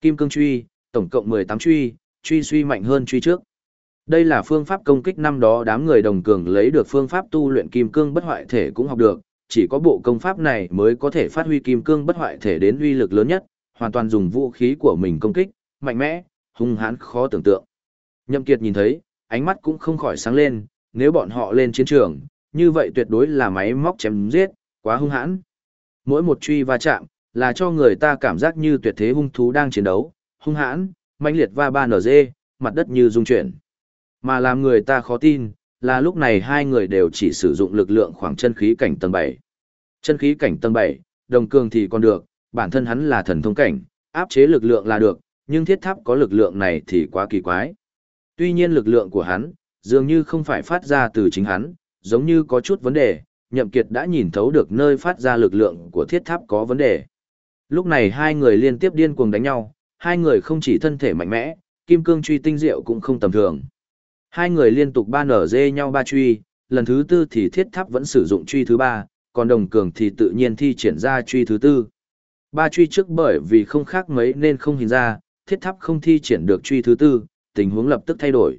Kim cương truy, tổng cộng 18 truy, truy suy mạnh hơn truy trước. Đây là phương pháp công kích năm đó đám người đồng cường lấy được phương pháp tu luyện kim cương bất hoại thể cũng học được, chỉ có bộ công pháp này mới có thể phát huy kim cương bất hoại thể đến uy lực lớn nhất, hoàn toàn dùng vũ khí của mình công kích, mạnh mẽ, hung hãn khó tưởng tượng. Nhậm Kiệt nhìn thấy, ánh mắt cũng không khỏi sáng lên, nếu bọn họ lên chiến trường, như vậy tuyệt đối là máy móc chém giết, quá hung hãn. Mỗi một truy va chạm, là cho người ta cảm giác như tuyệt thế hung thú đang chiến đấu, hung hãn, mãnh liệt va ba nở dê, mặt đất như rung chuyển. Mà làm người ta khó tin, là lúc này hai người đều chỉ sử dụng lực lượng khoảng chân khí cảnh tầng 7. Chân khí cảnh tầng 7, đồng cường thì còn được, bản thân hắn là thần thông cảnh, áp chế lực lượng là được, nhưng thiết tháp có lực lượng này thì quá kỳ quái. Tuy nhiên lực lượng của hắn, dường như không phải phát ra từ chính hắn, giống như có chút vấn đề, nhậm kiệt đã nhìn thấu được nơi phát ra lực lượng của thiết tháp có vấn đề. Lúc này hai người liên tiếp điên cuồng đánh nhau, hai người không chỉ thân thể mạnh mẽ, kim cương truy tinh diệu cũng không tầm thường. Hai người liên tục ba nở dê nhau ba truy, lần thứ tư thì thiết tháp vẫn sử dụng truy thứ ba, còn đồng cường thì tự nhiên thi triển ra truy thứ tư. Ba truy trước bởi vì không khác mấy nên không hình ra, thiết tháp không thi triển được truy thứ tư, tình huống lập tức thay đổi.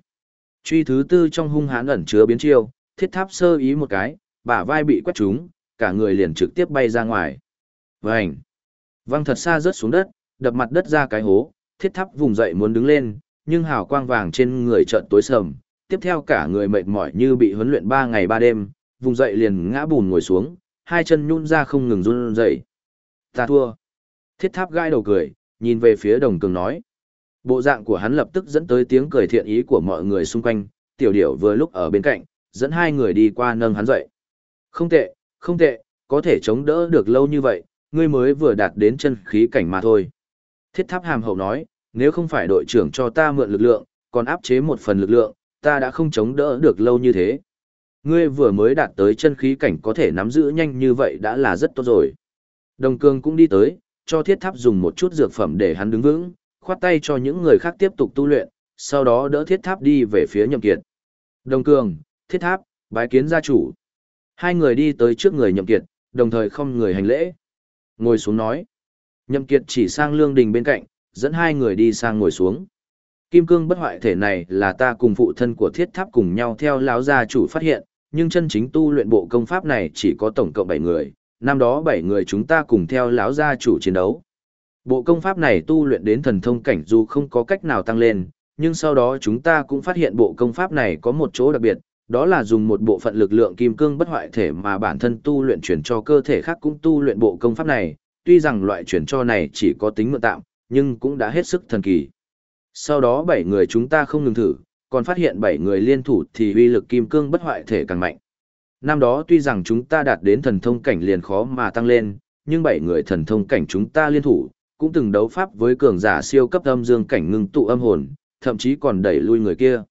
Truy thứ tư trong hung hãn ẩn chứa biến chiêu, thiết tháp sơ ý một cái, bả vai bị quét trúng, cả người liền trực tiếp bay ra ngoài. Vành! Văng thật xa rớt xuống đất, đập mặt đất ra cái hố, thiết tháp vùng dậy muốn đứng lên, nhưng hào quang vàng trên người trợn tối sầm, tiếp theo cả người mệt mỏi như bị huấn luyện 3 ngày 3 đêm, vùng dậy liền ngã bùn ngồi xuống, hai chân nhún ra không ngừng run rẩy. Ta thua. Thiết tháp gai đầu cười, nhìn về phía đồng cường nói. Bộ dạng của hắn lập tức dẫn tới tiếng cười thiện ý của mọi người xung quanh, tiểu điểu vừa lúc ở bên cạnh, dẫn hai người đi qua nâng hắn dậy. Không tệ, không tệ, có thể chống đỡ được lâu như vậy, ngươi mới vừa đạt đến chân khí cảnh mà thôi. Thiết tháp hàm hậu nói, nếu không phải đội trưởng cho ta mượn lực lượng, còn áp chế một phần lực lượng, ta đã không chống đỡ được lâu như thế. Ngươi vừa mới đạt tới chân khí cảnh có thể nắm giữ nhanh như vậy đã là rất tốt rồi. Đồng cương cũng đi tới, cho thiết tháp dùng một chút dược phẩm để hắn đứng vững, khoát tay cho những người khác tiếp tục tu luyện, sau đó đỡ thiết tháp đi về phía nhậm kiệt. Đồng cường, thiết tháp, bái kiến gia chủ. Hai người đi tới trước người nhậm kiệt, đồng thời không người hành lễ. Ngồi xuống nói. Nhậm kiệt chỉ sang lương đình bên cạnh, dẫn hai người đi sang ngồi xuống. Kim cương bất hoại thể này là ta cùng phụ thân của thiết tháp cùng nhau theo lão gia chủ phát hiện, nhưng chân chính tu luyện bộ công pháp này chỉ có tổng cộng 7 người, năm đó 7 người chúng ta cùng theo lão gia chủ chiến đấu. Bộ công pháp này tu luyện đến thần thông cảnh dù không có cách nào tăng lên, nhưng sau đó chúng ta cũng phát hiện bộ công pháp này có một chỗ đặc biệt, đó là dùng một bộ phận lực lượng kim cương bất hoại thể mà bản thân tu luyện chuyển cho cơ thể khác cũng tu luyện bộ công pháp này, tuy rằng loại chuyển cho này chỉ có tính mượn tạm, nhưng cũng đã hết sức thần kỳ. Sau đó bảy người chúng ta không ngừng thử, còn phát hiện bảy người liên thủ thì uy lực kim cương bất hoại thể càng mạnh. Năm đó tuy rằng chúng ta đạt đến thần thông cảnh liền khó mà tăng lên, nhưng bảy người thần thông cảnh chúng ta liên thủ, cũng từng đấu pháp với cường giả siêu cấp âm dương cảnh ngưng tụ âm hồn, thậm chí còn đẩy lui người kia.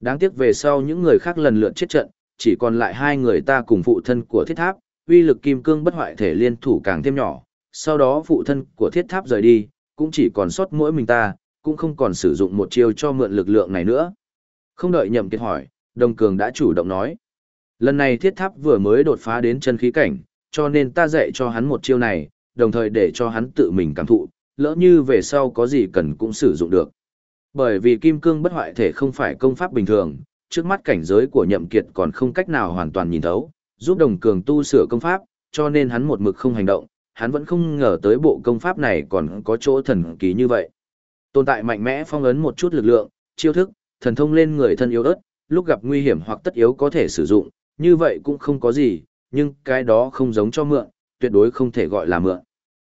Đáng tiếc về sau những người khác lần lượt chết trận, chỉ còn lại hai người ta cùng phụ thân của thiết tháp, uy lực kim cương bất hoại thể liên thủ càng thêm nhỏ. Sau đó phụ thân của thiết tháp rời đi, cũng chỉ còn sót mỗi mình ta, cũng không còn sử dụng một chiêu cho mượn lực lượng này nữa. Không đợi nhậm kiệt hỏi, Đông Cường đã chủ động nói. Lần này thiết tháp vừa mới đột phá đến chân khí cảnh, cho nên ta dạy cho hắn một chiêu này, đồng thời để cho hắn tự mình cảm thụ, lỡ như về sau có gì cần cũng sử dụng được. Bởi vì kim cương bất hoại thể không phải công pháp bình thường, trước mắt cảnh giới của nhậm kiệt còn không cách nào hoàn toàn nhìn thấu, giúp đồng cường tu sửa công pháp, cho nên hắn một mực không hành động, hắn vẫn không ngờ tới bộ công pháp này còn có chỗ thần kỳ như vậy. Tồn tại mạnh mẽ phong ấn một chút lực lượng, chiêu thức, thần thông lên người thân yếu ớt, lúc gặp nguy hiểm hoặc tất yếu có thể sử dụng, như vậy cũng không có gì, nhưng cái đó không giống cho mượn, tuyệt đối không thể gọi là mượn.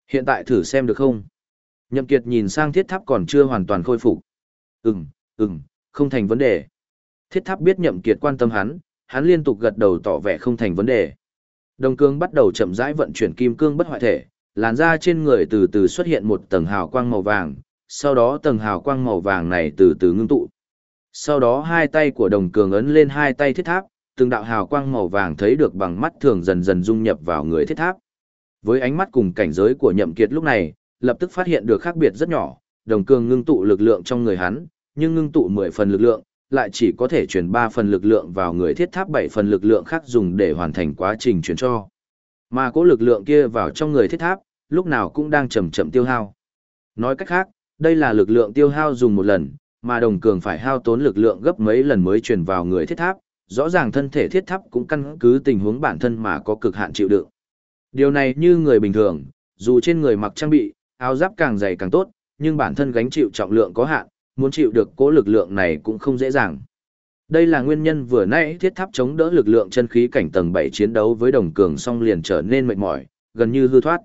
Hiện tại thử xem được không? Nhậm Kiệt nhìn sang thiết tháp còn chưa hoàn toàn khôi phục. Ừm, ừm, không thành vấn đề. Thiết tháp biết Nhậm Kiệt quan tâm hắn, hắn liên tục gật đầu tỏ vẻ không thành vấn đề. Đồng cương bắt đầu chậm rãi vận chuyển kim cương bất hoại thể, làn da trên người từ từ xuất hiện một tầng hào quang màu vàng, sau đó tầng hào quang màu vàng này từ từ ngưng tụ. Sau đó hai tay của đồng cường ấn lên hai tay thiết tháp, từng đạo hào quang màu vàng thấy được bằng mắt thường dần dần dung nhập vào người thiết tháp. Với ánh mắt cùng cảnh giới của nhậm kiệt lúc này, lập tức phát hiện được khác biệt rất nhỏ, đồng cường ngưng tụ lực lượng trong người hắn, nhưng ngưng tụ 10 phần lực lượng, lại chỉ có thể chuyển 3 phần lực lượng vào người thiết tháp 7 phần lực lượng khác dùng để hoàn thành quá trình chuyển cho. Mà cố lực lượng kia vào trong người thiết tháp, lúc nào cũng đang chậm chậm tiêu hao. Nói cách khác, Đây là lực lượng tiêu hao dùng một lần, mà đồng cường phải hao tốn lực lượng gấp mấy lần mới chuyển vào người thiết tháp, rõ ràng thân thể thiết tháp cũng căn cứ tình huống bản thân mà có cực hạn chịu đựng. Điều này như người bình thường, dù trên người mặc trang bị, áo giáp càng dày càng tốt, nhưng bản thân gánh chịu trọng lượng có hạn, muốn chịu được cố lực lượng này cũng không dễ dàng. Đây là nguyên nhân vừa nãy thiết tháp chống đỡ lực lượng chân khí cảnh tầng 7 chiến đấu với đồng cường song liền trở nên mệt mỏi, gần như hư thoát.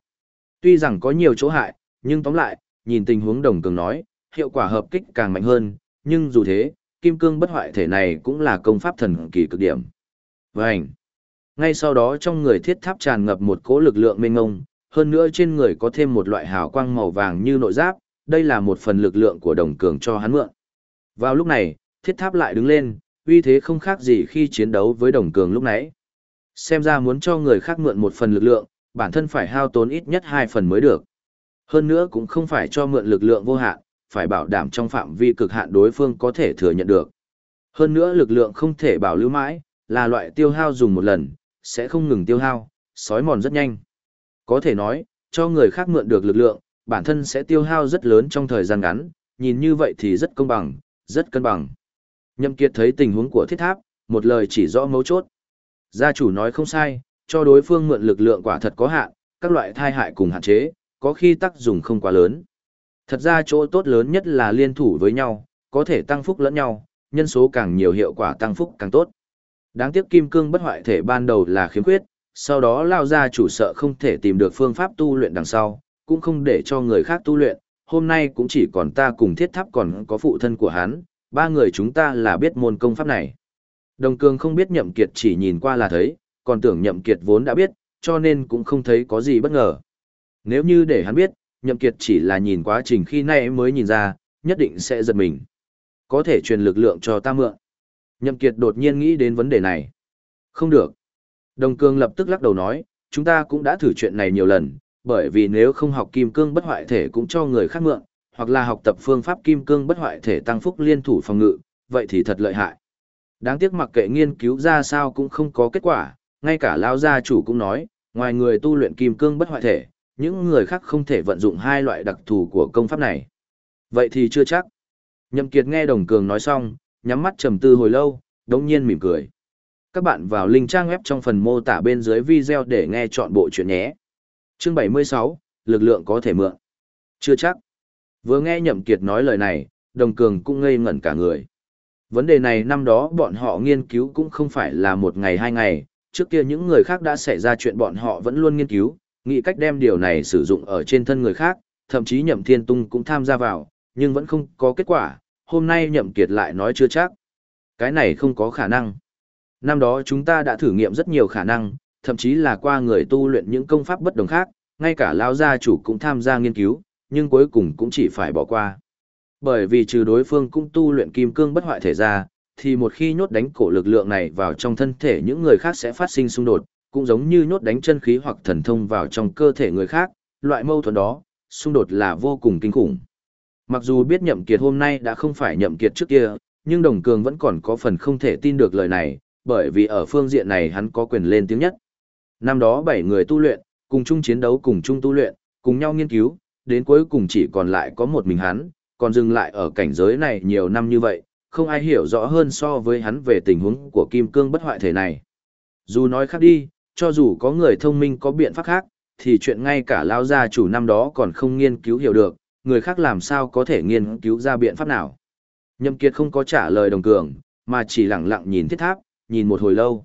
Tuy rằng có nhiều chỗ hại, nhưng tóm lại, nhìn tình huống đồng cường nói, hiệu quả hợp kích càng mạnh hơn, nhưng dù thế, kim cương bất hoại thể này cũng là công pháp thần kỳ cực điểm. Vành! Ngay sau đó trong người thiết tháp tràn ngập một cỗ lực lượng mênh ngông, hơn nữa trên người có thêm một loại hào quang màu vàng như nội giáp, đây là một phần lực lượng của đồng cường cho hắn mượn. Vào lúc này, thiết tháp lại đứng lên, uy thế không khác gì khi chiến đấu với đồng cường lúc nãy. Xem ra muốn cho người khác mượn một phần lực lượng, bản thân phải hao tốn ít nhất hai phần mới được. Hơn nữa cũng không phải cho mượn lực lượng vô hạn, phải bảo đảm trong phạm vi cực hạn đối phương có thể thừa nhận được. Hơn nữa lực lượng không thể bảo lưu mãi, là loại tiêu hao dùng một lần, sẽ không ngừng tiêu hao, sói mòn rất nhanh. Có thể nói, cho người khác mượn được lực lượng, bản thân sẽ tiêu hao rất lớn trong thời gian ngắn, nhìn như vậy thì rất công bằng, rất cân bằng. Nhậm Kiệt thấy tình huống của thiết tháp, một lời chỉ rõ mấu chốt. Gia chủ nói không sai, cho đối phương mượn lực lượng quả thật có hạn, các loại thai hại cùng hạn chế, có khi tác dụng không quá lớn. Thật ra chỗ tốt lớn nhất là liên thủ với nhau, có thể tăng phúc lẫn nhau, nhân số càng nhiều hiệu quả tăng phúc càng tốt. Đáng tiếc kim cương bất hoại thể ban đầu là khiếm khuyết, sau đó lao ra chủ sợ không thể tìm được phương pháp tu luyện đằng sau, cũng không để cho người khác tu luyện, hôm nay cũng chỉ còn ta cùng thiết tháp còn có phụ thân của hắn, ba người chúng ta là biết môn công pháp này. Đồng cường không biết nhậm kiệt chỉ nhìn qua là thấy, còn tưởng nhậm kiệt vốn đã biết, cho nên cũng không thấy có gì bất ngờ. Nếu như để hắn biết, nhậm kiệt chỉ là nhìn quá trình khi nay mới nhìn ra, nhất định sẽ giật mình. Có thể truyền lực lượng cho ta mượn. Nhậm kiệt đột nhiên nghĩ đến vấn đề này. Không được. Đồng cương lập tức lắc đầu nói, chúng ta cũng đã thử chuyện này nhiều lần, bởi vì nếu không học kim cương bất hoại thể cũng cho người khác mượn, hoặc là học tập phương pháp kim cương bất hoại thể tăng phúc liên thủ phòng ngự, vậy thì thật lợi hại. Đáng tiếc mặc kệ nghiên cứu ra sao cũng không có kết quả, ngay cả lão gia chủ cũng nói, ngoài người tu luyện kim cương bất hoại thể, những người khác không thể vận dụng hai loại đặc thù của công pháp này. Vậy thì chưa chắc. Nhậm Kiệt nghe Đồng Cường nói xong, nhắm mắt trầm tư hồi lâu, đống nhiên mỉm cười. Các bạn vào link trang web trong phần mô tả bên dưới video để nghe chọn bộ chuyện nhé. Chương 76, lực lượng có thể mượn. Chưa chắc. Vừa nghe Nhậm Kiệt nói lời này, Đồng Cường cũng ngây ngẩn cả người. Vấn đề này năm đó bọn họ nghiên cứu cũng không phải là một ngày hai ngày, trước kia những người khác đã xảy ra chuyện bọn họ vẫn luôn nghiên cứu, nghĩ cách đem điều này sử dụng ở trên thân người khác, thậm chí Nhậm Thiên Tung cũng tham gia vào, nhưng vẫn không có kết quả, hôm nay Nhậm Kiệt lại nói chưa chắc. Cái này không có khả năng. Năm đó chúng ta đã thử nghiệm rất nhiều khả năng, thậm chí là qua người tu luyện những công pháp bất đồng khác, ngay cả lão gia chủ cũng tham gia nghiên cứu, nhưng cuối cùng cũng chỉ phải bỏ qua. Bởi vì trừ đối phương cũng tu luyện kim cương bất hoại thể ra, thì một khi nhốt đánh cổ lực lượng này vào trong thân thể những người khác sẽ phát sinh xung đột, cũng giống như nhốt đánh chân khí hoặc thần thông vào trong cơ thể người khác, loại mâu thuẫn đó, xung đột là vô cùng kinh khủng. Mặc dù biết nhậm kiệt hôm nay đã không phải nhậm kiệt trước kia, nhưng đồng cường vẫn còn có phần không thể tin được lời này, bởi vì ở phương diện này hắn có quyền lên tiếng nhất. Năm đó bảy người tu luyện, cùng chung chiến đấu cùng chung tu luyện, cùng nhau nghiên cứu, đến cuối cùng chỉ còn lại có một mình hắn, còn dừng lại ở cảnh giới này nhiều năm như vậy, không ai hiểu rõ hơn so với hắn về tình huống của kim cương bất hoại thể này. Dù nói khác đi, cho dù có người thông minh có biện pháp khác, thì chuyện ngay cả lao gia chủ năm đó còn không nghiên cứu hiểu được, người khác làm sao có thể nghiên cứu ra biện pháp nào. Nhâm Kiệt không có trả lời đồng cường, mà chỉ lặng lặng nhìn thiết tháp, nhìn một hồi lâu.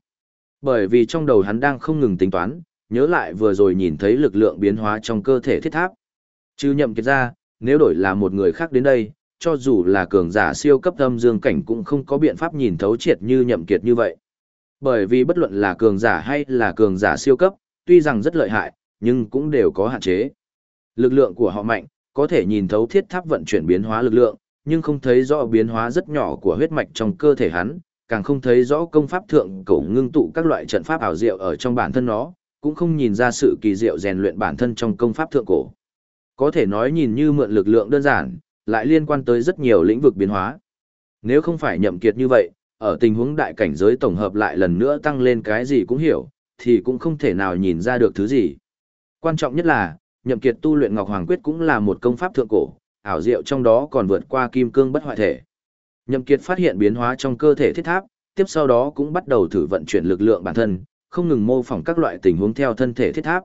Bởi vì trong đầu hắn đang không ngừng tính toán, nhớ lại vừa rồi nhìn thấy lực lượng biến hóa trong cơ thể thiết tháp. Chứ nhậm kiệt ra, nếu đổi là một người khác đến đây, cho dù là cường giả siêu cấp âm dương cảnh cũng không có biện pháp nhìn thấu triệt như nhậm kiệt như vậy. Bởi vì bất luận là cường giả hay là cường giả siêu cấp, tuy rằng rất lợi hại, nhưng cũng đều có hạn chế. Lực lượng của họ mạnh, có thể nhìn thấu thiết tháp vận chuyển biến hóa lực lượng, nhưng không thấy rõ biến hóa rất nhỏ của huyết mạch trong cơ thể hắn, càng không thấy rõ công pháp thượng cổ ngưng tụ các loại trận pháp ảo diệu ở trong bản thân nó, cũng không nhìn ra sự kỳ diệu rèn luyện bản thân trong công pháp thượng cổ. Có thể nói nhìn như mượn lực lượng đơn giản, lại liên quan tới rất nhiều lĩnh vực biến hóa. Nếu không phải nhậm kiệt như vậy, ở tình huống đại cảnh giới tổng hợp lại lần nữa tăng lên cái gì cũng hiểu, thì cũng không thể nào nhìn ra được thứ gì. Quan trọng nhất là, nhậm kiệt tu luyện Ngọc Hoàng Quyết cũng là một công pháp thượng cổ, ảo diệu trong đó còn vượt qua kim cương bất hoại thể. Nhậm Kiệt phát hiện biến hóa trong cơ thể thiết tháp, tiếp sau đó cũng bắt đầu thử vận chuyển lực lượng bản thân, không ngừng mô phỏng các loại tình huống theo thân thể thiết tháp.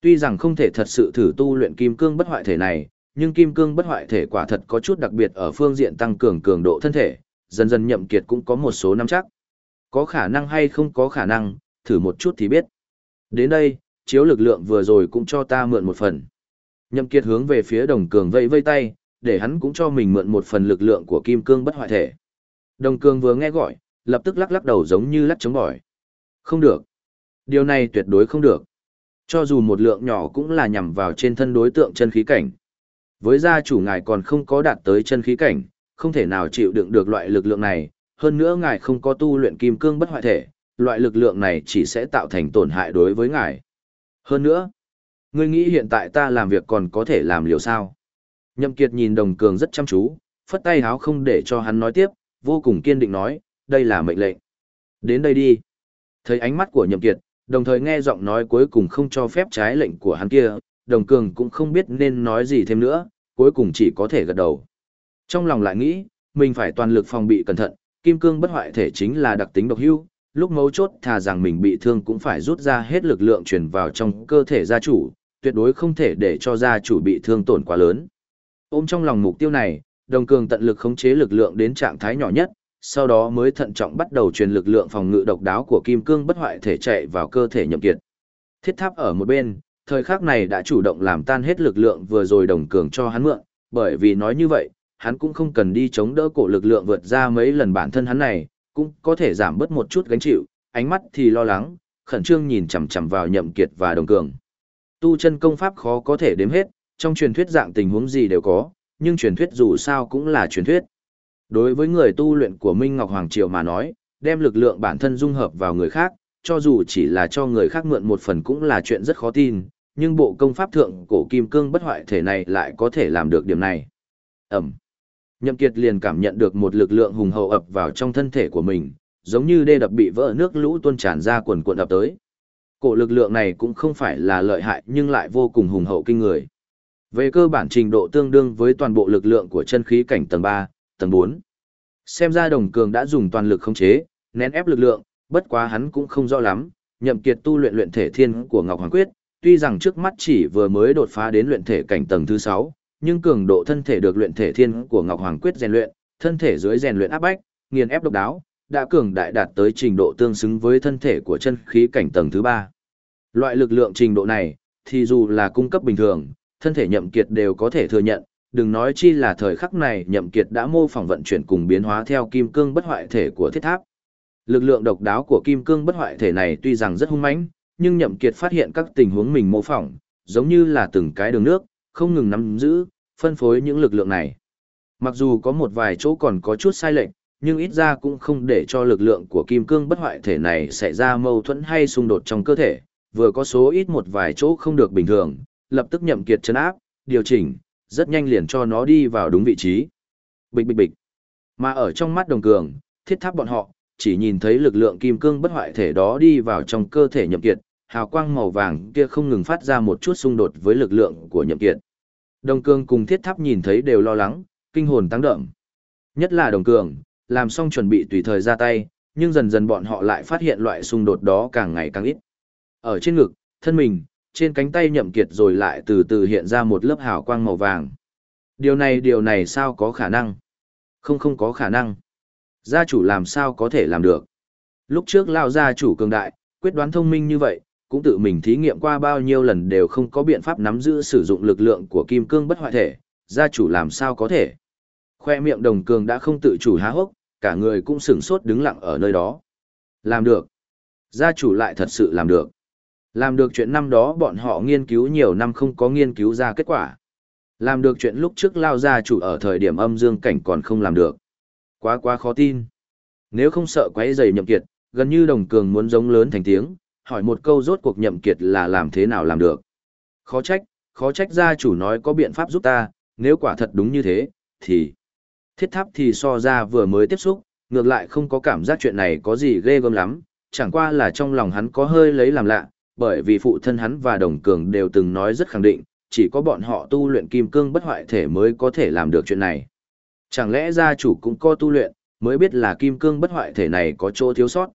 Tuy rằng không thể thật sự thử tu luyện kim cương bất hoại thể này, nhưng kim cương bất hoại thể quả thật có chút đặc biệt ở phương diện tăng cường cường độ thân thể, dần dần nhậm kiệt cũng có một số nắm chắc. Có khả năng hay không có khả năng, thử một chút thì biết. Đến đây, chiếu lực lượng vừa rồi cũng cho ta mượn một phần. Nhậm kiệt hướng về phía đồng cường vẫy vây tay, để hắn cũng cho mình mượn một phần lực lượng của kim cương bất hoại thể. Đồng Cương vừa nghe gọi, lập tức lắc lắc đầu giống như lắc chống bỏi. Không được. Điều này tuyệt đối không được. Cho dù một lượng nhỏ cũng là nhằm vào trên thân đối tượng chân khí cảnh. Với gia chủ ngài còn không có đạt tới chân khí cảnh, không thể nào chịu đựng được loại lực lượng này, hơn nữa ngài không có tu luyện kim cương bất hoại thể, loại lực lượng này chỉ sẽ tạo thành tổn hại đối với ngài. Hơn nữa, ngươi nghĩ hiện tại ta làm việc còn có thể làm liều sao? Nhậm Kiệt nhìn Đồng Cường rất chăm chú, phất tay háo không để cho hắn nói tiếp, vô cùng kiên định nói, đây là mệnh lệnh. Đến đây đi. Thấy ánh mắt của Nhậm Kiệt, đồng thời nghe giọng nói cuối cùng không cho phép trái lệnh của hắn kia, Đồng Cường cũng không biết nên nói gì thêm nữa, cuối cùng chỉ có thể gật đầu. Trong lòng lại nghĩ, mình phải toàn lực phòng bị cẩn thận, kim cương bất hoại thể chính là đặc tính độc hưu, lúc mấu chốt thà rằng mình bị thương cũng phải rút ra hết lực lượng truyền vào trong cơ thể gia chủ, tuyệt đối không thể để cho gia chủ bị thương tổn quá lớn. Ôm trong lòng mục tiêu này, đồng cường tận lực khống chế lực lượng đến trạng thái nhỏ nhất, sau đó mới thận trọng bắt đầu truyền lực lượng phòng ngự độc đáo của kim cương bất hoại thể chạy vào cơ thể nhậm kiệt. Thiết tháp ở một bên, thời khắc này đã chủ động làm tan hết lực lượng vừa rồi đồng cường cho hắn mượn, bởi vì nói như vậy, hắn cũng không cần đi chống đỡ cổ lực lượng vượt ra mấy lần bản thân hắn này, cũng có thể giảm bớt một chút gánh chịu, ánh mắt thì lo lắng, khẩn trương nhìn chằm chằm vào nhậm kiệt và đồng cường. Tu chân công pháp khó có thể đếm hết, trong truyền thuyết dạng tình huống gì đều có, nhưng truyền thuyết dù sao cũng là truyền thuyết. Đối với người tu luyện của Minh Ngọc Hoàng Triều mà nói, đem lực lượng bản thân dung hợp vào người khác, cho dù chỉ là cho người khác mượn một phần cũng là chuyện rất khó tin, nhưng bộ công pháp thượng cổ kim cương bất hoại thể này lại có thể làm được điểm này. Ẩm. Nhậm Kiệt liền cảm nhận được một lực lượng hùng hậu ập vào trong thân thể của mình, giống như đê đập bị vỡ nước lũ tuôn tràn ra quần cuộn ập tới. Cổ lực lượng này cũng không phải là lợi hại nhưng lại vô cùng hùng hậu kinh người. Về cơ bản trình độ tương đương với toàn bộ lực lượng của chân khí cảnh tầng 3, tầng 4. Xem ra đồng cường đã dùng toàn lực khống chế, nén ép lực lượng, bất quá hắn cũng không rõ lắm, nhậm kiệt tu luyện luyện thể thiên của Ngọc Hoàng Quyết, tuy rằng trước mắt chỉ vừa mới đột phá đến luyện thể cảnh tầng thứ 6, nhưng cường độ thân thể được luyện thể thiên của Ngọc Hoàng Quyết rèn luyện, thân thể dưới rèn luyện áp bách, nghiền ép độc đáo, đã cường đại đạt tới trình độ tương xứng với thân thể của chân khí cảnh tầng thứ 3. Loại lực lượng trình độ này, thì dù là cung cấp bình thường, thân thể nhậm kiệt đều có thể thừa nhận, đừng nói chi là thời khắc này nhậm kiệt đã mô phỏng vận chuyển cùng biến hóa theo kim cương bất hoại thể của thiết tháp. Lực lượng độc đáo của kim cương bất hoại thể này tuy rằng rất hung mãnh, nhưng nhậm kiệt phát hiện các tình huống mình mô phỏng, giống như là từng cái đường nước, không ngừng nắm giữ, phân phối những lực lượng này. Mặc dù có một vài chỗ còn có chút sai lệch, nhưng ít ra cũng không để cho lực lượng của kim cương bất hoại thể này xảy ra mâu thuẫn hay xung đột trong cơ thể, vừa có số ít một vài chỗ không được bình thường, lập tức nhậm kiệt chấn áp, điều chỉnh, rất nhanh liền cho nó đi vào đúng vị trí. Bịch bịch bịch. Mà ở trong mắt đồng cường, thiết tháp bọn họ, chỉ nhìn thấy lực lượng kim cương bất hoại thể đó đi vào trong cơ thể nhậm kiệt, hào quang màu vàng kia không ngừng phát ra một chút xung đột với lực lượng của nhậm kiệt. Đồng cường cùng thiết tháp nhìn thấy đều lo lắng, kinh hồn tăng động Nhất là đồng cường, làm xong chuẩn bị tùy thời ra tay, nhưng dần dần bọn họ lại phát hiện loại xung đột đó càng ngày càng ít. Ở trên ngực, thân mình, trên cánh tay nhậm kiệt rồi lại từ từ hiện ra một lớp hào quang màu vàng. Điều này điều này sao có khả năng? Không không có khả năng. Gia chủ làm sao có thể làm được? Lúc trước lao gia chủ cường đại, quyết đoán thông minh như vậy, cũng tự mình thí nghiệm qua bao nhiêu lần đều không có biện pháp nắm giữ sử dụng lực lượng của kim cương bất hoại thể, gia chủ làm sao có thể. Khoe miệng đồng cường đã không tự chủ há hốc, cả người cũng sửng sốt đứng lặng ở nơi đó. Làm được. Gia chủ lại thật sự làm được. Làm được chuyện năm đó bọn họ nghiên cứu nhiều năm không có nghiên cứu ra kết quả. Làm được chuyện lúc trước lao gia chủ ở thời điểm âm dương cảnh còn không làm được. Quá quá khó tin. Nếu không sợ quấy giày nhậm kiệt, gần như đồng cường muốn giống lớn thành tiếng, hỏi một câu rốt cuộc nhậm kiệt là làm thế nào làm được. Khó trách, khó trách gia chủ nói có biện pháp giúp ta, nếu quả thật đúng như thế, thì... Thiết tháp thì so ra vừa mới tiếp xúc, ngược lại không có cảm giác chuyện này có gì ghê gớm lắm, chẳng qua là trong lòng hắn có hơi lấy làm lạ, bởi vì phụ thân hắn và đồng cường đều từng nói rất khẳng định, chỉ có bọn họ tu luyện kim cương bất hoại thể mới có thể làm được chuyện này. Chẳng lẽ gia chủ cũng có tu luyện, mới biết là kim cương bất hoại thể này có chỗ thiếu sót.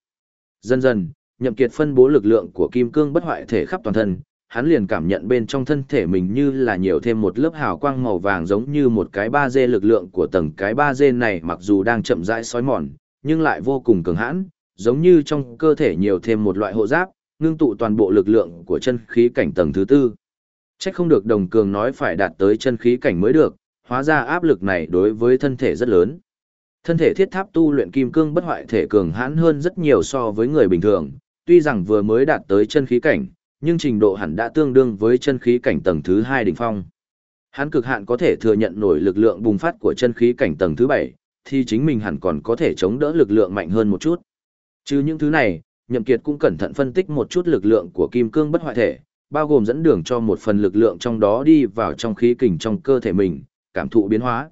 Dần dần, nhậm kiệt phân bố lực lượng của kim cương bất hoại thể khắp toàn thân, hắn liền cảm nhận bên trong thân thể mình như là nhiều thêm một lớp hào quang màu vàng giống như một cái ba dê lực lượng của tầng cái ba dê này mặc dù đang chậm rãi sói mòn, nhưng lại vô cùng cường hãn, giống như trong cơ thể nhiều thêm một loại hộ giáp, ngưng tụ toàn bộ lực lượng của chân khí cảnh tầng thứ tư. Chắc không được đồng cường nói phải đạt tới chân khí cảnh mới được, hóa ra áp lực này đối với thân thể rất lớn. Thân thể thiết tháp tu luyện kim cương bất hoại thể cường hãn hơn rất nhiều so với người bình thường, tuy rằng vừa mới đạt tới chân khí cảnh, nhưng trình độ hẳn đã tương đương với chân khí cảnh tầng thứ 2 đỉnh phong. Hắn cực hạn có thể thừa nhận nổi lực lượng bùng phát của chân khí cảnh tầng thứ 7, thì chính mình hẳn còn có thể chống đỡ lực lượng mạnh hơn một chút. Chứ những thứ này, Nhậm Kiệt cũng cẩn thận phân tích một chút lực lượng của kim cương bất hoại thể, bao gồm dẫn đường cho một phần lực lượng trong đó đi vào trong khí kình trong cơ thể mình, cảm thụ biến hóa.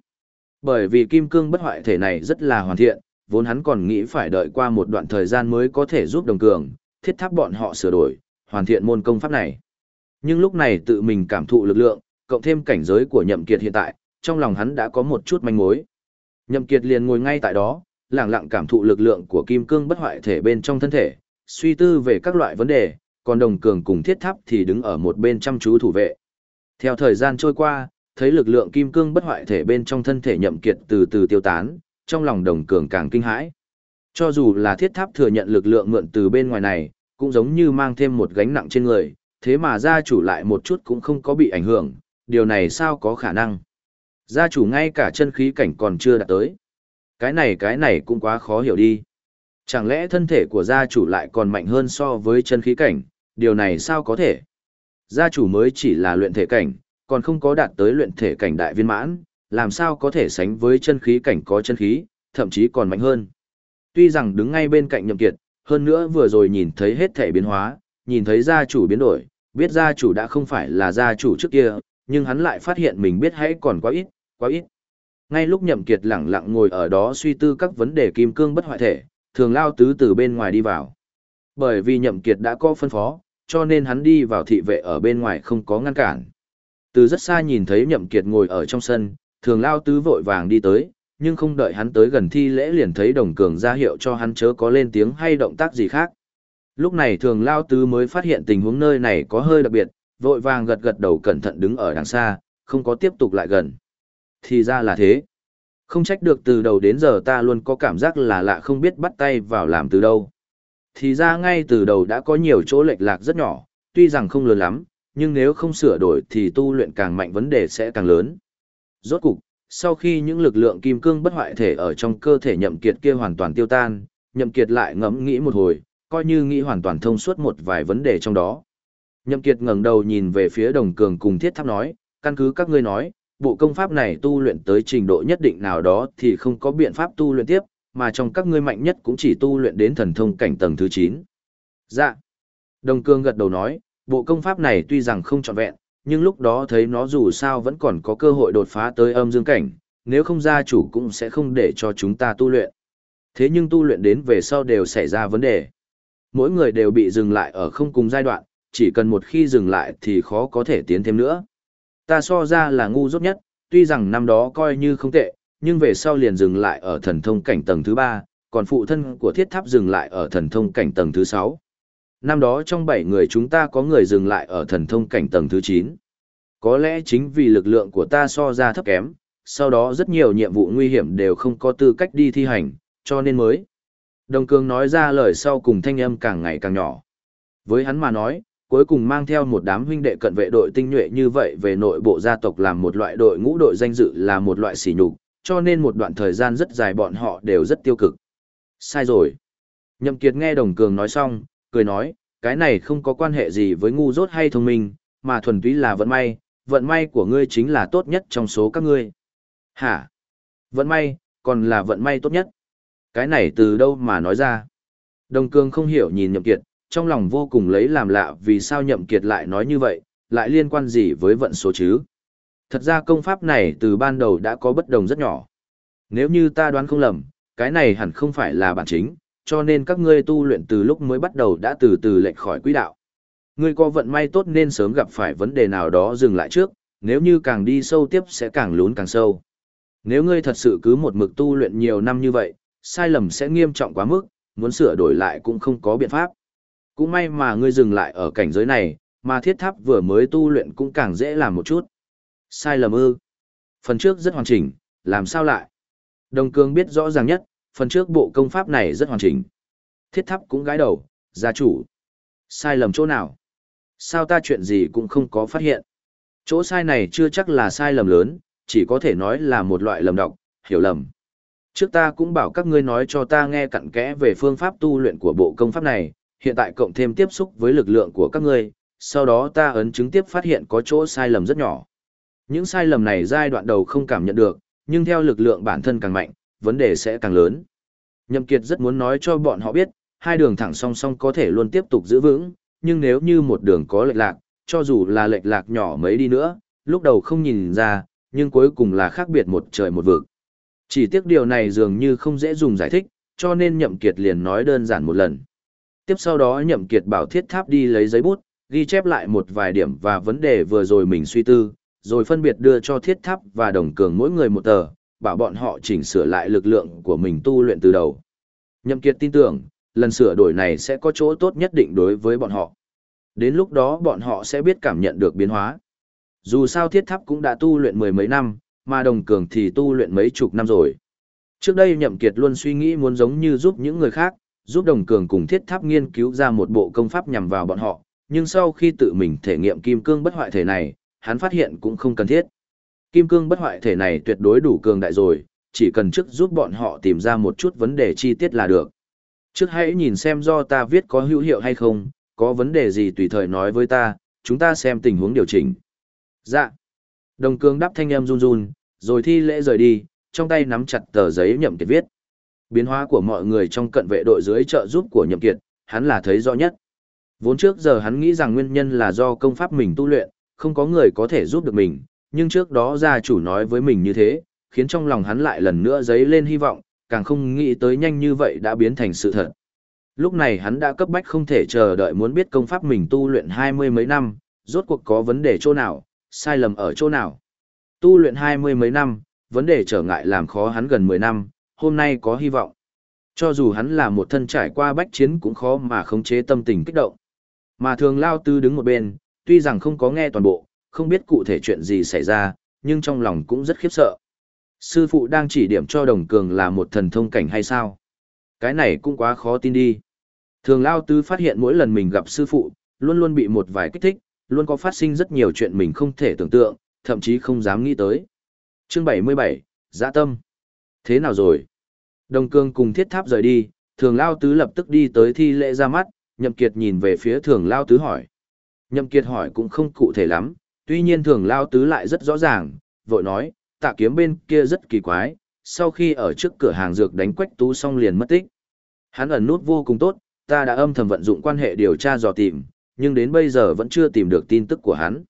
Bởi vì kim cương bất hoại thể này rất là hoàn thiện, vốn hắn còn nghĩ phải đợi qua một đoạn thời gian mới có thể giúp đồng cường, thiết tháp bọn họ sửa đổi, hoàn thiện môn công pháp này. Nhưng lúc này tự mình cảm thụ lực lượng, cộng thêm cảnh giới của Nhậm Kiệt hiện tại, trong lòng hắn đã có một chút manh mối. Nhậm Kiệt liền ngồi ngay tại đó, lặng lặng cảm thụ lực lượng của kim cương bất hoại thể bên trong thân thể, suy tư về các loại vấn đề, còn đồng cường cùng thiết tháp thì đứng ở một bên chăm chú thủ vệ. Theo thời gian trôi qua, thấy lực lượng kim cương bất hoại thể bên trong thân thể nhậm kiệt từ từ tiêu tán, trong lòng đồng cường càng kinh hãi. Cho dù là thiết tháp thừa nhận lực lượng mượn từ bên ngoài này, cũng giống như mang thêm một gánh nặng trên người, thế mà gia chủ lại một chút cũng không có bị ảnh hưởng, điều này sao có khả năng. Gia chủ ngay cả chân khí cảnh còn chưa đạt tới. Cái này cái này cũng quá khó hiểu đi. Chẳng lẽ thân thể của gia chủ lại còn mạnh hơn so với chân khí cảnh, điều này sao có thể? Gia chủ mới chỉ là luyện thể cảnh, còn không có đạt tới luyện thể cảnh đại viên mãn, làm sao có thể sánh với chân khí cảnh có chân khí, thậm chí còn mạnh hơn. Tuy rằng đứng ngay bên cạnh nhậm kiệt, hơn nữa vừa rồi nhìn thấy hết thể biến hóa, nhìn thấy gia chủ biến đổi, biết gia chủ đã không phải là gia chủ trước kia, nhưng hắn lại phát hiện mình biết hãy còn quá ít, quá ít. Ngay lúc nhậm kiệt lặng lặng ngồi ở đó suy tư các vấn đề kim cương bất hoại thể, thường lao tứ từ bên ngoài đi vào. Bởi vì nhậm kiệt đã có phân phó, cho nên hắn đi vào thị vệ ở bên ngoài không có ngăn cản. Từ rất xa nhìn thấy nhậm kiệt ngồi ở trong sân, thường lao tứ vội vàng đi tới, nhưng không đợi hắn tới gần thi lễ liền thấy đồng cường ra hiệu cho hắn chớ có lên tiếng hay động tác gì khác. Lúc này thường lao tứ mới phát hiện tình huống nơi này có hơi đặc biệt, vội vàng gật gật đầu cẩn thận đứng ở đằng xa, không có tiếp tục lại gần. Thì ra là thế. Không trách được từ đầu đến giờ ta luôn có cảm giác là lạ không biết bắt tay vào làm từ đâu. Thì ra ngay từ đầu đã có nhiều chỗ lệch lạc rất nhỏ, tuy rằng không lớn lắm, nhưng nếu không sửa đổi thì tu luyện càng mạnh vấn đề sẽ càng lớn. Rốt cục, sau khi những lực lượng kim cương bất hoại thể ở trong cơ thể nhậm kiệt kia hoàn toàn tiêu tan, nhậm kiệt lại ngẫm nghĩ một hồi, coi như nghĩ hoàn toàn thông suốt một vài vấn đề trong đó. Nhậm kiệt ngẩng đầu nhìn về phía đồng cường cùng thiết tháp nói, căn cứ các ngươi nói, bộ công pháp này tu luyện tới trình độ nhất định nào đó thì không có biện pháp tu luyện tiếp, mà trong các ngươi mạnh nhất cũng chỉ tu luyện đến thần thông cảnh tầng thứ 9. Dạ. Đồng cương gật đầu nói, bộ công pháp này tuy rằng không trọn vẹn, nhưng lúc đó thấy nó dù sao vẫn còn có cơ hội đột phá tới âm dương cảnh, nếu không gia chủ cũng sẽ không để cho chúng ta tu luyện. Thế nhưng tu luyện đến về sau đều xảy ra vấn đề. Mỗi người đều bị dừng lại ở không cùng giai đoạn, chỉ cần một khi dừng lại thì khó có thể tiến thêm nữa. Ta so ra là ngu dốt nhất, tuy rằng năm đó coi như không tệ, nhưng về sau liền dừng lại ở thần thông cảnh tầng thứ ba, còn phụ thân của thiết tháp dừng lại ở thần thông cảnh tầng thứ sáu. Năm đó trong bảy người chúng ta có người dừng lại ở thần thông cảnh tầng thứ chín. Có lẽ chính vì lực lượng của ta so ra thấp kém, sau đó rất nhiều nhiệm vụ nguy hiểm đều không có tư cách đi thi hành, cho nên mới. Đồng Cương nói ra lời sau cùng thanh âm càng ngày càng nhỏ. Với hắn mà nói, cuối cùng mang theo một đám huynh đệ cận vệ đội tinh nhuệ như vậy về nội bộ gia tộc làm một loại đội ngũ đội danh dự là một loại sỉ nhục, cho nên một đoạn thời gian rất dài bọn họ đều rất tiêu cực. Sai rồi. Nhậm Kiệt nghe Đồng Cường nói xong, cười nói, cái này không có quan hệ gì với ngu dốt hay thông minh, mà thuần túy là vận may, vận may của ngươi chính là tốt nhất trong số các ngươi. Hả? Vận may, còn là vận may tốt nhất. Cái này từ đâu mà nói ra? Đồng Cường không hiểu nhìn Nhậm Kiệt, trong lòng vô cùng lấy làm lạ vì sao Nhậm Kiệt lại nói như vậy, lại liên quan gì với vận số chứ? Thật ra công pháp này từ ban đầu đã có bất đồng rất nhỏ. Nếu như ta đoán không lầm, cái này hẳn không phải là bản chính, cho nên các ngươi tu luyện từ lúc mới bắt đầu đã từ từ lệch khỏi quỹ đạo. Ngươi có vận may tốt nên sớm gặp phải vấn đề nào đó dừng lại trước, nếu như càng đi sâu tiếp sẽ càng lún càng sâu. Nếu ngươi thật sự cứ một mực tu luyện nhiều năm như vậy, sai lầm sẽ nghiêm trọng quá mức, muốn sửa đổi lại cũng không có biện pháp. Cũng may mà ngươi dừng lại ở cảnh giới này, mà thiết tháp vừa mới tu luyện cũng càng dễ làm một chút. Sai lầm ư. Phần trước rất hoàn chỉnh, làm sao lại? Đồng Cương biết rõ ràng nhất, phần trước bộ công pháp này rất hoàn chỉnh. Thiết tháp cũng gái đầu, gia chủ. Sai lầm chỗ nào? Sao ta chuyện gì cũng không có phát hiện? Chỗ sai này chưa chắc là sai lầm lớn, chỉ có thể nói là một loại lầm đọc, hiểu lầm. Trước ta cũng bảo các ngươi nói cho ta nghe cặn kẽ về phương pháp tu luyện của bộ công pháp này, hiện tại cộng thêm tiếp xúc với lực lượng của các ngươi, sau đó ta ấn chứng tiếp phát hiện có chỗ sai lầm rất nhỏ. Những sai lầm này giai đoạn đầu không cảm nhận được, nhưng theo lực lượng bản thân càng mạnh, vấn đề sẽ càng lớn. Nhậm Kiệt rất muốn nói cho bọn họ biết, hai đường thẳng song song có thể luôn tiếp tục giữ vững, nhưng nếu như một đường có lệch lạc, cho dù là lệch lạc nhỏ mấy đi nữa, lúc đầu không nhìn ra, nhưng cuối cùng là khác biệt một trời một vực. Chỉ tiếc điều này dường như không dễ dùng giải thích, cho nên Nhậm Kiệt liền nói đơn giản một lần. Tiếp sau đó Nhậm Kiệt bảo thiết tháp đi lấy giấy bút, ghi chép lại một vài điểm và vấn đề vừa rồi mình suy tư, rồi phân biệt đưa cho thiết tháp và đồng cường mỗi người một tờ, bảo bọn họ chỉnh sửa lại lực lượng của mình tu luyện từ đầu. Nhậm Kiệt tin tưởng, lần sửa đổi này sẽ có chỗ tốt nhất định đối với bọn họ. Đến lúc đó bọn họ sẽ biết cảm nhận được biến hóa. Dù sao thiết tháp cũng đã tu luyện mười mấy năm, mà đồng cường thì tu luyện mấy chục năm rồi. Trước đây Nhậm Kiệt luôn suy nghĩ muốn giống như giúp những người khác, giúp đồng cường cùng thiết tháp nghiên cứu ra một bộ công pháp nhằm vào bọn họ, nhưng sau khi tự mình thể nghiệm kim cương bất hoại thể này, hắn phát hiện cũng không cần thiết. Kim cương bất hoại thể này tuyệt đối đủ cường đại rồi, chỉ cần trước giúp bọn họ tìm ra một chút vấn đề chi tiết là được. Trước hãy nhìn xem do ta viết có hữu hiệu hay không, có vấn đề gì tùy thời nói với ta, chúng ta xem tình huống điều chỉnh. Dạ. Đồng cương đáp thanh em run run, rồi thi lễ rời đi, trong tay nắm chặt tờ giấy nhậm kiệt viết. Biến hóa của mọi người trong cận vệ đội dưới trợ giúp của nhậm kiệt, hắn là thấy rõ nhất. Vốn trước giờ hắn nghĩ rằng nguyên nhân là do công pháp mình tu luyện, không có người có thể giúp được mình, nhưng trước đó gia chủ nói với mình như thế, khiến trong lòng hắn lại lần nữa dấy lên hy vọng, càng không nghĩ tới nhanh như vậy đã biến thành sự thật. Lúc này hắn đã cấp bách không thể chờ đợi muốn biết công pháp mình tu luyện hai mươi mấy năm, rốt cuộc có vấn đề chỗ nào, sai lầm ở chỗ nào. Tu luyện hai mươi mấy năm, vấn đề trở ngại làm khó hắn gần mười năm, hôm nay có hy vọng. Cho dù hắn là một thân trải qua bách chiến cũng khó mà khống chế tâm tình kích động. Mà thường lao tư đứng một bên, tuy rằng không có nghe toàn bộ, không biết cụ thể chuyện gì xảy ra, nhưng trong lòng cũng rất khiếp sợ. Sư phụ đang chỉ điểm cho đồng cường là một thần thông cảnh hay sao? Cái này cũng quá khó tin đi. Thường Lao Tư phát hiện mỗi lần mình gặp sư phụ, luôn luôn bị một vài kích thích, luôn có phát sinh rất nhiều chuyện mình không thể tưởng tượng, thậm chí không dám nghĩ tới. Chương 77, Giã dạ Tâm. Thế nào rồi? Đồng Cương cùng thiết tháp rời đi, Thường Lao Tứ lập tức đi tới thi lễ ra mắt, Nhậm Kiệt nhìn về phía Thường Lao Tứ hỏi. Nhậm Kiệt hỏi cũng không cụ thể lắm, tuy nhiên Thường Lao Tứ lại rất rõ ràng, vội nói, tạ kiếm bên kia rất kỳ quái, sau khi ở trước cửa hàng dược đánh quách tú xong liền mất tích. Hắn ẩn nút vô cùng tốt, ta đã âm thầm vận dụng quan hệ điều tra dò tìm, nhưng đến bây giờ vẫn chưa tìm được tin tức của hắn.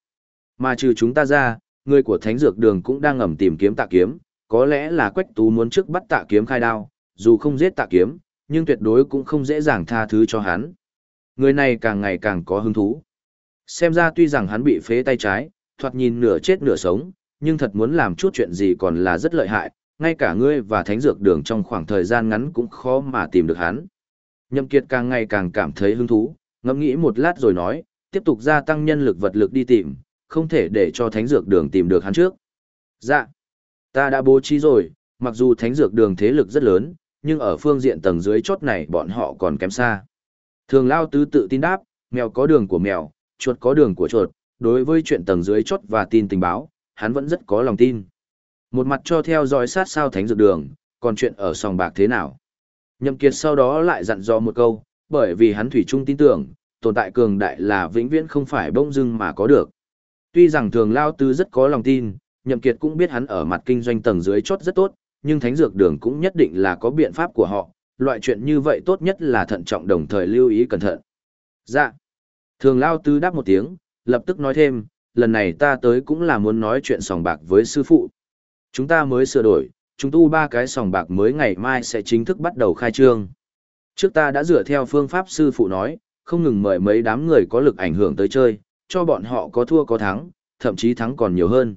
Mà trừ chúng ta ra, người của thánh dược đường cũng đang ngầm tìm kiếm tạ kiếm, có lẽ là quách tú muốn trước bắt tạ kiếm khai đao, dù không giết tạ kiếm, nhưng tuyệt đối cũng không dễ dàng tha thứ cho hắn. Người này càng ngày càng có hứng thú. Xem ra tuy rằng hắn bị phế tay trái, thoạt nhìn nửa chết nửa sống, nhưng thật muốn làm chút chuyện gì còn là rất lợi hại, ngay cả ngươi và thánh dược đường trong khoảng thời gian ngắn cũng khó mà tìm được hắn. Nhậm Kiệt càng ngày càng cảm thấy hứng thú, ngẫm nghĩ một lát rồi nói, tiếp tục gia tăng nhân lực vật lực đi tìm, không thể để cho thánh dược đường tìm được hắn trước. Dạ, ta đã bố trí rồi, mặc dù thánh dược đường thế lực rất lớn, nhưng ở phương diện tầng dưới chốt này bọn họ còn kém xa. Thường Lao Tứ tự tin đáp, mèo có đường của mèo, chuột có đường của chuột, đối với chuyện tầng dưới chốt và tin tình báo, hắn vẫn rất có lòng tin. Một mặt cho theo dõi sát sao thánh dược đường, còn chuyện ở sòng bạc thế nào. Nhậm Kiệt sau đó lại dặn dò một câu, bởi vì hắn thủy chung tin tưởng, tồn tại cường đại là vĩnh viễn không phải bông dưng mà có được. Tuy rằng thường lao tứ rất có lòng tin, Nhậm Kiệt cũng biết hắn ở mặt kinh doanh tầng dưới chốt rất tốt, nhưng thánh dược đường cũng nhất định là có biện pháp của họ, loại chuyện như vậy tốt nhất là thận trọng đồng thời lưu ý cẩn thận. Dạ. Thường lao Tư đáp một tiếng, lập tức nói thêm, lần này ta tới cũng là muốn nói chuyện sòng bạc với sư phụ. Chúng ta mới sửa đổi, chúng tu ba cái sòng bạc mới ngày mai sẽ chính thức bắt đầu khai trương. Trước ta đã dựa theo phương pháp sư phụ nói, không ngừng mời mấy đám người có lực ảnh hưởng tới chơi, cho bọn họ có thua có thắng, thậm chí thắng còn nhiều hơn.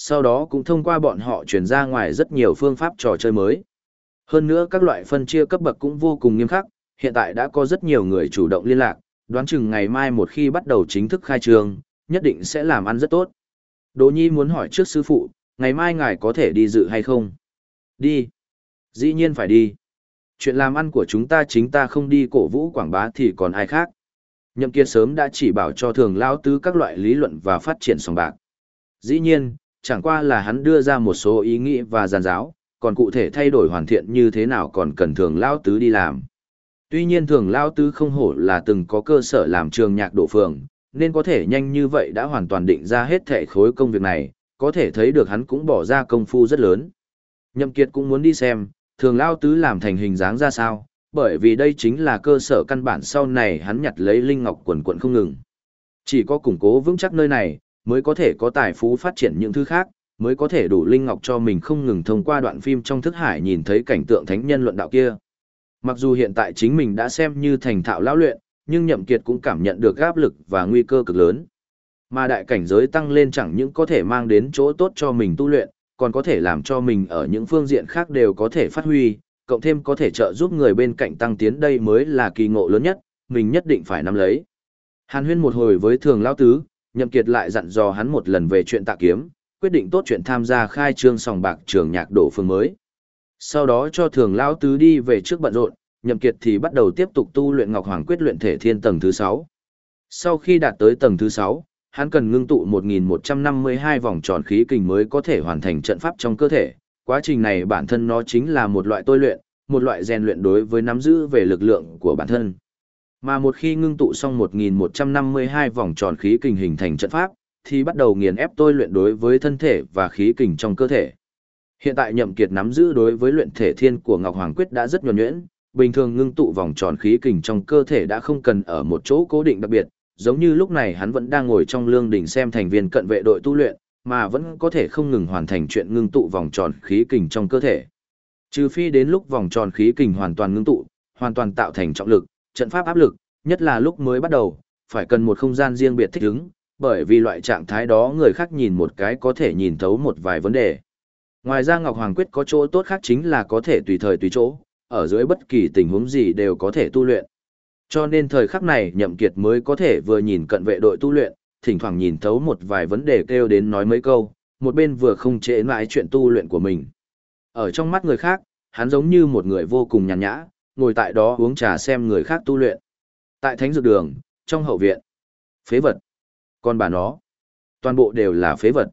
Sau đó cũng thông qua bọn họ truyền ra ngoài rất nhiều phương pháp trò chơi mới. Hơn nữa các loại phân chia cấp bậc cũng vô cùng nghiêm khắc, hiện tại đã có rất nhiều người chủ động liên lạc, đoán chừng ngày mai một khi bắt đầu chính thức khai trường, nhất định sẽ làm ăn rất tốt. Đỗ Nhi muốn hỏi trước sư phụ, ngày mai ngài có thể đi dự hay không? Đi. Dĩ nhiên phải đi. Chuyện làm ăn của chúng ta chính ta không đi cổ vũ quảng bá thì còn ai khác. Nhậm kia sớm đã chỉ bảo cho thường lao tứ các loại lý luận và phát triển sòng bạc. Dĩ nhiên, chẳng qua là hắn đưa ra một số ý nghĩ và giàn giáo, còn cụ thể thay đổi hoàn thiện như thế nào còn cần thường lao tứ đi làm. Tuy nhiên thường lao tứ không hổ là từng có cơ sở làm trường nhạc độ phường, nên có thể nhanh như vậy đã hoàn toàn định ra hết thể khối công việc này, có thể thấy được hắn cũng bỏ ra công phu rất lớn. Nhậm Kiệt cũng muốn đi xem, thường lao tứ làm thành hình dáng ra sao, bởi vì đây chính là cơ sở căn bản sau này hắn nhặt lấy linh ngọc quần quần không ngừng. Chỉ có củng cố vững chắc nơi này, mới có thể có tài phú phát triển những thứ khác, mới có thể đủ linh ngọc cho mình không ngừng thông qua đoạn phim trong thức hải nhìn thấy cảnh tượng thánh nhân luận đạo kia. Mặc dù hiện tại chính mình đã xem như thành thạo lão luyện, nhưng Nhậm Kiệt cũng cảm nhận được áp lực và nguy cơ cực lớn. Mà đại cảnh giới tăng lên chẳng những có thể mang đến chỗ tốt cho mình tu luyện, còn có thể làm cho mình ở những phương diện khác đều có thể phát huy, cộng thêm có thể trợ giúp người bên cạnh tăng tiến đây mới là kỳ ngộ lớn nhất, mình nhất định phải nắm lấy. Hàn huyên một hồi với thường lão tứ, Nhậm Kiệt lại dặn dò hắn một lần về chuyện tạ kiếm, quyết định tốt chuyện tham gia khai trương sòng bạc trường nhạc đổ phương mới. Sau đó cho thường lão tứ đi về trước bận rộn, Nhậm Kiệt thì bắt đầu tiếp tục tu luyện Ngọc Hoàng quyết luyện thể thiên tầng thứ 6. Sau khi đạt tới tầng thứ 6, hắn cần ngưng tụ 1152 vòng tròn khí kình mới có thể hoàn thành trận pháp trong cơ thể. Quá trình này bản thân nó chính là một loại tôi luyện, một loại rèn luyện đối với nắm giữ về lực lượng của bản thân. Mà một khi ngưng tụ xong 1152 vòng tròn khí kình hình thành trận pháp, thì bắt đầu nghiền ép tôi luyện đối với thân thể và khí kình trong cơ thể. Hiện tại Nhậm Kiệt nắm giữ đối với luyện thể thiên của Ngọc Hoàng Quyết đã rất nhuần nhuyễn, bình thường ngưng tụ vòng tròn khí kình trong cơ thể đã không cần ở một chỗ cố định đặc biệt, giống như lúc này hắn vẫn đang ngồi trong lương đỉnh xem thành viên cận vệ đội tu luyện, mà vẫn có thể không ngừng hoàn thành chuyện ngưng tụ vòng tròn khí kình trong cơ thể. Trừ phi đến lúc vòng tròn khí kình hoàn toàn ngưng tụ, hoàn toàn tạo thành trọng lực, trận pháp áp lực, nhất là lúc mới bắt đầu, phải cần một không gian riêng biệt thích ứng, bởi vì loại trạng thái đó người khác nhìn một cái có thể nhìn thấu một vài vấn đề. Ngoài ra Ngọc Hoàng Quyết có chỗ tốt khác chính là có thể tùy thời tùy chỗ, ở dưới bất kỳ tình huống gì đều có thể tu luyện. Cho nên thời khắc này Nhậm Kiệt mới có thể vừa nhìn cận vệ đội tu luyện, thỉnh thoảng nhìn thấu một vài vấn đề kêu đến nói mấy câu, một bên vừa không chế mãi chuyện tu luyện của mình. Ở trong mắt người khác, hắn giống như một người vô cùng nhàn nhã, ngồi tại đó uống trà xem người khác tu luyện. Tại thánh dược đường, trong hậu viện, phế vật. Còn bà nó, toàn bộ đều là phế vật.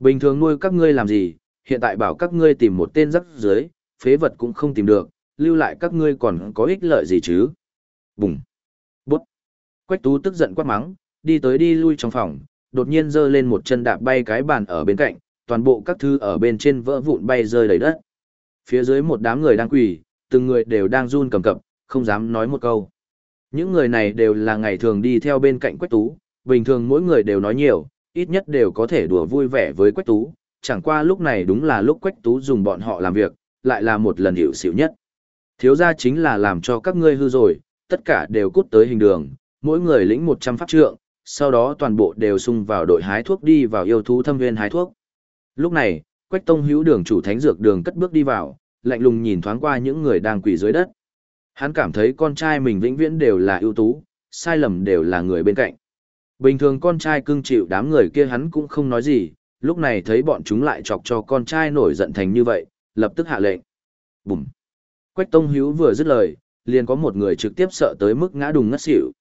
Bình thường nuôi các ngươi làm gì, hiện tại bảo các ngươi tìm một tên rắc dưới, phế vật cũng không tìm được, lưu lại các ngươi còn có ích lợi gì chứ. Bùng. Bút. Quách tú tức giận quát mắng, đi tới đi lui trong phòng, đột nhiên giơ lên một chân đạp bay cái bàn ở bên cạnh, toàn bộ các thư ở bên trên vỡ vụn bay rơi đầy đất. Phía dưới một đám người đang quỳ, từng người đều đang run cầm cập, không dám nói một câu. Những người này đều là ngày thường đi theo bên cạnh Quách Tú, bình thường mỗi người đều nói nhiều, ít nhất đều có thể đùa vui vẻ với Quách Tú, chẳng qua lúc này đúng là lúc Quách Tú dùng bọn họ làm việc, lại là một lần hiểu xỉu nhất. Thiếu gia chính là làm cho các ngươi hư rồi, tất cả đều cút tới hình đường, mỗi người lĩnh 100 pháp trượng, sau đó toàn bộ đều xung vào đội hái thuốc đi vào yêu thú thâm viên hái thuốc. Lúc này, Quách Tông hữu đường chủ thánh dược đường cất bước đi vào, lạnh lùng nhìn thoáng qua những người đang quỳ dưới đất. Hắn cảm thấy con trai mình vĩnh viễn đều là ưu tú, sai lầm đều là người bên cạnh. Bình thường con trai cưng chịu đám người kia hắn cũng không nói gì, lúc này thấy bọn chúng lại chọc cho con trai nổi giận thành như vậy, lập tức hạ lệnh. Bùm! Quách Tông Hiếu vừa dứt lời, liền có một người trực tiếp sợ tới mức ngã đùng ngất xỉu.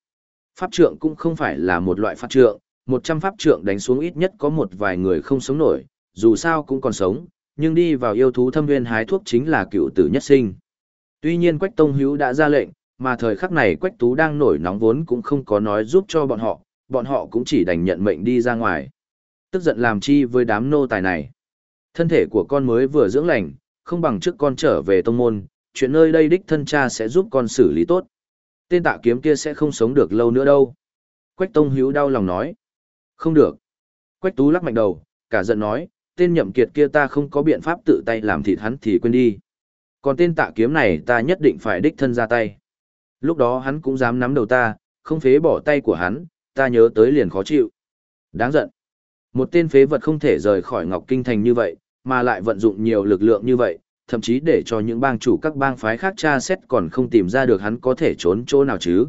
Pháp trượng cũng không phải là một loại pháp trượng, một trăm pháp trượng đánh xuống ít nhất có một vài người không sống nổi, dù sao cũng còn sống, nhưng đi vào yêu thú thâm viên hái thuốc chính là cựu tử nhất sinh. Tuy nhiên Quách Tông Hữu đã ra lệnh, mà thời khắc này Quách Tú đang nổi nóng vốn cũng không có nói giúp cho bọn họ, bọn họ cũng chỉ đành nhận mệnh đi ra ngoài. Tức giận làm chi với đám nô tài này. Thân thể của con mới vừa dưỡng lành, không bằng trước con trở về tông môn, chuyện nơi đây đích thân cha sẽ giúp con xử lý tốt. Tên tạ kiếm kia sẽ không sống được lâu nữa đâu. Quách Tông Hữu đau lòng nói. Không được. Quách Tú lắc mạnh đầu, cả giận nói, tên nhậm kiệt kia ta không có biện pháp tự tay làm thịt hắn thì quên đi. Còn tên tạ kiếm này ta nhất định phải đích thân ra tay. Lúc đó hắn cũng dám nắm đầu ta, không phế bỏ tay của hắn, ta nhớ tới liền khó chịu. Đáng giận. Một tên phế vật không thể rời khỏi Ngọc Kinh Thành như vậy, mà lại vận dụng nhiều lực lượng như vậy, thậm chí để cho những bang chủ các bang phái khác tra xét còn không tìm ra được hắn có thể trốn chỗ nào chứ.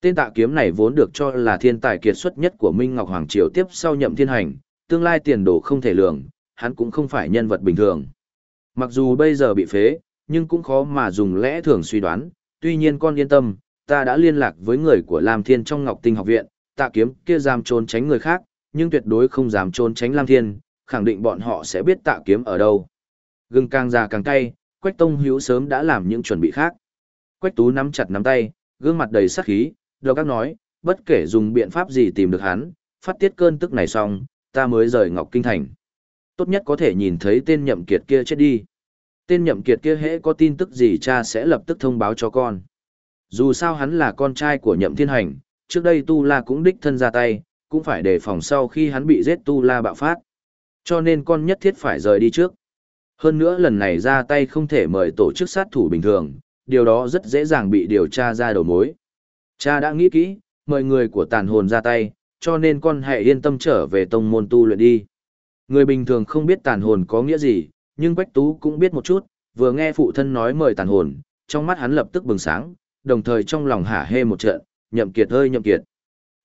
Tên tạ kiếm này vốn được cho là thiên tài kiệt xuất nhất của Minh Ngọc Hoàng Triều tiếp sau nhậm thiên hành, tương lai tiền đồ không thể lường, hắn cũng không phải nhân vật bình thường. Mặc dù bây giờ bị phế, nhưng cũng khó mà dùng lẽ thường suy đoán, tuy nhiên con yên tâm, ta đã liên lạc với người của Lam Thiên trong Ngọc Tinh học viện, tạ kiếm kia dám trốn tránh người khác, nhưng tuyệt đối không dám trốn tránh Lam Thiên, khẳng định bọn họ sẽ biết tạ kiếm ở đâu. Gừng càng già càng cay, Quách Tông Hiếu sớm đã làm những chuẩn bị khác. Quách Tú nắm chặt nắm tay, gương mặt đầy sắc khí, đầu các nói, bất kể dùng biện pháp gì tìm được hắn, phát tiết cơn tức này xong, ta mới rời Ngọc Kinh Thành. Tốt nhất có thể nhìn thấy tên nhậm kiệt kia chết đi. Tên nhậm kiệt kia hễ có tin tức gì cha sẽ lập tức thông báo cho con. Dù sao hắn là con trai của nhậm thiên hành, trước đây Tu La cũng đích thân ra tay, cũng phải đề phòng sau khi hắn bị giết Tu La bạo phát. Cho nên con nhất thiết phải rời đi trước. Hơn nữa lần này ra tay không thể mời tổ chức sát thủ bình thường, điều đó rất dễ dàng bị điều tra ra đầu mối. Cha đã nghĩ kỹ, mời người của tàn hồn ra tay, cho nên con hãy yên tâm trở về tông môn tu luyện đi. Người bình thường không biết tàn hồn có nghĩa gì, nhưng Quách Tú cũng biết một chút, vừa nghe phụ thân nói mời tàn hồn, trong mắt hắn lập tức bừng sáng, đồng thời trong lòng hả hê một trận, nhậm kiệt hơi nhậm kiệt.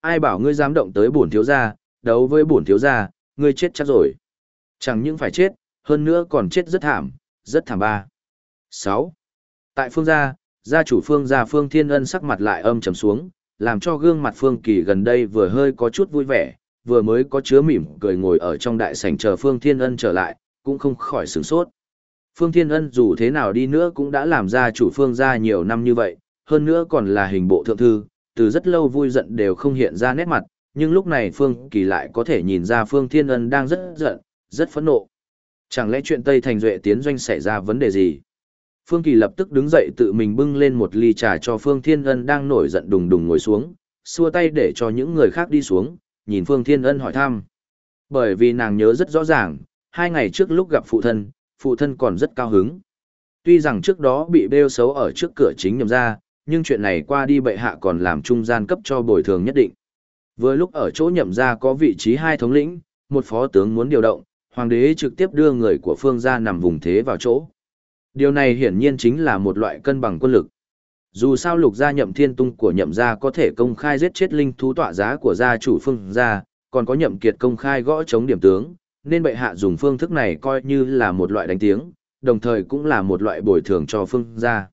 Ai bảo ngươi dám động tới bổn thiếu gia, đấu với bổn thiếu gia, ngươi chết chắc rồi. Chẳng những phải chết, hơn nữa còn chết rất thảm, rất thảm ba. 6. Tại phương gia, gia chủ phương gia phương thiên ân sắc mặt lại âm trầm xuống, làm cho gương mặt phương kỳ gần đây vừa hơi có chút vui vẻ, vừa mới có chứa mỉm cười ngồi ở trong đại sảnh chờ phương thiên ân trở lại, cũng không khỏi sửng sốt. Phương Thiên Ân dù thế nào đi nữa cũng đã làm ra chủ phương gia nhiều năm như vậy, hơn nữa còn là hình bộ thượng thư, từ rất lâu vui giận đều không hiện ra nét mặt, nhưng lúc này Phương Kỳ lại có thể nhìn ra Phương Thiên Ân đang rất giận, rất phẫn nộ. Chẳng lẽ chuyện Tây Thành Duệ tiến doanh xảy ra vấn đề gì? Phương Kỳ lập tức đứng dậy tự mình bưng lên một ly trà cho Phương Thiên Ân đang nổi giận đùng đùng ngồi xuống, xua tay để cho những người khác đi xuống, nhìn Phương Thiên Ân hỏi thăm. Bởi vì nàng nhớ rất rõ ràng, hai ngày trước lúc gặp phụ thân, phụ thân còn rất cao hứng. Tuy rằng trước đó bị bêu xấu ở trước cửa chính nhầm ra, nhưng chuyện này qua đi bệ hạ còn làm trung gian cấp cho bồi thường nhất định. Vừa lúc ở chỗ nhậm ra có vị trí hai thống lĩnh, một phó tướng muốn điều động, hoàng đế trực tiếp đưa người của phương gia nằm vùng thế vào chỗ. Điều này hiển nhiên chính là một loại cân bằng quân lực. Dù sao lục gia nhậm thiên tung của nhậm gia có thể công khai giết chết linh thú tọa giá của gia chủ phương gia, còn có nhậm kiệt công khai gõ chống điểm tướng, nên bệ hạ dùng phương thức này coi như là một loại đánh tiếng, đồng thời cũng là một loại bồi thường cho phương gia.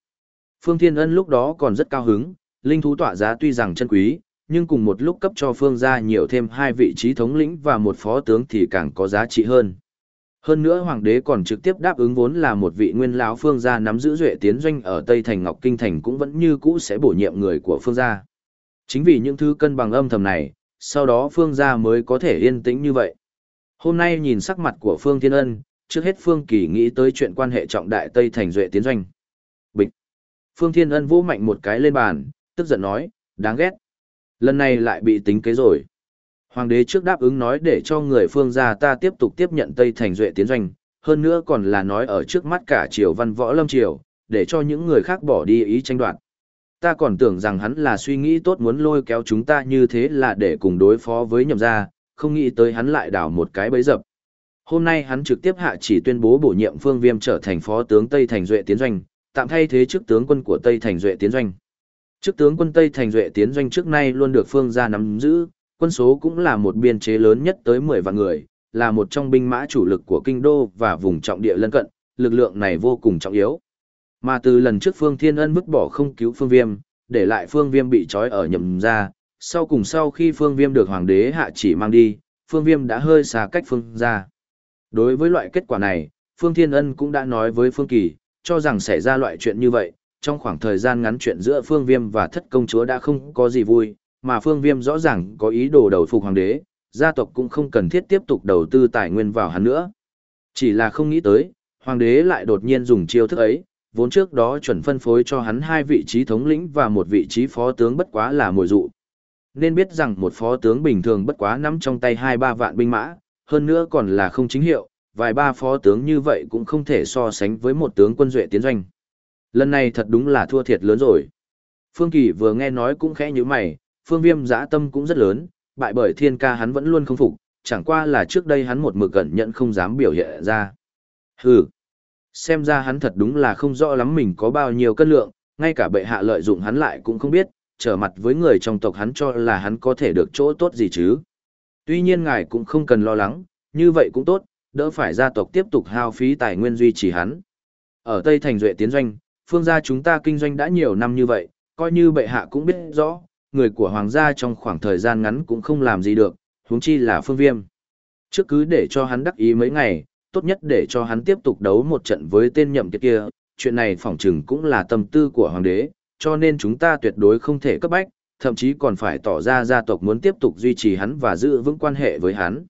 Phương Thiên Ân lúc đó còn rất cao hứng, linh thú tọa giá tuy rằng chân quý, nhưng cùng một lúc cấp cho phương gia nhiều thêm hai vị trí thống lĩnh và một phó tướng thì càng có giá trị hơn. Hơn nữa hoàng đế còn trực tiếp đáp ứng vốn là một vị nguyên lão phương gia nắm giữ duệ tiến doanh ở Tây Thành Ngọc Kinh Thành cũng vẫn như cũ sẽ bổ nhiệm người của phương gia. Chính vì những thứ cân bằng âm thầm này, sau đó phương gia mới có thể yên tĩnh như vậy. Hôm nay nhìn sắc mặt của Phương Thiên Ân, trước hết Phương Kỳ nghĩ tới chuyện quan hệ trọng đại Tây Thành Duệ tiến doanh. Bịch. Phương Thiên Ân vỗ mạnh một cái lên bàn, tức giận nói, đáng ghét. Lần này lại bị tính kế rồi. Hoàng đế trước đáp ứng nói để cho người phương gia ta tiếp tục tiếp nhận Tây Thành Duệ tiến doanh, hơn nữa còn là nói ở trước mắt cả triều văn võ lâm triều, để cho những người khác bỏ đi ý tranh đoạt. Ta còn tưởng rằng hắn là suy nghĩ tốt muốn lôi kéo chúng ta như thế là để cùng đối phó với nhậm gia, không nghĩ tới hắn lại đảo một cái bẫy dập. Hôm nay hắn trực tiếp hạ chỉ tuyên bố bổ nhiệm Phương Viêm trở thành phó tướng Tây Thành Duệ tiến doanh, tạm thay thế chức tướng quân của Tây Thành Duệ tiến doanh. Chức tướng quân Tây Thành Duệ tiến doanh trước nay luôn được Phương gia nắm giữ, quân số cũng là một biên chế lớn nhất tới 10 vạn người, là một trong binh mã chủ lực của kinh đô và vùng trọng địa lân cận, lực lượng này vô cùng trọng yếu. Mà từ lần trước Phương Thiên Ân vứt bỏ không cứu Phương Viêm, để lại Phương Viêm bị trói ở nhậm gia, sau cùng sau khi Phương Viêm được hoàng đế hạ chỉ mang đi, Phương Viêm đã hơi xa cách Phương gia. Đối với loại kết quả này, Phương Thiên Ân cũng đã nói với Phương Kỳ, cho rằng xảy ra loại chuyện như vậy, trong khoảng thời gian ngắn chuyện giữa Phương Viêm và thất công chúa đã không có gì vui, mà Phương Viêm rõ ràng có ý đồ đầu phục hoàng đế, gia tộc cũng không cần thiết tiếp tục đầu tư tài nguyên vào hắn nữa. Chỉ là không nghĩ tới, hoàng đế lại đột nhiên dùng chiêu thức ấy, vốn trước đó chuẩn phân phối cho hắn hai vị trí thống lĩnh và một vị trí phó tướng bất quá là mồi dụ. Nên biết rằng một phó tướng bình thường bất quá nắm trong tay hai ba vạn binh mã, hơn nữa còn là không chính hiệu, vài ba phó tướng như vậy cũng không thể so sánh với một tướng quân duệ tiến doanh. Lần này thật đúng là thua thiệt lớn rồi. Phương Kỳ vừa nghe nói cũng khẽ như mày, phương viêm dã tâm cũng rất lớn, bại bởi thiên ca hắn vẫn luôn không phục, chẳng qua là trước đây hắn một mực cẩn nhận không dám biểu hiện ra. Hừ, xem ra hắn thật đúng là không rõ lắm mình có bao nhiêu cân lượng, ngay cả bệ hạ lợi dụng hắn lại cũng không biết, trở mặt với người trong tộc hắn cho là hắn có thể được chỗ tốt gì chứ. Tuy nhiên ngài cũng không cần lo lắng, như vậy cũng tốt, đỡ phải gia tộc tiếp tục hao phí tài nguyên duy trì hắn. Ở Tây Thành Duệ tiến doanh, phương gia chúng ta kinh doanh đã nhiều năm như vậy, coi như bệ hạ cũng biết rõ, người của hoàng gia trong khoảng thời gian ngắn cũng không làm gì được, huống chi là phương viêm. Trước cứ để cho hắn đắc ý mấy ngày, tốt nhất để cho hắn tiếp tục đấu một trận với tên nhậm kiệt kia, chuyện này phỏng chừng cũng là tâm tư của hoàng đế, cho nên chúng ta tuyệt đối không thể cấp bách, thậm chí còn phải tỏ ra gia tộc muốn tiếp tục duy trì hắn và giữ vững quan hệ với hắn.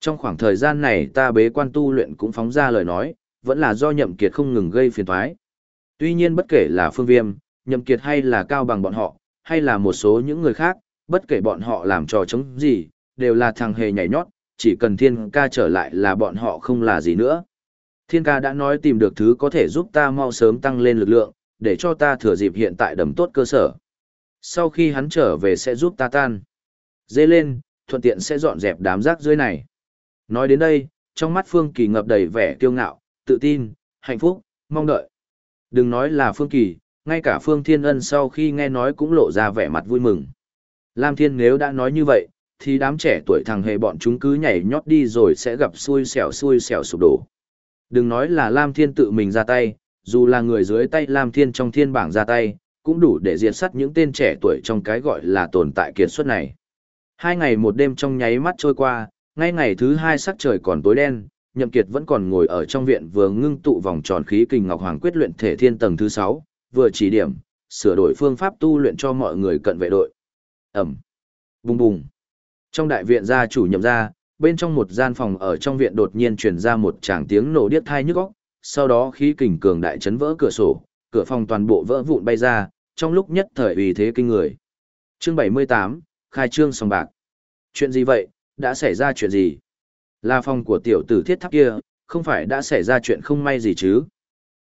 Trong khoảng thời gian này ta bế quan tu luyện cũng phóng ra lời nói, vẫn là do nhậm kiệt không ngừng gây phiền toái. Tuy nhiên bất kể là phương viêm, nhậm kiệt hay là cao bằng bọn họ, hay là một số những người khác, bất kể bọn họ làm trò chống gì, đều là thằng hề nhảy nhót, chỉ cần thiên ca trở lại là bọn họ không là gì nữa. Thiên ca đã nói tìm được thứ có thể giúp ta mau sớm tăng lên lực lượng, để cho ta thừa dịp hiện tại đầm tốt cơ sở. Sau khi hắn trở về sẽ giúp ta tan. Dê lên, thuận tiện sẽ dọn dẹp đám rác dưới này. Nói đến đây, trong mắt Phương Kỳ ngập đầy vẻ kiêu ngạo, tự tin, hạnh phúc, mong đợi. Đừng nói là Phương Kỳ, ngay cả Phương Thiên Ân sau khi nghe nói cũng lộ ra vẻ mặt vui mừng. Lam Thiên nếu đã nói như vậy, thì đám trẻ tuổi thằng hề bọn chúng cứ nhảy nhót đi rồi sẽ gặp xui xẻo xui xẻo sụp đổ. Đừng nói là Lam Thiên tự mình ra tay, dù là người dưới tay Lam Thiên trong thiên bảng ra tay, cũng đủ để diệt sát những tên trẻ tuổi trong cái gọi là tồn tại kiệt xuất này. Hai ngày một đêm trong nháy mắt trôi qua, ngay ngày thứ hai sắc trời còn tối đen, Nhậm Kiệt vẫn còn ngồi ở trong viện vừa ngưng tụ vòng tròn khí kình ngọc hoàng quyết luyện thể thiên tầng thứ 6, vừa chỉ điểm, sửa đổi phương pháp tu luyện cho mọi người cận vệ đội. Ẩm. Bùng bùng. Trong đại viện gia chủ nhậm ra, bên trong một gian phòng ở trong viện đột nhiên truyền ra một tràng tiếng nổ điếc thai nhức óc, sau đó khí kình cường đại chấn vỡ cửa sổ, cửa phòng toàn bộ vỡ vụn bay ra, trong lúc nhất thời uy thế kinh người. Chương 78, khai trương sòng bạc. Chuyện gì vậy, đã xảy ra chuyện gì? Là phòng của tiểu tử thiết tháp kia, không phải đã xảy ra chuyện không may gì chứ?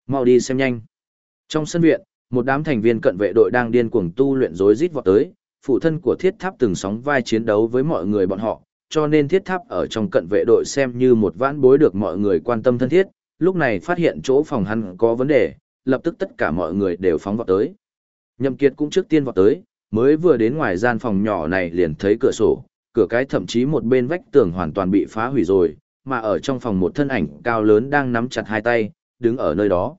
Mau đi xem nhanh. Trong sân viện, một đám thành viên cận vệ đội đang điên cuồng tu luyện rối rít vọt tới, phụ thân của thiết tháp từng sóng vai chiến đấu với mọi người bọn họ, cho nên thiết tháp ở trong cận vệ đội xem như một vãn bối được mọi người quan tâm thân thiết, lúc này phát hiện chỗ phòng hắn có vấn đề, lập tức tất cả mọi người đều phóng vọt tới. Nhậm Kiệt cũng trước tiên vọt tới, mới vừa đến ngoài gian phòng nhỏ này liền thấy cửa sổ, cửa cái thậm chí một bên vách tường hoàn toàn bị phá hủy rồi, mà ở trong phòng một thân ảnh cao lớn đang nắm chặt hai tay, đứng ở nơi đó.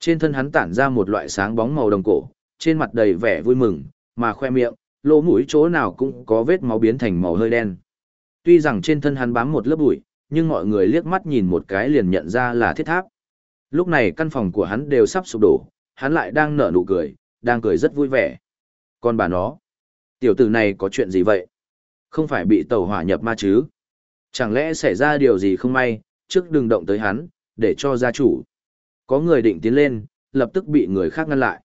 Trên thân hắn tản ra một loại sáng bóng màu đồng cổ, trên mặt đầy vẻ vui mừng, mà khoe miệng, lỗ mũi chỗ nào cũng có vết máu biến thành màu hơi đen. Tuy rằng trên thân hắn bám một lớp bụi, nhưng mọi người liếc mắt nhìn một cái liền nhận ra là thiết tháp. Lúc này căn phòng của hắn đều sắp sụp đổ, hắn lại đang nở nụ cười, đang cười rất vui vẻ. Còn bà nó, tiểu tử này có chuyện gì vậy? Không phải bị tàu hỏa nhập ma chứ? Chẳng lẽ xảy ra điều gì không may, trước đừng động tới hắn, để cho gia chủ. Có người định tiến lên, lập tức bị người khác ngăn lại.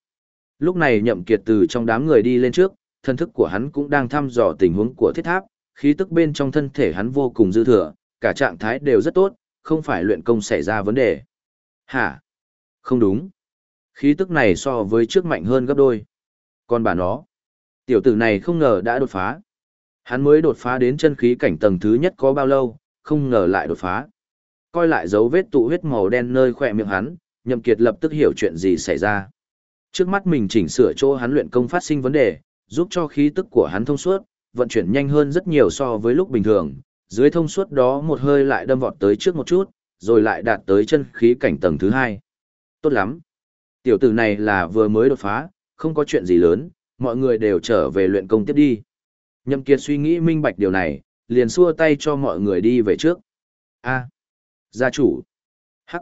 Lúc này nhậm kiệt từ trong đám người đi lên trước, thân thức của hắn cũng đang thăm dò tình huống của thiết tháp, khí tức bên trong thân thể hắn vô cùng dư thừa, cả trạng thái đều rất tốt, không phải luyện công xảy ra vấn đề. Hả? Không đúng. Khí tức này so với trước mạnh hơn gấp đôi. Còn bà nó, tiểu tử này không ngờ đã đột phá. Hắn mới đột phá đến chân khí cảnh tầng thứ nhất có bao lâu, không ngờ lại đột phá. Coi lại dấu vết tụ huyết màu đen nơi khỏe miệng hắn, Nhậm Kiệt lập tức hiểu chuyện gì xảy ra. Trước mắt mình chỉnh sửa chỗ hắn luyện công phát sinh vấn đề, giúp cho khí tức của hắn thông suốt, vận chuyển nhanh hơn rất nhiều so với lúc bình thường. Dưới thông suốt đó một hơi lại đâm vọt tới trước một chút, rồi lại đạt tới chân khí cảnh tầng thứ hai. Tốt lắm. Tiểu tử này là vừa mới đột phá, không có chuyện gì lớn, mọi người đều trở về luyện công tiếp đi. Nhậm Kiệt suy nghĩ minh bạch điều này, liền xua tay cho mọi người đi về trước. A, gia chủ. Hắc.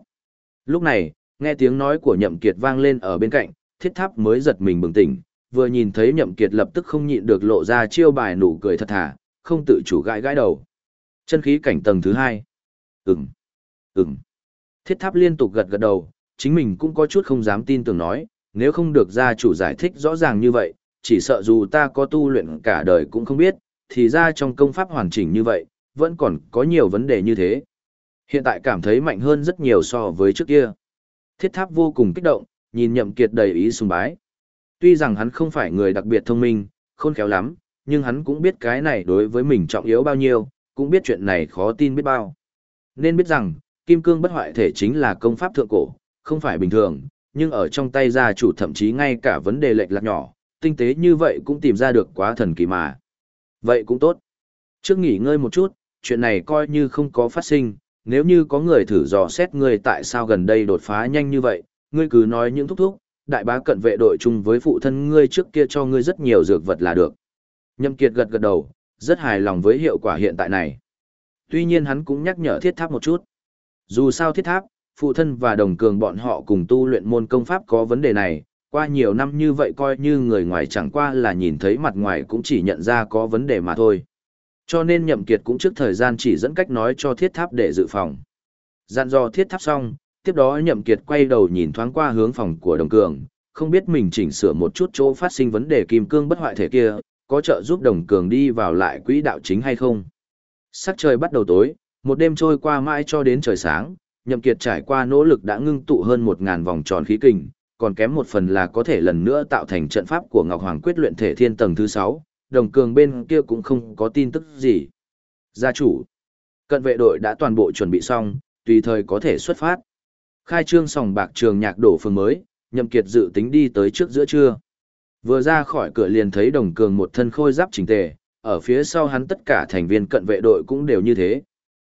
Lúc này, nghe tiếng nói của Nhậm Kiệt vang lên ở bên cạnh, thiết tháp mới giật mình bừng tỉnh, vừa nhìn thấy Nhậm Kiệt lập tức không nhịn được lộ ra chiêu bài nụ cười thật thà, không tự chủ gãi gãi đầu. Chân khí cảnh tầng thứ hai. Ừm. Ừm. Thiết tháp liên tục gật gật đầu, chính mình cũng có chút không dám tin tưởng nói, nếu không được gia chủ giải thích rõ ràng như vậy, chỉ sợ dù ta có tu luyện cả đời cũng không biết, thì ra trong công pháp hoàn chỉnh như vậy, vẫn còn có nhiều vấn đề như thế. Hiện tại cảm thấy mạnh hơn rất nhiều so với trước kia. Thiết tháp vô cùng kích động, nhìn nhậm kiệt đầy ý sùng bái. Tuy rằng hắn không phải người đặc biệt thông minh, khôn khéo lắm, nhưng hắn cũng biết cái này đối với mình trọng yếu bao nhiêu, cũng biết chuyện này khó tin biết bao. Nên biết rằng, kim cương bất hoại thể chính là công pháp thượng cổ, không phải bình thường, nhưng ở trong tay gia chủ thậm chí ngay cả vấn đề lệch lạc nhỏ, tinh tế như vậy cũng tìm ra được quá thần kỳ mà. Vậy cũng tốt. Trước nghỉ ngơi một chút, chuyện này coi như không có phát sinh, nếu như có người thử dò xét ngươi tại sao gần đây đột phá nhanh như vậy, ngươi cứ nói những thúc thúc, đại bá cận vệ đội chung với phụ thân ngươi trước kia cho ngươi rất nhiều dược vật là được. Nhậm Kiệt gật gật đầu, rất hài lòng với hiệu quả hiện tại này. Tuy nhiên hắn cũng nhắc nhở thiết tháp một chút. Dù sao thiết tháp, phụ thân và đồng cường bọn họ cùng tu luyện môn công pháp có vấn đề này, qua nhiều năm như vậy coi như người ngoài chẳng qua là nhìn thấy mặt ngoài cũng chỉ nhận ra có vấn đề mà thôi. Cho nên nhậm kiệt cũng trước thời gian chỉ dẫn cách nói cho thiết tháp để dự phòng. Dặn dò thiết tháp xong, tiếp đó nhậm kiệt quay đầu nhìn thoáng qua hướng phòng của đồng cường, không biết mình chỉnh sửa một chút chỗ phát sinh vấn đề kim cương bất hoại thể kia, có trợ giúp đồng cường đi vào lại quỹ đạo chính hay không. Sắc trời bắt đầu tối, một đêm trôi qua mãi cho đến trời sáng, nhậm kiệt trải qua nỗ lực đã ngưng tụ hơn một ngàn vòng tròn khí kình, còn kém một phần là có thể lần nữa tạo thành trận pháp của Ngọc Hoàng quyết luyện thể thiên tầng thứ 6, đồng cường bên kia cũng không có tin tức gì. Gia chủ, cận vệ đội đã toàn bộ chuẩn bị xong, tùy thời có thể xuất phát. Khai trương sòng bạc trường nhạc đổ phường mới, nhậm kiệt dự tính đi tới trước giữa trưa. Vừa ra khỏi cửa liền thấy đồng cường một thân khôi giáp chỉnh tề, ở phía sau hắn tất cả thành viên cận vệ đội cũng đều như thế.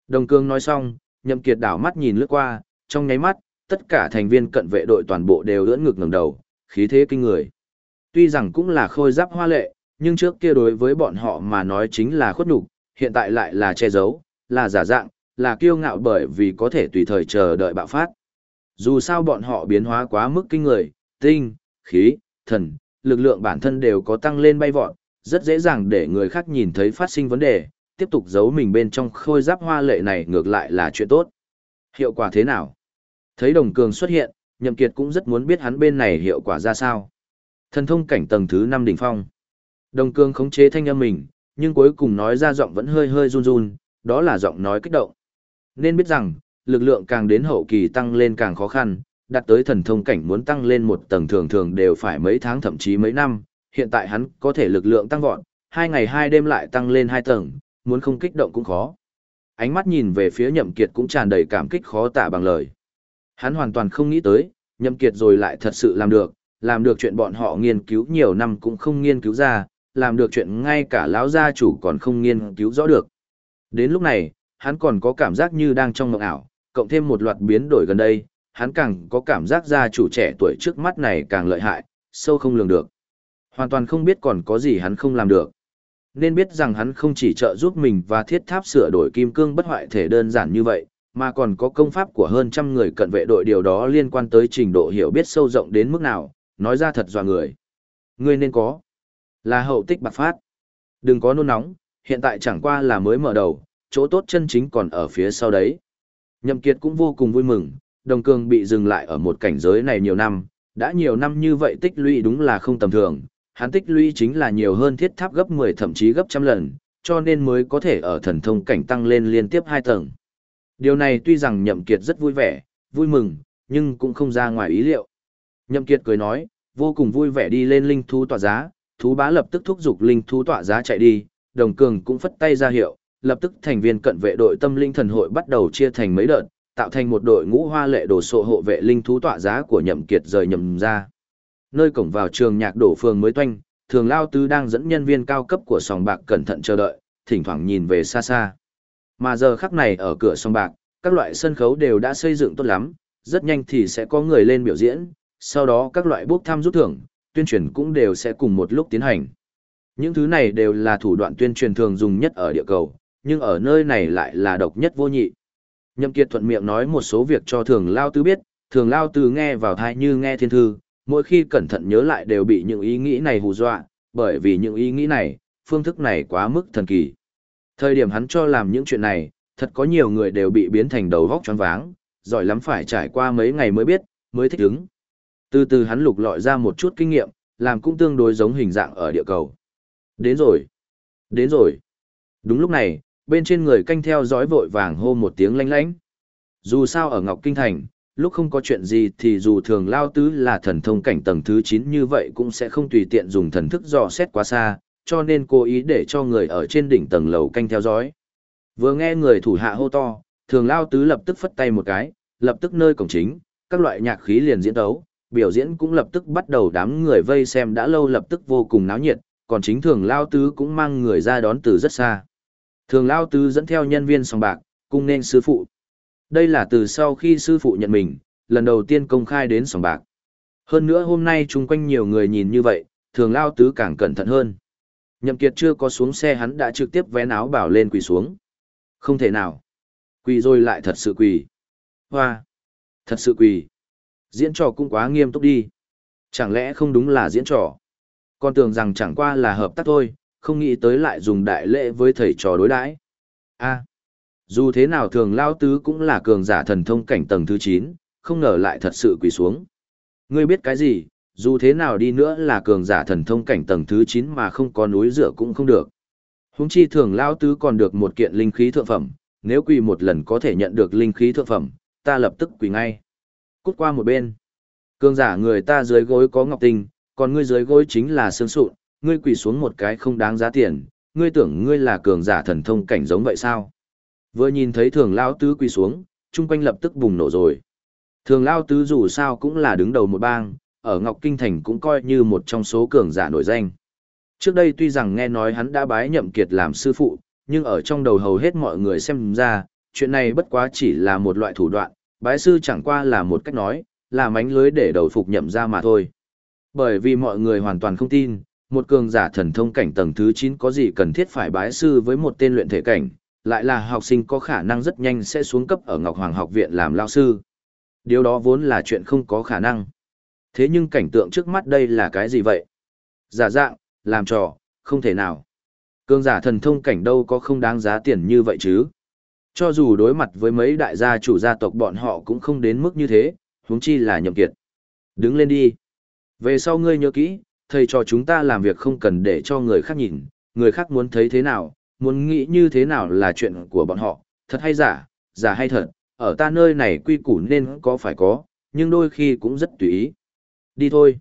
Đồng cường nói xong, nhậm kiệt đảo mắt nhìn lướt qua, trong nháy mắt, tất cả thành viên cận vệ đội toàn bộ đều ưỡn ngực ngẩng đầu, khí thế kinh người. Tuy rằng cũng là khôi giáp hoa lệ, nhưng trước kia đối với bọn họ mà nói chính là khuất nhục, hiện tại lại là che giấu, là giả dạng, là kiêu ngạo bởi vì có thể tùy thời chờ đợi bạo phát. Dù sao bọn họ biến hóa quá mức kinh người, tinh, khí, thần, lực lượng bản thân đều có tăng lên bay vọt, rất dễ dàng để người khác nhìn thấy phát sinh vấn đề, tiếp tục giấu mình bên trong khôi giáp hoa lệ này ngược lại là chuyện tốt. Hiệu quả thế nào? Thấy đồng cường xuất hiện, nhậm kiệt cũng rất muốn biết hắn bên này hiệu quả ra sao. Thần thông cảnh tầng thứ 5 đỉnh phong. Đồng cương khống chế thanh âm mình, nhưng cuối cùng nói ra giọng vẫn hơi hơi run run, đó là giọng nói kích động. Nên biết rằng, lực lượng càng đến hậu kỳ tăng lên càng khó khăn, đạt tới thần thông cảnh muốn tăng lên một tầng thường thường đều phải mấy tháng thậm chí mấy năm, hiện tại hắn có thể lực lượng tăng vọt, hai ngày hai đêm lại tăng lên hai tầng, muốn không kích động cũng khó. Ánh mắt nhìn về phía nhậm kiệt cũng tràn đầy cảm kích khó tả bằng lời. Hắn hoàn toàn không nghĩ tới, nhậm kiệt rồi lại thật sự làm được, làm được chuyện bọn họ nghiên cứu nhiều năm cũng không nghiên cứu ra, làm được chuyện ngay cả lão gia chủ còn không nghiên cứu rõ được. Đến lúc này, hắn còn có cảm giác như đang trong mộng ảo, cộng thêm một loạt biến đổi gần đây, hắn càng có cảm giác gia chủ trẻ tuổi trước mắt này càng lợi hại, sâu không lường được. Hoàn toàn không biết còn có gì hắn không làm được. Nên biết rằng hắn không chỉ trợ giúp mình và thiết tháp sửa đổi kim cương bất hoại thể đơn giản như vậy, mà còn có công pháp của hơn trăm người cận vệ đội điều đó liên quan tới trình độ hiểu biết sâu rộng đến mức nào, nói ra thật dò người. Ngươi nên có. Là hậu tích bạc phát. Đừng có nôn nóng, hiện tại chẳng qua là mới mở đầu, chỗ tốt chân chính còn ở phía sau đấy. Nhậm Kiệt cũng vô cùng vui mừng, đồng cường bị dừng lại ở một cảnh giới này nhiều năm, đã nhiều năm như vậy tích lũy đúng là không tầm thường, hắn tích lũy chính là nhiều hơn thiết tháp gấp 10 thậm chí gấp trăm lần, cho nên mới có thể ở thần thông cảnh tăng lên liên tiếp hai tầng. Điều này tuy rằng Nhậm Kiệt rất vui vẻ, vui mừng, nhưng cũng không ra ngoài ý liệu. Nhậm Kiệt cười nói, vô cùng vui vẻ đi lên linh thú tọa giá, thú bá lập tức thúc giục linh thú tọa giá chạy đi, đồng cường cũng phất tay ra hiệu, lập tức thành viên cận vệ đội tâm linh thần hội bắt đầu chia thành mấy đợt, tạo thành một đội ngũ hoa lệ đồ sộ hộ vệ linh thú tọa giá của nhậm kiệt rời nhậm ra. Nơi cổng vào trường nhạc đổ phường mới toanh, thường lao tứ đang dẫn nhân viên cao cấp của sòng bạc cẩn thận chờ đợi, thỉnh thoảng nhìn về xa xa. Mà giờ khắc này ở cửa sòng bạc, các loại sân khấu đều đã xây dựng tốt lắm, rất nhanh thì sẽ có người lên biểu diễn, sau đó các loại bốc thăm rút thưởng, tuyên truyền cũng đều sẽ cùng một lúc tiến hành. Những thứ này đều là thủ đoạn tuyên truyền thường dùng nhất ở địa cầu, nhưng ở nơi này lại là độc nhất vô nhị. Nhậm Kiệt thuận miệng nói một số việc cho thường lao tứ biết, thường lao tứ nghe vào thai như nghe thiên thư, mỗi khi cẩn thận nhớ lại đều bị những ý nghĩ này hù dọa, bởi vì những ý nghĩ này, phương thức này quá mức thần kỳ. Thời điểm hắn cho làm những chuyện này, thật có nhiều người đều bị biến thành đầu vóc choáng váng, giỏi lắm phải trải qua mấy ngày mới biết, mới thích ứng. Từ từ hắn lục lọi ra một chút kinh nghiệm, làm cũng tương đối giống hình dạng ở địa cầu. Đến rồi. Đến rồi. Đúng lúc này, bên trên người canh theo dõi vội vàng hô một tiếng lanh lánh. Dù sao ở Ngọc Kinh Thành, lúc không có chuyện gì thì dù thường lao tứ là thần thông cảnh tầng thứ 9 như vậy cũng sẽ không tùy tiện dùng thần thức dò xét quá xa, cho nên cố ý để cho người ở trên đỉnh tầng lầu canh theo dõi. Vừa nghe người thủ hạ hô to, thường lao tứ lập tức phất tay một cái, lập tức nơi cổng chính, các loại nhạc khí liền diễn đấu, biểu diễn cũng lập tức bắt đầu đám người vây xem đã lâu lập tức vô cùng náo nhiệt, còn chính thường lao tứ cũng mang người ra đón từ rất xa. Thường lao tứ dẫn theo nhân viên sòng bạc, cung nên sư phụ. Đây là từ sau khi sư phụ nhận mình, lần đầu tiên công khai đến sòng bạc. Hơn nữa hôm nay chung quanh nhiều người nhìn như vậy, thường lao tứ càng cẩn thận hơn. Nhậm Kiệt chưa có xuống xe hắn đã trực tiếp vén áo bảo lên quỳ xuống. Không thể nào. Quỳ rồi lại thật sự quỳ. Hoa. Thật sự quỳ. Diễn trò cũng quá nghiêm túc đi. Chẳng lẽ không đúng là diễn trò? Con tưởng rằng chẳng qua là hợp tác thôi, không nghĩ tới lại dùng đại lễ với thầy trò đối đãi. A. Dù thế nào thường lao tứ cũng là cường giả thần thông cảnh tầng thứ 9, không ngờ lại thật sự quỳ xuống. Ngươi biết cái gì, dù thế nào đi nữa là cường giả thần thông cảnh tầng thứ 9 mà không có núi rửa cũng không được. Húng chi thường lao tứ còn được một kiện linh khí thượng phẩm, nếu quỳ một lần có thể nhận được linh khí thượng phẩm, ta lập tức quỳ ngay. Cút qua một bên. Cường giả người ta dưới gối có ngọc tinh, còn ngươi dưới gối chính là xương sụn, ngươi quỳ xuống một cái không đáng giá tiền, ngươi tưởng ngươi là cường giả thần thông cảnh giống vậy sao? Vừa nhìn thấy thường lao tứ quỳ xuống, chung quanh lập tức bùng nổ rồi. Thường lao tứ dù sao cũng là đứng đầu một bang, ở Ngọc Kinh Thành cũng coi như một trong số cường giả nổi danh. Trước đây tuy rằng nghe nói hắn đã bái nhậm kiệt làm sư phụ, nhưng ở trong đầu hầu hết mọi người xem ra, chuyện này bất quá chỉ là một loại thủ đoạn, bái sư chẳng qua là một cách nói, là mánh lưới để đầu phục nhậm ra mà thôi. Bởi vì mọi người hoàn toàn không tin, một cường giả thần thông cảnh tầng thứ 9 có gì cần thiết phải bái sư với một tên luyện thể cảnh, lại là học sinh có khả năng rất nhanh sẽ xuống cấp ở Ngọc Hoàng học viện làm lao sư. Điều đó vốn là chuyện không có khả năng. Thế nhưng cảnh tượng trước mắt đây là cái gì vậy? Giả dạng, làm trò, không thể nào. Cường giả thần thông cảnh đâu có không đáng giá tiền như vậy chứ? Cho dù đối mặt với mấy đại gia chủ gia tộc bọn họ cũng không đến mức như thế, huống chi là nhậm kiệt. Đứng lên đi. Về sau ngươi nhớ kỹ, thầy cho chúng ta làm việc không cần để cho người khác nhìn, người khác muốn thấy thế nào, muốn nghĩ như thế nào là chuyện của bọn họ, thật hay giả, giả hay thật, ở ta nơi này quy củ nên có phải có, nhưng đôi khi cũng rất tùy ý. Đi thôi.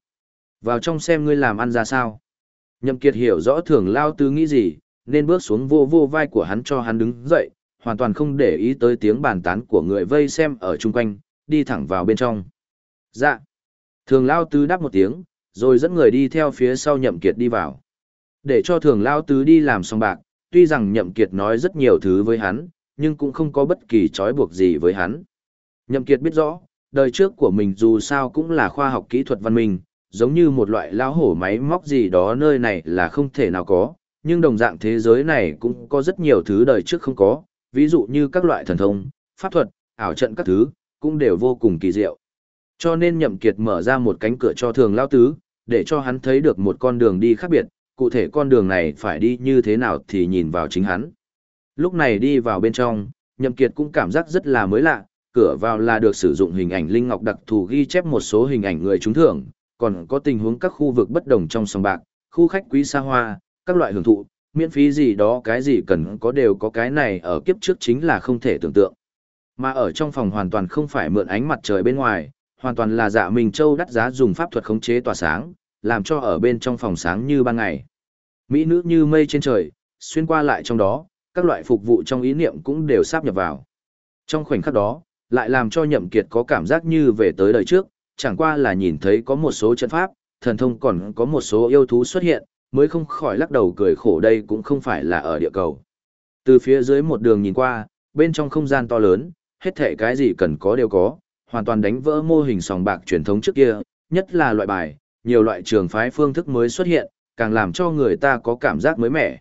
Vào trong xem ngươi làm ăn ra sao. Nhậm Kiệt hiểu rõ thường lao tư nghĩ gì, nên bước xuống vô vô vai của hắn cho hắn đứng dậy, hoàn toàn không để ý tới tiếng bàn tán của người vây xem ở chung quanh, đi thẳng vào bên trong. Dạ. Thường lao tứ đáp một tiếng, rồi dẫn người đi theo phía sau nhậm kiệt đi vào. Để cho thường lao tứ đi làm xong bạc, tuy rằng nhậm kiệt nói rất nhiều thứ với hắn, nhưng cũng không có bất kỳ trói buộc gì với hắn. Nhậm kiệt biết rõ, đời trước của mình dù sao cũng là khoa học kỹ thuật văn minh, giống như một loại lao hổ máy móc gì đó nơi này là không thể nào có, nhưng đồng dạng thế giới này cũng có rất nhiều thứ đời trước không có, ví dụ như các loại thần thông, pháp thuật, ảo trận các thứ, cũng đều vô cùng kỳ diệu. Cho nên nhậm kiệt mở ra một cánh cửa cho thường lao tứ, để cho hắn thấy được một con đường đi khác biệt, cụ thể con đường này phải đi như thế nào thì nhìn vào chính hắn. Lúc này đi vào bên trong, nhậm kiệt cũng cảm giác rất là mới lạ, cửa vào là được sử dụng hình ảnh linh ngọc đặc thù ghi chép một số hình ảnh người trúng thưởng, còn có tình huống các khu vực bất đồng trong sòng bạc, khu khách quý xa hoa, các loại hưởng thụ, miễn phí gì đó cái gì cần có đều có cái này ở kiếp trước chính là không thể tưởng tượng. Mà ở trong phòng hoàn toàn không phải mượn ánh mặt trời bên ngoài, hoàn toàn là dạ mình châu đắt giá dùng pháp thuật khống chế tỏa sáng, làm cho ở bên trong phòng sáng như ban ngày. Mỹ nữ như mây trên trời, xuyên qua lại trong đó, các loại phục vụ trong ý niệm cũng đều sáp nhập vào. Trong khoảnh khắc đó, lại làm cho nhậm kiệt có cảm giác như về tới đời trước, chẳng qua là nhìn thấy có một số trận pháp, thần thông còn có một số yêu thú xuất hiện, mới không khỏi lắc đầu cười khổ đây cũng không phải là ở địa cầu. Từ phía dưới một đường nhìn qua, bên trong không gian to lớn, hết thể cái gì cần có đều có, hoàn toàn đánh vỡ mô hình sòng bạc truyền thống trước kia, nhất là loại bài, nhiều loại trường phái phương thức mới xuất hiện, càng làm cho người ta có cảm giác mới mẻ.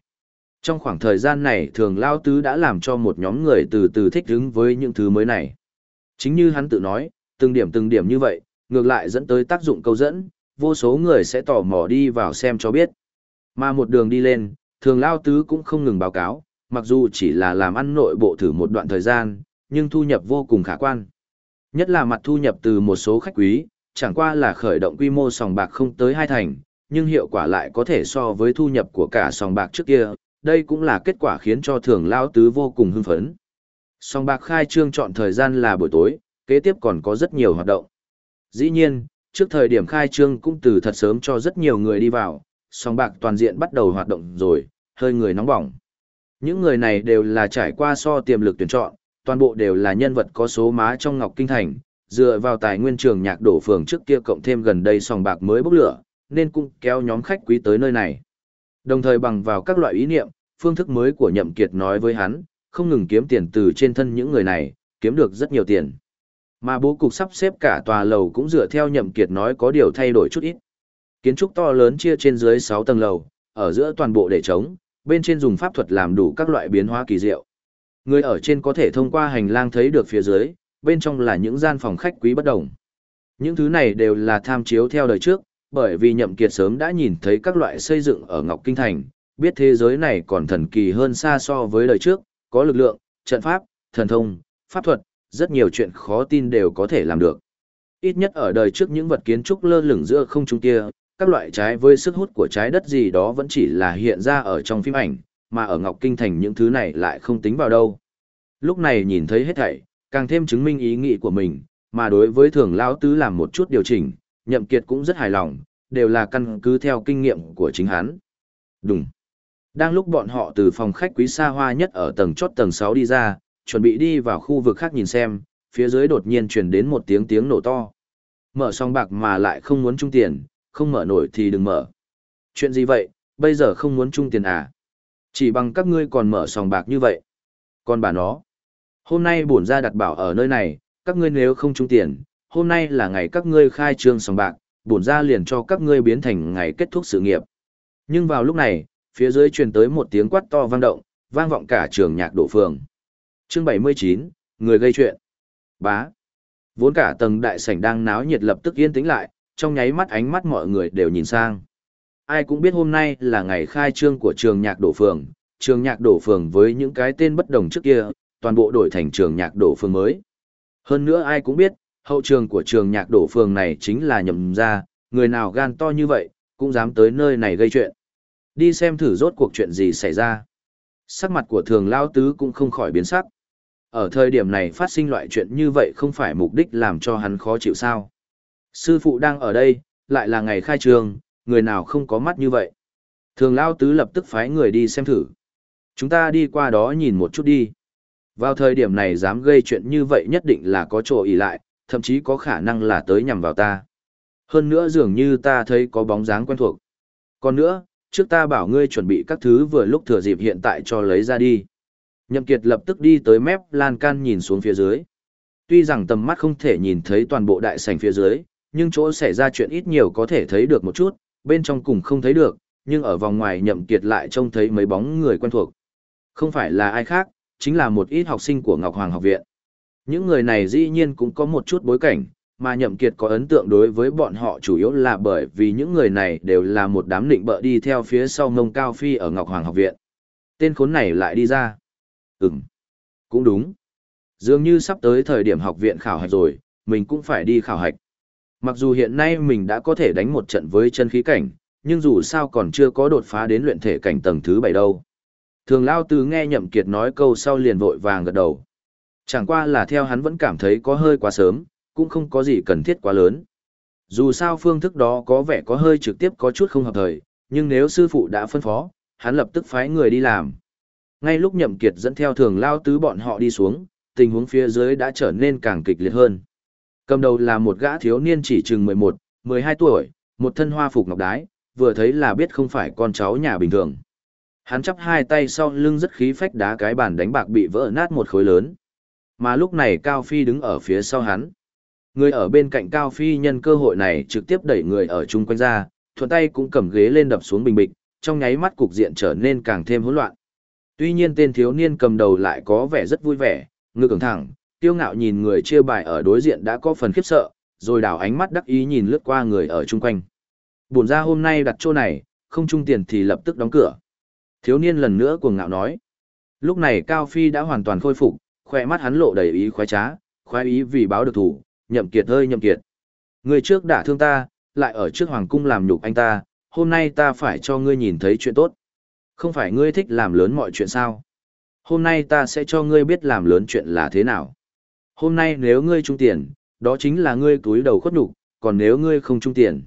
Trong khoảng thời gian này thường Lao Tứ đã làm cho một nhóm người từ từ thích ứng với những thứ mới này. Chính như hắn tự nói, từng điểm từng điểm như vậy, ngược lại dẫn tới tác dụng câu dẫn, vô số người sẽ tò mò đi vào xem cho biết. Mà một đường đi lên, thường Lao Tứ cũng không ngừng báo cáo, mặc dù chỉ là làm ăn nội bộ thử một đoạn thời gian, nhưng thu nhập vô cùng khả quan. Nhất là mặt thu nhập từ một số khách quý, chẳng qua là khởi động quy mô sòng bạc không tới hai thành, nhưng hiệu quả lại có thể so với thu nhập của cả sòng bạc trước kia, đây cũng là kết quả khiến cho thường lao tứ vô cùng hưng phấn. Sòng bạc khai trương chọn thời gian là buổi tối, kế tiếp còn có rất nhiều hoạt động. Dĩ nhiên, trước thời điểm khai trương cũng từ thật sớm cho rất nhiều người đi vào, sòng bạc toàn diện bắt đầu hoạt động rồi, hơi người nóng bỏng. Những người này đều là trải qua so tiềm lực tuyển chọn, toàn bộ đều là nhân vật có số má trong Ngọc Kinh Thành, dựa vào tài nguyên trường nhạc đổ phường trước kia cộng thêm gần đây sòng bạc mới bốc lửa, nên cũng kéo nhóm khách quý tới nơi này. Đồng thời bằng vào các loại ý niệm, phương thức mới của Nhậm Kiệt nói với hắn, không ngừng kiếm tiền từ trên thân những người này, kiếm được rất nhiều tiền. Mà bố cục sắp xếp cả tòa lầu cũng dựa theo Nhậm Kiệt nói có điều thay đổi chút ít. Kiến trúc to lớn chia trên dưới 6 tầng lầu, ở giữa toàn bộ để trống, bên trên dùng pháp thuật làm đủ các loại biến hóa kỳ diệu. Người ở trên có thể thông qua hành lang thấy được phía dưới, bên trong là những gian phòng khách quý bất đồng. Những thứ này đều là tham chiếu theo đời trước, bởi vì Nhậm Kiệt sớm đã nhìn thấy các loại xây dựng ở Ngọc Kinh Thành, biết thế giới này còn thần kỳ hơn xa so với đời trước, có lực lượng, trận pháp, thần thông, pháp thuật, rất nhiều chuyện khó tin đều có thể làm được. Ít nhất ở đời trước những vật kiến trúc lơ lửng giữa không trung kia, các loại trái với sức hút của trái đất gì đó vẫn chỉ là hiện ra ở trong phim ảnh, mà ở Ngọc Kinh Thành những thứ này lại không tính vào đâu. Lúc này nhìn thấy hết thảy, càng thêm chứng minh ý nghĩ của mình, mà đối với thường lão tứ làm một chút điều chỉnh, nhậm kiệt cũng rất hài lòng, đều là căn cứ theo kinh nghiệm của chính hắn. Đúng. Đang lúc bọn họ từ phòng khách quý xa hoa nhất ở tầng chót tầng 6 đi ra, chuẩn bị đi vào khu vực khác nhìn xem, phía dưới đột nhiên truyền đến một tiếng tiếng nổ to. Mở xong bạc mà lại không muốn trung tiền, không mở nổi thì đừng mở. Chuyện gì vậy, bây giờ không muốn chung tiền à? Chỉ bằng các ngươi còn mở sòng bạc như vậy. Còn bà nó, hôm nay bổn ra đặt bảo ở nơi này, các ngươi nếu không chung tiền, hôm nay là ngày các ngươi khai trương sòng bạc, bổn ra liền cho các ngươi biến thành ngày kết thúc sự nghiệp. Nhưng vào lúc này, phía dưới truyền tới một tiếng quát to vang động, vang vọng cả trường nhạc đổ phường. Chương 79, người gây chuyện. Bá. Vốn cả tầng đại sảnh đang náo nhiệt lập tức yên tĩnh lại, trong nháy mắt ánh mắt mọi người đều nhìn sang. Ai cũng biết hôm nay là ngày khai trương của trường nhạc đổ phường, trường nhạc đổ phường với những cái tên bất đồng trước kia, toàn bộ đổi thành trường nhạc đổ phường mới. Hơn nữa ai cũng biết, hậu trường của trường nhạc đổ phường này chính là nhầm ra, người nào gan to như vậy, cũng dám tới nơi này gây chuyện. Đi xem thử rốt cuộc chuyện gì xảy ra. Sắc mặt của thường lao tứ cũng không khỏi biến sắc. Ở thời điểm này phát sinh loại chuyện như vậy không phải mục đích làm cho hắn khó chịu sao. Sư phụ đang ở đây, lại là ngày khai trường, người nào không có mắt như vậy. Thường lao tứ lập tức phái người đi xem thử. Chúng ta đi qua đó nhìn một chút đi. Vào thời điểm này dám gây chuyện như vậy nhất định là có chỗ ý lại, thậm chí có khả năng là tới nhằm vào ta. Hơn nữa dường như ta thấy có bóng dáng quen thuộc. Còn nữa, trước ta bảo ngươi chuẩn bị các thứ vừa lúc thừa dịp hiện tại cho lấy ra đi. Nhậm Kiệt lập tức đi tới mép lan can nhìn xuống phía dưới. Tuy rằng tầm mắt không thể nhìn thấy toàn bộ đại sảnh phía dưới, nhưng chỗ xảy ra chuyện ít nhiều có thể thấy được một chút, bên trong cùng không thấy được, nhưng ở vòng ngoài Nhậm Kiệt lại trông thấy mấy bóng người quen thuộc. Không phải là ai khác, chính là một ít học sinh của Ngọc Hoàng học viện. Những người này dĩ nhiên cũng có một chút bối cảnh, mà Nhậm Kiệt có ấn tượng đối với bọn họ chủ yếu là bởi vì những người này đều là một đám định bợ đi theo phía sau ngông cao phi ở Ngọc Hoàng học viện. Tên khốn này lại đi ra. Ừm, cũng đúng. Dường như sắp tới thời điểm học viện khảo hạch rồi, mình cũng phải đi khảo hạch. Mặc dù hiện nay mình đã có thể đánh một trận với chân khí cảnh, nhưng dù sao còn chưa có đột phá đến luyện thể cảnh tầng thứ bảy đâu. Thường Lao Tứ nghe Nhậm Kiệt nói câu sau liền vội vàng gật đầu. Chẳng qua là theo hắn vẫn cảm thấy có hơi quá sớm, cũng không có gì cần thiết quá lớn. Dù sao phương thức đó có vẻ có hơi trực tiếp có chút không hợp thời, nhưng nếu sư phụ đã phân phó, hắn lập tức phái người đi làm. Ngay lúc Nhậm Kiệt dẫn theo Thường Lao Tứ bọn họ đi xuống, tình huống phía dưới đã trở nên càng kịch liệt hơn. Cầm đầu là một gã thiếu niên chỉ chừng 11, 12 tuổi, một thân hoa phục ngọc đái, vừa thấy là biết không phải con cháu nhà bình thường. Hắn chắp hai tay sau lưng rất khí phách đá cái bàn đánh bạc bị vỡ nát một khối lớn. Mà lúc này Cao Phi đứng ở phía sau hắn. Người ở bên cạnh Cao Phi nhân cơ hội này trực tiếp đẩy người ở chung quanh ra, thuận tay cũng cầm ghế lên đập xuống bình bịch, trong nháy mắt cục diện trở nên càng thêm hỗn loạn. Tuy nhiên tên thiếu niên cầm đầu lại có vẻ rất vui vẻ, ngực cứng thẳng, tiêu ngạo nhìn người chia bài ở đối diện đã có phần khiếp sợ, rồi đảo ánh mắt đắc ý nhìn lướt qua người ở chung quanh. Buồn ra hôm nay đặt chỗ này, không trung tiền thì lập tức đóng cửa. Thiếu niên lần nữa cuồng ngạo nói. Lúc này Cao Phi đã hoàn toàn khôi phục, khoe mắt hắn lộ đầy ý khoái trá, khoái ý vì báo được thủ, nhậm kiệt hơi nhậm kiệt. Người trước đã thương ta, lại ở trước hoàng cung làm nhục anh ta, hôm nay ta phải cho ngươi nhìn thấy chuyện tốt. Không phải ngươi thích làm lớn mọi chuyện sao? Hôm nay ta sẽ cho ngươi biết làm lớn chuyện là thế nào. Hôm nay nếu ngươi trung tiền, đó chính là ngươi túi đầu khuất nhục, còn nếu ngươi không trung tiền.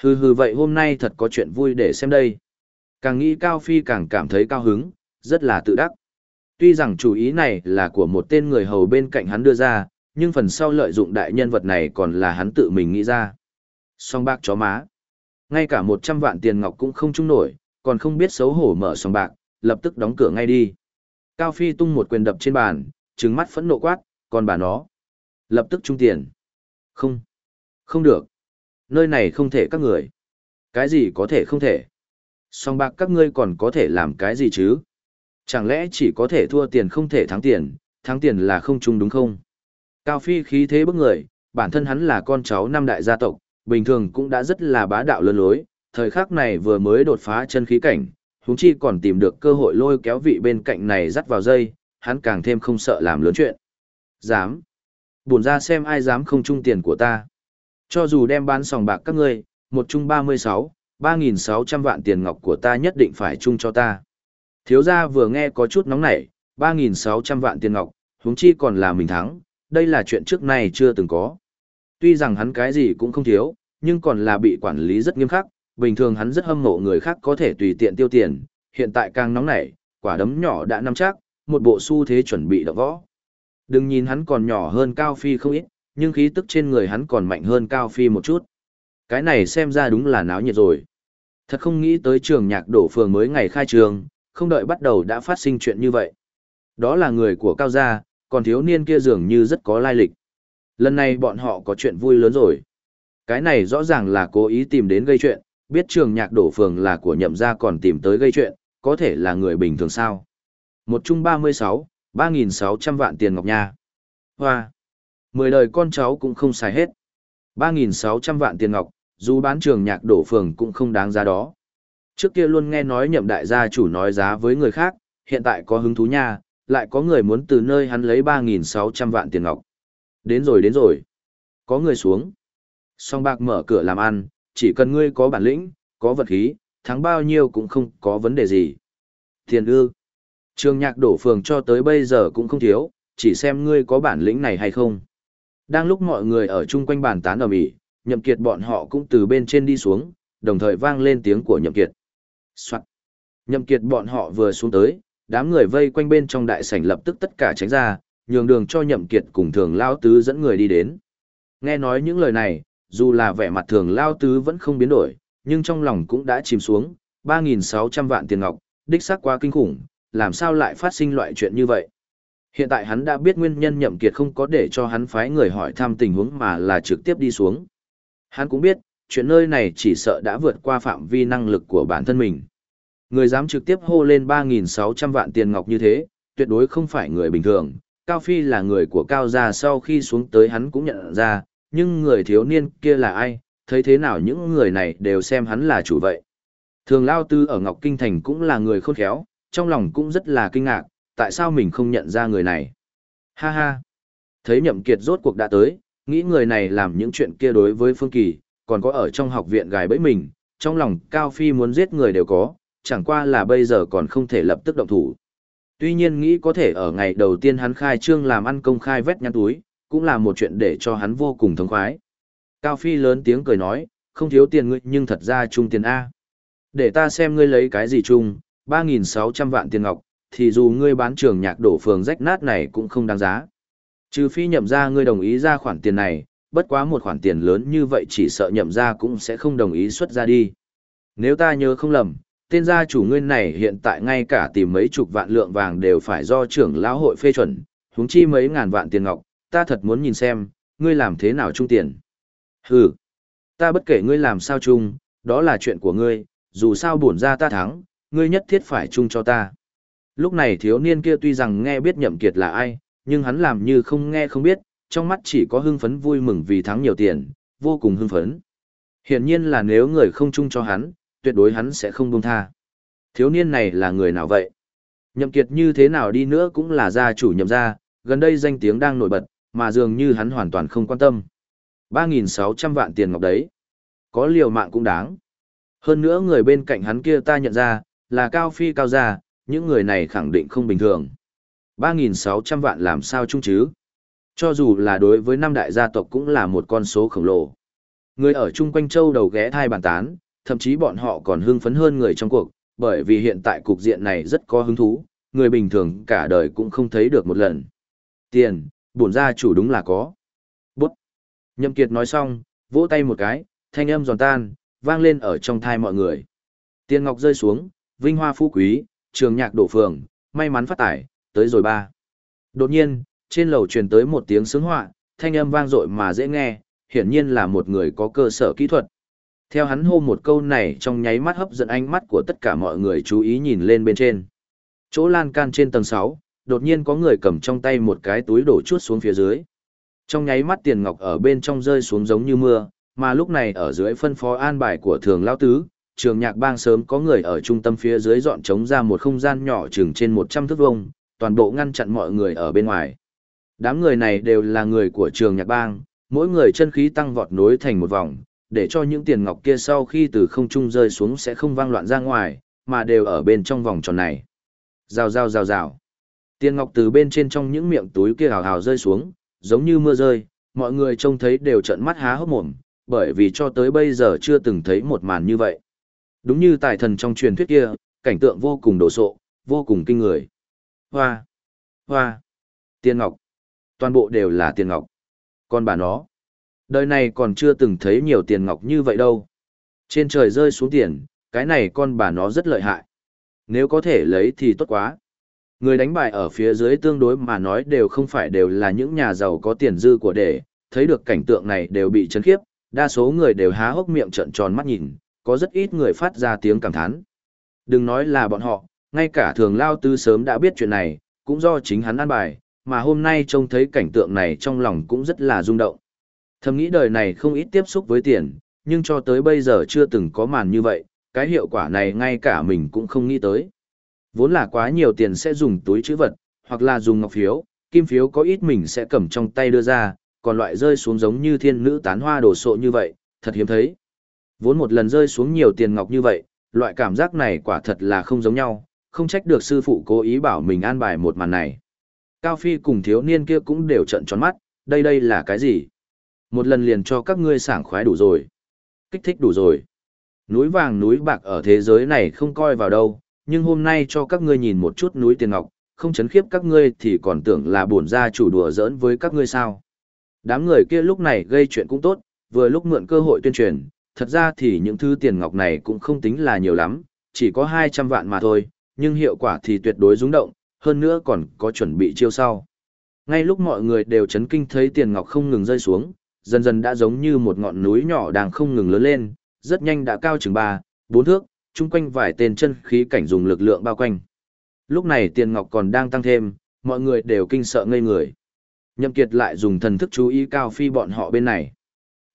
Hừ hừ vậy hôm nay thật có chuyện vui để xem đây. Càng nghĩ Cao Phi càng cảm thấy cao hứng, rất là tự đắc. Tuy rằng chủ ý này là của một tên người hầu bên cạnh hắn đưa ra, nhưng phần sau lợi dụng đại nhân vật này còn là hắn tự mình nghĩ ra. Song bạc chó má. Ngay cả 100 vạn tiền ngọc cũng không trung nổi, còn không biết xấu hổ mở song bạc, lập tức đóng cửa ngay đi. Cao Phi tung một quyền đập trên bàn, trừng mắt phẫn nộ quát, còn bà nó. Lập tức trung tiền. Không. Không được. Nơi này không thể các người. Cái gì có thể không thể. Song bạc các ngươi còn có thể làm cái gì chứ? Chẳng lẽ chỉ có thể thua tiền không thể thắng tiền, thắng tiền là không chung đúng không? Cao Phi khí thế bức người, bản thân hắn là con cháu năm đại gia tộc, bình thường cũng đã rất là bá đạo lớn lối, thời khắc này vừa mới đột phá chân khí cảnh, huống chi còn tìm được cơ hội lôi kéo vị bên cạnh này dắt vào dây, hắn càng thêm không sợ làm lớn chuyện. Dám. Buồn ra xem ai dám không chung tiền của ta. Cho dù đem bán sòng bạc các ngươi, một chung 36, 3.600 vạn tiền ngọc của ta nhất định phải chung cho ta. Thiếu gia vừa nghe có chút nóng nảy, 3.600 vạn tiền ngọc, huống chi còn là mình thắng, đây là chuyện trước nay chưa từng có. Tuy rằng hắn cái gì cũng không thiếu, nhưng còn là bị quản lý rất nghiêm khắc, bình thường hắn rất hâm mộ người khác có thể tùy tiện tiêu tiền, hiện tại càng nóng nảy, quả đấm nhỏ đã nắm chắc, một bộ xu thế chuẩn bị động võ. Đừng nhìn hắn còn nhỏ hơn Cao Phi không ít, nhưng khí tức trên người hắn còn mạnh hơn Cao Phi một chút. Cái này xem ra đúng là náo nhiệt rồi. Thật không nghĩ tới trường nhạc đổ phường mới ngày khai trường, không đợi bắt đầu đã phát sinh chuyện như vậy. Đó là người của Cao Gia, còn thiếu niên kia dường như rất có lai lịch. Lần này bọn họ có chuyện vui lớn rồi. Cái này rõ ràng là cố ý tìm đến gây chuyện, biết trường nhạc đổ phường là của nhậm gia còn tìm tới gây chuyện, có thể là người bình thường sao. Một chung 36, 3.600 vạn tiền ngọc nha. Hoa! Mười đời con cháu cũng không xài hết. 3.600 vạn tiền ngọc, dù bán trường nhạc đổ phường cũng không đáng giá đó. Trước kia luôn nghe nói nhậm đại gia chủ nói giá với người khác, hiện tại có hứng thú nha, lại có người muốn từ nơi hắn lấy 3.600 vạn tiền ngọc. Đến rồi đến rồi. Có người xuống. Song bạc mở cửa làm ăn, chỉ cần ngươi có bản lĩnh, có vật khí, thắng bao nhiêu cũng không có vấn đề gì. Tiền ư. Trường nhạc đổ phường cho tới bây giờ cũng không thiếu, chỉ xem ngươi có bản lĩnh này hay không. Đang lúc mọi người ở chung quanh bàn tán ở Mỹ, nhậm kiệt bọn họ cũng từ bên trên đi xuống, đồng thời vang lên tiếng của nhậm kiệt. Soạn. Nhậm kiệt bọn họ vừa xuống tới, đám người vây quanh bên trong đại sảnh lập tức tất cả tránh ra, nhường đường cho nhậm kiệt cùng thường lao tứ dẫn người đi đến. Nghe nói những lời này, dù là vẻ mặt thường lao tứ vẫn không biến đổi, nhưng trong lòng cũng đã chìm xuống, 3.600 vạn tiền ngọc, đích xác quá kinh khủng, làm sao lại phát sinh loại chuyện như vậy. Hiện tại hắn đã biết nguyên nhân nhậm kiệt không có để cho hắn phái người hỏi thăm tình huống mà là trực tiếp đi xuống. Hắn cũng biết, chuyện nơi này chỉ sợ đã vượt qua phạm vi năng lực của bản thân mình. Người dám trực tiếp hô lên 3.600 vạn tiền ngọc như thế, tuyệt đối không phải người bình thường. Cao Phi là người của Cao Gia sau khi xuống tới hắn cũng nhận ra, nhưng người thiếu niên kia là ai, thấy thế nào những người này đều xem hắn là chủ vậy. Thường Lao Tư ở Ngọc Kinh Thành cũng là người khôn khéo, trong lòng cũng rất là kinh ngạc, tại sao mình không nhận ra người này. Ha ha! Thấy nhậm kiệt rốt cuộc đã tới, nghĩ người này làm những chuyện kia đối với Phương Kỳ, còn có ở trong học viện gài bẫy mình, trong lòng Cao Phi muốn giết người đều có, chẳng qua là bây giờ còn không thể lập tức động thủ. Tuy nhiên nghĩ có thể ở ngày đầu tiên hắn khai trương làm ăn công khai vét nhăn túi, cũng là một chuyện để cho hắn vô cùng thống khoái. Cao Phi lớn tiếng cười nói, không thiếu tiền ngươi nhưng thật ra chung tiền A. Để ta xem ngươi lấy cái gì chung, 3.600 vạn tiền ngọc, thì dù ngươi bán trường nhạc đổ phường rách nát này cũng không đáng giá. Trừ phi nhậm ra ngươi đồng ý ra khoản tiền này, bất quá một khoản tiền lớn như vậy chỉ sợ nhậm ra cũng sẽ không đồng ý xuất ra đi. Nếu ta nhớ không lầm, tên gia chủ ngươi này hiện tại ngay cả tìm mấy chục vạn lượng vàng đều phải do trưởng lão hội phê chuẩn, huống chi mấy ngàn vạn tiền ngọc, ta thật muốn nhìn xem, ngươi làm thế nào chung tiền. Hừ, ta bất kể ngươi làm sao chung, đó là chuyện của ngươi, dù sao bổn ra ta thắng, ngươi nhất thiết phải chung cho ta. Lúc này thiếu niên kia tuy rằng nghe biết nhậm kiệt là ai, nhưng hắn làm như không nghe không biết, trong mắt chỉ có hưng phấn vui mừng vì thắng nhiều tiền, vô cùng hưng phấn. Hiển nhiên là nếu người không chung cho hắn, tuyệt đối hắn sẽ không buông tha. Thiếu niên này là người nào vậy? Nhậm kiệt như thế nào đi nữa cũng là gia chủ nhậm gia, gần đây danh tiếng đang nổi bật, mà dường như hắn hoàn toàn không quan tâm. 3.600 vạn tiền ngọc đấy. Có liều mạng cũng đáng. Hơn nữa người bên cạnh hắn kia ta nhận ra, là cao phi cao gia, những người này khẳng định không bình thường. 3.600 vạn làm sao chung chứ? Cho dù là đối với năm đại gia tộc cũng là một con số khổng lồ. Người ở chung quanh châu đầu ghé thai bàn tán, thậm chí bọn họ còn hưng phấn hơn người trong cuộc, bởi vì hiện tại cục diện này rất có hứng thú, người bình thường cả đời cũng không thấy được một lần. Tiền, bổn gia chủ đúng là có. Bút. Nhậm Kiệt nói xong, vỗ tay một cái, thanh âm giòn tan, vang lên ở trong thai mọi người. Tiền ngọc rơi xuống, vinh hoa phú quý, trường nhạc đổ phường, may mắn phát tải, tới rồi ba. Đột nhiên, trên lầu truyền tới một tiếng sướng họa, thanh âm vang dội mà dễ nghe, hiển nhiên là một người có cơ sở kỹ thuật. Theo hắn hô một câu này trong nháy mắt hấp dẫn ánh mắt của tất cả mọi người chú ý nhìn lên bên trên. Chỗ lan can trên tầng 6, đột nhiên có người cầm trong tay một cái túi đổ chuốt xuống phía dưới. Trong nháy mắt tiền ngọc ở bên trong rơi xuống giống như mưa, mà lúc này ở dưới phân phó an bài của thường lao tứ, trường nhạc bang sớm có người ở trung tâm phía dưới dọn trống ra một không gian nhỏ chừng trên 100 thước vuông, toàn bộ ngăn chặn mọi người ở bên ngoài. Đám người này đều là người của trường nhạc bang, mỗi người chân khí tăng vọt nối thành một vòng, để cho những tiền ngọc kia sau khi từ không trung rơi xuống sẽ không vang loạn ra ngoài, mà đều ở bên trong vòng tròn này. Rào rào rào rào. Tiền ngọc từ bên trên trong những miệng túi kia hào hào rơi xuống, giống như mưa rơi, mọi người trông thấy đều trợn mắt há hốc mồm, bởi vì cho tới bây giờ chưa từng thấy một màn như vậy. Đúng như tài thần trong truyền thuyết kia, cảnh tượng vô cùng đồ sộ, vô cùng kinh người. Hoa! Hoa! Tiền ngọc! Toàn bộ đều là tiền ngọc. Còn bà nó, đời này còn chưa từng thấy nhiều tiền ngọc như vậy đâu. Trên trời rơi xuống tiền, cái này con bà nó rất lợi hại. Nếu có thể lấy thì tốt quá. Người đánh bài ở phía dưới tương đối mà nói đều không phải đều là những nhà giàu có tiền dư của để, thấy được cảnh tượng này đều bị chấn khiếp, đa số người đều há hốc miệng trợn tròn mắt nhìn, có rất ít người phát ra tiếng cảm thán. Đừng nói là bọn họ, ngay cả thường lao tư sớm đã biết chuyện này, cũng do chính hắn ăn bài, mà hôm nay trông thấy cảnh tượng này trong lòng cũng rất là rung động. Thầm nghĩ đời này không ít tiếp xúc với tiền, nhưng cho tới bây giờ chưa từng có màn như vậy, cái hiệu quả này ngay cả mình cũng không nghĩ tới. Vốn là quá nhiều tiền sẽ dùng túi chữ vật, hoặc là dùng ngọc phiếu, kim phiếu có ít mình sẽ cầm trong tay đưa ra, còn loại rơi xuống giống như thiên nữ tán hoa đổ sộ như vậy, thật hiếm thấy. Vốn một lần rơi xuống nhiều tiền ngọc như vậy, loại cảm giác này quả thật là không giống nhau, không trách được sư phụ cố ý bảo mình an bài một màn này. Cao Phi cùng thiếu niên kia cũng đều trận tròn mắt, đây đây là cái gì? Một lần liền cho các ngươi sảng khoái đủ rồi. Kích thích đủ rồi. Núi vàng núi bạc ở thế giới này không coi vào đâu, nhưng hôm nay cho các ngươi nhìn một chút núi tiền ngọc, không chấn khiếp các ngươi thì còn tưởng là bổn gia chủ đùa giỡn với các ngươi sao. Đám người kia lúc này gây chuyện cũng tốt, vừa lúc mượn cơ hội tuyên truyền, thật ra thì những thứ tiền ngọc này cũng không tính là nhiều lắm, chỉ có 200 vạn mà thôi, nhưng hiệu quả thì tuyệt đối rung động, hơn nữa còn có chuẩn bị chiêu sau. Ngay lúc mọi người đều chấn kinh thấy tiền ngọc không ngừng rơi xuống, dần dần đã giống như một ngọn núi nhỏ đang không ngừng lớn lên, rất nhanh đã cao chừng 3, 4 thước, chung quanh vài tên chân khí cảnh dùng lực lượng bao quanh. Lúc này tiền ngọc còn đang tăng thêm, mọi người đều kinh sợ ngây người. Nhậm Kiệt lại dùng thần thức chú ý Cao Phi bọn họ bên này.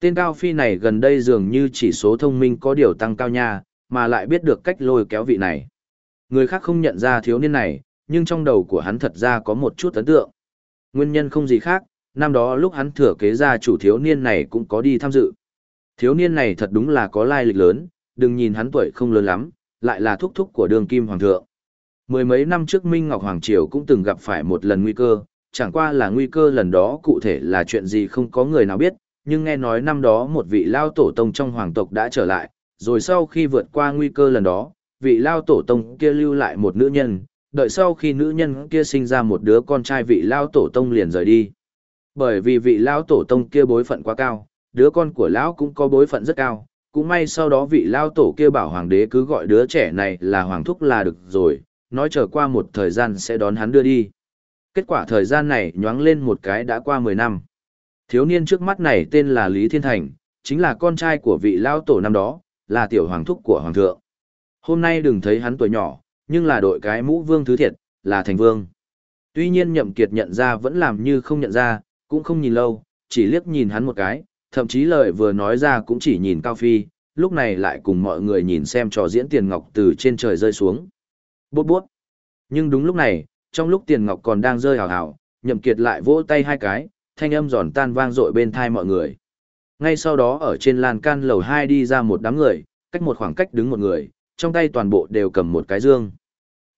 Tên Cao Phi này gần đây dường như chỉ số thông minh có điều tăng cao nha, mà lại biết được cách lôi kéo vị này. Người khác không nhận ra thiếu niên này, nhưng trong đầu của hắn thật ra có một chút ấn tượng. Nguyên nhân không gì khác, năm đó lúc hắn thừa kế gia chủ thiếu niên này cũng có đi tham dự. Thiếu niên này thật đúng là có lai lịch lớn, đừng nhìn hắn tuổi không lớn lắm, lại là thúc thúc của đường kim hoàng thượng. Mười mấy năm trước Minh Ngọc Hoàng Triều cũng từng gặp phải một lần nguy cơ, chẳng qua là nguy cơ lần đó cụ thể là chuyện gì không có người nào biết, nhưng nghe nói năm đó một vị lao tổ tông trong hoàng tộc đã trở lại, rồi sau khi vượt qua nguy cơ lần đó, vị lao tổ tông kia lưu lại một nữ nhân, đợi sau khi nữ nhân kia sinh ra một đứa con trai vị lao tổ tông liền rời đi. Bởi vì vị lao tổ tông kia bối phận quá cao, đứa con của lão cũng có bối phận rất cao, cũng may sau đó vị lao tổ kia bảo hoàng đế cứ gọi đứa trẻ này là hoàng thúc là được rồi, nói chờ qua một thời gian sẽ đón hắn đưa đi. Kết quả thời gian này nhoáng lên một cái đã qua 10 năm. Thiếu niên trước mắt này tên là Lý Thiên Thành, chính là con trai của vị lao tổ năm đó, là tiểu hoàng thúc của hoàng thượng. Hôm nay đừng thấy hắn tuổi nhỏ, nhưng là đội cái mũ vương thứ thiệt, là thành vương. Tuy nhiên nhậm kiệt nhận ra vẫn làm như không nhận ra, cũng không nhìn lâu, chỉ liếc nhìn hắn một cái, thậm chí lời vừa nói ra cũng chỉ nhìn Cao Phi, lúc này lại cùng mọi người nhìn xem trò diễn tiền ngọc từ trên trời rơi xuống. Bút bút. Nhưng đúng lúc này, trong lúc tiền ngọc còn đang rơi hào hào, nhậm kiệt lại vỗ tay hai cái, thanh âm giòn tan vang dội bên thai mọi người. Ngay sau đó ở trên lan can lầu 2 đi ra một đám người, cách một khoảng cách đứng một người, trong tay toàn bộ đều cầm một cái dương.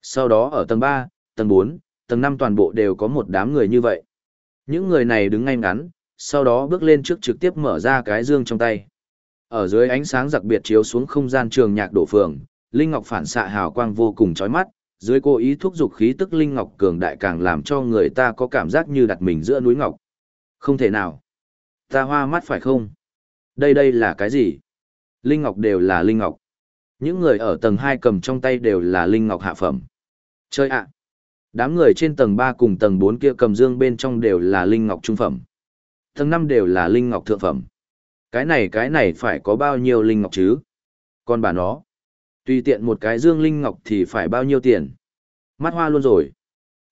Sau đó ở tầng 3, tầng 4, tầng 5 toàn bộ đều có một đám người như vậy. Những người này đứng ngay ngắn, sau đó bước lên trước trực tiếp mở ra cái dương trong tay. Ở dưới ánh sáng đặc biệt chiếu xuống không gian trường nhạc đổ phường, Linh Ngọc phản xạ hào quang vô cùng chói mắt, dưới cố ý thúc dục khí tức linh ngọc cường đại càng làm cho người ta có cảm giác như đặt mình giữa núi ngọc. Không thể nào. Ta hoa mắt phải không? Đây đây là cái gì? Linh ngọc đều là linh ngọc. Những người ở tầng 2 cầm trong tay đều là linh ngọc hạ phẩm. Chơi ạ! Đám người trên tầng 3 cùng tầng 4 kia cầm dương bên trong đều là linh ngọc trung phẩm. Tầng 5 đều là linh ngọc thượng phẩm. Cái này cái này phải có bao nhiêu linh ngọc chứ? Còn bà nó, tùy tiện một cái dương linh ngọc thì phải bao nhiêu tiền? Mắt hoa luôn rồi.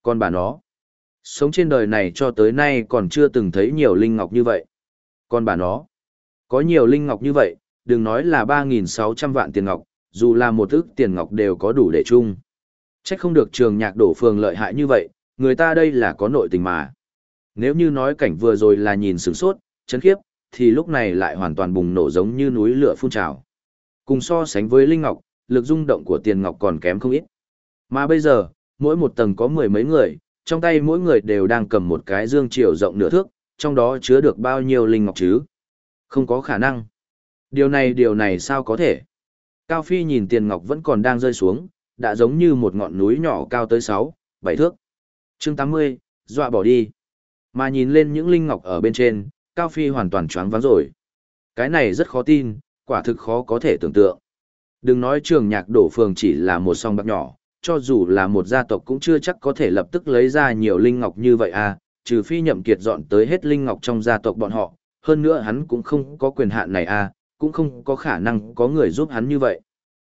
Còn bà nó, sống trên đời này cho tới nay còn chưa từng thấy nhiều linh ngọc như vậy. Còn bà nó, có nhiều linh ngọc như vậy, đừng nói là 3.600 vạn tiền ngọc, dù là một ức tiền ngọc đều có đủ để chung. Chắc không được trường nhạc đổ phường lợi hại như vậy, người ta đây là có nội tình mà. Nếu như nói cảnh vừa rồi là nhìn sửng sốt, chấn khiếp, thì lúc này lại hoàn toàn bùng nổ giống như núi lửa phun trào. Cùng so sánh với Linh Ngọc, lực rung động của tiền ngọc còn kém không ít. Mà bây giờ, mỗi một tầng có mười mấy người, trong tay mỗi người đều đang cầm một cái dương chiều rộng nửa thước, trong đó chứa được bao nhiêu Linh Ngọc chứ? Không có khả năng. Điều này điều này sao có thể? Cao Phi nhìn tiền ngọc vẫn còn đang rơi xuống, đã giống như một ngọn núi nhỏ cao tới 6, 7 thước. chương 80, dọa bỏ đi. Mà nhìn lên những linh ngọc ở bên trên, Cao Phi hoàn toàn choáng váng rồi. Cái này rất khó tin, quả thực khó có thể tưởng tượng. Đừng nói trường nhạc đổ phường chỉ là một song bạc nhỏ, cho dù là một gia tộc cũng chưa chắc có thể lập tức lấy ra nhiều linh ngọc như vậy à, trừ phi nhậm kiệt dọn tới hết linh ngọc trong gia tộc bọn họ, hơn nữa hắn cũng không có quyền hạn này à, cũng không có khả năng có người giúp hắn như vậy.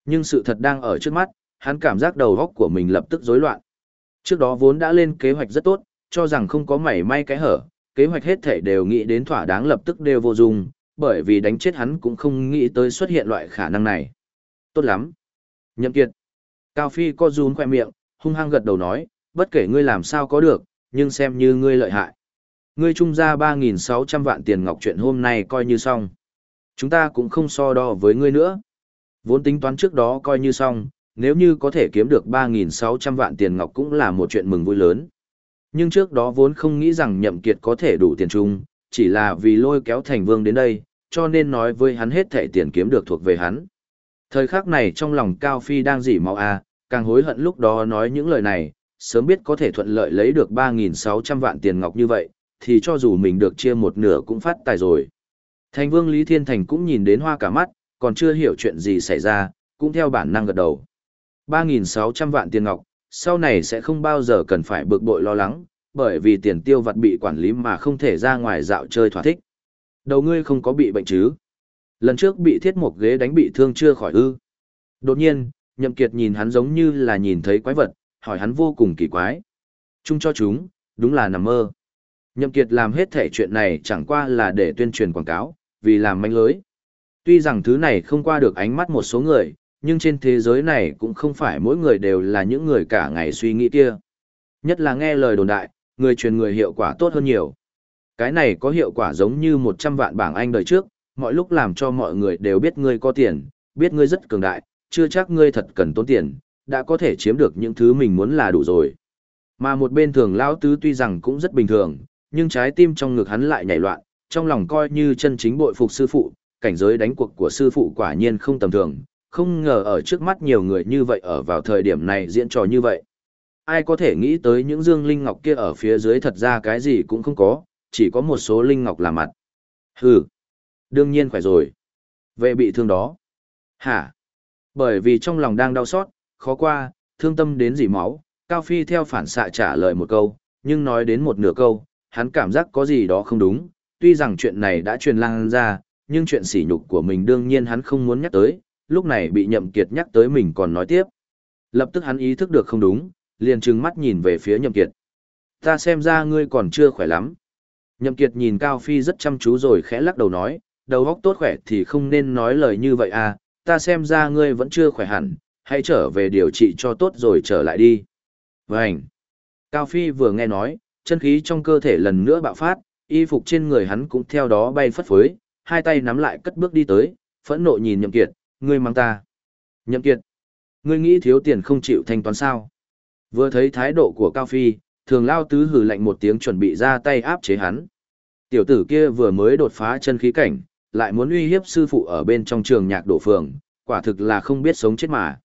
Nhưng sự thật đang ở trước mắt, hắn cảm giác đầu óc của mình lập tức rối loạn. Trước đó vốn đã lên kế hoạch rất tốt, cho rằng không có mảy may cái hở, kế hoạch hết thể đều nghĩ đến thỏa đáng lập tức đều vô dụng, bởi vì đánh chết hắn cũng không nghĩ tới xuất hiện loại khả năng này. Tốt lắm. Nhậm kiệt. Cao Phi co rún khoe miệng, hung hăng gật đầu nói, bất kể ngươi làm sao có được, nhưng xem như ngươi lợi hại. Ngươi trung ra 3.600 vạn tiền ngọc chuyện hôm nay coi như xong. Chúng ta cũng không so đo với ngươi nữa. Vốn tính toán trước đó coi như xong, nếu như có thể kiếm được 3.600 vạn tiền ngọc cũng là một chuyện mừng vui lớn. Nhưng trước đó vốn không nghĩ rằng nhậm kiệt có thể đủ tiền chung, chỉ là vì lôi kéo thành vương đến đây, cho nên nói với hắn hết thẻ tiền kiếm được thuộc về hắn. Thời khắc này trong lòng Cao Phi đang dỉ máu a, càng hối hận lúc đó nói những lời này, sớm biết có thể thuận lợi lấy được 3.600 vạn tiền ngọc như vậy, thì cho dù mình được chia một nửa cũng phát tài rồi. Thành vương Lý Thiên Thành cũng nhìn đến hoa cả mắt, còn chưa hiểu chuyện gì xảy ra, cũng theo bản năng gật đầu. 3.600 vạn tiền ngọc, sau này sẽ không bao giờ cần phải bực bội lo lắng, bởi vì tiền tiêu vặt bị quản lý mà không thể ra ngoài dạo chơi thỏa thích. Đầu ngươi không có bị bệnh chứ? Lần trước bị thiết một ghế đánh bị thương chưa khỏi ư. Đột nhiên, Nhậm Kiệt nhìn hắn giống như là nhìn thấy quái vật, hỏi hắn vô cùng kỳ quái. Chung cho chúng, đúng là nằm mơ. Nhậm Kiệt làm hết thể chuyện này chẳng qua là để tuyên truyền quảng cáo, vì làm manh lưới. Tuy rằng thứ này không qua được ánh mắt một số người, nhưng trên thế giới này cũng không phải mỗi người đều là những người cả ngày suy nghĩ kia. Nhất là nghe lời đồn đại, người truyền người hiệu quả tốt hơn nhiều. Cái này có hiệu quả giống như 100 vạn bảng Anh đời trước, mọi lúc làm cho mọi người đều biết ngươi có tiền, biết ngươi rất cường đại, chưa chắc ngươi thật cần tốn tiền, đã có thể chiếm được những thứ mình muốn là đủ rồi. Mà một bên thường lão tứ tuy rằng cũng rất bình thường, nhưng trái tim trong ngực hắn lại nhảy loạn, trong lòng coi như chân chính bội phục sư phụ, cảnh giới đánh cuộc của sư phụ quả nhiên không tầm thường, không ngờ ở trước mắt nhiều người như vậy ở vào thời điểm này diễn trò như vậy. Ai có thể nghĩ tới những dương linh ngọc kia ở phía dưới thật ra cái gì cũng không có, chỉ có một số linh ngọc là mặt. Hừ, đương nhiên khỏe rồi. Về bị thương đó. Hả? Bởi vì trong lòng đang đau xót, khó qua, thương tâm đến dỉ máu, Cao Phi theo phản xạ trả lời một câu, nhưng nói đến một nửa câu, hắn cảm giác có gì đó không đúng, tuy rằng chuyện này đã truyền lan ra, nhưng chuyện sỉ nhục của mình đương nhiên hắn không muốn nhắc tới, lúc này bị nhậm kiệt nhắc tới mình còn nói tiếp. Lập tức hắn ý thức được không đúng, liền trừng mắt nhìn về phía nhậm kiệt. Ta xem ra ngươi còn chưa khỏe lắm. Nhậm kiệt nhìn Cao Phi rất chăm chú rồi khẽ lắc đầu nói, đầu óc tốt khỏe thì không nên nói lời như vậy à, ta xem ra ngươi vẫn chưa khỏe hẳn, hãy trở về điều trị cho tốt rồi trở lại đi. Vânh! Cao Phi vừa nghe nói, chân khí trong cơ thể lần nữa bạo phát, y phục trên người hắn cũng theo đó bay phất phới, hai tay nắm lại cất bước đi tới, phẫn nộ nhìn Nhậm Kiệt, ngươi mang ta. Nhậm Kiệt, ngươi nghĩ thiếu tiền không chịu thanh toán sao? Vừa thấy thái độ của Cao Phi, thường lao tứ hừ lạnh một tiếng chuẩn bị ra tay áp chế hắn. Tiểu tử kia vừa mới đột phá chân khí cảnh, lại muốn uy hiếp sư phụ ở bên trong trường nhạc đổ phường, quả thực là không biết sống chết mà.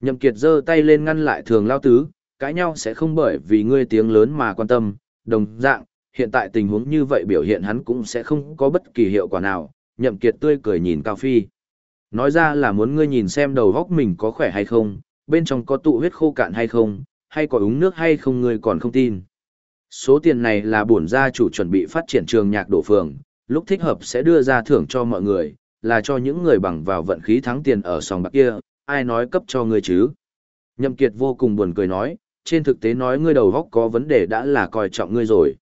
Nhậm Kiệt giơ tay lên ngăn lại thường lao tứ, cãi nhau sẽ không bởi vì ngươi tiếng lớn mà quan tâm, đồng dạng, hiện tại tình huống như vậy biểu hiện hắn cũng sẽ không có bất kỳ hiệu quả nào. Nhậm Kiệt tươi cười nhìn Cao Phi. Nói ra là muốn ngươi nhìn xem đầu góc mình có khỏe hay không, bên trong có tụ huyết khô cạn hay không, hay có uống nước hay không ngươi còn không tin. Số tiền này là bổn gia chủ chuẩn bị phát triển trường nhạc đổ phường, lúc thích hợp sẽ đưa ra thưởng cho mọi người, là cho những người bằng vào vận khí thắng tiền ở sòng bạc kia, ai nói cấp cho ngươi chứ. Nhậm Kiệt vô cùng buồn cười nói, trên thực tế nói ngươi đầu góc có vấn đề đã là coi trọng ngươi rồi.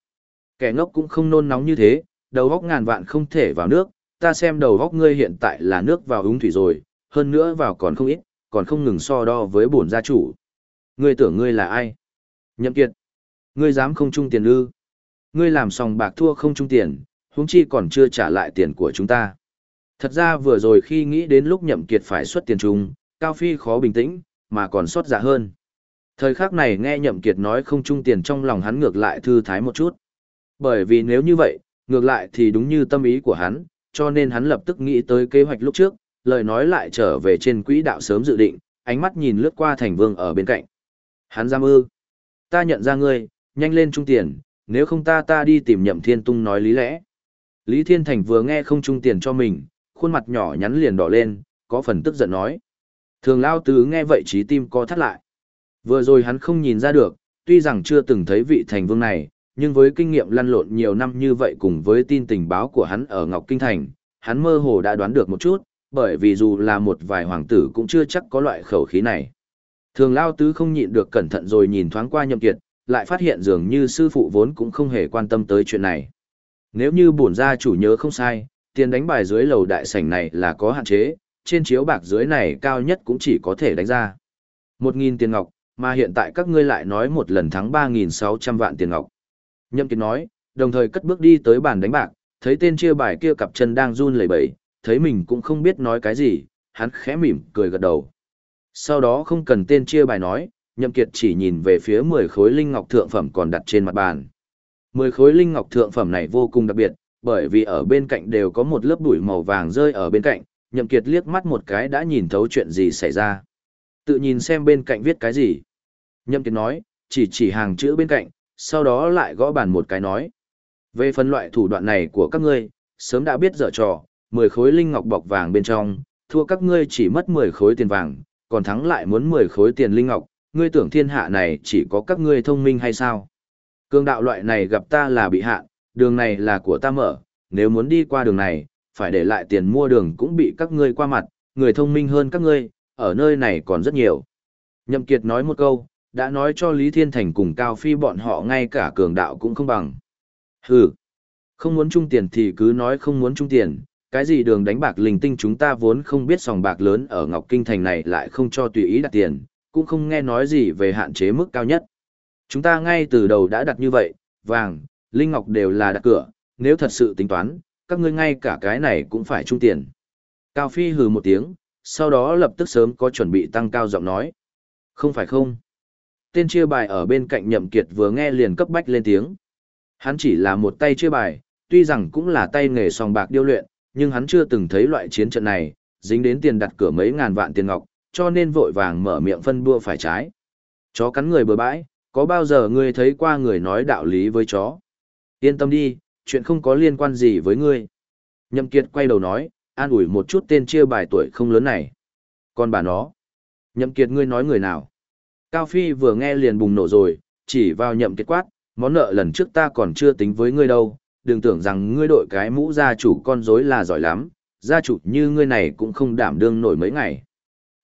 Kẻ ngốc cũng không nôn nóng như thế, đầu góc ngàn vạn không thể vào nước, ta xem đầu góc ngươi hiện tại là nước vào úng thủy rồi, hơn nữa vào còn không ít, còn không ngừng so đo với bổn gia chủ. Ngươi tưởng ngươi là ai? Nhậm Kiệt. Ngươi dám không trung tiền ư? Ngươi làm sòng bạc thua không trung tiền, huống chi còn chưa trả lại tiền của chúng ta. Thật ra vừa rồi khi nghĩ đến lúc Nhậm Kiệt phải xuất tiền chung, Cao Phi khó bình tĩnh, mà còn sót dạ hơn. Thời khắc này nghe Nhậm Kiệt nói không chung tiền trong lòng hắn ngược lại thư thái một chút. Bởi vì nếu như vậy, ngược lại thì đúng như tâm ý của hắn, cho nên hắn lập tức nghĩ tới kế hoạch lúc trước, lời nói lại trở về trên quỹ đạo sớm dự định, ánh mắt nhìn lướt qua thành vương ở bên cạnh. Hắn giam ư. Ta nhận ra ngươi, nhanh lên trung tiền, nếu không ta ta đi tìm nhậm thiên tung nói lý lẽ. Lý Thiên Thành vừa nghe không trung tiền cho mình, khuôn mặt nhỏ nhắn liền đỏ lên, có phần tức giận nói. Thường lao tứ nghe vậy trí tim co thắt lại. Vừa rồi hắn không nhìn ra được, tuy rằng chưa từng thấy vị thành vương này, nhưng với kinh nghiệm lăn lộn nhiều năm như vậy cùng với tin tình báo của hắn ở Ngọc Kinh Thành, hắn mơ hồ đã đoán được một chút, bởi vì dù là một vài hoàng tử cũng chưa chắc có loại khẩu khí này. Thường Lao Tứ không nhịn được cẩn thận rồi nhìn thoáng qua nhậm kiệt, lại phát hiện dường như sư phụ vốn cũng không hề quan tâm tới chuyện này. Nếu như bổn gia chủ nhớ không sai, tiền đánh bài dưới lầu đại sảnh này là có hạn chế, trên chiếu bạc dưới này cao nhất cũng chỉ có thể đánh ra. Một nghìn tiền ngọc, mà hiện tại các ngươi lại nói một lần thắng 3.600 vạn tiền ngọc. Nhậm Kiệt nói, đồng thời cất bước đi tới bàn đánh bạc, thấy tên chia bài kia cặp chân đang run lẩy bẩy, thấy mình cũng không biết nói cái gì, hắn khẽ mỉm, cười gật đầu. Sau đó không cần tên chia bài nói, Nhậm Kiệt chỉ nhìn về phía 10 khối linh ngọc thượng phẩm còn đặt trên mặt bàn. 10 khối linh ngọc thượng phẩm này vô cùng đặc biệt, bởi vì ở bên cạnh đều có một lớp bụi màu vàng rơi ở bên cạnh, Nhậm Kiệt liếc mắt một cái đã nhìn thấu chuyện gì xảy ra. Tự nhìn xem bên cạnh viết cái gì. Nhậm Kiệt nói, chỉ chỉ hàng chữ bên cạnh, sau đó lại gõ bàn một cái nói. Về phần loại thủ đoạn này của các ngươi, sớm đã biết dở trò, 10 khối linh ngọc bọc vàng bên trong, thua các ngươi chỉ mất 10 khối tiền vàng, còn thắng lại muốn 10 khối tiền linh ngọc, ngươi tưởng thiên hạ này chỉ có các ngươi thông minh hay sao? Cương đạo loại này gặp ta là bị hạn, đường này là của ta mở, nếu muốn đi qua đường này, phải để lại tiền mua đường cũng bị các ngươi qua mặt, người thông minh hơn các ngươi, ở nơi này còn rất nhiều. Nhậm Kiệt nói một câu, đã nói cho Lý Thiên Thành cùng Cao Phi bọn họ ngay cả cường đạo cũng không bằng. Hừ, không muốn trung tiền thì cứ nói không muốn trung tiền, cái gì đường đánh bạc linh tinh chúng ta vốn không biết sòng bạc lớn ở Ngọc Kinh Thành này lại không cho tùy ý đặt tiền, cũng không nghe nói gì về hạn chế mức cao nhất. Chúng ta ngay từ đầu đã đặt như vậy, vàng, linh ngọc đều là đặt cửa, nếu thật sự tính toán, các ngươi ngay cả cái này cũng phải trung tiền. Cao Phi hừ một tiếng, sau đó lập tức sớm có chuẩn bị tăng cao giọng nói. Không phải không. Tên chia bài ở bên cạnh nhậm kiệt vừa nghe liền cấp bách lên tiếng. Hắn chỉ là một tay chia bài, tuy rằng cũng là tay nghề sòng bạc điêu luyện, nhưng hắn chưa từng thấy loại chiến trận này, dính đến tiền đặt cửa mấy ngàn vạn tiền ngọc, cho nên vội vàng mở miệng phân bua phải trái. Chó cắn người bừa bãi, có bao giờ ngươi thấy qua người nói đạo lý với chó? Yên tâm đi, chuyện không có liên quan gì với ngươi. Nhậm Kiệt quay đầu nói, an ủi một chút tên chia bài tuổi không lớn này. Còn bà nó. Nhậm Kiệt ngươi nói người nào? Cao Phi vừa nghe liền bùng nổ rồi, chỉ vào Nhậm Kiệt quát, món nợ lần trước ta còn chưa tính với ngươi đâu, đừng tưởng rằng ngươi đội cái mũ gia chủ con rối là giỏi lắm, gia chủ như ngươi này cũng không đảm đương nổi mấy ngày.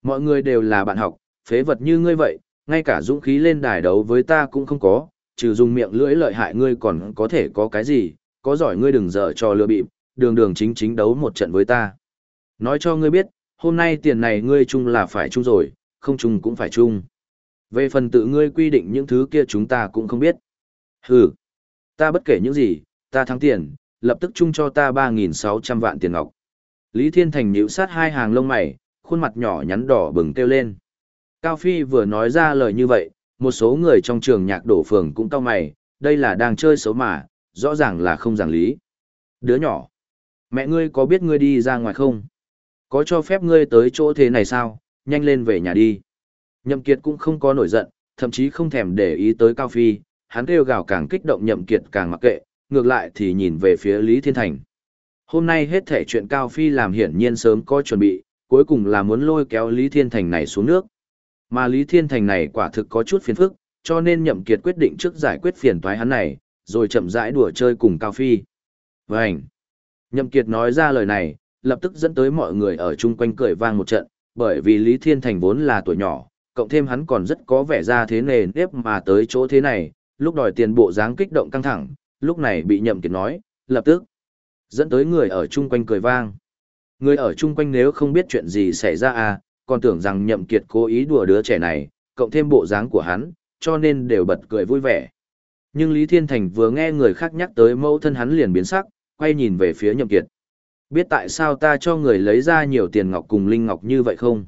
Mọi người đều là bạn học, phế vật như ngươi vậy, ngay cả dũng khí lên đài đấu với ta cũng không có, trừ dùng miệng lưỡi lợi hại ngươi còn có thể có cái gì, có giỏi ngươi đừng dở cho lừa bịp, đường đường chính chính đấu một trận với ta. Nói cho ngươi biết, hôm nay tiền này ngươi chung là phải chung rồi, không chung cũng phải chung. Về phần tự ngươi quy định những thứ kia chúng ta cũng không biết. Hừ, ta bất kể những gì, ta thắng tiền, lập tức chung cho ta 3.600 vạn tiền ngọc. Lý Thiên Thành nhíu sát hai hàng lông mày, khuôn mặt nhỏ nhắn đỏ bừng kêu lên. Cao Phi vừa nói ra lời như vậy, một số người trong trường nhạc đổ phường cũng cau mày, đây là đang chơi xấu mà, rõ ràng là không giảng lý. Đứa nhỏ, mẹ ngươi có biết ngươi đi ra ngoài không? Có cho phép ngươi tới chỗ thế này sao? Nhanh lên về nhà đi. Nhậm Kiệt cũng không có nổi giận, thậm chí không thèm để ý tới Cao Phi, hắn kêu gào càng kích động Nhậm Kiệt càng mặc kệ, ngược lại thì nhìn về phía Lý Thiên Thành. Hôm nay hết thể chuyện Cao Phi làm hiển nhiên sớm có chuẩn bị, cuối cùng là muốn lôi kéo Lý Thiên Thành này xuống nước. Mà Lý Thiên Thành này quả thực có chút phiền phức, cho nên Nhậm Kiệt quyết định trước giải quyết phiền toái hắn này, rồi chậm rãi đùa chơi cùng Cao Phi. Vânh! Nhậm Kiệt nói ra lời này, lập tức dẫn tới mọi người ở chung quanh cười vang một trận, bởi vì Lý Thiên Thành vốn là tuổi nhỏ, cộng thêm hắn còn rất có vẻ ra thế nề nếp mà tới chỗ thế này, lúc đòi tiền bộ dáng kích động căng thẳng, lúc này bị Nhậm Kiệt nói, lập tức dẫn tới người ở chung quanh cười vang. Người ở chung quanh nếu không biết chuyện gì xảy ra à, còn tưởng rằng Nhậm Kiệt cố ý đùa đứa trẻ này, cộng thêm bộ dáng của hắn, cho nên đều bật cười vui vẻ. Nhưng Lý Thiên Thành vừa nghe người khác nhắc tới mẫu thân hắn liền biến sắc, quay nhìn về phía Nhậm Kiệt. Biết tại sao ta cho người lấy ra nhiều tiền ngọc cùng linh ngọc như vậy không?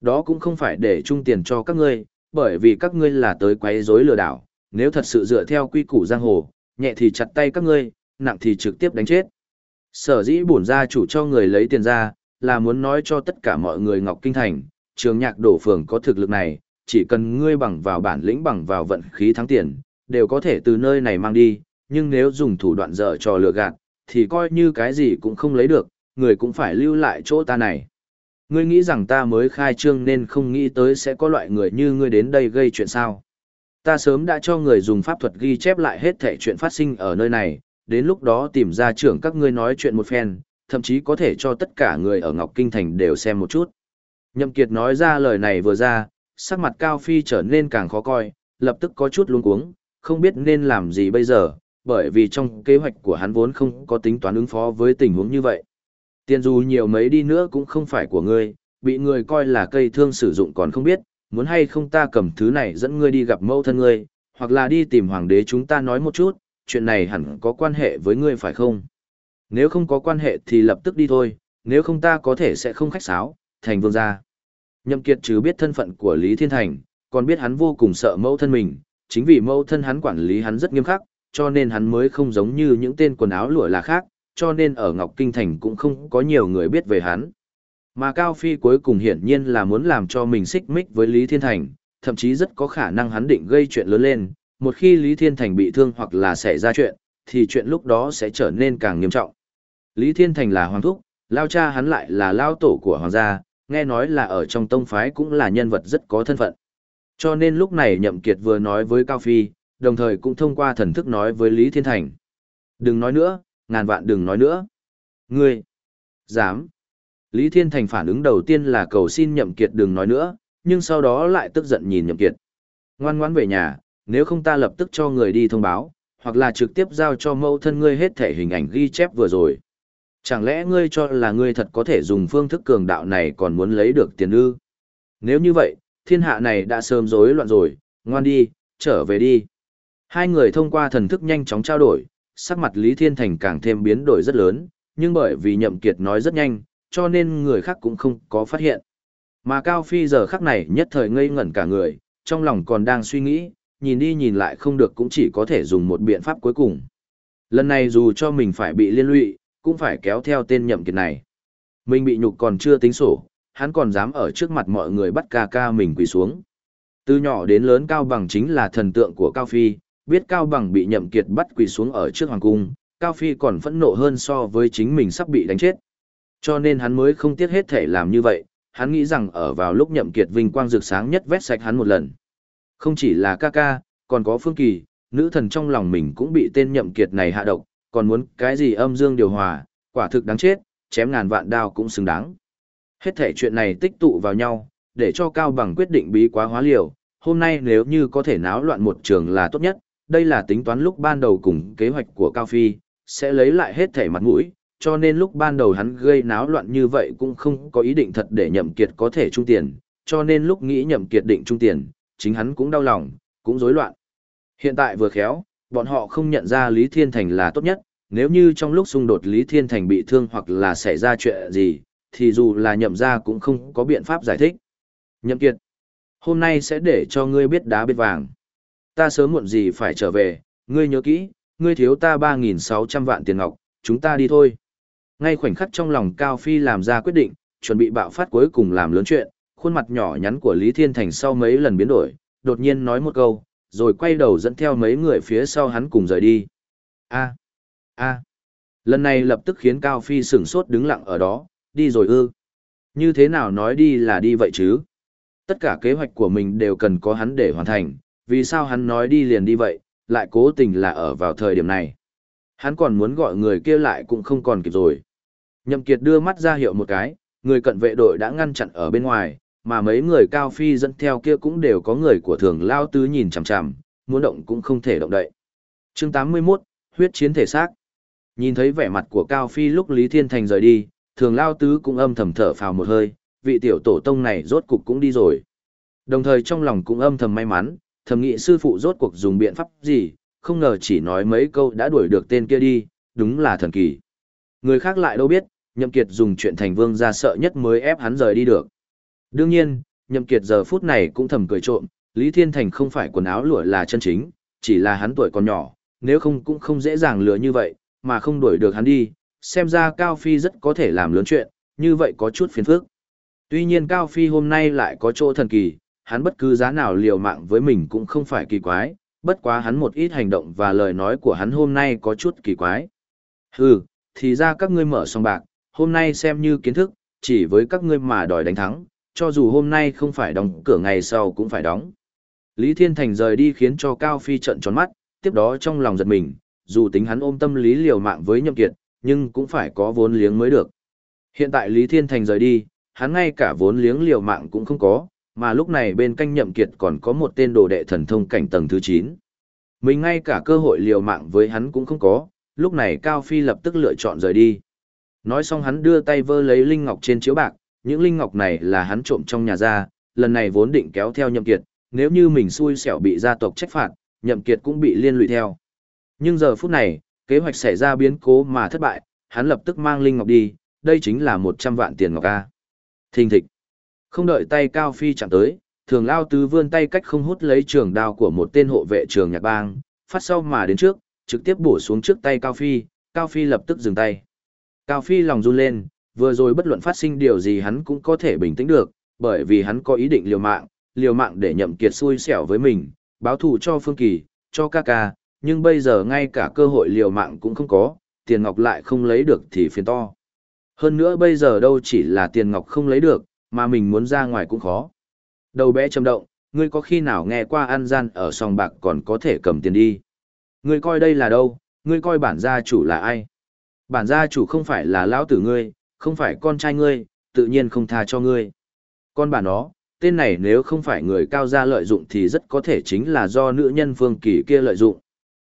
Đó cũng không phải để chung tiền cho các ngươi, bởi vì các ngươi là tới quấy rối lừa đảo, nếu thật sự dựa theo quy củ giang hồ, nhẹ thì chặt tay các ngươi, nặng thì trực tiếp đánh chết. Sở dĩ bổn gia chủ cho người lấy tiền ra, là muốn nói cho tất cả mọi người Ngọc Kinh Thành, trường nhạc đổ phường có thực lực này, chỉ cần ngươi bằng vào bản lĩnh bằng vào vận khí thắng tiền, đều có thể từ nơi này mang đi, nhưng nếu dùng thủ đoạn dở trò lừa gạt, thì coi như cái gì cũng không lấy được, người cũng phải lưu lại chỗ ta này. Ngươi nghĩ rằng ta mới khai trương nên không nghĩ tới sẽ có loại người như ngươi đến đây gây chuyện sao. Ta sớm đã cho người dùng pháp thuật ghi chép lại hết thể chuyện phát sinh ở nơi này, đến lúc đó tìm ra trưởng các ngươi nói chuyện một phen, thậm chí có thể cho tất cả người ở Ngọc Kinh Thành đều xem một chút. Nhậm Kiệt nói ra lời này vừa ra, sắc mặt Cao Phi trở nên càng khó coi, lập tức có chút luống cuống, không biết nên làm gì bây giờ, bởi vì trong kế hoạch của hắn vốn không có tính toán ứng phó với tình huống như vậy. Tiền dù nhiều mấy đi nữa cũng không phải của ngươi, bị người coi là cây thương sử dụng còn không biết, muốn hay không ta cầm thứ này dẫn ngươi đi gặp mẫu thân ngươi, hoặc là đi tìm hoàng đế chúng ta nói một chút, chuyện này hẳn có quan hệ với ngươi phải không? Nếu không có quan hệ thì lập tức đi thôi, nếu không ta có thể sẽ không khách sáo, thành vương gia. Nhậm Kiệt chứ biết thân phận của Lý Thiên Thành, còn biết hắn vô cùng sợ mẫu thân mình, chính vì mẫu thân hắn quản lý hắn rất nghiêm khắc, cho nên hắn mới không giống như những tên quần áo lụa là khác, cho nên ở Ngọc Kinh Thành cũng không có nhiều người biết về hắn. Mà Cao Phi cuối cùng hiển nhiên là muốn làm cho mình xích mích với Lý Thiên Thành, thậm chí rất có khả năng hắn định gây chuyện lớn lên, một khi Lý Thiên Thành bị thương hoặc là xảy ra chuyện, thì chuyện lúc đó sẽ trở nên càng nghiêm trọng. Lý Thiên Thành là hoàng thúc, lao cha hắn lại là lao tổ của hoàng gia, nghe nói là ở trong tông phái cũng là nhân vật rất có thân phận. Cho nên lúc này Nhậm Kiệt vừa nói với Cao Phi, đồng thời cũng thông qua thần thức nói với Lý Thiên Thành. Đừng nói nữa, ngàn vạn đừng nói nữa. Ngươi, dám. Lý Thiên Thành phản ứng đầu tiên là cầu xin Nhậm Kiệt đừng nói nữa, nhưng sau đó lại tức giận nhìn Nhậm Kiệt. Ngoan ngoãn về nhà, nếu không ta lập tức cho người đi thông báo, hoặc là trực tiếp giao cho mẫu thân ngươi hết thể hình ảnh ghi chép vừa rồi. Chẳng lẽ ngươi cho là ngươi thật có thể dùng phương thức cường đạo này còn muốn lấy được tiền ư? Nếu như vậy, thiên hạ này đã sớm rối loạn rồi, ngoan đi, trở về đi. Hai người thông qua thần thức nhanh chóng trao đổi, sắc mặt Lý Thiên Thành càng thêm biến đổi rất lớn, nhưng bởi vì Nhậm Kiệt nói rất nhanh, cho nên người khác cũng không có phát hiện. Mà Cao Phi giờ khắc này nhất thời ngây ngẩn cả người, trong lòng còn đang suy nghĩ, nhìn đi nhìn lại không được cũng chỉ có thể dùng một biện pháp cuối cùng. Lần này dù cho mình phải bị liên lụy, cũng phải kéo theo tên Nhậm Kiệt này. Mình bị nhục còn chưa tính sổ, hắn còn dám ở trước mặt mọi người bắt ca ca mình quỳ xuống. Từ nhỏ đến lớn Cao Bằng chính là thần tượng của Cao Phi, biết Cao Bằng bị nhậm kiệt bắt quỳ xuống ở trước hoàng cung, Cao Phi còn phẫn nộ hơn so với chính mình sắp bị đánh chết. Cho nên hắn mới không tiếc hết thể làm như vậy, hắn nghĩ rằng ở vào lúc nhậm kiệt vinh quang rực sáng nhất vét sạch hắn một lần. Không chỉ là ca ca, còn có phương kỳ, nữ thần trong lòng mình cũng bị tên nhậm kiệt này hạ độc, còn muốn cái gì âm dương điều hòa, quả thực đáng chết, chém ngàn vạn đao cũng xứng đáng. Hết thể chuyện này tích tụ vào nhau, để cho Cao Bằng quyết định bí quá hóa liều, hôm nay nếu như có thể náo loạn một trường là tốt nhất, đây là tính toán lúc ban đầu cùng kế hoạch của Cao Phi, sẽ lấy lại hết thể mặt mũi, cho nên lúc ban đầu hắn gây náo loạn như vậy cũng không có ý định thật để nhậm kiệt có thể trung tiền, cho nên lúc nghĩ nhậm kiệt định trung tiền, chính hắn cũng đau lòng, cũng rối loạn. Hiện tại vừa khéo, bọn họ không nhận ra Lý Thiên Thành là tốt nhất, nếu như trong lúc xung đột Lý Thiên Thành bị thương hoặc là xảy ra chuyện gì, thì dù là nhậm ra cũng không có biện pháp giải thích. Nhậm kiệt, hôm nay sẽ để cho ngươi biết đá biết vàng. Ta sớm muộn gì phải trở về, ngươi nhớ kỹ, ngươi thiếu ta 3.600 vạn tiền ngọc, chúng ta đi thôi. Ngay khoảnh khắc trong lòng Cao Phi làm ra quyết định, chuẩn bị bạo phát cuối cùng làm lớn chuyện, khuôn mặt nhỏ nhắn của Lý Thiên Thành sau mấy lần biến đổi, đột nhiên nói một câu, rồi quay đầu dẫn theo mấy người phía sau hắn cùng rời đi. A, a, lần này lập tức khiến Cao Phi sửng sốt đứng lặng ở đó, đi rồi ư. Như thế nào nói đi là đi vậy chứ? Tất cả kế hoạch của mình đều cần có hắn để hoàn thành, vì sao hắn nói đi liền đi vậy, lại cố tình là ở vào thời điểm này. Hắn còn muốn gọi người kia lại cũng không còn kịp rồi. Nhậm Kiệt đưa mắt ra hiệu một cái, người cận vệ đội đã ngăn chặn ở bên ngoài, mà mấy người cao phi dẫn theo kia cũng đều có người của thường lao tứ nhìn chằm chằm, muốn động cũng không thể động đậy. Chương 81, huyết chiến thể xác. Nhìn thấy vẻ mặt của Cao Phi lúc Lý Thiên Thành rời đi, thường lao tứ cũng âm thầm thở phào một hơi, vị tiểu tổ tông này rốt cục cũng đi rồi. Đồng thời trong lòng cũng âm thầm may mắn, thầm nghĩ sư phụ rốt cuộc dùng biện pháp gì, không ngờ chỉ nói mấy câu đã đuổi được tên kia đi, đúng là thần kỳ. Người khác lại đâu biết, Nhậm Kiệt dùng chuyện thành vương ra sợ nhất mới ép hắn rời đi được. Đương nhiên, Nhậm Kiệt giờ phút này cũng thầm cười trộm, Lý Thiên Thành không phải quần áo lụa là chân chính, chỉ là hắn tuổi còn nhỏ, nếu không cũng không dễ dàng lừa như vậy, mà không đuổi được hắn đi, xem ra Cao Phi rất có thể làm lớn chuyện, như vậy có chút phiền phức. Tuy nhiên Cao Phi hôm nay lại có chỗ thần kỳ, hắn bất cứ giá nào liều mạng với mình cũng không phải kỳ quái, bất quá hắn một ít hành động và lời nói của hắn hôm nay có chút kỳ quái. Hừ, thì ra các ngươi mở song bạc, hôm nay xem như kiến thức, chỉ với các ngươi mà đòi đánh thắng, cho dù hôm nay không phải đóng cửa ngày sau cũng phải đóng. Lý Thiên Thành rời đi khiến cho Cao Phi trận tròn mắt, tiếp đó trong lòng giật mình, dù tính hắn ôm tâm lý liều mạng với Nhậm Kiệt, nhưng cũng phải có vốn liếng mới được. Hiện tại Lý Thiên Thành rời đi, hắn ngay cả vốn liếng liều mạng cũng không có, mà lúc này bên canh Nhậm Kiệt còn có một tên đồ đệ thần thông cảnh tầng thứ 9. Mình ngay cả cơ hội liều mạng với hắn cũng không có, lúc này Cao Phi lập tức lựa chọn rời đi. Nói xong hắn đưa tay vơ lấy linh ngọc trên chiếu bạc, những linh ngọc này là hắn trộm trong nhà ra, lần này vốn định kéo theo nhậm kiệt, nếu như mình xui xẻo bị gia tộc trách phạt, nhậm kiệt cũng bị liên lụy theo. Nhưng giờ phút này, kế hoạch xảy ra biến cố mà thất bại, hắn lập tức mang linh ngọc đi, đây chính là 100 vạn tiền ngọc a. Thình thịch. Không đợi tay Cao Phi chạm tới, thường lao tứ vươn tay cách không hút lấy trường đao của một tên hộ vệ trường nhạc bang, phát sau mà đến trước, trực tiếp bổ xuống trước tay Cao Phi, Cao Phi lập tức dừng tay. Cao Phi lòng run lên, vừa rồi bất luận phát sinh điều gì hắn cũng có thể bình tĩnh được, bởi vì hắn có ý định liều mạng, liều mạng để nhậm kiệt xui xẻo với mình, báo thù cho Phương Kỳ, cho ca ca, nhưng bây giờ ngay cả cơ hội liều mạng cũng không có, tiền ngọc lại không lấy được thì phiền to. Hơn nữa bây giờ đâu chỉ là tiền ngọc không lấy được, mà mình muốn ra ngoài cũng khó. Đầu bé trầm động, ngươi có khi nào nghe qua ăn gian ở sòng bạc còn có thể cầm tiền đi. Ngươi coi đây là đâu, ngươi coi bản gia chủ là ai. Bản gia chủ không phải là lão tử ngươi, không phải con trai ngươi, tự nhiên không tha cho ngươi. Con bà nó, tên này nếu không phải người cao gia lợi dụng thì rất có thể chính là do nữ nhân phương kỳ kia lợi dụng.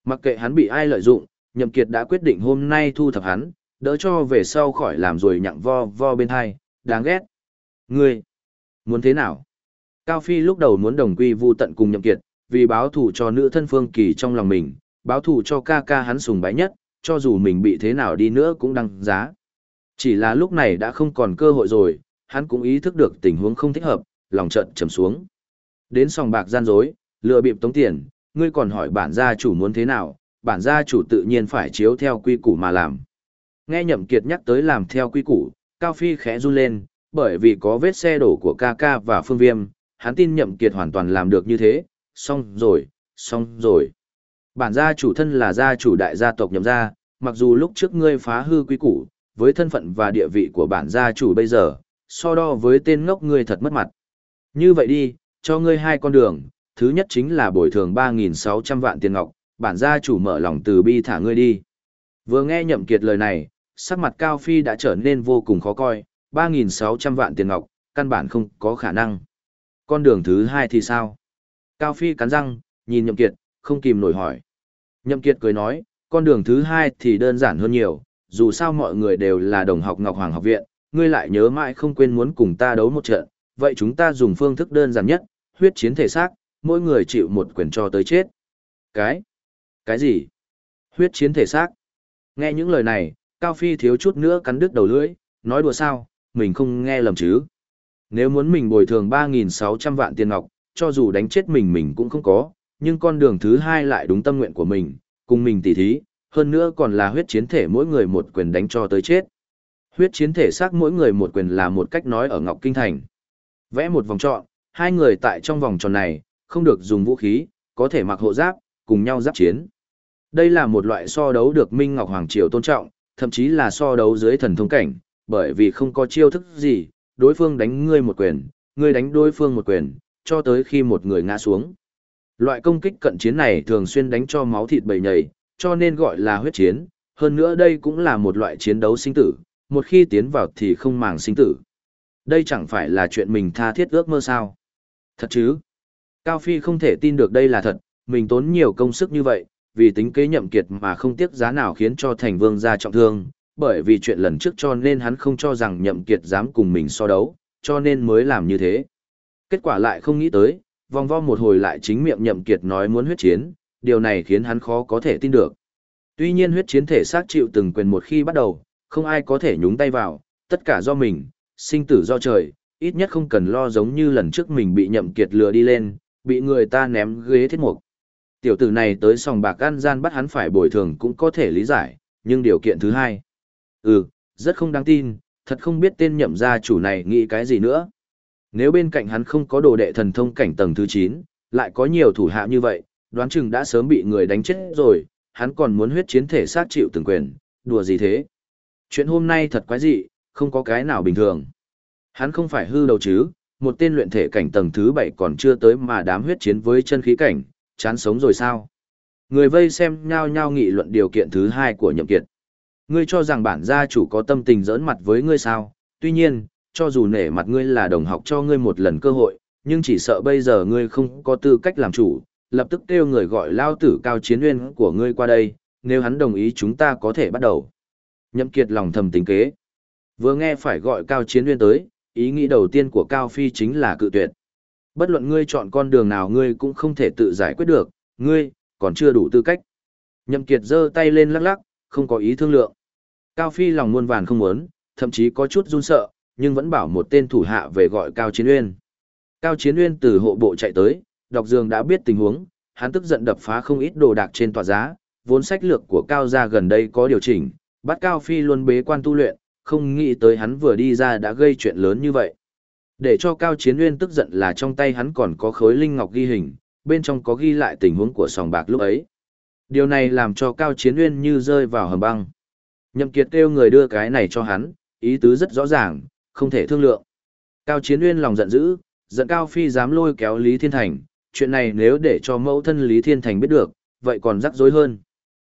Mặc kệ hắn bị ai lợi dụng, Nhậm Kiệt đã quyết định hôm nay thu thập hắn, đỡ cho về sau khỏi làm rồi nhặng vo vo bên hai, đáng ghét. Ngươi, muốn thế nào? Cao Phi lúc đầu muốn đồng quy vu tận cùng Nhậm Kiệt, vì báo thù cho nữ thân phương kỳ trong lòng mình, báo thù cho ca ca hắn sùng bái nhất, cho dù mình bị thế nào đi nữa cũng đăng giá. Chỉ là lúc này đã không còn cơ hội rồi, hắn cũng ý thức được tình huống không thích hợp, lòng trận trầm xuống. Đến sòng bạc gian dối, lừa bịp tống tiền, ngươi còn hỏi bản gia chủ muốn thế nào, bản gia chủ tự nhiên phải chiếu theo quy củ mà làm. Nghe Nhậm Kiệt nhắc tới làm theo quy củ, Cao Phi khẽ run lên, bởi vì có vết xe đổ của ca ca và phương viêm, hắn tin Nhậm Kiệt hoàn toàn làm được như thế, xong rồi, xong rồi. Bản gia chủ thân là gia chủ đại gia tộc nhậm gia, mặc dù lúc trước ngươi phá hư quy củ, với thân phận và địa vị của bản gia chủ bây giờ, so đo với tên ngốc ngươi thật mất mặt. Như vậy đi, cho ngươi hai con đường, thứ nhất chính là bồi thường 3.600 vạn tiền ngọc, bản gia chủ mở lòng từ bi thả ngươi đi. Vừa nghe nhậm kiệt lời này, sắc mặt Cao Phi đã trở nên vô cùng khó coi, 3.600 vạn tiền ngọc, căn bản không có khả năng. Con đường thứ hai thì sao? Cao Phi cắn răng, nhìn nhậm kiệt, không kìm nổi hỏi. Nhậm kiệt cười nói, con đường thứ hai thì đơn giản hơn nhiều, dù sao mọi người đều là đồng học Ngọc Hoàng học viện, ngươi lại nhớ mãi không quên muốn cùng ta đấu một trận, vậy chúng ta dùng phương thức đơn giản nhất, huyết chiến thể xác, mỗi người chịu một quyền cho tới chết. Cái? Cái gì? Huyết chiến thể xác? Nghe những lời này, Cao Phi thiếu chút nữa cắn đứt đầu lưỡi, nói đùa sao, mình không nghe lầm chứ. Nếu muốn mình bồi thường 3.600 vạn tiền ngọc, cho dù đánh chết mình mình cũng không có, nhưng con đường thứ hai lại đúng tâm nguyện của mình, cùng mình tỉ thí, hơn nữa còn là huyết chiến thể mỗi người một quyền đánh cho tới chết. Huyết chiến thể xác mỗi người một quyền là một cách nói ở Ngọc Kinh Thành. Vẽ một vòng tròn, hai người tại trong vòng tròn này, không được dùng vũ khí, có thể mặc hộ giáp, cùng nhau giáp chiến. Đây là một loại so đấu được Minh Ngọc Hoàng Triều tôn trọng, thậm chí là so đấu dưới thần thông cảnh, bởi vì không có chiêu thức gì, đối phương đánh ngươi một quyền, ngươi đánh đối phương một quyền, cho tới khi một người ngã xuống. Loại công kích cận chiến này thường xuyên đánh cho máu thịt bầy nhầy, cho nên gọi là huyết chiến, hơn nữa đây cũng là một loại chiến đấu sinh tử, một khi tiến vào thì không màng sinh tử. Đây chẳng phải là chuyện mình tha thiết ước mơ sao. Thật chứ? Cao Phi không thể tin được đây là thật, mình tốn nhiều công sức như vậy, vì tính kế nhậm kiệt mà không tiếc giá nào khiến cho thành vương gia trọng thương, bởi vì chuyện lần trước cho nên hắn không cho rằng nhậm kiệt dám cùng mình so đấu, cho nên mới làm như thế. Kết quả lại không nghĩ tới, vòng vo một hồi lại chính miệng nhậm kiệt nói muốn huyết chiến, điều này khiến hắn khó có thể tin được. Tuy nhiên huyết chiến thể xác chịu từng quyền một khi bắt đầu, không ai có thể nhúng tay vào, tất cả do mình, sinh tử do trời, ít nhất không cần lo giống như lần trước mình bị nhậm kiệt lừa đi lên, bị người ta ném ghế thiết mục. Tiểu tử này tới sòng bạc ăn gian bắt hắn phải bồi thường cũng có thể lý giải, nhưng điều kiện thứ hai. Ừ, rất không đáng tin, thật không biết tên nhậm gia chủ này nghĩ cái gì nữa. Nếu bên cạnh hắn không có đồ đệ thần thông cảnh tầng thứ 9, lại có nhiều thủ hạ như vậy, đoán chừng đã sớm bị người đánh chết rồi, hắn còn muốn huyết chiến thể xác chịu từng quyền, đùa gì thế. Chuyện hôm nay thật quái dị, không có cái nào bình thường. Hắn không phải hư đầu chứ, một tên luyện thể cảnh tầng thứ 7 còn chưa tới mà đám huyết chiến với chân khí cảnh, chán sống rồi sao? Người vây xem nhau nhau nghị luận điều kiện thứ hai của nhậm kiệt. Ngươi cho rằng bản gia chủ có tâm tình giỡn mặt với ngươi sao? Tuy nhiên, cho dù nể mặt ngươi là đồng học cho ngươi một lần cơ hội, nhưng chỉ sợ bây giờ ngươi không có tư cách làm chủ, lập tức kêu người gọi lao tử cao chiến nguyên của ngươi qua đây, nếu hắn đồng ý chúng ta có thể bắt đầu. Nhậm kiệt lòng thầm tính kế. Vừa nghe phải gọi cao chiến nguyên tới, ý nghĩ đầu tiên của Cao Phi chính là cự tuyệt. Bất luận ngươi chọn con đường nào ngươi cũng không thể tự giải quyết được, ngươi, còn chưa đủ tư cách. Nhậm Kiệt giơ tay lên lắc lắc, không có ý thương lượng. Cao Phi lòng muôn vàn không muốn, thậm chí có chút run sợ, nhưng vẫn bảo một tên thủ hạ về gọi Cao Chiến Uyên. Cao Chiến Uyên từ hộ bộ chạy tới, đọc dương đã biết tình huống, hắn tức giận đập phá không ít đồ đạc trên tòa giá, vốn sách lược của Cao gia gần đây có điều chỉnh, bắt Cao Phi luôn bế quan tu luyện, không nghĩ tới hắn vừa đi ra đã gây chuyện lớn như vậy. Để cho Cao Chiến Nguyên tức giận là trong tay hắn còn có khối linh ngọc ghi hình, bên trong có ghi lại tình huống của sòng bạc lúc ấy. Điều này làm cho Cao Chiến Nguyên như rơi vào hầm băng. Nhậm Kiệt kêu người đưa cái này cho hắn, ý tứ rất rõ ràng, không thể thương lượng. Cao Chiến Nguyên lòng giận dữ, giận Cao Phi dám lôi kéo Lý Thiên Thành, chuyện này nếu để cho mẫu thân Lý Thiên Thành biết được, vậy còn rắc rối hơn.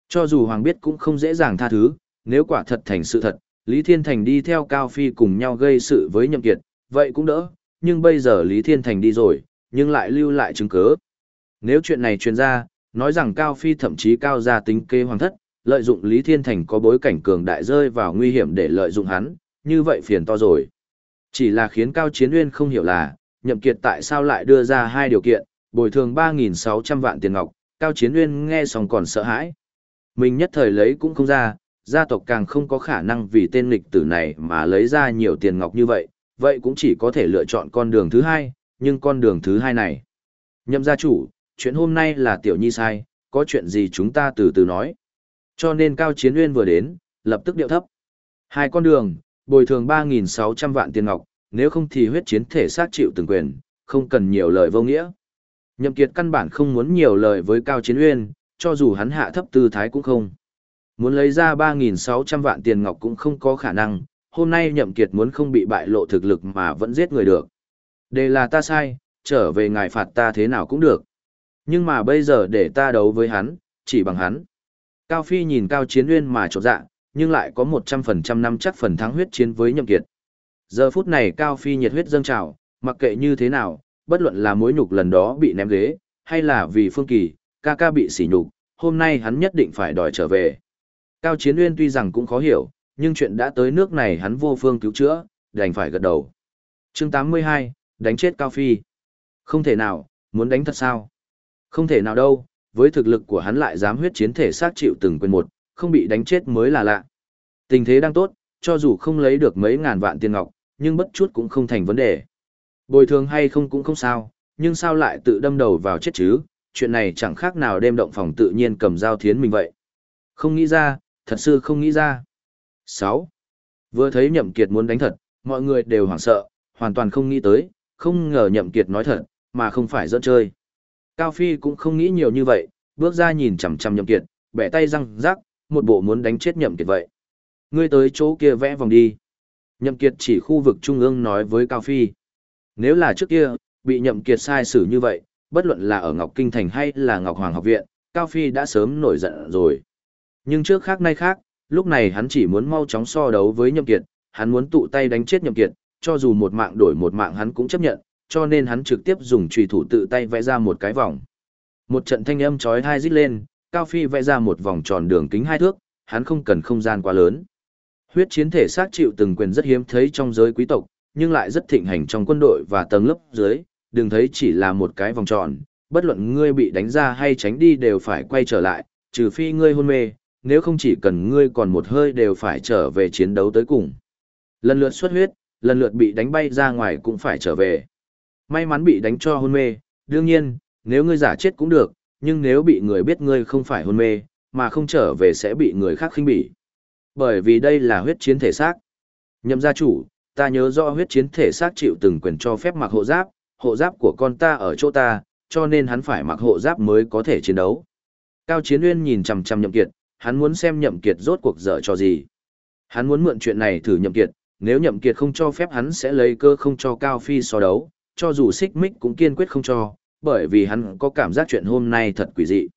Cho dù Hoàng biết cũng không dễ dàng tha thứ, nếu quả thật thành sự thật, Lý Thiên Thành đi theo Cao Phi cùng nhau gây sự với Nhậm Kiệt, vậy cũng đỡ, nhưng bây giờ Lý Thiên Thành đi rồi, nhưng lại lưu lại chứng cứ. Nếu chuyện này truyền ra, nói rằng Cao Phi thậm chí cao gia tính kế hoàng thất, lợi dụng Lý Thiên Thành có bối cảnh cường đại rơi vào nguy hiểm để lợi dụng hắn, như vậy phiền to rồi. Chỉ là khiến Cao Chiến uyên không hiểu là, Nhậm Kiệt tại sao lại đưa ra hai điều kiện, bồi thường 3.600 vạn tiền ngọc, Cao Chiến Nguyên nghe xong còn sợ hãi. Mình nhất thời lấy cũng không ra, gia tộc càng không có khả năng vì tên lịch tử này mà lấy ra nhiều tiền ngọc như vậy, vậy cũng chỉ có thể lựa chọn con đường thứ hai, nhưng con đường thứ hai này. Nhậm gia chủ, chuyện hôm nay là tiểu nhi sai, có chuyện gì chúng ta từ từ nói. Cho nên Cao Chiến Nguyên vừa đến, lập tức điệu thấp. Hai con đường, bồi thường 3.600 vạn tiền ngọc, nếu không thì huyết chiến thể xác chịu từng quyền, không cần nhiều lời vô nghĩa. Nhậm Kiệt căn bản không muốn nhiều lời với Cao Chiến Uyên, cho dù hắn hạ thấp tư thái cũng không. Muốn lấy ra 3.600 vạn tiền ngọc cũng không có khả năng, hôm nay nhậm kiệt muốn không bị bại lộ thực lực mà vẫn giết người được. Đây là ta sai, trở về ngài phạt ta thế nào cũng được. Nhưng mà bây giờ để ta đấu với hắn, chỉ bằng hắn. Cao Phi nhìn Cao Chiến Uyên mà trột dạ, nhưng lại có 100% năm chắc phần thắng huyết chiến với nhậm kiệt. Giờ phút này Cao Phi nhiệt huyết dâng trào, mặc kệ như thế nào, bất luận là mối nhục lần đó bị ném ghế, hay là vì Phương Kỳ, ca ca bị sỉ nhục, hôm nay hắn nhất định phải đòi trở về. Cao Chiến Uyên tuy rằng cũng khó hiểu, nhưng chuyện đã tới nước này hắn vô phương cứu chữa, đành phải gật đầu. Chương 82, đánh chết Cao Phi. Không thể nào, muốn đánh thật sao? Không thể nào đâu, với thực lực của hắn lại dám huyết chiến thể xác chịu từng quyền một, không bị đánh chết mới là lạ. Tình thế đang tốt, cho dù không lấy được mấy ngàn vạn tiền ngọc, nhưng bất chút cũng không thành vấn đề. Bồi thường hay không cũng không sao, nhưng sao lại tự đâm đầu vào chết chứ, chuyện này chẳng khác nào đêm động phòng tự nhiên cầm dao thiến mình vậy. Không nghĩ ra, thật sự không nghĩ ra. 6. Vừa thấy nhậm kiệt muốn đánh thật, mọi người đều hoảng sợ, hoàn toàn không nghĩ tới, không ngờ nhậm kiệt nói thật, mà không phải dẫn chơi. Cao Phi cũng không nghĩ nhiều như vậy, bước ra nhìn chằm chằm nhậm kiệt, bẻ tay răng rắc, một bộ muốn đánh chết nhậm kiệt vậy. Ngươi tới chỗ kia vẽ vòng đi. Nhậm kiệt chỉ khu vực trung ương nói với Cao Phi. Nếu là trước kia, bị nhậm kiệt sai xử như vậy, bất luận là ở Ngọc Kinh Thành hay là Ngọc Hoàng học viện, Cao Phi đã sớm nổi giận rồi. Nhưng trước khác nay khác, lúc này hắn chỉ muốn mau chóng so đấu với nhậm kiệt, hắn muốn tụ tay đánh chết nhậm kiệt, cho dù một mạng đổi một mạng hắn cũng chấp nhận, cho nên hắn trực tiếp dùng trùy thủ tự tay vẽ ra một cái vòng. Một trận thanh âm chói tai rít lên, Cao Phi vẽ ra một vòng tròn đường kính hai thước, hắn không cần không gian quá lớn. Huyết chiến thể xác chịu từng quyền rất hiếm thấy trong giới quý tộc, nhưng lại rất thịnh hành trong quân đội và tầng lớp dưới, đừng thấy chỉ là một cái vòng tròn, bất luận ngươi bị đánh ra hay tránh đi đều phải quay trở lại, trừ phi ngươi hôn mê, nếu không chỉ cần ngươi còn một hơi đều phải trở về chiến đấu tới cùng. Lần lượt xuất huyết, lần lượt bị đánh bay ra ngoài cũng phải trở về. May mắn bị đánh cho hôn mê, đương nhiên, nếu ngươi giả chết cũng được, nhưng nếu bị người biết ngươi không phải hôn mê, mà không trở về sẽ bị người khác khinh bỉ. Bởi vì đây là huyết chiến thể xác. Nhậm gia chủ, ta nhớ rõ huyết chiến thể xác chịu từng quyền cho phép mặc hộ giáp, hộ giáp của con ta ở chỗ ta, cho nên hắn phải mặc hộ giáp mới có thể chiến đấu. Cao Chiến Uyên nhìn chằm chằm Nhậm Kiệt, hắn muốn xem Nhậm Kiệt rốt cuộc dở cho gì. Hắn muốn mượn chuyện này thử Nhậm Kiệt, nếu Nhậm Kiệt không cho phép hắn sẽ lấy cơ không cho Cao Phi so đấu, cho dù xích mích cũng kiên quyết không cho, bởi vì hắn có cảm giác chuyện hôm nay thật quỷ dị.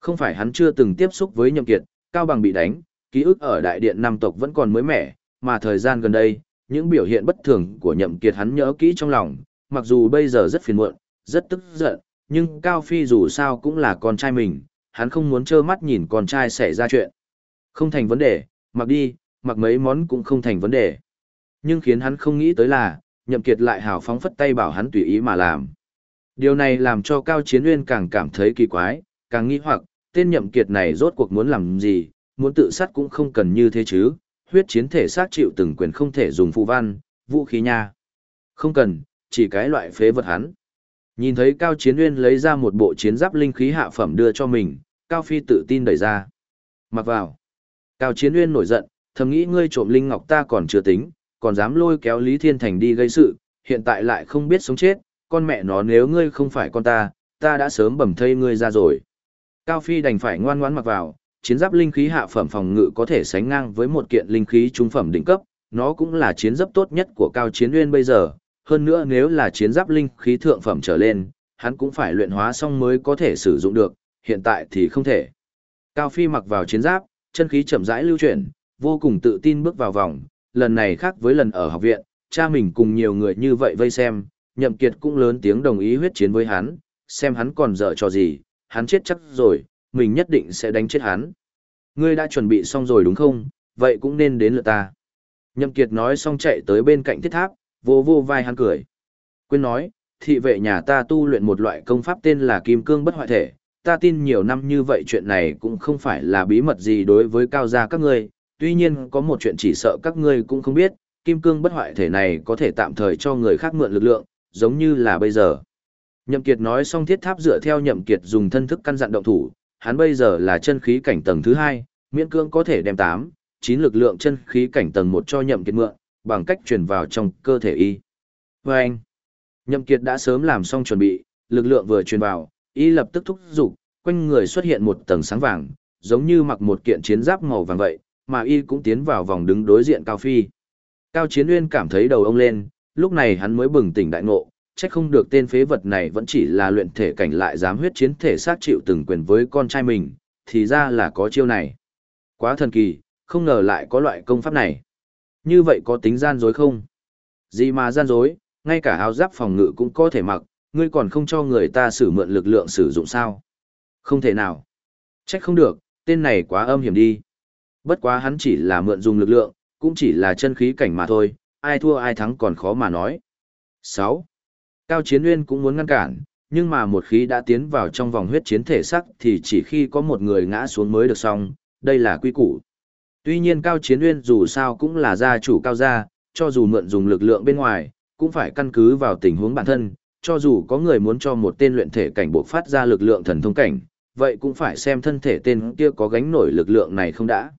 Không phải hắn chưa từng tiếp xúc với Nhậm Kiệt, Cao Bằng bị đánh, ký ức ở đại điện năm tộc vẫn còn mới mẻ, mà thời gian gần đây, những biểu hiện bất thường của Nhậm Kiệt hắn nhớ kỹ trong lòng, mặc dù bây giờ rất phiền muộn, rất tức giận, nhưng Cao Phi dù sao cũng là con trai mình, hắn không muốn trơ mắt nhìn con trai xảy ra chuyện. Không thành vấn đề, mặc đi, mặc mấy món cũng không thành vấn đề. Nhưng khiến hắn không nghĩ tới là, Nhậm Kiệt lại hào phóng phất tay bảo hắn tùy ý mà làm. Điều này làm cho Cao Chiến Uyên càng cảm thấy kỳ quái, càng nghi hoặc, tên Nhậm Kiệt này rốt cuộc muốn làm gì, muốn tự sát cũng không cần như thế chứ, huyết chiến thể xác chịu từng quyền không thể dùng phụ văn, vũ khí nha. Không cần, chỉ cái loại phế vật hắn. Nhìn thấy Cao Chiến Uyên lấy ra một bộ chiến giáp linh khí hạ phẩm đưa cho mình, Cao Phi tự tin đẩy ra. Mặc vào. Cao Chiến Uyên nổi giận, thầm nghĩ ngươi trộm linh ngọc ta còn chưa tính, còn dám lôi kéo Lý Thiên Thành đi gây sự, hiện tại lại không biết sống chết, con mẹ nó nếu ngươi không phải con ta, ta đã sớm bầm thây ngươi ra rồi. Cao Phi đành phải ngoan ngoãn mặc vào, chiến giáp linh khí hạ phẩm phòng ngự có thể sánh ngang với một kiện linh khí trung phẩm đỉnh cấp, nó cũng là chiến giáp tốt nhất của Cao Chiến Uyên bây giờ, hơn nữa nếu là chiến giáp linh khí thượng phẩm trở lên, hắn cũng phải luyện hóa xong mới có thể sử dụng được, hiện tại thì không thể. Cao Phi mặc vào chiến giáp, chân khí chậm rãi lưu chuyển, vô cùng tự tin bước vào vòng, lần này khác với lần ở học viện, cha mình cùng nhiều người như vậy vây xem, Nhậm Kiệt cũng lớn tiếng đồng ý huyết chiến với hắn, xem hắn còn dở trò gì, hắn chết chắc rồi, mình nhất định sẽ đánh chết hắn. Ngươi đã chuẩn bị xong rồi đúng không, vậy cũng nên đến lượt ta. Nhậm Kiệt nói xong chạy tới bên cạnh thiết tháp, vô vô vai hắn cười. Quyên nói, thị vệ nhà ta tu luyện một loại công pháp tên là kim cương bất hoại thể, ta tin nhiều năm như vậy chuyện này cũng không phải là bí mật gì đối với cao gia các ngươi, tuy nhiên có một chuyện chỉ sợ các ngươi cũng không biết, kim cương bất hoại thể này có thể tạm thời cho người khác mượn lực lượng, giống như là bây giờ. Nhậm Kiệt nói xong thiết tháp dựa theo Nhậm Kiệt dùng thân thức căn dặn động thủ, hắn bây giờ là chân khí cảnh tầng thứ hai, miễn cưỡng có thể đem 8, 9 lực lượng chân khí cảnh tầng một cho Nhậm Kiệt mượn, bằng cách truyền vào trong cơ thể y. Và anh, Nhậm Kiệt đã sớm làm xong chuẩn bị, lực lượng vừa truyền vào, y lập tức thúc giục, quanh người xuất hiện một tầng sáng vàng, giống như mặc một kiện chiến giáp màu vàng vậy, mà y cũng tiến vào vòng đứng đối diện Cao Phi. Cao Chiến Uyên cảm thấy đầu ông lên, lúc này hắn mới bừng tỉnh đại ngộ, trách không được tên phế vật này vẫn chỉ là luyện thể cảnh lại dám huyết chiến thể sát chịu từng quyền với con trai mình, thì ra là có chiêu này. Quá thần kỳ, không ngờ lại có loại công pháp này. Như vậy có tính gian dối không? Gì mà gian dối, ngay cả áo giáp phòng ngự cũng có thể mặc, ngươi còn không cho người ta sử mượn lực lượng sử dụng sao? Không thể nào. Trách không được, tên này quá âm hiểm đi. Bất quá hắn chỉ là mượn dùng lực lượng, cũng chỉ là chân khí cảnh mà thôi, ai thua ai thắng còn khó mà nói. 6. Cao Chiến Nguyên cũng muốn ngăn cản, nhưng mà một khí đã tiến vào trong vòng huyết chiến thể sắc thì chỉ khi có một người ngã xuống mới được xong, đây là quy củ. Tuy nhiên Cao Chiến Nguyên dù sao cũng là gia chủ cao gia, cho dù mượn dùng lực lượng bên ngoài, cũng phải căn cứ vào tình huống bản thân, cho dù có người muốn cho một tên luyện thể cảnh buộc phát ra lực lượng thần thông cảnh, vậy cũng phải xem thân thể tên kia có gánh nổi lực lượng này không đã.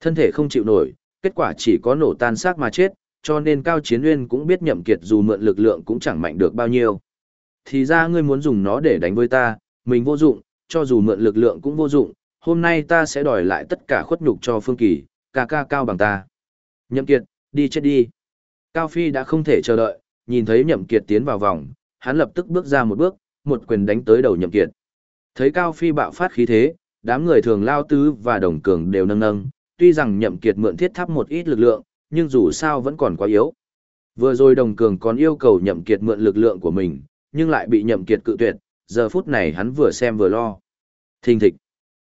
Thân thể không chịu nổi, kết quả chỉ có nổ tan xác mà chết, cho nên Cao Chiến Uyên cũng biết Nhậm Kiệt dù mượn lực lượng cũng chẳng mạnh được bao nhiêu. Thì ra ngươi muốn dùng nó để đánh với ta, mình vô dụng, cho dù mượn lực lượng cũng vô dụng, hôm nay ta sẽ đòi lại tất cả khuất nhục cho Phương Kỳ, ca ca cao bằng ta. Nhậm Kiệt, đi chết đi. Cao Phi đã không thể chờ đợi, nhìn thấy Nhậm Kiệt tiến vào vòng, hắn lập tức bước ra một bước, một quyền đánh tới đầu Nhậm Kiệt. Thấy Cao Phi bạo phát khí thế, đám người thường lao tứ và đồng cường đều nâng nâng, tuy rằng Nhậm Kiệt mượn thiết tháp một ít lực lượng, nhưng dù sao vẫn còn quá yếu. Vừa rồi đồng cường còn yêu cầu Nhậm Kiệt mượn lực lượng của mình, nhưng lại bị Nhậm Kiệt cự tuyệt, giờ phút này hắn vừa xem vừa lo. Thình thịch,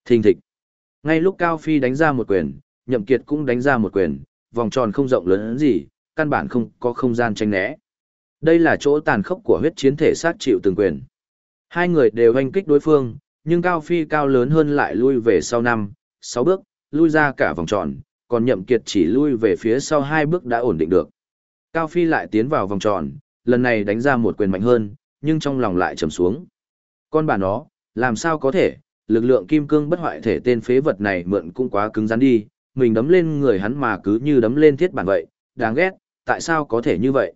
thình thịch. Ngay lúc Cao Phi đánh ra một quyền, Nhậm Kiệt cũng đánh ra một quyền, vòng tròn không rộng lớn gì, căn bản không có không gian tranh né. Đây là chỗ tàn khốc của huyết chiến thể sát chịu từng quyền. Hai người đều hoanh kích đối phương, nhưng Cao Phi cao lớn hơn lại lui về sau năm, sáu bước, lui ra cả vòng tròn, còn Nhậm Kiệt chỉ lui về phía sau hai bước đã ổn định được. Cao Phi lại tiến vào vòng tròn, lần này đánh ra một quyền mạnh hơn, nhưng trong lòng lại trầm xuống. Con bà nó, làm sao có thể, lực lượng kim cương bất hoại thể tên phế vật này mượn cũng quá cứng rắn đi, mình đấm lên người hắn mà cứ như đấm lên thiết bản vậy, đáng ghét, tại sao có thể như vậy?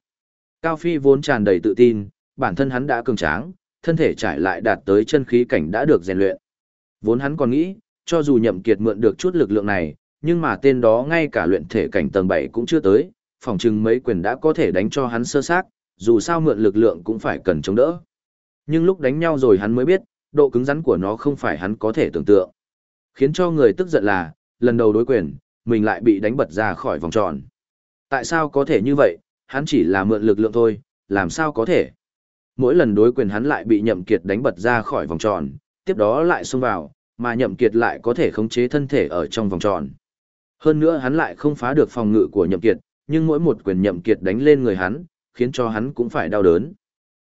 Cao Phi vốn tràn đầy tự tin, bản thân hắn đã cường tráng, thân thể trải lại đạt tới chân khí cảnh đã được rèn luyện. Vốn hắn còn nghĩ, cho dù nhậm kiệt mượn được chút lực lượng này, nhưng mà tên đó ngay cả luyện thể cảnh tầng 7 cũng chưa tới, phòng chừng mấy quyền đã có thể đánh cho hắn sơ xác, dù sao mượn lực lượng cũng phải cần chống đỡ. Nhưng lúc đánh nhau rồi hắn mới biết, độ cứng rắn của nó không phải hắn có thể tưởng tượng. Khiến cho người tức giận là, lần đầu đối quyền, mình lại bị đánh bật ra khỏi vòng tròn. Tại sao có thể như vậy, hắn chỉ là mượn lực lượng thôi, làm sao có thể? Mỗi lần đối quyền hắn lại bị nhậm kiệt đánh bật ra khỏi vòng tròn, tiếp đó lại xông vào, mà nhậm kiệt lại có thể khống chế thân thể ở trong vòng tròn. Hơn nữa hắn lại không phá được phòng ngự của nhậm kiệt, nhưng mỗi một quyền nhậm kiệt đánh lên người hắn, khiến cho hắn cũng phải đau đớn.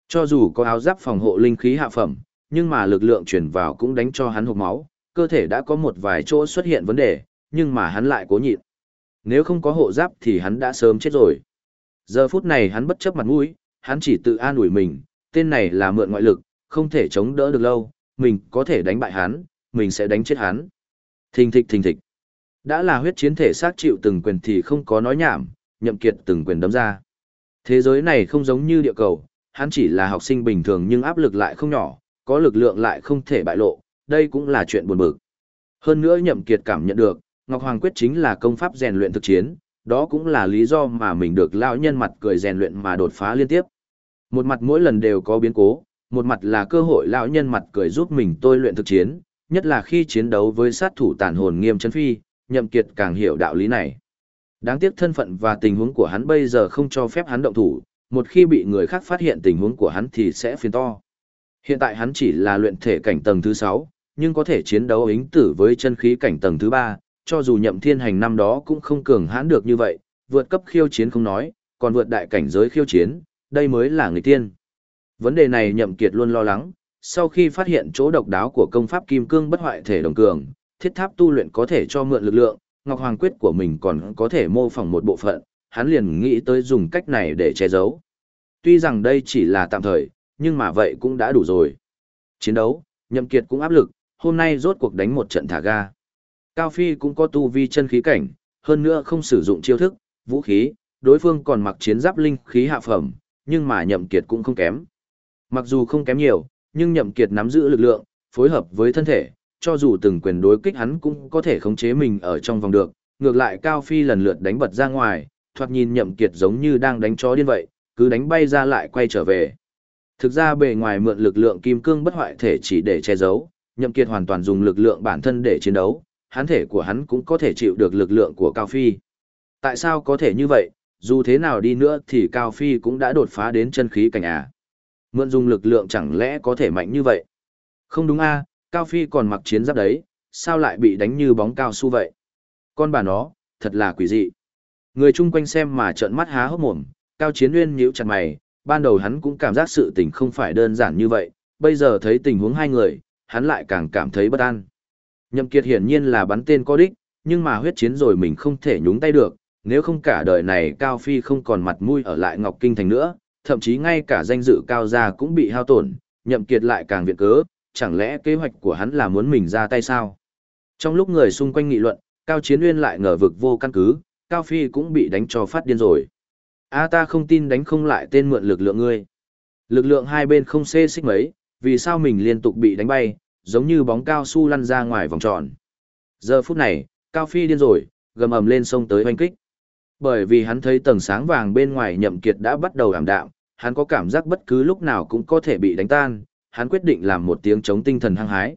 Cho dù có áo giáp phòng hộ linh khí hạ phẩm, nhưng mà lực lượng truyền vào cũng đánh cho hắn hộc máu, cơ thể đã có một vài chỗ xuất hiện vấn đề, nhưng mà hắn lại cố nhịn. Nếu không có hộ giáp thì hắn đã sớm chết rồi. Giờ phút này hắn bất chấp mặt mũi, hắn chỉ tự an ủi mình, tên này là mượn ngoại lực, không thể chống đỡ được lâu, mình có thể đánh bại hắn, mình sẽ đánh chết hắn. Thình thịch thình thịch. Đã là huyết chiến thể xác chịu từng quyền thì không có nói nhảm, nhậm kiệt từng quyền đấm ra. Thế giới này không giống như địa cầu, hắn chỉ là học sinh bình thường nhưng áp lực lại không nhỏ, có lực lượng lại không thể bại lộ, đây cũng là chuyện buồn bực. Hơn nữa nhậm kiệt cảm nhận được, Ngọc Hoàng Quyết chính là công pháp rèn luyện thực chiến, đó cũng là lý do mà mình được lão nhân mặt cười rèn luyện mà đột phá liên tiếp. Một mặt mỗi lần đều có biến cố, một mặt là cơ hội lão nhân mặt cười giúp mình tôi luyện thực chiến, nhất là khi chiến đấu với sát thủ tàn hồn nghiêm chân phi, nhậm kiệt càng hiểu đạo lý này. Đáng tiếc thân phận và tình huống của hắn bây giờ không cho phép hắn động thủ, một khi bị người khác phát hiện tình huống của hắn thì sẽ phiền to. Hiện tại hắn chỉ là luyện thể cảnh tầng thứ 6, nhưng có thể chiến đấu ứng tử với chân khí cảnh tầng thứ 3, cho dù nhậm thiên hành năm đó cũng không cường hãn được như vậy, vượt cấp khiêu chiến không nói, còn vượt đại cảnh giới khiêu chiến, đây mới là người tiên. Vấn đề này nhậm kiệt luôn lo lắng, sau khi phát hiện chỗ độc đáo của công pháp kim cương bất hoại thể đồng cường, thiết tháp tu luyện có thể cho mượn lực lượng, Ngọc Hoàng Quyết của mình còn có thể mô phỏng một bộ phận, hắn liền nghĩ tới dùng cách này để che giấu. Tuy rằng đây chỉ là tạm thời, nhưng mà vậy cũng đã đủ rồi. Chiến đấu, Nhậm Kiệt cũng áp lực, hôm nay rốt cuộc đánh một trận thả ga. Cao Phi cũng có tu vi chân khí cảnh, hơn nữa không sử dụng chiêu thức, vũ khí, đối phương còn mặc chiến giáp linh khí hạ phẩm, nhưng mà Nhậm Kiệt cũng không kém. Mặc dù không kém nhiều, nhưng Nhậm Kiệt nắm giữ lực lượng, phối hợp với thân thể, cho dù từng quyền đối kích hắn cũng có thể khống chế mình ở trong vòng được. Ngược lại Cao Phi lần lượt đánh bật ra ngoài, thoạt nhìn Nhậm Kiệt giống như đang đánh chó điên vậy, cứ đánh bay ra lại quay trở về. Thực ra bề ngoài mượn lực lượng kim cương bất hoại thể chỉ để che giấu, Nhậm Kiệt hoàn toàn dùng lực lượng bản thân để chiến đấu, hắn thể của hắn cũng có thể chịu được lực lượng của Cao Phi. Tại sao có thể như vậy, dù thế nào đi nữa thì Cao Phi cũng đã đột phá đến chân khí cảnh à. Mượn dùng lực lượng chẳng lẽ có thể mạnh như vậy? Không đúng a, Cao Phi còn mặc chiến giáp đấy, sao lại bị đánh như bóng cao su vậy? Con bà nó, thật là quỷ dị. Người chung quanh xem mà trợn mắt há hốc mồm, Cao Chiến uyên nhíu chặt mày, ban đầu hắn cũng cảm giác sự tình không phải đơn giản như vậy, bây giờ thấy tình huống hai người, hắn lại càng cảm thấy bất an. Nhậm Kiệt hiển nhiên là bắn tên có đích, nhưng mà huyết chiến rồi mình không thể nhúng tay được, nếu không cả đời này Cao Phi không còn mặt mũi ở lại Ngọc Kinh Thành nữa, thậm chí ngay cả danh dự Cao gia cũng bị hao tổn, Nhậm Kiệt lại càng viện cớ, chẳng lẽ kế hoạch của hắn là muốn mình ra tay sao? Trong lúc người xung quanh nghị luận, Cao Chiến Uyên lại ngờ vực vô căn cứ, Cao Phi cũng bị đánh cho phát điên rồi. A ta không tin đánh không lại tên mượn lực lượng ngươi. Lực lượng hai bên không xê xích mấy, vì sao mình liên tục bị đánh bay, giống như bóng cao su lăn ra ngoài vòng tròn. Giờ phút này, Cao Phi điên rồi, gầm ầm lên sông tới hoanh kích. Bởi vì hắn thấy tầng sáng vàng bên ngoài nhậm kiệt đã bắt đầu ảm đạm, hắn có cảm giác bất cứ lúc nào cũng có thể bị đánh tan, hắn quyết định làm một tiếng chống tinh thần hăng hái.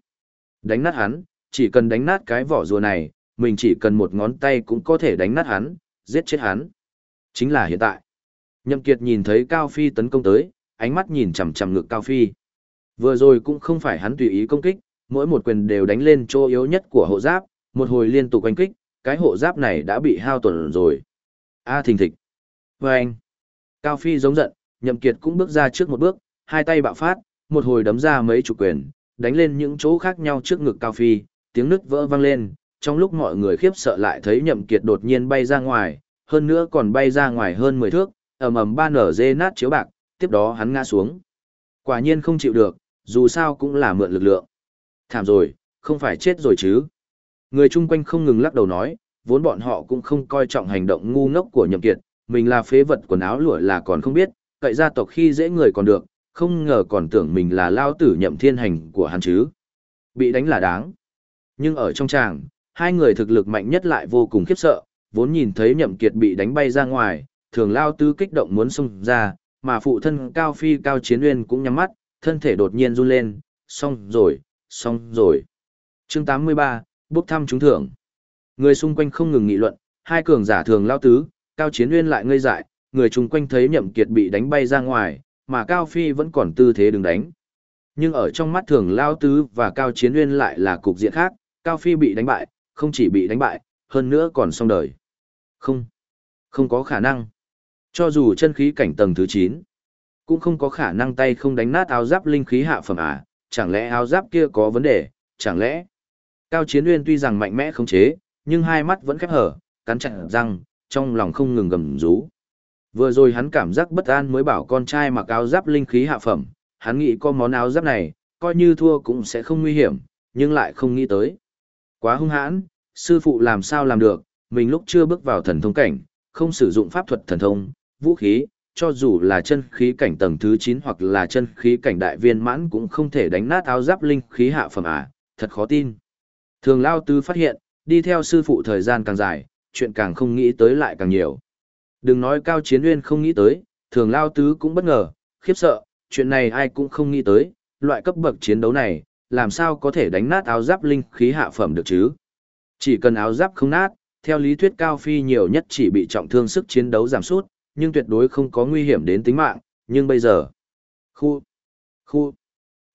Đánh nát hắn, chỉ cần đánh nát cái vỏ rùa này, mình chỉ cần một ngón tay cũng có thể đánh nát hắn, giết chết hắn. Chính là hiện tại. Nhậm Kiệt nhìn thấy Cao Phi tấn công tới, ánh mắt nhìn chằm chằm ngực Cao Phi. Vừa rồi cũng không phải hắn tùy ý công kích, mỗi một quyền đều đánh lên chỗ yếu nhất của hộ giáp, một hồi liên tục đánh kích, cái hộ giáp này đã bị hao tổn rồi. A thình thịch. Vâng. Cao Phi giống giận, Nhậm Kiệt cũng bước ra trước một bước, hai tay bạo phát, một hồi đấm ra mấy chục quyền, đánh lên những chỗ khác nhau trước ngực Cao Phi, tiếng nứt vỡ vang lên, trong lúc mọi người khiếp sợ lại thấy Nhậm Kiệt đột nhiên bay ra ngoài, hơn nữa còn bay ra ngoài hơn 10 thước, ầm ầm ba nở dê nát chiếu bạc, tiếp đó hắn ngã xuống. Quả nhiên không chịu được, dù sao cũng là mượn lực lượng. Thảm rồi, không phải chết rồi chứ. Người chung quanh không ngừng lắc đầu nói, vốn bọn họ cũng không coi trọng hành động ngu ngốc của nhậm kiệt, mình là phế vật quần áo lụa là còn không biết, cậy gia tộc khi dễ người còn được, không ngờ còn tưởng mình là lao tử nhậm thiên hành của hắn chứ. Bị đánh là đáng. Nhưng ở trong tràng, hai người thực lực mạnh nhất lại vô cùng khiếp sợ, vốn nhìn thấy nhậm kiệt bị đánh bay ra ngoài, thường lao tứ kích động muốn xông ra, mà phụ thân cao phi cao chiến uyên cũng nhắm mắt, thân thể đột nhiên run lên, xong rồi, xong rồi. Chương 83, bốc thăm trúng thưởng. Người xung quanh không ngừng nghị luận, hai cường giả thường lao tứ, cao chiến uyên lại ngây dại, người chung quanh thấy nhậm kiệt bị đánh bay ra ngoài, mà cao phi vẫn còn tư thế đứng đánh. Nhưng ở trong mắt thường lao tứ và cao chiến uyên lại là cục diện khác, cao phi bị đánh bại, không chỉ bị đánh bại, hơn nữa còn xong đời. Không, không có khả năng. Cho dù chân khí cảnh tầng thứ 9, cũng không có khả năng tay không đánh nát áo giáp linh khí hạ phẩm à, chẳng lẽ áo giáp kia có vấn đề, chẳng lẽ. Cao Chiến Uyên tuy rằng mạnh mẽ không chế, nhưng hai mắt vẫn khép hở, cắn chặt răng, trong lòng không ngừng gầm rú. Vừa rồi hắn cảm giác bất an mới bảo con trai mặc áo giáp linh khí hạ phẩm, hắn nghĩ có món áo giáp này, coi như thua cũng sẽ không nguy hiểm, nhưng lại không nghĩ tới. Quá hung hãn, sư phụ làm sao làm được, mình lúc chưa bước vào thần thông cảnh, không sử dụng pháp thuật thần thông, vũ khí, cho dù là chân khí cảnh tầng thứ 9 hoặc là chân khí cảnh đại viên mãn cũng không thể đánh nát áo giáp linh khí hạ phẩm à, thật khó tin. Thường Lao Tứ phát hiện, đi theo sư phụ thời gian càng dài, chuyện càng không nghĩ tới lại càng nhiều. Đừng nói Cao Chiến uyên không nghĩ tới, Thường Lao Tứ cũng bất ngờ, khiếp sợ, chuyện này ai cũng không nghĩ tới, loại cấp bậc chiến đấu này, làm sao có thể đánh nát áo giáp linh khí hạ phẩm được chứ? Chỉ cần áo giáp không nát, theo lý thuyết Cao Phi nhiều nhất chỉ bị trọng thương sức chiến đấu giảm sút, nhưng tuyệt đối không có nguy hiểm đến tính mạng, nhưng bây giờ... Khu... Khu...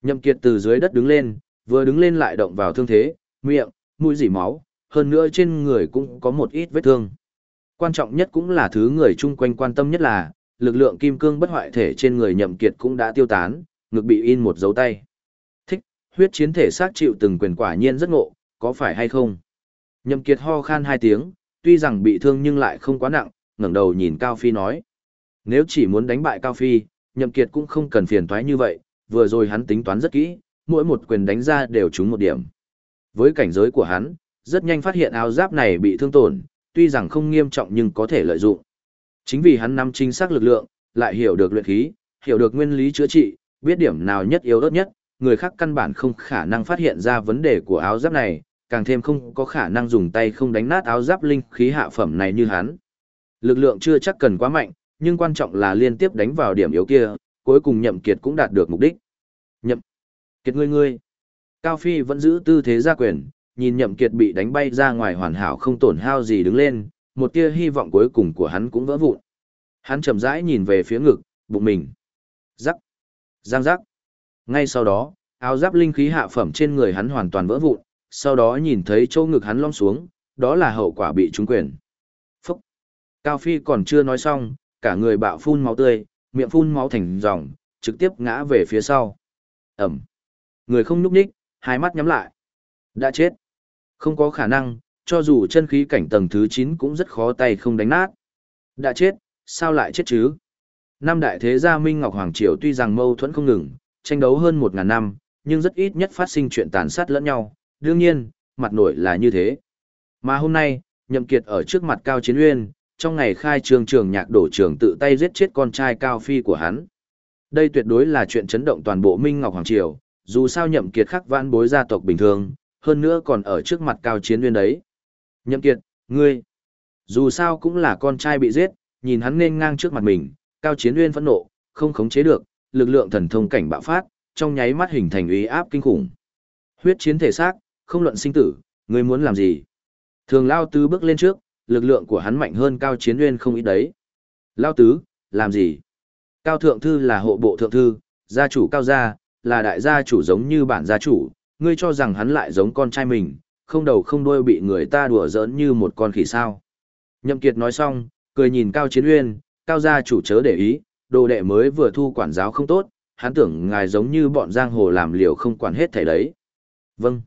Nhậm Kiệt từ dưới đất đứng lên, vừa đứng lên lại động vào thương thế, miệng, mũi dỉ máu, hơn nữa trên người cũng có một ít vết thương. Quan trọng nhất cũng là thứ người chung quanh quan tâm nhất là, lực lượng kim cương bất hoại thể trên người Nhậm Kiệt cũng đã tiêu tán, ngực bị in một dấu tay. Thích, huyết chiến thể xác chịu từng quyền quả nhiên rất ngộ, có phải hay không? Nhậm Kiệt ho khan hai tiếng, tuy rằng bị thương nhưng lại không quá nặng, ngẩng đầu nhìn Cao Phi nói. Nếu chỉ muốn đánh bại Cao Phi, Nhậm Kiệt cũng không cần phiền toái như vậy, vừa rồi hắn tính toán rất kỹ, mỗi một quyền đánh ra đều trúng một điểm. Với cảnh giới của hắn, rất nhanh phát hiện áo giáp này bị thương tổn, tuy rằng không nghiêm trọng nhưng có thể lợi dụng. Chính vì hắn nắm chính xác lực lượng, lại hiểu được luyện khí, hiểu được nguyên lý chữa trị, biết điểm nào nhất yếu đốt nhất, người khác căn bản không khả năng phát hiện ra vấn đề của áo giáp này, càng thêm không có khả năng dùng tay không đánh nát áo giáp linh khí hạ phẩm này như hắn. Lực lượng chưa chắc cần quá mạnh, nhưng quan trọng là liên tiếp đánh vào điểm yếu kia, cuối cùng nhậm kiệt cũng đạt được mục đích. Nhậm kiệt ngươi ngươi. Cao Phi vẫn giữ tư thế ra quyền, nhìn nhậm kiệt bị đánh bay ra ngoài hoàn hảo không tổn hao gì đứng lên, một tia hy vọng cuối cùng của hắn cũng vỡ vụn. Hắn chậm rãi nhìn về phía ngực, bụng mình. Rắc. Giang rắc. Ngay sau đó, áo giáp linh khí hạ phẩm trên người hắn hoàn toàn vỡ vụn, sau đó nhìn thấy chỗ ngực hắn lõm xuống, đó là hậu quả bị trúng quyền. Phúc! Cao Phi còn chưa nói xong, cả người bạo phun máu tươi, miệng phun máu thành dòng, trực tiếp ngã về phía sau. Ẩm! Người không núp ních, hai mắt nhắm lại. Đã chết! Không có khả năng, cho dù chân khí cảnh tầng thứ 9 cũng rất khó tay không đánh nát. Đã chết, sao lại chết chứ? Năm đại thế gia Minh Ngọc Hoàng Triều tuy rằng mâu thuẫn không ngừng, tranh đấu hơn 1.000 năm, nhưng rất ít nhất phát sinh chuyện tàn sát lẫn nhau, đương nhiên, mặt nổi là như thế. Mà hôm nay, Nhậm Kiệt ở trước mặt Cao Chiến Uyên, trong ngày khai trường trường nhạc đổ trường tự tay giết chết con trai cao phi của hắn. Đây tuyệt đối là chuyện chấn động toàn bộ Minh Ngọc Hoàng Triều, dù sao nhậm kiệt khắc vãn bối gia tộc bình thường, hơn nữa còn ở trước mặt cao chiến nguyên đấy. Nhậm kiệt, ngươi, dù sao cũng là con trai bị giết, nhìn hắn nên ngang trước mặt mình, cao chiến nguyên phẫn nộ, không khống chế được, lực lượng thần thông cảnh bạo phát, trong nháy mắt hình thành uy áp kinh khủng. Huyết chiến thể xác, không luận sinh tử, ngươi muốn làm gì? Thường Lao Tứ bước lên trước, lực lượng của hắn mạnh hơn Cao Chiến Nguyên không ít đấy. Lao Tứ, làm gì? Cao Thượng Thư là hộ bộ Thượng Thư, gia chủ Cao Gia, là đại gia chủ giống như bản gia chủ, ngươi cho rằng hắn lại giống con trai mình, không đầu không đuôi bị người ta đùa giỡn như một con khỉ sao. Nhậm Kiệt nói xong, cười nhìn Cao Chiến Uyên, Cao gia chủ chớ để ý, đồ đệ mới vừa thu quản giáo không tốt, hắn tưởng ngài giống như bọn giang hồ làm liều không quản hết thảy đấy. Vâng.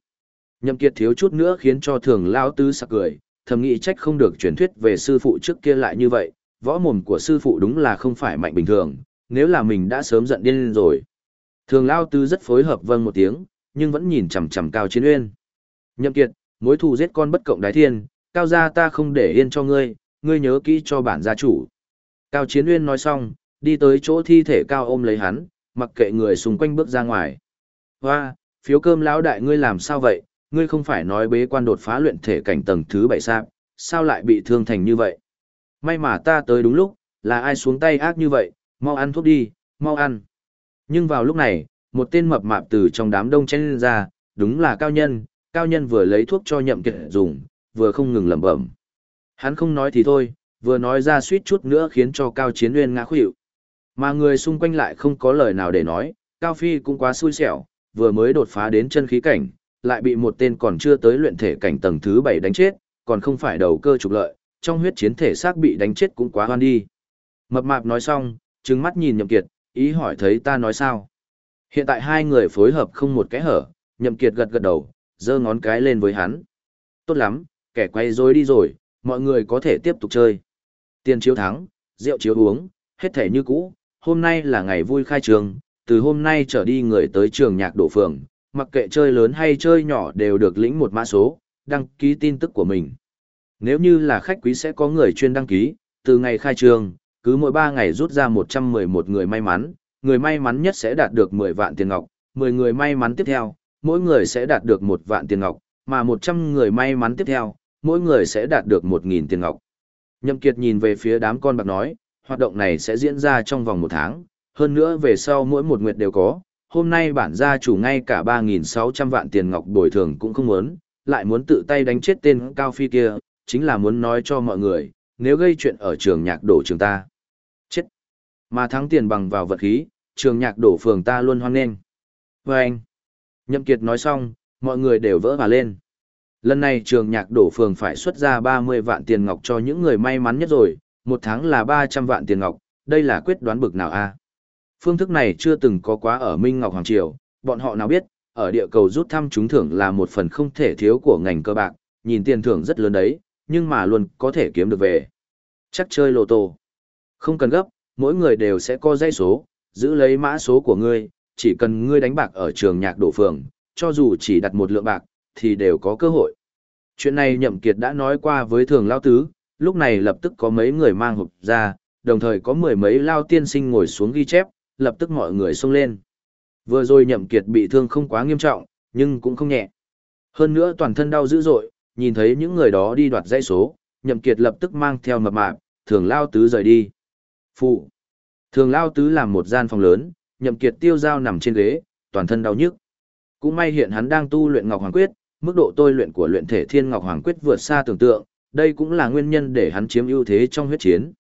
Nhậm Kiệt thiếu chút nữa khiến cho thường Lão tứ sặc cười, thầm nghĩ trách không được truyền thuyết về sư phụ trước kia lại như vậy, võ mồm của sư phụ đúng là không phải mạnh bình thường, nếu là mình đã sớm giận điên rồi. Thường Lão tứ rất phối hợp vâng một tiếng, nhưng vẫn nhìn chằm chằm Cao Chiến Uyên. Nhậm Kiệt, mối thù giết con bất cộng đái thiên, Cao gia ta không để yên cho ngươi, ngươi nhớ kỹ cho bản gia chủ. Cao Chiến Uyên nói xong, đi tới chỗ thi thể Cao ôm lấy hắn, mặc kệ người xung quanh bước ra ngoài. Hoa, phiếu cơm lão đại ngươi làm sao vậy, ngươi không phải nói bế quan đột phá luyện thể cảnh tầng thứ bảy sao, sao lại bị thương thành như vậy? May mà ta tới đúng lúc, là ai xuống tay ác như vậy, mau ăn thuốc đi, mau ăn. Nhưng vào lúc này, một tên mập mạp từ trong đám đông chen ra, đúng là cao nhân, cao nhân vừa lấy thuốc cho nhậm kiệt dùng, vừa không ngừng lẩm bẩm. Hắn không nói thì thôi, vừa nói ra suýt chút nữa khiến cho cao chiến nguyên ngã khuỵu. Mà người xung quanh lại không có lời nào để nói, cao phi cũng quá xui xẻo, vừa mới đột phá đến chân khí cảnh, lại bị một tên còn chưa tới luyện thể cảnh tầng thứ 7 đánh chết, còn không phải đầu cơ trục lợi, trong huyết chiến thể xác bị đánh chết cũng quá hoan đi. Mập mạp nói xong, trừng mắt nhìn Nhậm Kiệt, ý hỏi thấy ta nói sao. Hiện tại hai người phối hợp không một cái hở, Nhậm Kiệt gật gật đầu, giơ ngón cái lên với hắn. Tốt lắm, kẻ quay rối đi rồi, mọi người có thể tiếp tục chơi. Tiền chiếu thắng, rượu chiếu uống, hết thể như cũ, hôm nay là ngày vui khai trường, từ hôm nay trở đi người tới trường nhạc độ phường, mặc kệ chơi lớn hay chơi nhỏ đều được lĩnh một mã số, đăng ký tin tức của mình. Nếu như là khách quý sẽ có người chuyên đăng ký, từ ngày khai trường, cứ mỗi 3 ngày rút ra 111 người may mắn, người may mắn nhất sẽ đạt được 10 vạn tiền ngọc, 10 người may mắn tiếp theo, mỗi người sẽ đạt được 1 vạn tiền ngọc, mà 100 người may mắn tiếp theo, mỗi người sẽ đạt được 1.000 tiền ngọc. Nhậm Kiệt nhìn về phía đám con bạc nói, hoạt động này sẽ diễn ra trong vòng một tháng, hơn nữa về sau mỗi một nguyệt đều có, hôm nay bản gia chủ ngay cả 3.600 vạn tiền ngọc bồi thường cũng không muốn, lại muốn tự tay đánh chết tên Cao Phi kia, chính là muốn nói cho mọi người, nếu gây chuyện ở trường nhạc đổ trường ta. Mà thắng tiền bằng vào vật khí, trường nhạc đổ phường ta luôn hoan nghênh. Và anh! Nhậm Kiệt nói xong, mọi người đều vỡ và lên. Lần này trường nhạc đổ phường phải xuất ra 30 vạn tiền ngọc cho những người may mắn nhất rồi, một tháng là 300 vạn tiền ngọc, đây là quyết đoán bực nào a? Phương thức này chưa từng có quá ở Minh Ngọc Hoàng Triều, bọn họ nào biết, ở địa cầu rút thăm trúng thưởng là một phần không thể thiếu của ngành cơ bạc, nhìn tiền thưởng rất lớn đấy, nhưng mà luôn có thể kiếm được về. Chắc chơi lô tô. Không cần gấp, mỗi người đều sẽ có dây số, giữ lấy mã số của ngươi, chỉ cần ngươi đánh bạc ở trường nhạc đổ phường, cho dù chỉ đặt một lượng bạc, thì đều có cơ hội. Chuyện này Nhậm Kiệt đã nói qua với thường lao tứ, lúc này lập tức có mấy người mang hộp ra, đồng thời có mười mấy lao tiên sinh ngồi xuống ghi chép, lập tức mọi người xông lên. Vừa rồi nhậm kiệt bị thương không quá nghiêm trọng, nhưng cũng không nhẹ. Hơn nữa toàn thân đau dữ dội, nhìn thấy những người đó đi đoạt dây số, nhậm kiệt lập tức mang theo mập mạp, thường lao tứ rời đi. Phụ. Thường lao tứ làm một gian phòng lớn, nhậm kiệt tiêu dao nằm trên ghế, toàn thân đau nhức. Cũng may hiện hắn đang tu luyện Ngọc Hoàng Quyết, mức độ tôi luyện của luyện thể Thiên Ngọc Hoàng Quyết vượt xa tưởng tượng, đây cũng là nguyên nhân để hắn chiếm ưu thế trong huyết chiến.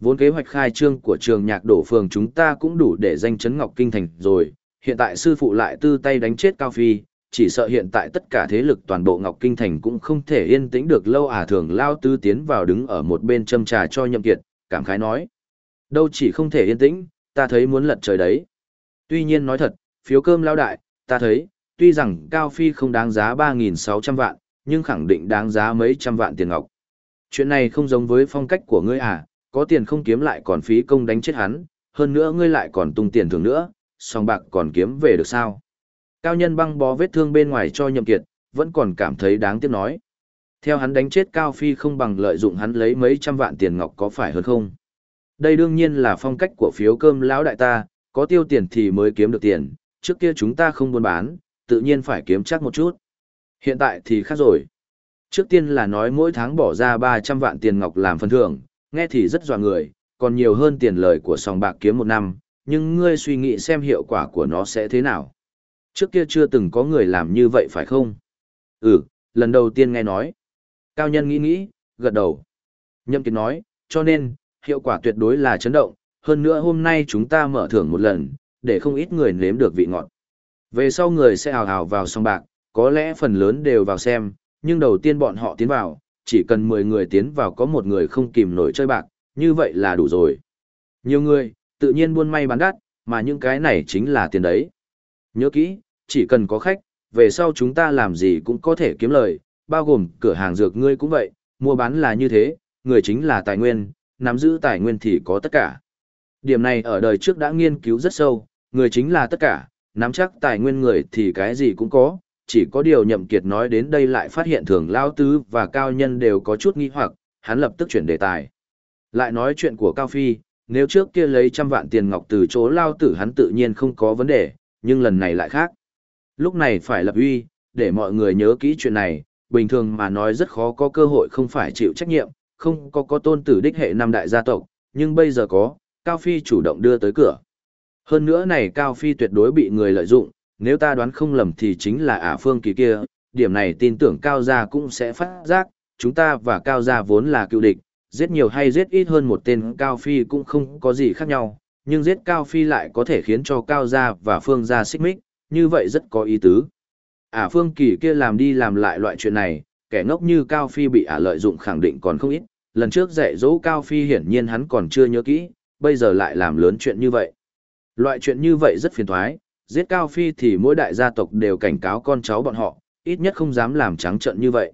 Vốn kế hoạch khai trương của trường nhạc đổ phường chúng ta cũng đủ để danh chấn Ngọc Kinh Thành rồi, hiện tại sư phụ lại tư tay đánh chết Cao Phi, chỉ sợ hiện tại tất cả thế lực toàn bộ Ngọc Kinh Thành cũng không thể yên tĩnh được lâu à thường lao tư tiến vào đứng ở một bên châm trà cho nhậm kiệt, cảm khái nói. Đâu chỉ không thể yên tĩnh, ta thấy muốn lật trời đấy. Tuy nhiên nói thật, phiếu cơm lao đại, ta thấy, tuy rằng Cao Phi không đáng giá 3.600 vạn, nhưng khẳng định đáng giá mấy trăm vạn tiền ngọc. Chuyện này không giống với phong cách của ngươi à, có tiền không kiếm lại còn phí công đánh chết hắn, hơn nữa ngươi lại còn tung tiền thường nữa, song bạc còn kiếm về được sao. Cao nhân băng bó vết thương bên ngoài cho nhậm kiệt, vẫn còn cảm thấy đáng tiếc nói. Theo hắn đánh chết Cao Phi không bằng lợi dụng hắn lấy mấy trăm vạn tiền ngọc có phải hơn không? Đây đương nhiên là phong cách của phiếu cơm lão đại ta, có tiêu tiền thì mới kiếm được tiền, trước kia chúng ta không buôn bán, tự nhiên phải kiếm chắc một chút. Hiện tại thì khác rồi. Trước tiên là nói mỗi tháng bỏ ra 300 vạn tiền ngọc làm phần thưởng, nghe thì rất dọa người, còn nhiều hơn tiền lời của sòng bạc kiếm một năm, nhưng ngươi suy nghĩ xem hiệu quả của nó sẽ thế nào. Trước kia chưa từng có người làm như vậy phải không? Ừ, lần đầu tiên nghe nói. Cao nhân nghĩ nghĩ, gật đầu. Nhậm Kiệt nói, cho nên, hiệu quả tuyệt đối là chấn động, hơn nữa hôm nay chúng ta mở thưởng một lần, để không ít người nếm được vị ngọt. Về sau người sẽ hào hào vào song bạc, có lẽ phần lớn đều vào xem, nhưng đầu tiên bọn họ tiến vào, chỉ cần 10 người tiến vào có một người không kìm nổi chơi bạc, như vậy là đủ rồi. Nhiều người, tự nhiên buôn may bán đắt, mà những cái này chính là tiền đấy. Nhớ kỹ, chỉ cần có khách, về sau chúng ta làm gì cũng có thể kiếm lời, bao gồm cửa hàng dược ngươi cũng vậy, mua bán là như thế, người chính là tài nguyên, nắm giữ tài nguyên thì có tất cả. Điểm này ở đời trước đã nghiên cứu rất sâu, người chính là tất cả, nắm chắc tài nguyên người thì cái gì cũng có, chỉ có điều nhậm kiệt nói đến đây lại phát hiện thường lao tứ và cao nhân đều có chút nghi hoặc, hắn lập tức chuyển đề tài. Lại nói chuyện của Cao Phi, nếu trước kia lấy trăm vạn tiền ngọc từ chỗ lao tử hắn tự nhiên không có vấn đề, nhưng lần này lại khác. Lúc này phải lập uy, để mọi người nhớ kỹ chuyện này, bình thường mà nói rất khó có cơ hội không phải chịu trách nhiệm, không có có tôn tử đích hệ năm đại gia tộc, nhưng bây giờ có, Cao Phi chủ động đưa tới cửa. Hơn nữa này Cao Phi tuyệt đối bị người lợi dụng, nếu ta đoán không lầm thì chính là ả phương kỳ kia, điểm này tin tưởng Cao Gia cũng sẽ phát giác, chúng ta và Cao Gia vốn là cựu địch, giết nhiều hay giết ít hơn một tên Cao Phi cũng không có gì khác nhau, nhưng giết Cao Phi lại có thể khiến cho Cao Gia và Phương Gia xích mích, như vậy rất có ý tứ. Ả Phương Kỳ kia làm đi làm lại loại chuyện này, kẻ ngốc như Cao Phi bị ả lợi dụng khẳng định còn không ít, lần trước dạy dỗ Cao Phi hiển nhiên hắn còn chưa nhớ kỹ, bây giờ lại làm lớn chuyện như vậy. Loại chuyện như vậy rất phiền toái, giết Cao Phi thì mỗi đại gia tộc đều cảnh cáo con cháu bọn họ, ít nhất không dám làm trắng trợn như vậy.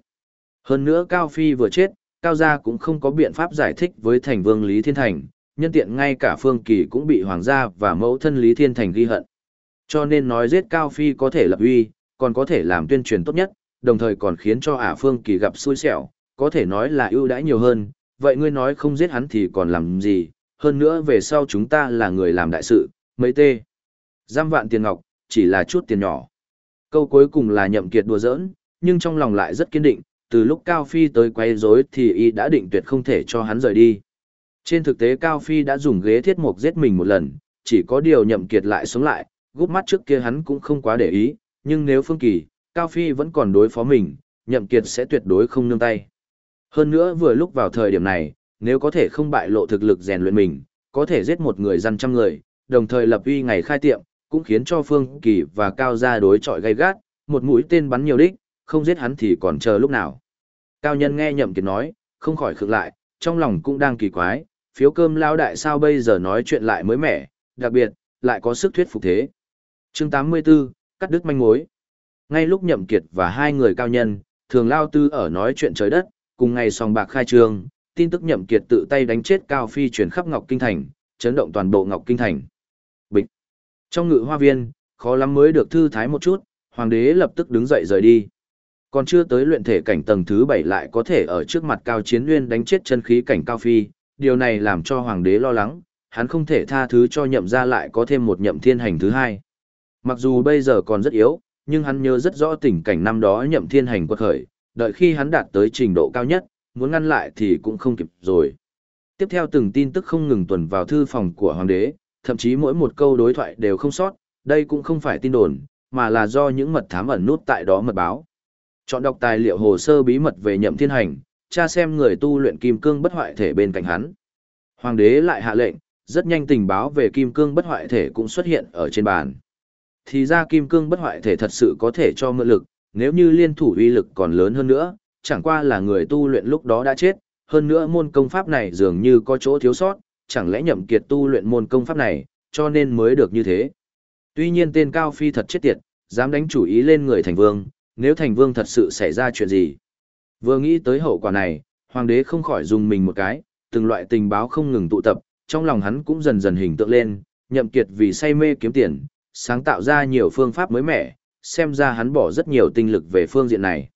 Hơn nữa Cao Phi vừa chết, Cao Gia cũng không có biện pháp giải thích với thành vương Lý Thiên Thành, nhân tiện ngay cả Phương Kỳ cũng bị Hoàng gia và mẫu thân Lý Thiên Thành ghi hận. Cho nên nói giết Cao Phi có thể lập uy, còn có thể làm tuyên truyền tốt nhất, đồng thời còn khiến cho ả Phương Kỳ gặp xui xẻo, có thể nói là ưu đãi nhiều hơn, vậy ngươi nói không giết hắn thì còn làm gì, hơn nữa về sau chúng ta là người làm đại sự, mấy tê. Giam vạn tiền ngọc, chỉ là chút tiền nhỏ. Câu cuối cùng là nhậm kiệt đùa giỡn, nhưng trong lòng lại rất kiên định, từ lúc Cao Phi tới quay rối thì y đã định tuyệt không thể cho hắn rời đi. Trên thực tế Cao Phi đã dùng ghế thiết mục giết mình một lần, chỉ có điều nhậm kiệt lại sống lại, gút mắt trước kia hắn cũng không quá để ý, nhưng nếu Phương Kỳ, Cao Phi vẫn còn đối phó mình, nhậm kiệt sẽ tuyệt đối không nương tay. Hơn nữa vừa lúc vào thời điểm này, nếu có thể không bại lộ thực lực rèn luyện mình, có thể giết một người dân trăm người, đồng thời lập uy ngày khai tiệm, cũng khiến cho Phương Kỳ và Cao gia đối chọi gay gắt, một mũi tên bắn nhiều đích, không giết hắn thì còn chờ lúc nào. Cao nhân nghe nhậm kiệt nói, không khỏi khựng lại, trong lòng cũng đang kỳ quái, phiếu cơm lao đại sao bây giờ nói chuyện lại mới mẻ, đặc biệt, lại có sức thuyết phục thế. Chương 84, cắt đứt manh mối. Ngay lúc nhậm kiệt và hai người cao nhân, thường lao tư ở nói chuyện trời đất, cùng ngày sòng bạc khai trương, tin tức nhậm kiệt tự tay đánh chết cao phi chuyển khắp Ngọc Kinh Thành, chấn động toàn bộ Ngọc Kinh Thành. Bịch. Trong ngự hoa viên, khó lắm mới được thư thái một chút, hoàng đế lập tức đứng dậy rời đi. Còn chưa tới luyện thể cảnh tầng thứ 7 lại có thể ở trước mặt cao chiến nguyên đánh chết chân khí cảnh cao phi, điều này làm cho hoàng đế lo lắng, hắn không thể tha thứ cho nhậm ra lại có thêm một nhậm thiên hành thứ hai. Mặc dù bây giờ còn rất yếu, nhưng hắn nhớ rất rõ tình cảnh năm đó nhậm thiên hành quật khởi, đợi khi hắn đạt tới trình độ cao nhất, muốn ngăn lại thì cũng không kịp rồi. Tiếp theo từng tin tức không ngừng tuần vào thư phòng của hoàng đế, thậm chí mỗi một câu đối thoại đều không sót, đây cũng không phải tin đồn, mà là do những mật thám ẩn nút tại đó mật báo. Chọn đọc tài liệu hồ sơ bí mật về nhậm thiên hành, tra xem người tu luyện kim cương bất hoại thể bên cạnh hắn. Hoàng đế lại hạ lệnh, rất nhanh tình báo về kim cương bất hoại thể cũng xuất hiện ở trên bàn. Thì ra kim cương bất hoại thể thật sự có thể cho mượn lực, nếu như liên thủ uy lực còn lớn hơn nữa, chẳng qua là người tu luyện lúc đó đã chết, hơn nữa môn công pháp này dường như có chỗ thiếu sót, chẳng lẽ nhậm kiệt tu luyện môn công pháp này, cho nên mới được như thế. Tuy nhiên tên Cao Phi thật chết tiệt, dám đánh chủ ý lên người thành vương, nếu thành vương thật sự xảy ra chuyện gì. Vừa nghĩ tới hậu quả này, hoàng đế không khỏi dùng mình một cái, từng loại tình báo không ngừng tụ tập, trong lòng hắn cũng dần dần hình tượng lên, nhậm kiệt vì say mê kiếm tiền, sáng tạo ra nhiều phương pháp mới mẻ, xem ra hắn bỏ rất nhiều tinh lực về phương diện này.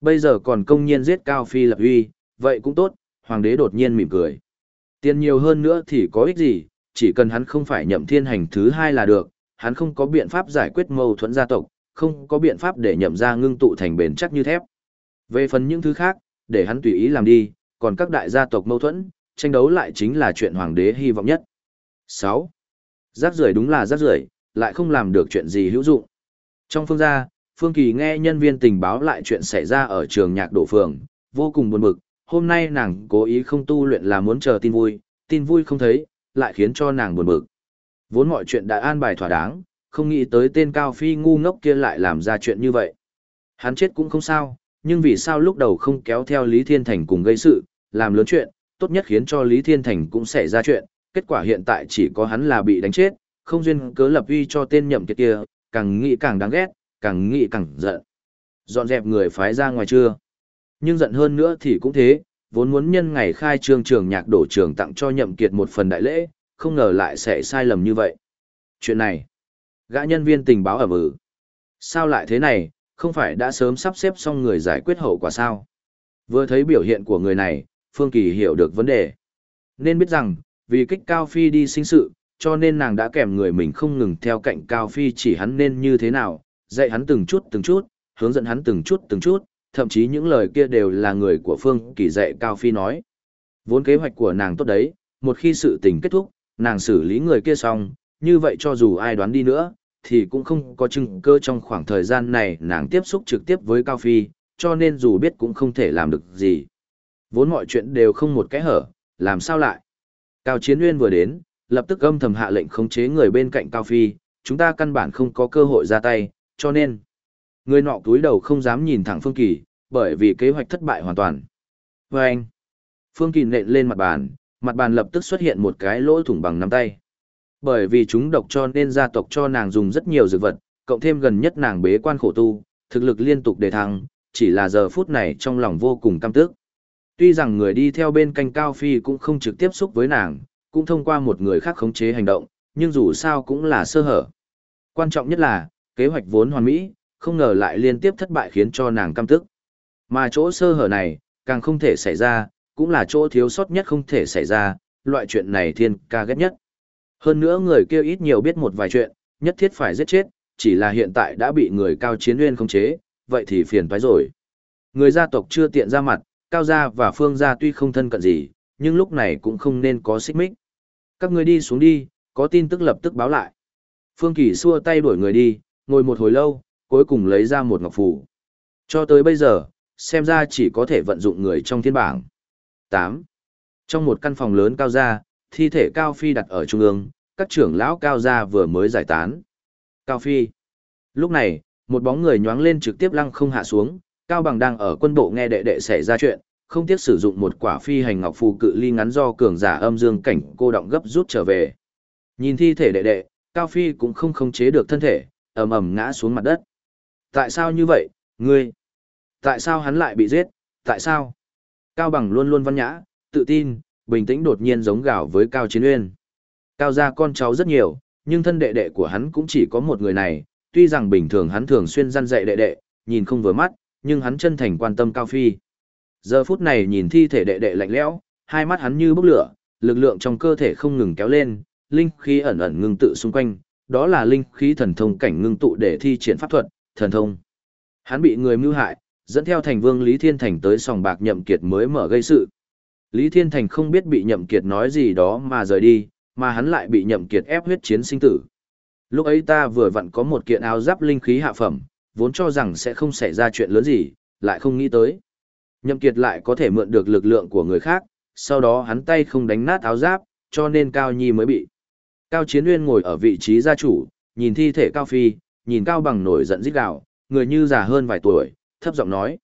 Bây giờ còn công nhiên giết Cao Phi lập uy, vậy cũng tốt, hoàng đế đột nhiên mỉm cười. Tiền nhiều hơn nữa thì có ích gì, chỉ cần hắn không phải nhậm thiên hành thứ hai là được, hắn không có biện pháp giải quyết mâu thuẫn gia tộc, không có biện pháp để nhậm ra ngưng tụ thành bền chắc như thép. Về phần những thứ khác, để hắn tùy ý làm đi, còn các đại gia tộc mâu thuẫn, tranh đấu lại chính là chuyện hoàng đế hy vọng nhất. 6. Rác rưởi đúng là rác rưởi, lại không làm được chuyện gì hữu dụng. Trong phương gia, Phương Kỳ nghe nhân viên tình báo lại chuyện xảy ra ở trường nhạc đổ phường, vô cùng buồn bực, hôm nay nàng cố ý không tu luyện là muốn chờ tin vui, tin vui không thấy, lại khiến cho nàng buồn bực. Vốn mọi chuyện đã an bài thỏa đáng, không nghĩ tới tên Cao Phi ngu ngốc kia lại làm ra chuyện như vậy. Hắn chết cũng không sao, nhưng vì sao lúc đầu không kéo theo Lý Thiên Thành cùng gây sự, làm lớn chuyện, tốt nhất khiến cho Lý Thiên Thành cũng xảy ra chuyện, kết quả hiện tại chỉ có hắn là bị đánh chết, không duyên cớ lập uy cho tên nhậm kiệt kia, càng nghĩ càng đáng ghét, càng nghĩ càng giận. Dọn dẹp người phái ra ngoài chưa? Nhưng giận hơn nữa thì cũng thế, vốn muốn nhân ngày khai trương trường nhạc đổ trường tặng cho nhậm kiệt một phần đại lễ, không ngờ lại sẽ sai lầm như vậy. Chuyện này, gã nhân viên tình báo ở ừ. Sao lại thế này, không phải đã sớm sắp xếp xong người giải quyết hậu quả sao? Vừa thấy biểu hiện của người này, Phương Kỳ hiểu được vấn đề. Nên biết rằng, vì kích Cao Phi đi sinh sự, cho nên nàng đã kèm người mình không ngừng theo cạnh Cao Phi chỉ hắn nên như thế nào, dạy hắn từng chút từng chút, hướng dẫn hắn từng chút từng chút, thậm chí những lời kia đều là người của Phương Kỳ dạy Cao Phi nói. Vốn kế hoạch của nàng tốt đấy, một khi sự tình kết thúc, nàng xử lý người kia xong, như vậy cho dù ai đoán đi nữa, thì cũng không có chứng cơ trong khoảng thời gian này nàng tiếp xúc trực tiếp với Cao Phi, cho nên dù biết cũng không thể làm được gì. Vốn mọi chuyện đều không một cái hở, làm sao lại? Cao Chiến Nguyên vừa đến, lập tức âm thầm hạ lệnh khống chế người bên cạnh Cao Phi, chúng ta căn bản không có cơ hội ra tay, cho nên người nọ túi đầu không dám nhìn thẳng Phương Kỳ, bởi vì kế hoạch thất bại hoàn toàn. Và anh, Phương Kỳ nện lên mặt bàn, mặt bàn lập tức xuất hiện một cái lỗ thủng bằng nắm tay. Bởi vì chúng độc cho nên gia tộc cho nàng dùng rất nhiều dược vật, cộng thêm gần nhất nàng bế quan khổ tu, thực lực liên tục đề thăng, chỉ là giờ phút này trong lòng vô cùng căm tức. Tuy rằng người đi theo bên cạnh Cao Phi cũng không trực tiếp xúc với nàng, cũng thông qua một người khác khống chế hành động, nhưng dù sao cũng là sơ hở. Quan trọng nhất là, kế hoạch vốn hoàn mỹ, không ngờ lại liên tiếp thất bại khiến cho nàng căm tức. Mà chỗ sơ hở này, càng không thể xảy ra, cũng là chỗ thiếu sót nhất không thể xảy ra, loại chuyện này thiên ca ghét nhất. Hơn nữa người kia ít nhiều biết một vài chuyện, nhất thiết phải giết chết, chỉ là hiện tại đã bị người cao chiến nguyên khống chế, vậy thì phiền toái rồi. Người gia tộc chưa tiện ra mặt, cao gia và phương gia tuy không thân cận gì, nhưng lúc này cũng không nên có xích mích. Các người đi xuống đi, có tin tức lập tức báo lại. Phương Kỳ xua tay đuổi người đi, ngồi một hồi lâu, cuối cùng lấy ra một ngọc phù. Cho tới bây giờ, xem ra chỉ có thể vận dụng người trong thiên bảng. 8. Trong một căn phòng lớn cao gia, thi thể Cao Phi đặt ở trung ương, các trưởng lão Cao gia vừa mới giải tán. Cao Phi. Lúc này, một bóng người nhoáng lên trực tiếp lăng không hạ xuống, Cao Bằng đang ở quân bộ nghe đệ đệ xảy ra chuyện, không tiếc sử dụng một quả phi hành ngọc phù cự ly ngắn do cường giả âm dương cảnh cô động gấp rút trở về. Nhìn thi thể đệ đệ, Cao Phi cũng không khống chế được thân thể, ầm ầm ngã xuống mặt đất. Tại sao như vậy, ngươi? Tại sao hắn lại bị giết? Tại sao? Cao Bằng luôn luôn văn nhã, tự tin, bình tĩnh đột nhiên giống gào với Cao Chiến Uyên. Cao gia con cháu rất nhiều, nhưng thân đệ đệ của hắn cũng chỉ có một người này, tuy rằng bình thường hắn thường xuyên răn dạy đệ đệ, nhìn không vừa mắt, nhưng hắn chân thành quan tâm Cao Phi. Giờ phút này nhìn thi thể đệ đệ lạnh lẽo, hai mắt hắn như bốc lửa, lực lượng trong cơ thể không ngừng kéo lên, linh khí ẩn ẩn ngưng tự xung quanh, đó là linh khí thần thông cảnh ngưng tụ để thi triển pháp thuật, thần thông. Hắn bị người mưu hại, dẫn theo thành vương Lý Thiên Thành tới sòng bạc nhậm kiệt mới mở gây sự. Lý Thiên Thành không biết bị nhậm kiệt nói gì đó mà rời đi, mà hắn lại bị nhậm kiệt ép huyết chiến sinh tử. Lúc ấy ta vừa vặn có một kiện áo giáp linh khí hạ phẩm, vốn cho rằng sẽ không xảy ra chuyện lớn gì, lại không nghĩ tới. Nhậm kiệt lại có thể mượn được lực lượng của người khác, sau đó hắn tay không đánh nát áo giáp, cho nên Cao Nhi mới bị. Cao Chiến Nguyên ngồi ở vị trí gia chủ, nhìn thi thể Cao Phi, nhìn Cao Bằng nổi giận rít gào, người như già hơn vài tuổi, thấp giọng nói.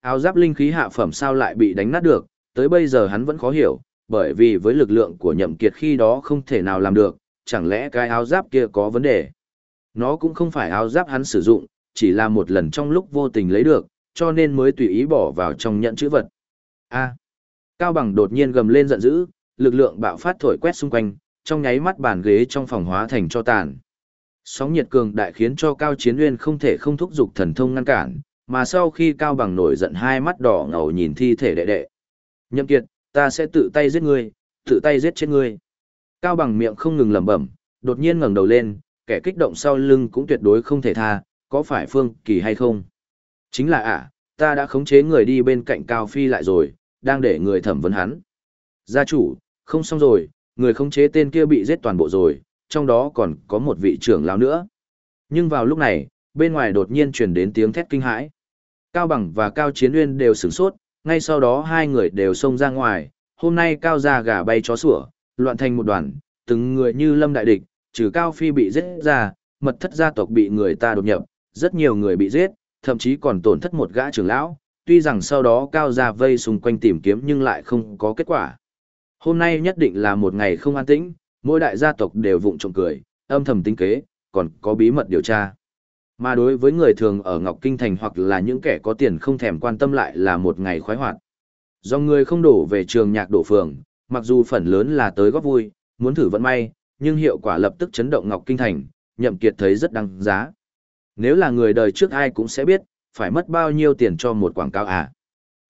Áo giáp linh khí hạ phẩm sao lại bị đánh nát được, tới bây giờ hắn vẫn khó hiểu, bởi vì với lực lượng của nhậm kiệt khi đó không thể nào làm được, chẳng lẽ cái áo giáp kia có vấn đề. Nó cũng không phải áo giáp hắn sử dụng, chỉ là một lần trong lúc vô tình lấy được, cho nên mới tùy ý bỏ vào trong nhận chữ vật. A. Cao Bằng đột nhiên gầm lên giận dữ, lực lượng bạo phát thổi quét xung quanh, trong nháy mắt bàn ghế trong phòng hóa thành cho tàn. Sóng nhiệt cường đại khiến cho Cao Chiến Nguyên không thể không thúc giục thần thông ngăn cản, Mà sau khi Cao Bằng nổi giận hai mắt đỏ ngầu nhìn thi thể đệ đệ. Nhậm Kiệt, ta sẽ tự tay giết ngươi, tự tay giết chết ngươi. Cao Bằng miệng không ngừng lẩm bẩm, đột nhiên ngẩng đầu lên, kẻ kích động sau lưng cũng tuyệt đối không thể tha, có phải Phương Kỳ hay không? Chính là ạ, ta đã khống chế người đi bên cạnh Cao Phi lại rồi, đang để người thẩm vấn hắn. Gia chủ, không xong rồi, người khống chế tên kia bị giết toàn bộ rồi, trong đó còn có một vị trưởng lão nữa. Nhưng vào lúc này, bên ngoài đột nhiên truyền đến tiếng thét kinh hãi. Cao Bằng và Cao Chiến Uyên đều sửng sốt, ngay sau đó hai người đều xông ra ngoài, hôm nay Cao ra gà bay chó sủa, loạn thành một đoàn, từng người như lâm đại địch, trừ Cao Phi bị giết ra, mật thất gia tộc bị người ta đột nhập, rất nhiều người bị giết, thậm chí còn tổn thất một gã trưởng lão, tuy rằng sau đó Cao gia vây xung quanh tìm kiếm nhưng lại không có kết quả. Hôm nay nhất định là một ngày không an tĩnh, mỗi đại gia tộc đều vụng trộm cười, âm thầm tính kế, còn có bí mật điều tra. Mà đối với người thường ở Ngọc Kinh Thành hoặc là những kẻ có tiền không thèm quan tâm lại là một ngày khoái hoạt. Do người không đổ về trường nhạc đổ phường, mặc dù phần lớn là tới góp vui, muốn thử vận may, nhưng hiệu quả lập tức chấn động Ngọc Kinh Thành, nhậm kiệt thấy rất đáng giá. Nếu là người đời trước ai cũng sẽ biết, phải mất bao nhiêu tiền cho một quảng cáo à.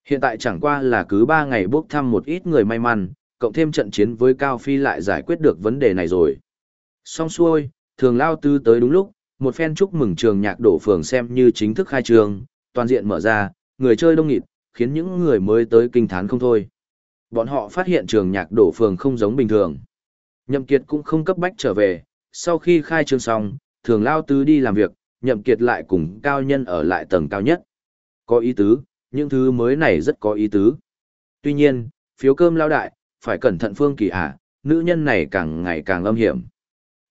Hiện tại chẳng qua là cứ 3 ngày bốc thăm một ít người may mắn, cộng thêm trận chiến với Cao Phi lại giải quyết được vấn đề này rồi. Xong xuôi, thường lao tư tới đúng lúc, một phen chúc mừng trường nhạc đổ phường xem như chính thức khai trường, toàn diện mở ra, người chơi đông nghịt, khiến những người mới tới kinh thán không thôi. Bọn họ phát hiện trường nhạc đổ phường không giống bình thường. Nhậm Kiệt cũng không cấp bách trở về, sau khi khai trương xong, thường lao tứ đi làm việc, Nhậm Kiệt lại cùng cao nhân ở lại tầng cao nhất. Có ý tứ, những thứ mới này rất có ý tứ. Tuy nhiên, phiếu cơm lao đại, phải cẩn thận phương kỳ à, nữ nhân này càng ngày càng âm hiểm.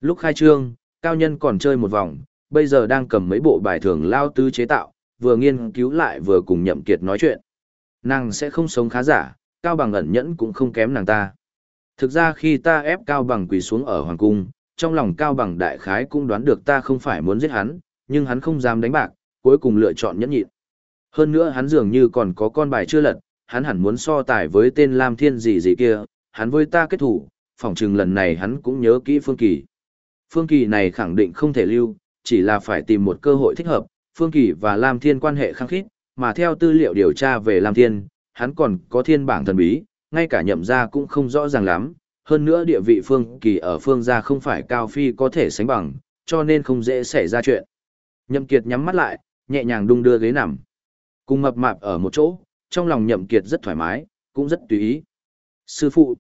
Lúc khai trương, cao nhân còn chơi một vòng, bây giờ đang cầm mấy bộ bài thường lao tứ chế tạo, vừa nghiên cứu lại vừa cùng nhậm kiệt nói chuyện. Nàng sẽ không sống khá giả, cao bằng ẩn nhẫn cũng không kém nàng ta. Thực ra khi ta ép cao bằng quỳ xuống ở hoàng cung, trong lòng cao bằng đại khái cũng đoán được ta không phải muốn giết hắn, nhưng hắn không dám đánh bạc, cuối cùng lựa chọn nhẫn nhịn. Hơn nữa hắn dường như còn có con bài chưa lật, hắn hẳn muốn so tài với tên Lam Thiên gì gì kia, hắn với ta kết thủ, phỏng chừng lần này hắn cũng nhớ kỹ Phương Kỳ. Phương Kỳ này khẳng định không thể lưu, chỉ là phải tìm một cơ hội thích hợp, Phương Kỳ và Lam Thiên quan hệ khăng khít, mà theo tư liệu điều tra về Lam Thiên, hắn còn có thiên bảng thần bí, ngay cả nhậm gia cũng không rõ ràng lắm, hơn nữa địa vị Phương Kỳ ở Phương gia không phải cao phi có thể sánh bằng, cho nên không dễ xảy ra chuyện. Nhậm Kiệt nhắm mắt lại, nhẹ nhàng đung đưa ghế nằm. Cùng mập mạp ở một chỗ, trong lòng Nhậm Kiệt rất thoải mái, cũng rất tùy ý. Sư phụ,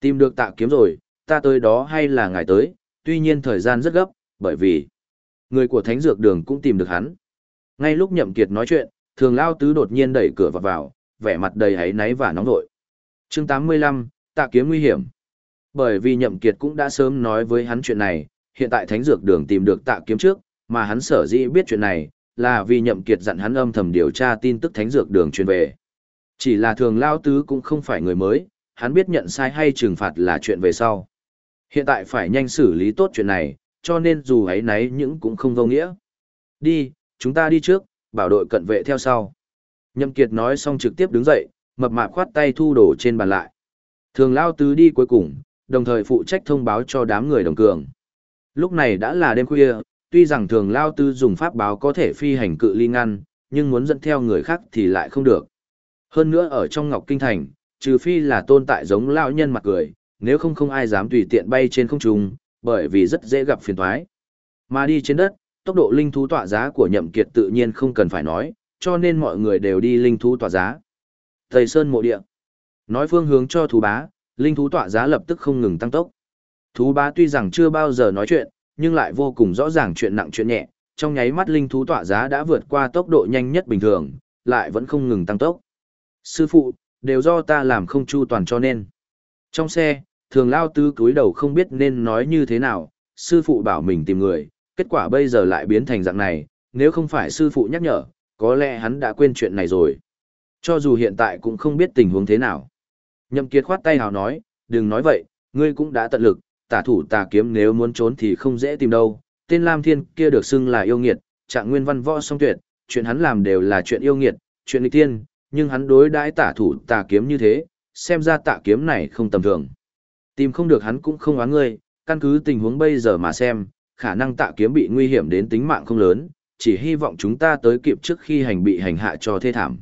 tìm được tạ kiếm rồi, ta tới đó hay là ngài tới, tuy nhiên thời gian rất gấp, bởi vì người của thánh dược đường cũng tìm được hắn. Ngay lúc Nhậm Kiệt nói chuyện, thường lao tứ đột nhiên đẩy cửa vào vào, vẻ mặt đầy hấy náy và nóng nội. Chương 85, tạ kiếm nguy hiểm. Bởi vì Nhậm Kiệt cũng đã sớm nói với hắn chuyện này, hiện tại thánh dược đường tìm được tạ kiếm trước, mà hắn sở dĩ biết chuyện này, là vì Nhậm Kiệt dặn hắn âm thầm điều tra tin tức thánh dược đường truyền về. Chỉ là thường lao tứ cũng không phải người mới, hắn biết nhận sai hay trừng phạt là chuyện về sau. Hiện tại phải nhanh xử lý tốt chuyện này, cho nên dù ấy nấy những cũng không vô nghĩa. Đi, chúng ta đi trước, bảo đội cận vệ theo sau. Nhậm Kiệt nói xong trực tiếp đứng dậy, mập mạp khoát tay thu đồ trên bàn lại. Thường lao tứ đi cuối cùng, đồng thời phụ trách thông báo cho đám người đồng cường. Lúc này đã là đêm khuya, tuy rằng thường lao tư dùng pháp báo có thể phi hành cự ly ngăn, nhưng muốn dẫn theo người khác thì lại không được. Hơn nữa ở trong Ngọc Kinh Thành, trừ phi là tồn tại giống lao nhân mặt cười, nếu không không ai dám tùy tiện bay trên không trung, bởi vì rất dễ gặp phiền toái. Mà đi trên đất, tốc độ linh thú tọa giá của nhậm kiệt tự nhiên không cần phải nói, cho nên mọi người đều đi linh thú tọa giá. Thầy Sơn mộ địa. Nói phương hướng cho thú bá, linh thú tọa giá lập tức không ngừng tăng tốc. Thú bá tuy rằng chưa bao giờ nói chuyện, nhưng lại vô cùng rõ ràng chuyện nặng chuyện nhẹ, trong nháy mắt linh thú tọa giá đã vượt qua tốc độ nhanh nhất bình thường, lại vẫn không ngừng tăng tốc. Sư phụ, đều do ta làm không chu toàn cho nên. Trong xe, thường lao tứ cúi đầu không biết nên nói như thế nào, sư phụ bảo mình tìm người, kết quả bây giờ lại biến thành dạng này, nếu không phải sư phụ nhắc nhở, có lẽ hắn đã quên chuyện này rồi. Cho dù hiện tại cũng không biết tình huống thế nào. Nhậm Kiệt khoát tay hào nói, đừng nói vậy, ngươi cũng đã tận lực, tả thủ tà kiếm nếu muốn trốn thì không dễ tìm đâu. Tên Lam Thiên kia được xưng là yêu nghiệt, trạng nguyên văn võ song tuyệt, chuyện hắn làm đều là chuyện yêu nghiệt, chuyện nghịch tiên, nhưng hắn đối đãi tả thủ tà kiếm như thế, xem ra tạ kiếm này không tầm thường. Tìm không được hắn cũng không oán ngươi, căn cứ tình huống bây giờ mà xem, khả năng tạ kiếm bị nguy hiểm đến tính mạng không lớn, chỉ hy vọng chúng ta tới kịp trước khi hành bị hành hạ cho thê thảm.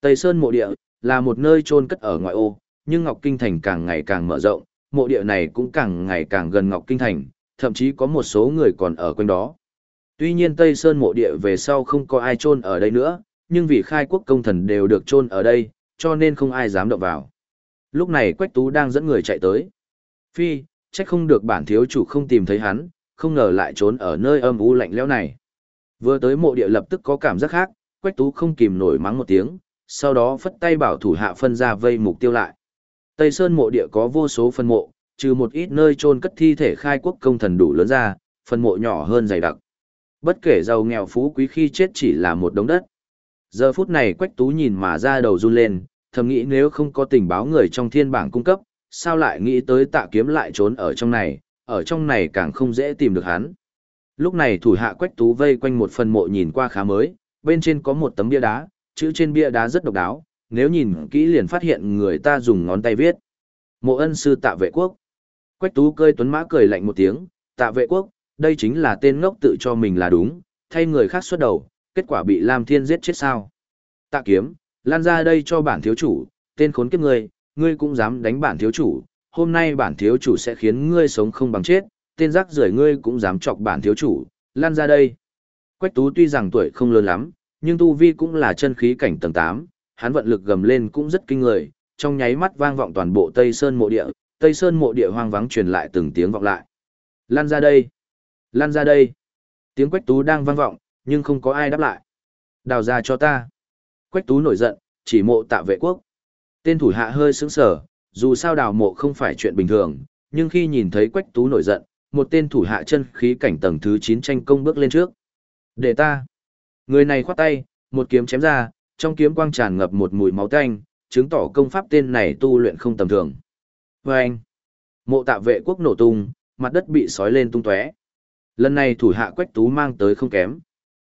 Tây Sơn mộ địa là một nơi chôn cất ở ngoại ô, nhưng Ngọc Kinh Thành càng ngày càng mở rộng, mộ địa này cũng càng ngày càng gần Ngọc Kinh Thành, thậm chí có một số người còn ở quanh đó. Tuy nhiên Tây Sơn mộ địa về sau không có ai chôn ở đây nữa, nhưng vì khai quốc công thần đều được chôn ở đây, cho nên không ai dám động vào. Lúc này Quách Tú đang dẫn người chạy tới. Phi, trách không được bản thiếu chủ không tìm thấy hắn, không ngờ lại trốn ở nơi âm u lạnh lẽo này. Vừa tới mộ địa lập tức có cảm giác khác, Quách Tú không kìm nổi mắng một tiếng, sau đó phất tay bảo thủ hạ phân ra vây mục tiêu lại. Tây Sơn mộ địa có vô số phân mộ, trừ một ít nơi chôn cất thi thể khai quốc công thần đủ lớn ra, phân mộ nhỏ hơn dày đặc. Bất kể giàu nghèo phú quý khi chết chỉ là một đống đất. Giờ phút này Quách Tú nhìn mà ra đầu run lên, thầm nghĩ nếu không có tình báo người trong thiên bảng cung cấp, sao lại nghĩ tới tạ kiếm lại trốn ở trong này, ở trong này càng không dễ tìm được hắn. Lúc này thủ hạ Quách Tú vây quanh một phần mộ nhìn qua khá mới, bên trên có một tấm bia đá, chữ trên bia đá rất độc đáo, nếu nhìn kỹ liền phát hiện người ta dùng ngón tay viết. Mộ ân sư tạ vệ quốc. Quách Tú cơi tuấn mã cười lạnh một tiếng, tạ vệ quốc, đây chính là tên ngốc tự cho mình là đúng, thay người khác xuất đầu, kết quả bị Lam Thiên giết chết sao. Tạ kiếm, lan ra đây cho bản thiếu chủ, tên khốn kiếp ngươi, ngươi cũng dám đánh bản thiếu chủ, hôm nay bản thiếu chủ sẽ khiến ngươi sống không bằng chết, tên rác rưởi ngươi cũng dám chọc bản thiếu chủ, lan ra đây. Quách Tú tuy rằng tuổi không lớn lắm, nhưng tu vi cũng là chân khí cảnh tầng 8, hắn vận lực gầm lên cũng rất kinh người, trong nháy mắt vang vọng toàn bộ Tây Sơn mộ địa, Tây Sơn mộ địa hoang vắng truyền lại từng tiếng vọng lại. Lan ra đây! Lan ra đây! Tiếng Quách Tú đang vang vọng, nhưng không có ai đáp lại. Đào ra cho ta! Quách Tú nổi giận, chỉ mộ tạ vệ quốc. Tên thủ hạ hơi sững sờ, dù sao đào mộ không phải chuyện bình thường, nhưng khi nhìn thấy Quách Tú nổi giận, một tên thủ hạ chân khí cảnh tầng thứ 9 tranh công bước lên trước. Để ta! Người này khoát tay, một kiếm chém ra, trong kiếm quang tràn ngập một mùi máu tanh, chứng tỏ công pháp tên này tu luyện không tầm thường. Và anh, mộ tạ vệ quốc nổ tung, mặt đất bị sói lên tung tóe. Lần này thủ hạ quách tú mang tới không kém.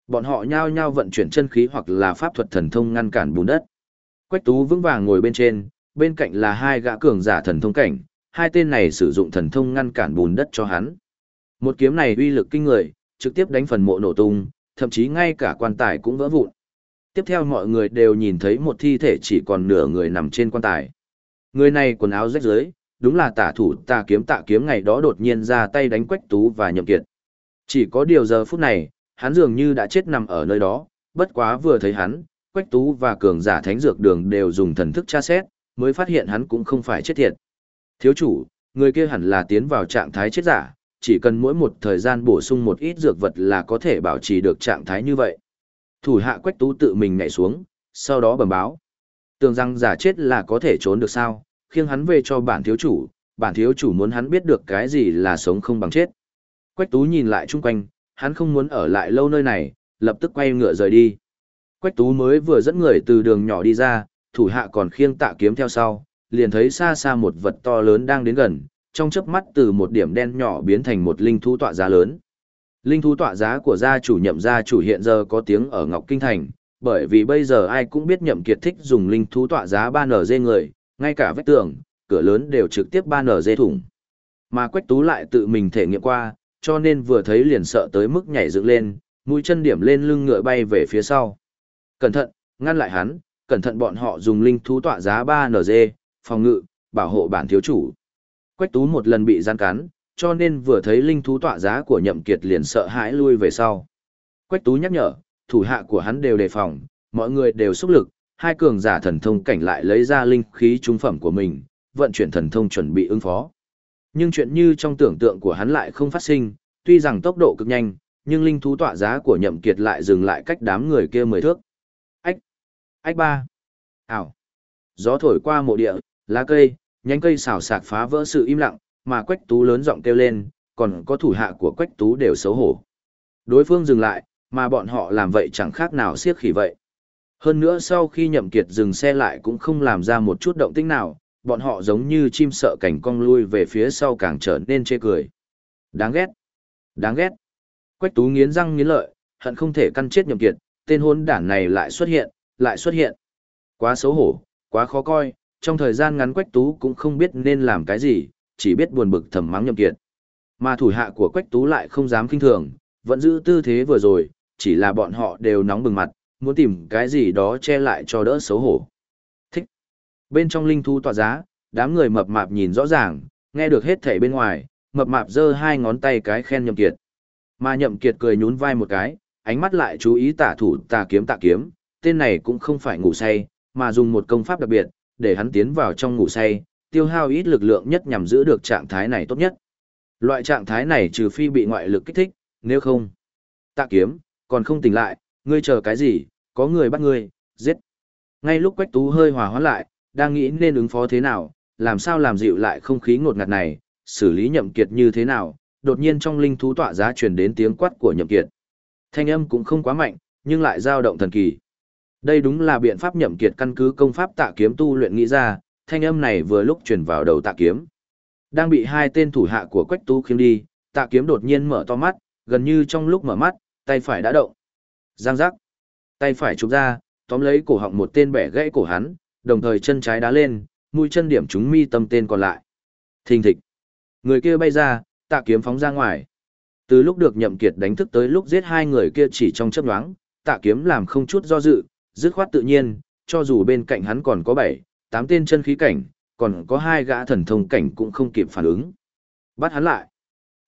Bọn họ nhao nhao vận chuyển chân khí hoặc là pháp thuật thần thông ngăn cản bùn đất. Quách tú vững vàng ngồi bên trên, bên cạnh là hai gã cường giả thần thông cảnh, hai tên này sử dụng thần thông ngăn cản bùn đất cho hắn. Một kiếm này uy lực kinh người, trực tiếp đánh phần mộ nổ tung, thậm chí ngay cả quan tài cũng vỡ vụn. Tiếp theo mọi người đều nhìn thấy một thi thể chỉ còn nửa người nằm trên quan tài. Người này quần áo rách rưới, đúng là tả thủ tà kiếm tạ kiếm ngày đó đột nhiên ra tay đánh quách tú và nhậm kiệt. Chỉ có điều giờ phút này, hắn dường như đã chết nằm ở nơi đó, bất quá vừa thấy hắn, quách tú và cường giả thánh dược đường đều dùng thần thức tra xét, mới phát hiện hắn cũng không phải chết thiệt. Thiếu chủ, người kia hẳn là tiến vào trạng thái chết giả, chỉ cần mỗi một thời gian bổ sung một ít dược vật là có thể bảo trì được trạng thái như vậy. Thủ hạ quách tú tự mình nhảy xuống, sau đó bẩm báo. Tưởng rằng giả chết là có thể trốn được sao, khiêng hắn về cho bản thiếu chủ, bản thiếu chủ muốn hắn biết được cái gì là sống không bằng chết. Quách tú nhìn lại chung quanh, hắn không muốn ở lại lâu nơi này, lập tức quay ngựa rời đi. Quách tú mới vừa dẫn người từ đường nhỏ đi ra, thủ hạ còn khiêng tạ kiếm theo sau, liền thấy xa xa một vật to lớn đang đến gần, trong chớp mắt từ một điểm đen nhỏ biến thành một linh thú tọa giá lớn. Linh thú tọa giá của gia chủ nhậm gia chủ hiện giờ có tiếng ở Ngọc Kinh Thành, bởi vì bây giờ ai cũng biết nhậm kiệt thích dùng linh thú tọa giá 3NG người, ngay cả vách tường, cửa lớn đều trực tiếp 3NG thủng. Mà Quách Tú lại tự mình thể nghiệm qua, cho nên vừa thấy liền sợ tới mức nhảy dựng lên, mũi chân điểm lên lưng ngựa bay về phía sau. Cẩn thận, ngăn lại hắn, cẩn thận bọn họ dùng linh thú tọa giá 3NG, phòng ngự, bảo hộ bản thiếu chủ. Quách Tú một lần bị gian cắn, cho nên vừa thấy linh thú tọa giá của nhậm kiệt liền sợ hãi lui về sau. Quách Tú nhắc nhở, thủ hạ của hắn đều đề phòng, mọi người đều xúc lực, hai cường giả thần thông cảnh lại lấy ra linh khí trung phẩm của mình, vận chuyển thần thông chuẩn bị ứng phó. Nhưng chuyện như trong tưởng tượng của hắn lại không phát sinh, tuy rằng tốc độ cực nhanh, nhưng linh thú tọa giá của nhậm kiệt lại dừng lại cách đám người kia mười thước. Ách! Ách ba! Ảo! Gió thổi qua mộ địa, lá cây, nhánh cây xào xạc phá vỡ sự im lặng, mà Quách Tú lớn giọng kêu lên, còn có thủ hạ của Quách Tú đều xấu hổ. Đối phương dừng lại, mà bọn họ làm vậy chẳng khác nào siết khỉ vậy. Hơn nữa sau khi nhậm kiệt dừng xe lại cũng không làm ra một chút động tĩnh nào, bọn họ giống như chim sợ cảnh cong lui về phía sau càng trở nên chê cười. Đáng ghét! Đáng ghét! Quách Tú nghiến răng nghiến lợi, hận không thể căn chết nhậm kiệt, tên hôn đản này lại xuất hiện, lại xuất hiện. Quá xấu hổ, quá khó coi, trong thời gian ngắn Quách Tú cũng không biết nên làm cái gì, chỉ biết buồn bực thầm mắng nhậm kiệt. Mà thủ hạ của Quách Tú lại không dám kinh thường, vẫn giữ tư thế vừa rồi, chỉ là bọn họ đều nóng bừng mặt, muốn tìm cái gì đó che lại cho đỡ xấu hổ. Thích. Bên trong linh thú tỏa giá, đám người mập mạp nhìn rõ ràng, nghe được hết thảy bên ngoài, mập mạp giơ hai ngón tay cái khen nhậm kiệt. Mà nhậm kiệt cười nhún vai một cái, ánh mắt lại chú ý tả thủ tà kiếm tạ kiếm, tên này cũng không phải ngủ say, mà dùng một công pháp đặc biệt, để hắn tiến vào trong ngủ say, tiêu hao ít lực lượng nhất nhằm giữ được trạng thái này tốt nhất. Loại trạng thái này trừ phi bị ngoại lực kích thích, nếu không. Tạ kiếm, còn không tỉnh lại, ngươi chờ cái gì, có người bắt ngươi, giết. Ngay lúc Quách Tú hơi hòa hoãn lại, đang nghĩ nên ứng phó thế nào, làm sao làm dịu lại không khí ngột ngạt này, xử lý nhậm kiệt như thế nào, đột nhiên trong linh thú tọa giá truyền đến tiếng quát của nhậm kiệt. Thanh âm cũng không quá mạnh, nhưng lại dao động thần kỳ. Đây đúng là biện pháp nhậm kiệt căn cứ công pháp tạ kiếm tu luyện nghĩ ra, thanh âm này vừa lúc truyền vào đầu tạ kiếm. Đang bị hai tên thủ hạ của Quách Tú khiêng đi, tạ kiếm đột nhiên mở to mắt, gần như trong lúc mở mắt, tay phải đã động. Giang giác. Tay phải chụp ra, tóm lấy cổ họng một tên bẻ gãy cổ hắn, đồng thời chân trái đá lên, mũi chân điểm trúng mi tâm tên còn lại. Thình thịch. Người kia bay ra, tạ kiếm phóng ra ngoài. Từ lúc được nhậm kiệt đánh thức tới lúc giết hai người kia chỉ trong chớp nhoáng, tạ kiếm làm không chút do dự, dứt khoát tự nhiên, cho dù bên cạnh hắn còn có bảy, tám tên chân khí cảnh, còn có hai gã thần thông cảnh cũng không kịp phản ứng. Bắt hắn lại.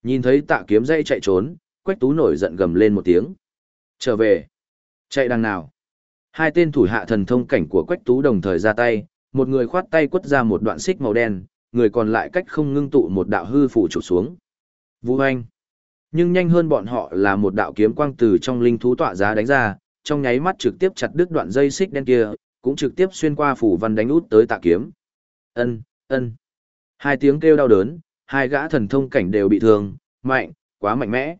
Nhìn thấy tạ kiếm dây chạy trốn, quách tú nổi giận gầm lên một tiếng. Trở về. Chạy đằng nào. Hai tên thủ hạ thần thông cảnh của quách tú đồng thời ra tay, một người khoát tay quất ra một đoạn xích màu đen, người còn lại cách không ngưng tụ một đạo hư phủ chụp xuống. Vũ anh. Nhưng nhanh hơn bọn họ là một đạo kiếm quang từ trong linh thú tọa giá đánh ra, trong nháy mắt trực tiếp chặt đứt đoạn dây xích đen kia, cũng trực tiếp xuyên qua phủ văn đánh út tới tạ kiếm. Ân, ân. Hai tiếng kêu đau đớn, hai gã thần thông cảnh đều bị thương, mạnh, quá mạnh mẽ.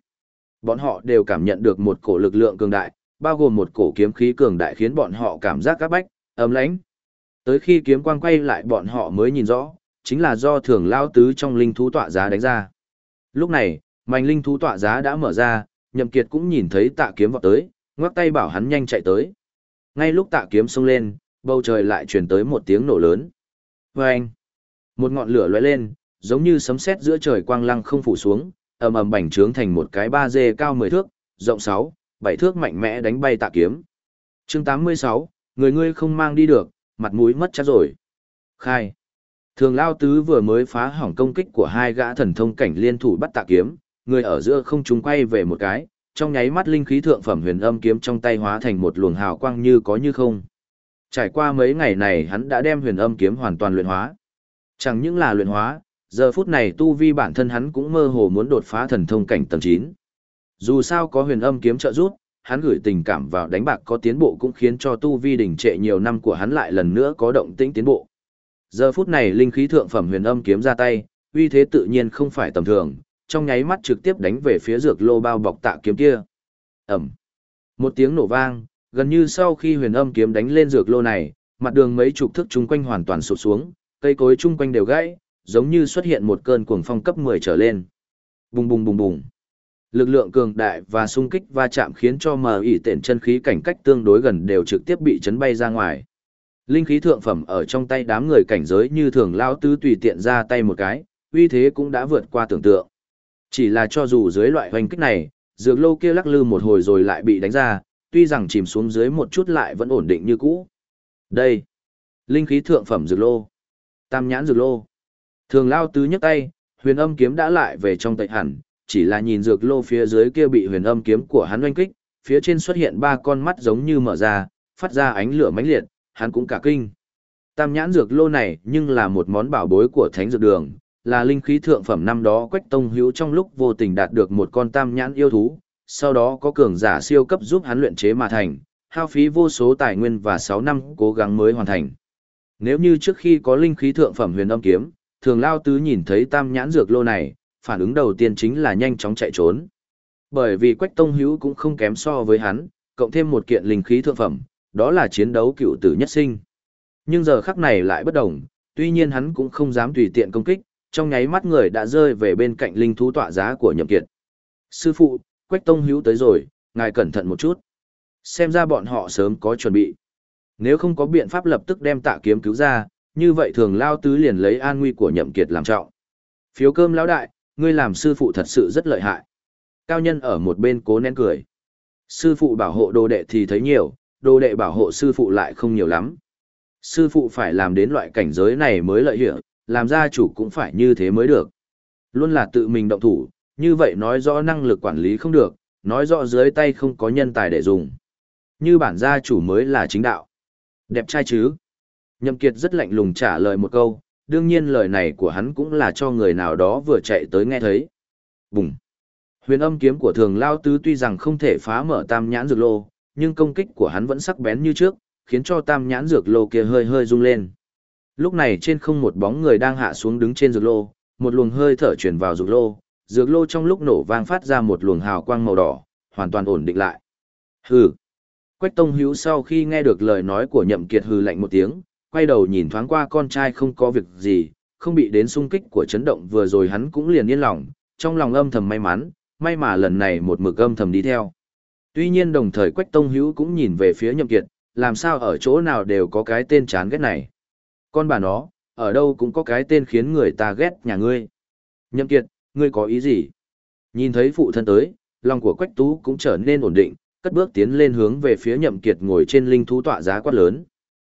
Bọn họ đều cảm nhận được một cổ lực lượng cường đại, bao gồm một cổ kiếm khí cường đại khiến bọn họ cảm giác các bách, ấm lãnh. Tới khi kiếm quang quay lại bọn họ mới nhìn rõ, chính là do thường lao tứ trong linh thú tọa giá đánh ra. Lúc này, mảnh linh thú tọa giá đã mở ra, nhậm kiệt cũng nhìn thấy tạ kiếm vọt tới, ngoắc tay bảo hắn nhanh chạy tới. Ngay lúc tạ kiếm xông lên, bầu trời lại truyền tới một tiếng nổ lớn. Và anh, một ngọn lửa lóe lên, giống như sấm sét giữa trời quang lăng không phủ xuống, ầm ầm bành trướng thành một cái ba dê cao 10 thước, rộng 6, 7 thước mạnh mẽ đánh bay tạ kiếm. Chương 86, người ngươi không mang đi được, mặt mũi mất chắc rồi. Khai. Thường Lao Tứ vừa mới phá hỏng công kích của hai gã thần thông cảnh liên thủ bắt tạ kiếm, người ở giữa không trung quay về một cái, trong nháy mắt linh khí thượng phẩm huyền âm kiếm trong tay hóa thành một luồng hào quang như có như không. Trải qua mấy ngày này hắn đã đem huyền âm kiếm hoàn toàn luyện hóa. Chẳng những là luyện hóa, giờ phút này tu vi bản thân hắn cũng mơ hồ muốn đột phá thần thông cảnh tầng 9. Dù sao có huyền âm kiếm trợ giúp, hắn gửi tình cảm vào đánh bạc có tiến bộ cũng khiến cho tu vi đỉnh trệ nhiều năm của hắn lại lần nữa có động tĩnh tiến bộ. Giờ phút này linh khí thượng phẩm huyền âm kiếm ra tay, uy thế tự nhiên không phải tầm thường, trong nháy mắt trực tiếp đánh về phía dược lô bao bọc tạ kiếm kia. Ẩm. Một tiếng nổ vang, gần như sau khi huyền âm kiếm đánh lên dược lô này, mặt đường mấy chục thước chung quanh hoàn toàn sụp xuống, cây cối chung quanh đều gãy, giống như xuất hiện một cơn cuồng phong cấp 10 trở lên. Bùng bùng bùng bùng. Lực lượng cường đại và xung kích va chạm khiến cho mờ ỉ tện chân khí cảnh cách tương đối gần đều trực tiếp bị chấn bay ra ngoài. Linh khí thượng phẩm ở trong tay đám người cảnh giới như thường lao tứ tùy tiện ra tay một cái, uy thế cũng đã vượt qua tưởng tượng. Chỉ là cho dù dưới loại hoành kích này, dược lô kia lắc lư một hồi rồi lại bị đánh ra, tuy rằng chìm xuống dưới một chút lại vẫn ổn định như cũ. Đây, linh khí thượng phẩm dược lô, tam nhãn dược lô. Thường lao tứ nhấc tay, huyền âm kiếm đã lại về trong tay hẳn, chỉ là nhìn dược lô phía dưới kia bị huyền âm kiếm của hắn oanh kích, phía trên xuất hiện ba con mắt giống như mở ra, phát ra ánh lửa mãnh liệt, hắn cũng cả kinh. Tam nhãn dược lô này nhưng là một món bảo bối của thánh dược đường, là linh khí thượng phẩm năm đó quách tông hữu trong lúc vô tình đạt được một con tam nhãn yêu thú, sau đó có cường giả siêu cấp giúp hắn luyện chế mà thành, hao phí vô số tài nguyên và 6 năm cố gắng mới hoàn thành. Nếu như trước khi có linh khí thượng phẩm huyền âm kiếm, thường lao tứ nhìn thấy tam nhãn dược lô này, phản ứng đầu tiên chính là nhanh chóng chạy trốn. Bởi vì quách tông hữu cũng không kém so với hắn, cộng thêm một kiện linh khí thượng phẩm, đó là chiến đấu cựu tử nhất sinh. Nhưng giờ khắc này lại bất đồng, tuy nhiên hắn cũng không dám tùy tiện công kích, trong nháy mắt người đã rơi về bên cạnh linh thú tọa giá của nhậm kiệt. Sư phụ, Quách Tông Hữu tới rồi, ngài cẩn thận một chút. Xem ra bọn họ sớm có chuẩn bị. Nếu không có biện pháp lập tức đem tạ kiếm cứu ra, như vậy thường lao tứ liền lấy an nguy của nhậm kiệt làm trọng. Phiếu cơm lão đại, ngươi làm sư phụ thật sự rất lợi hại. Cao nhân ở một bên cố nén cười. Sư phụ bảo hộ đồ đệ thì thấy nhiều, đồ đệ bảo hộ sư phụ lại không nhiều lắm. Sư phụ phải làm đến loại cảnh giới này mới lợi hiểu, làm gia chủ cũng phải như thế mới được. Luôn là tự mình động thủ, như vậy nói rõ năng lực quản lý không được, nói rõ dưới tay không có nhân tài để dùng. Như bản gia chủ mới là chính đạo. Đẹp trai chứ? Nhậm Kiệt rất lạnh lùng trả lời một câu, đương nhiên lời này của hắn cũng là cho người nào đó vừa chạy tới nghe thấy. Bùng! Huyền âm kiếm của thường lao tứ tuy rằng không thể phá mở tam nhãn dược lô, nhưng công kích của hắn vẫn sắc bén như trước, khiến cho tam nhãn dược lô kia hơi hơi rung lên. Lúc này trên không một bóng người đang hạ xuống đứng trên dược lô, một luồng hơi thở truyền vào dược lô, dược lô trong lúc nổ vang phát ra một luồng hào quang màu đỏ, hoàn toàn ổn định lại. Hừ. Quách Tông Hữu sau khi nghe được lời nói của Nhậm Kiệt hừ lạnh một tiếng, quay đầu nhìn thoáng qua con trai không có việc gì, không bị đến xung kích của chấn động vừa rồi hắn cũng liền yên lòng, trong lòng âm thầm may mắn, may mà lần này một mực âm thầm đi theo. Tuy nhiên đồng thời Quách Tông Hữu cũng nhìn về phía Nhậm Kiệt, làm sao ở chỗ nào đều có cái tên chán ghét này. Con bà nó, ở đâu cũng có cái tên khiến người ta ghét nhà ngươi. Nhậm Kiệt, ngươi có ý gì? Nhìn thấy phụ thân tới, lòng của Quách Tú cũng trở nên ổn định, cất bước tiến lên hướng về phía Nhậm Kiệt ngồi trên linh thú tọa giá quát lớn.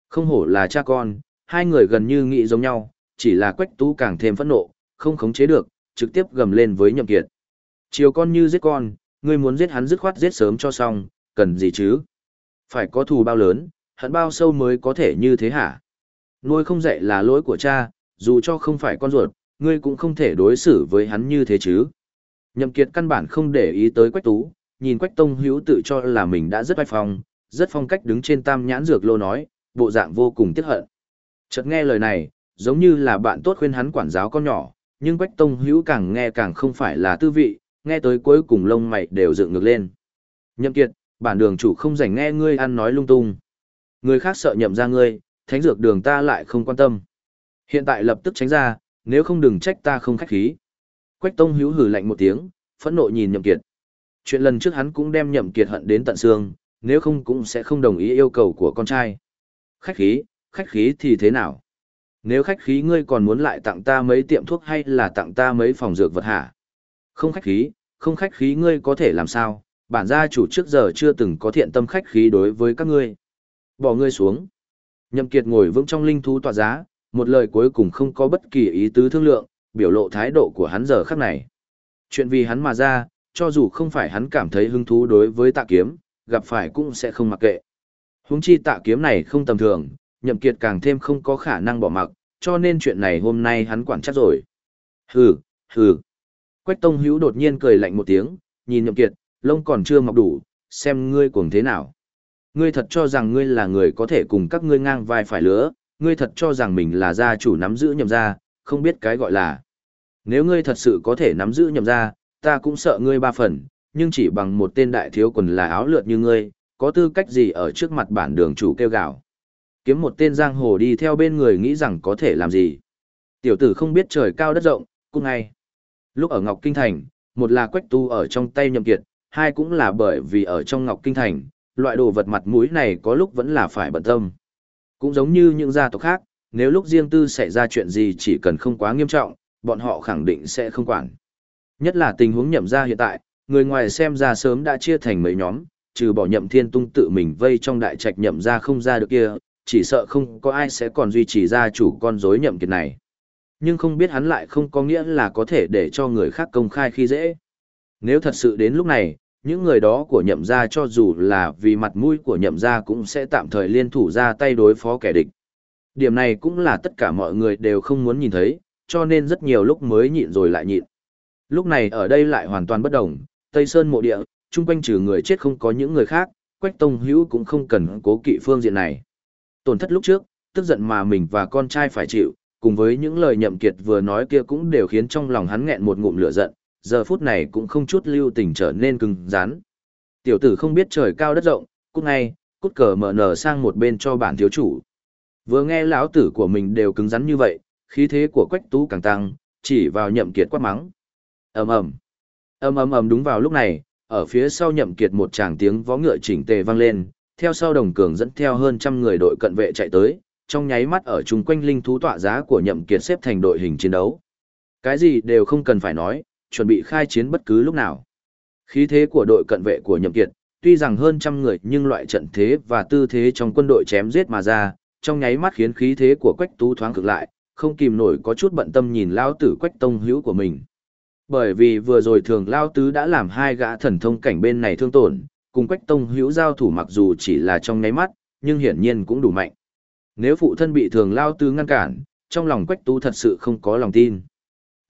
Không hổ là cha con, hai người gần như nghĩ giống nhau, chỉ là Quách Tú càng thêm phẫn nộ, không khống chế được, trực tiếp gầm lên với Nhậm Kiệt. Chiều con như giết con, ngươi muốn giết hắn dứt khoát giết sớm cho xong, cần gì chứ? Phải có thù bao lớn, hận bao sâu mới có thể như thế hả? Nuôi không dạy là lỗi của cha, dù cho không phải con ruột, ngươi cũng không thể đối xử với hắn như thế chứ. Nhậm Kiệt căn bản không để ý tới Quách Tú, nhìn Quách Tông Hữu tự cho là mình đã rất oai phong, rất phong cách đứng trên tam nhãn dược lô nói, bộ dạng vô cùng tiếc hận. Chợt nghe lời này, giống như là bạn tốt khuyên hắn quản giáo con nhỏ, nhưng Quách Tông Hữu càng nghe càng không phải là tư vị, nghe tới cuối cùng lông mày đều dựng ngược lên. Nhậm Kiệt, bản đường chủ không rảnh nghe ngươi ăn nói lung tung. Người khác sợ nhậm ra ngươi, thánh dược đường ta lại không quan tâm. Hiện tại lập tức tránh ra, nếu không đừng trách ta không khách khí. Quách Tông hữu hử lạnh một tiếng, phẫn nộ nhìn Nhậm Kiệt. Chuyện lần trước hắn cũng đem Nhậm Kiệt hận đến tận xương, nếu không cũng sẽ không đồng ý yêu cầu của con trai. Khách khí, khách khí thì thế nào? Nếu khách khí ngươi còn muốn lại tặng ta mấy tiệm thuốc hay là tặng ta mấy phòng dược vật hả? Không khách khí, không khách khí ngươi có thể làm sao? Bản gia chủ trước giờ chưa từng có thiện tâm khách khí đối với các ngươi. Bỏ ngươi xuống. Nhậm Kiệt ngồi vững trong linh thú tọa giá, một lời cuối cùng không có bất kỳ ý tứ thương lượng, biểu lộ thái độ của hắn giờ khắc này. Chuyện vì hắn mà ra, cho dù không phải hắn cảm thấy hứng thú đối với tạ kiếm, gặp phải cũng sẽ không mặc kệ. Huống chi tạ kiếm này không tầm thường, nhậm kiệt càng thêm không có khả năng bỏ mặc, cho nên chuyện này hôm nay hắn quản chắc rồi. Hừ, hừ. Quách Tông Hữu đột nhiên cười lạnh một tiếng, nhìn nhậm kiệt, lông còn chưa mọc đủ, xem ngươi cuồng thế nào. Ngươi thật cho rằng ngươi là người có thể cùng các ngươi ngang vai phải lứa, ngươi thật cho rằng mình là gia chủ nắm giữ nhậm gia, không biết cái gọi là. Nếu ngươi thật sự có thể nắm giữ nhậm gia, ta cũng sợ ngươi ba phần, nhưng chỉ bằng một tên đại thiếu quần là áo lượt như ngươi, có tư cách gì ở trước mặt bản đường chủ kêu gào. Kiếm một tên giang hồ đi theo bên người nghĩ rằng có thể làm gì. Tiểu tử không biết trời cao đất rộng, cũng ngay. Lúc ở Ngọc Kinh Thành, một là quách tu ở trong tay nhậm kiệt, hai cũng là bởi vì ở trong Ngọc Kinh Thành, loại đồ vật mặt mũi này có lúc vẫn là phải bận tâm. Cũng giống như những gia tộc khác, nếu lúc riêng tư xảy ra chuyện gì chỉ cần không quá nghiêm trọng, bọn họ khẳng định sẽ không quản. Nhất là tình huống nhậm ra hiện tại, người ngoài xem ra sớm đã chia thành mấy nhóm, trừ bỏ nhậm thiên tung tự mình vây trong đại trạch nhậm ra không ra được kia, chỉ sợ không có ai sẽ còn duy trì gia chủ con rối nhậm kiệt này. Nhưng không biết hắn lại không có nghĩa là có thể để cho người khác công khai khi dễ. Nếu thật sự đến lúc này, những người đó của nhậm gia cho dù là vì mặt mũi của nhậm gia cũng sẽ tạm thời liên thủ ra tay đối phó kẻ địch. Điểm này cũng là tất cả mọi người đều không muốn nhìn thấy, cho nên rất nhiều lúc mới nhịn rồi lại nhịn. Lúc này ở đây lại hoàn toàn bất đồng, Tây Sơn mộ địa, chung quanh trừ người chết không có những người khác, Quách Tông Hữu cũng không cần cố kỵ phương diện này. Tổn thất lúc trước, tức giận mà mình và con trai phải chịu, cùng với những lời nhậm kiệt vừa nói kia cũng đều khiến trong lòng hắn nghẹn một ngụm lửa giận, giờ phút này cũng không chút lưu tình trở nên cứng rắn. Tiểu tử không biết trời cao đất rộng, cút ngay, cút cờ mở nở sang một bên cho bản thiếu chủ. Vừa nghe lão tử của mình đều cứng rắn như vậy, khí thế của quách tú càng tăng, chỉ vào nhậm kiệt quát mắng. ầm ầm ầm ầm ầm đúng vào lúc này, ở phía sau nhậm kiệt một tràng tiếng vó ngựa chỉnh tề vang lên, theo sau đồng cường dẫn theo hơn trăm người đội cận vệ chạy tới, trong nháy mắt ở chung quanh linh thú tọa giá của nhậm kiệt xếp thành đội hình chiến đấu. Cái gì đều không cần phải nói, chuẩn bị khai chiến bất cứ lúc nào. Khí thế của đội cận vệ của nhậm kiệt, tuy rằng hơn trăm người nhưng loại trận thế và tư thế trong quân đội chém giết mà ra, trong nháy mắt khiến khí thế của Quách Tú thoáng cực lại, không kìm nổi có chút bận tâm nhìn Lão tử Quách Tông hữu của mình. Bởi vì vừa rồi thường Lão tứ đã làm hai gã thần thông cảnh bên này thương tổn, cùng Quách Tông hữu giao thủ mặc dù chỉ là trong nháy mắt, nhưng hiển nhiên cũng đủ mạnh. Nếu phụ thân bị thường Lão tứ ngăn cản, trong lòng Quách Tú thật sự không có lòng tin.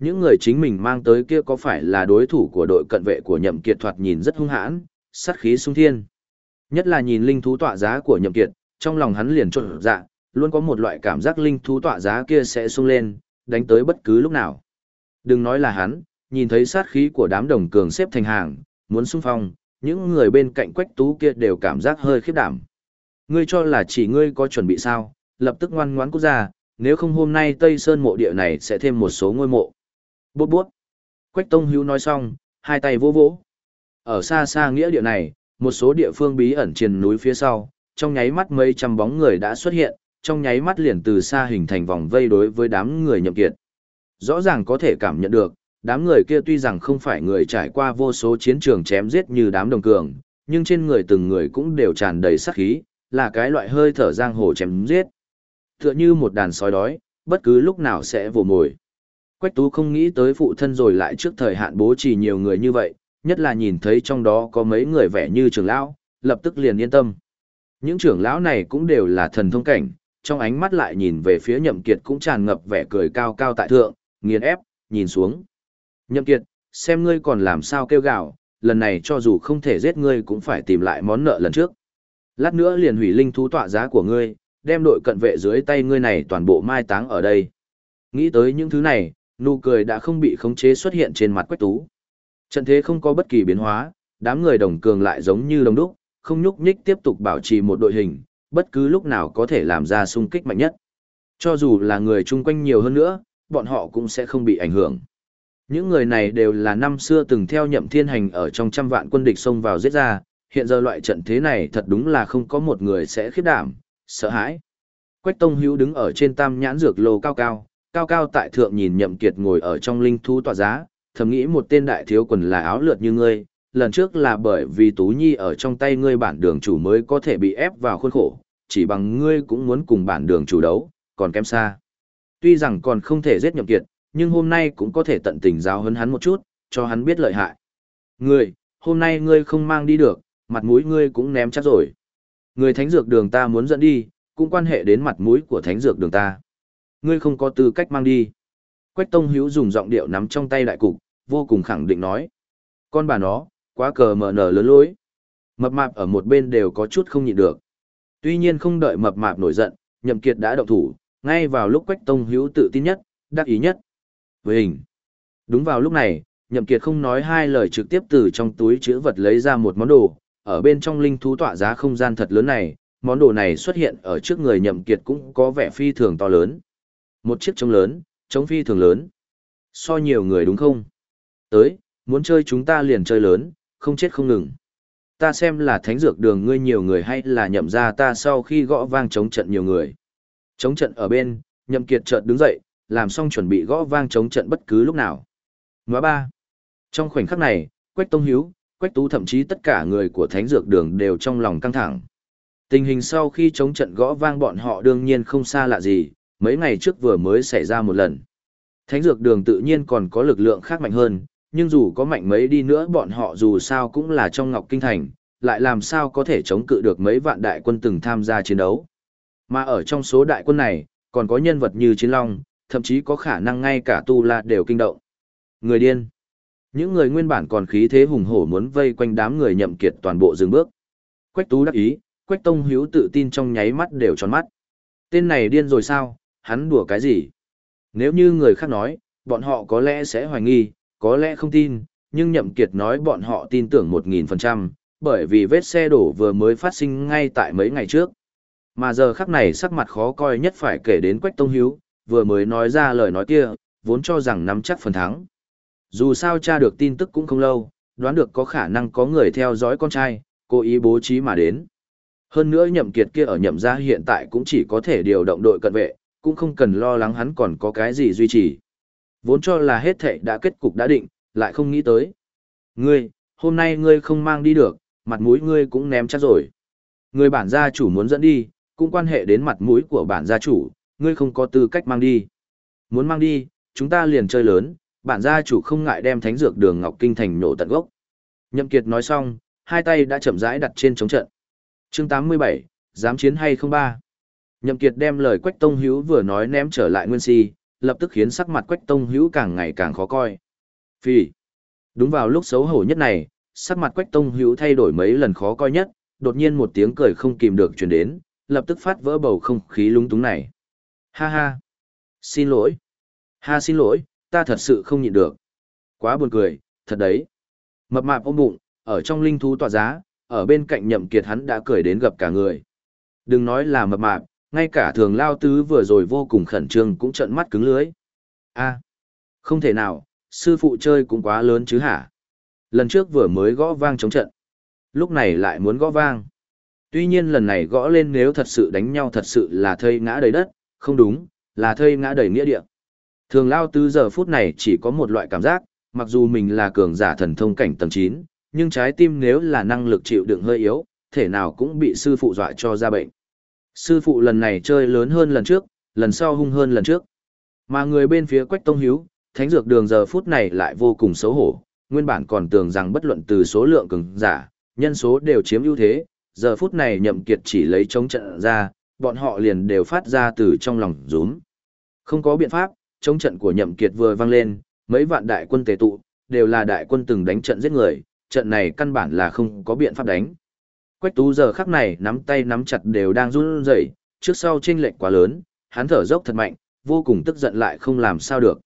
Những người chính mình mang tới kia có phải là đối thủ của đội cận vệ của Nhậm Kiệt thoạt nhìn rất hung hãn, sát khí sung thiên. Nhất là nhìn linh thú tọa giá của Nhậm Kiệt, trong lòng hắn liền trộn dạ, luôn có một loại cảm giác linh thú tọa giá kia sẽ sung lên, đánh tới bất cứ lúc nào. Đừng nói là hắn, nhìn thấy sát khí của đám đồng cường xếp thành hàng, muốn xung phong, những người bên cạnh quách tú kia đều cảm giác hơi khiếp đảm. Ngươi cho là chỉ ngươi có chuẩn bị sao, lập tức ngoan ngoãn cút ra, nếu không hôm nay Tây Sơn mộ địa này sẽ thêm một số ngôi mộ. Bút bút. Quách Tông Hữu nói xong, hai tay vô vỗ. Ở xa xa nghĩa địa này, một số địa phương bí ẩn trên núi phía sau, trong nháy mắt mấy trăm bóng người đã xuất hiện, trong nháy mắt liền từ xa hình thành vòng vây đối với đám người nhậm kiệt. Rõ ràng có thể cảm nhận được, đám người kia tuy rằng không phải người trải qua vô số chiến trường chém giết như đám đồng cường, nhưng trên người từng người cũng đều tràn đầy sát khí, là cái loại hơi thở giang hồ chém giết. Tựa như một đàn sói đói, bất cứ lúc nào sẽ vồ mồi. Quách tú không nghĩ tới phụ thân rồi lại trước thời hạn bố trì nhiều người như vậy, nhất là nhìn thấy trong đó có mấy người vẻ như trưởng lão, lập tức liền yên tâm. Những trưởng lão này cũng đều là thần thông cảnh, trong ánh mắt lại nhìn về phía nhậm kiệt cũng tràn ngập vẻ cười cao cao tại thượng, nghiền ép, nhìn xuống. Nhậm kiệt, xem ngươi còn làm sao kêu gào, lần này cho dù không thể giết ngươi cũng phải tìm lại món nợ lần trước. Lát nữa liền hủy linh thú tọa giá của ngươi, đem đội cận vệ dưới tay ngươi này toàn bộ mai táng ở đây. Nghĩ tới những thứ này, nụ cười đã không bị khống chế xuất hiện trên mặt quách tú. Trận thế không có bất kỳ biến hóa, đám người đồng cường lại giống như đồng đúc, không nhúc nhích tiếp tục bảo trì một đội hình, bất cứ lúc nào có thể làm ra xung kích mạnh nhất. Cho dù là người chung quanh nhiều hơn nữa, bọn họ cũng sẽ không bị ảnh hưởng. Những người này đều là năm xưa từng theo nhậm thiên hành ở trong trăm vạn quân địch xông vào giết ra, hiện giờ loại trận thế này thật đúng là không có một người sẽ khiếp đảm, sợ hãi. Quách Tông Hữu đứng ở trên tam nhãn dược lô cao cao, cao cao tại thượng nhìn nhậm kiệt ngồi ở trong linh thú tọa giá, thầm nghĩ một tên đại thiếu quần là áo lượt như ngươi, lần trước là bởi vì Tú Nhi ở trong tay ngươi bản đường chủ mới có thể bị ép vào khuôn khổ, chỉ bằng ngươi cũng muốn cùng bản đường chủ đấu, còn kém xa. Tuy rằng còn không thể giết nhậm kiệt, nhưng hôm nay cũng có thể tận tình giáo huấn hắn một chút, cho hắn biết lợi hại. Ngươi, hôm nay ngươi không mang đi được, mặt mũi ngươi cũng ném chắc rồi. Người thánh dược đường ta muốn dẫn đi, cũng quan hệ đến mặt mũi của thánh dược đường ta. Ngươi không có tư cách mang đi. Quách Tông Hiếu dùng giọng điệu nắm trong tay đại cục, vô cùng khẳng định nói. Con bà nó, quá cờ mở nở lớn lối. Mập mạp ở một bên đều có chút không nhịn được. Tuy nhiên không đợi mập mạp nổi giận, nhậm kiệt đã động thủ, ngay vào lúc Quách Tông Hiếu tự tin nhất, đắc ý nhất. Với hình. Đúng vào lúc này, nhậm kiệt không nói hai lời trực tiếp từ trong túi chữ vật lấy ra một món đồ, ở bên trong linh thú tọa giá không gian thật lớn này, món đồ này xuất hiện ở trước người nhậm kiệt cũng có vẻ phi thường to lớn. Một chiếc trống lớn, trống phi thường lớn. So nhiều người đúng không? Tới, muốn chơi chúng ta liền chơi lớn, không chết không ngừng. Ta xem là thánh dược đường ngươi nhiều người hay là nhậm ra ta sau khi gõ vang chống trận nhiều người. Chống trận ở bên, nhậm kiệt chợt đứng dậy, làm xong chuẩn bị gõ vang chống trận bất cứ lúc nào. Ngoá ba. Trong khoảnh khắc này, Quách Tông Hiếu, Quách Tú thậm chí tất cả người của thánh dược đường đều trong lòng căng thẳng. Tình hình sau khi chống trận gõ vang bọn họ đương nhiên không xa lạ gì, mấy ngày trước vừa mới xảy ra một lần. Thánh dược đường tự nhiên còn có lực lượng khác mạnh hơn, nhưng dù có mạnh mấy đi nữa bọn họ dù sao cũng là trong Ngọc Kinh Thành, lại làm sao có thể chống cự được mấy vạn đại quân từng tham gia chiến đấu. Mà ở trong số đại quân này, còn có nhân vật như Chiến Long, thậm chí có khả năng ngay cả Tu La đều kinh động. Người điên. Những người nguyên bản còn khí thế hùng hổ muốn vây quanh đám người nhậm kiệt toàn bộ dừng bước. Quách Tú đắc ý, Quách Tông Hiếu tự tin trong nháy mắt đều tròn mắt. Tên này điên rồi sao, hắn đùa cái gì? Nếu như người khác nói, bọn họ có lẽ sẽ hoài nghi, có lẽ không tin, nhưng Nhậm Kiệt nói bọn họ tin tưởng 1000%, bởi vì vết xe đổ vừa mới phát sinh ngay tại mấy ngày trước. Mà giờ khắc này sắc mặt khó coi nhất phải kể đến Quách Tông Hiếu, vừa mới nói ra lời nói kia, vốn cho rằng nắm chắc phần thắng. Dù sao tra được tin tức cũng không lâu, đoán được có khả năng có người theo dõi con trai, cố ý bố trí mà đến. Hơn nữa nhậm kiệt kia ở nhậm gia hiện tại cũng chỉ có thể điều động đội cận vệ, cũng không cần lo lắng hắn còn có cái gì duy trì. Vốn cho là hết thệ đã kết cục đã định, lại không nghĩ tới. Ngươi, hôm nay ngươi không mang đi được, mặt mũi ngươi cũng ném chắc rồi. Người bản gia chủ muốn dẫn đi, cũng quan hệ đến mặt mũi của bản gia chủ, ngươi không có tư cách mang đi. Muốn mang đi, chúng ta liền chơi lớn, bản gia chủ không ngại đem thánh dược đường Ngọc Kinh thành nổ tận gốc. Nhậm Kiệt nói xong, hai tay đã chậm rãi đặt trên chống trận. Chương 87, dám chiến hay không ba? Nhậm Kiệt đem lời Quách Tông Hữu vừa nói ném trở lại Nguyên Si, lập tức khiến sắc mặt Quách Tông Hữu càng ngày càng khó coi. Phi. Đúng vào lúc xấu hổ nhất này, sắc mặt Quách Tông Hữu thay đổi mấy lần khó coi nhất, đột nhiên một tiếng cười không kìm được truyền đến, lập tức phát vỡ bầu không khí lúng túng này. Ha ha. Xin lỗi. Ha xin lỗi, ta thật sự không nhịn được. Quá buồn cười, thật đấy. Mập mạp ôm bụng, ở trong linh thú tọa giá, ở bên cạnh nhậm kiệt hắn đã cười đến gặp cả người. Đừng nói là mập mạp, ngay cả thường lao tứ vừa rồi vô cùng khẩn trương cũng trợn mắt cứng lưới. a không thể nào, sư phụ chơi cũng quá lớn chứ hả? Lần trước vừa mới gõ vang chống trận. Lúc này lại muốn gõ vang. Tuy nhiên lần này gõ lên nếu thật sự đánh nhau thật sự là thây ngã đầy đất, không đúng, là thây ngã đầy nghĩa địa. Thường lao tứ giờ phút này chỉ có một loại cảm giác, mặc dù mình là cường giả thần thông cảnh tầng 9, nhưng trái tim nếu là năng lực chịu đựng hơi yếu, thể nào cũng bị sư phụ dọa cho ra bệnh. Sư phụ lần này chơi lớn hơn lần trước, lần sau hung hơn lần trước. Mà người bên phía Quách Tông Hiếu, thánh dược đường giờ phút này lại vô cùng xấu hổ, nguyên bản còn tưởng rằng bất luận từ số lượng cường giả, nhân số đều chiếm ưu thế, giờ phút này nhậm kiệt chỉ lấy chống trận ra, bọn họ liền đều phát ra từ trong lòng rúm. Không có biện pháp, chống trận của nhậm kiệt vừa vang lên, mấy vạn đại quân tề tụ, đều là đại quân từng đánh trận giết người, trận này căn bản là không có biện pháp đánh. Quách tú giờ khắc này nắm tay nắm chặt đều đang run rẩy, trước sau chênh lệch quá lớn, hắn thở dốc thật mạnh, vô cùng tức giận lại không làm sao được.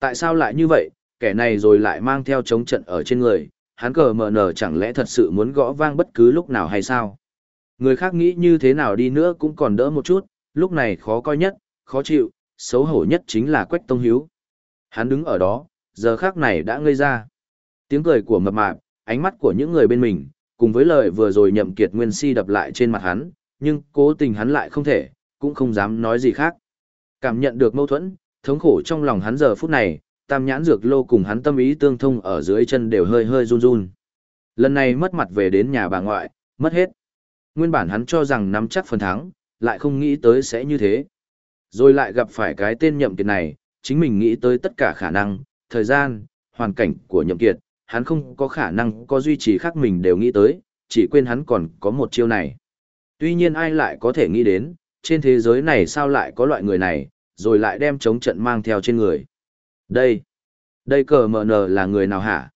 Tại sao lại như vậy, kẻ này rồi lại mang theo chống trận ở trên người, hắn cờ mờ nở chẳng lẽ thật sự muốn gõ vang bất cứ lúc nào hay sao? Người khác nghĩ như thế nào đi nữa cũng còn đỡ một chút, lúc này khó coi nhất, khó chịu, xấu hổ nhất chính là Quách Tông Hiếu. Hắn đứng ở đó, giờ khác này đã ngây ra. Tiếng cười của mập mạp, ánh mắt của những người bên mình, cùng với lời vừa rồi nhậm kiệt nguyên si đập lại trên mặt hắn, nhưng cố tình hắn lại không thể, cũng không dám nói gì khác. Cảm nhận được mâu thuẫn, thống khổ trong lòng hắn giờ phút này, tam nhãn dược lô cùng hắn tâm ý tương thông ở dưới chân đều hơi hơi run run. Lần này mất mặt về đến nhà bà ngoại, mất hết. Nguyên bản hắn cho rằng nắm chắc phần thắng, lại không nghĩ tới sẽ như thế. Rồi lại gặp phải cái tên nhậm kiệt này, chính mình nghĩ tới tất cả khả năng, thời gian, hoàn cảnh của nhậm kiệt, hắn không có khả năng có duy trì khác mình đều nghĩ tới, chỉ quên hắn còn có một chiêu này. Tuy nhiên ai lại có thể nghĩ đến, trên thế giới này sao lại có loại người này, rồi lại đem chống trận mang theo trên người. Đây, đây cờ mờ nờ là người nào hả?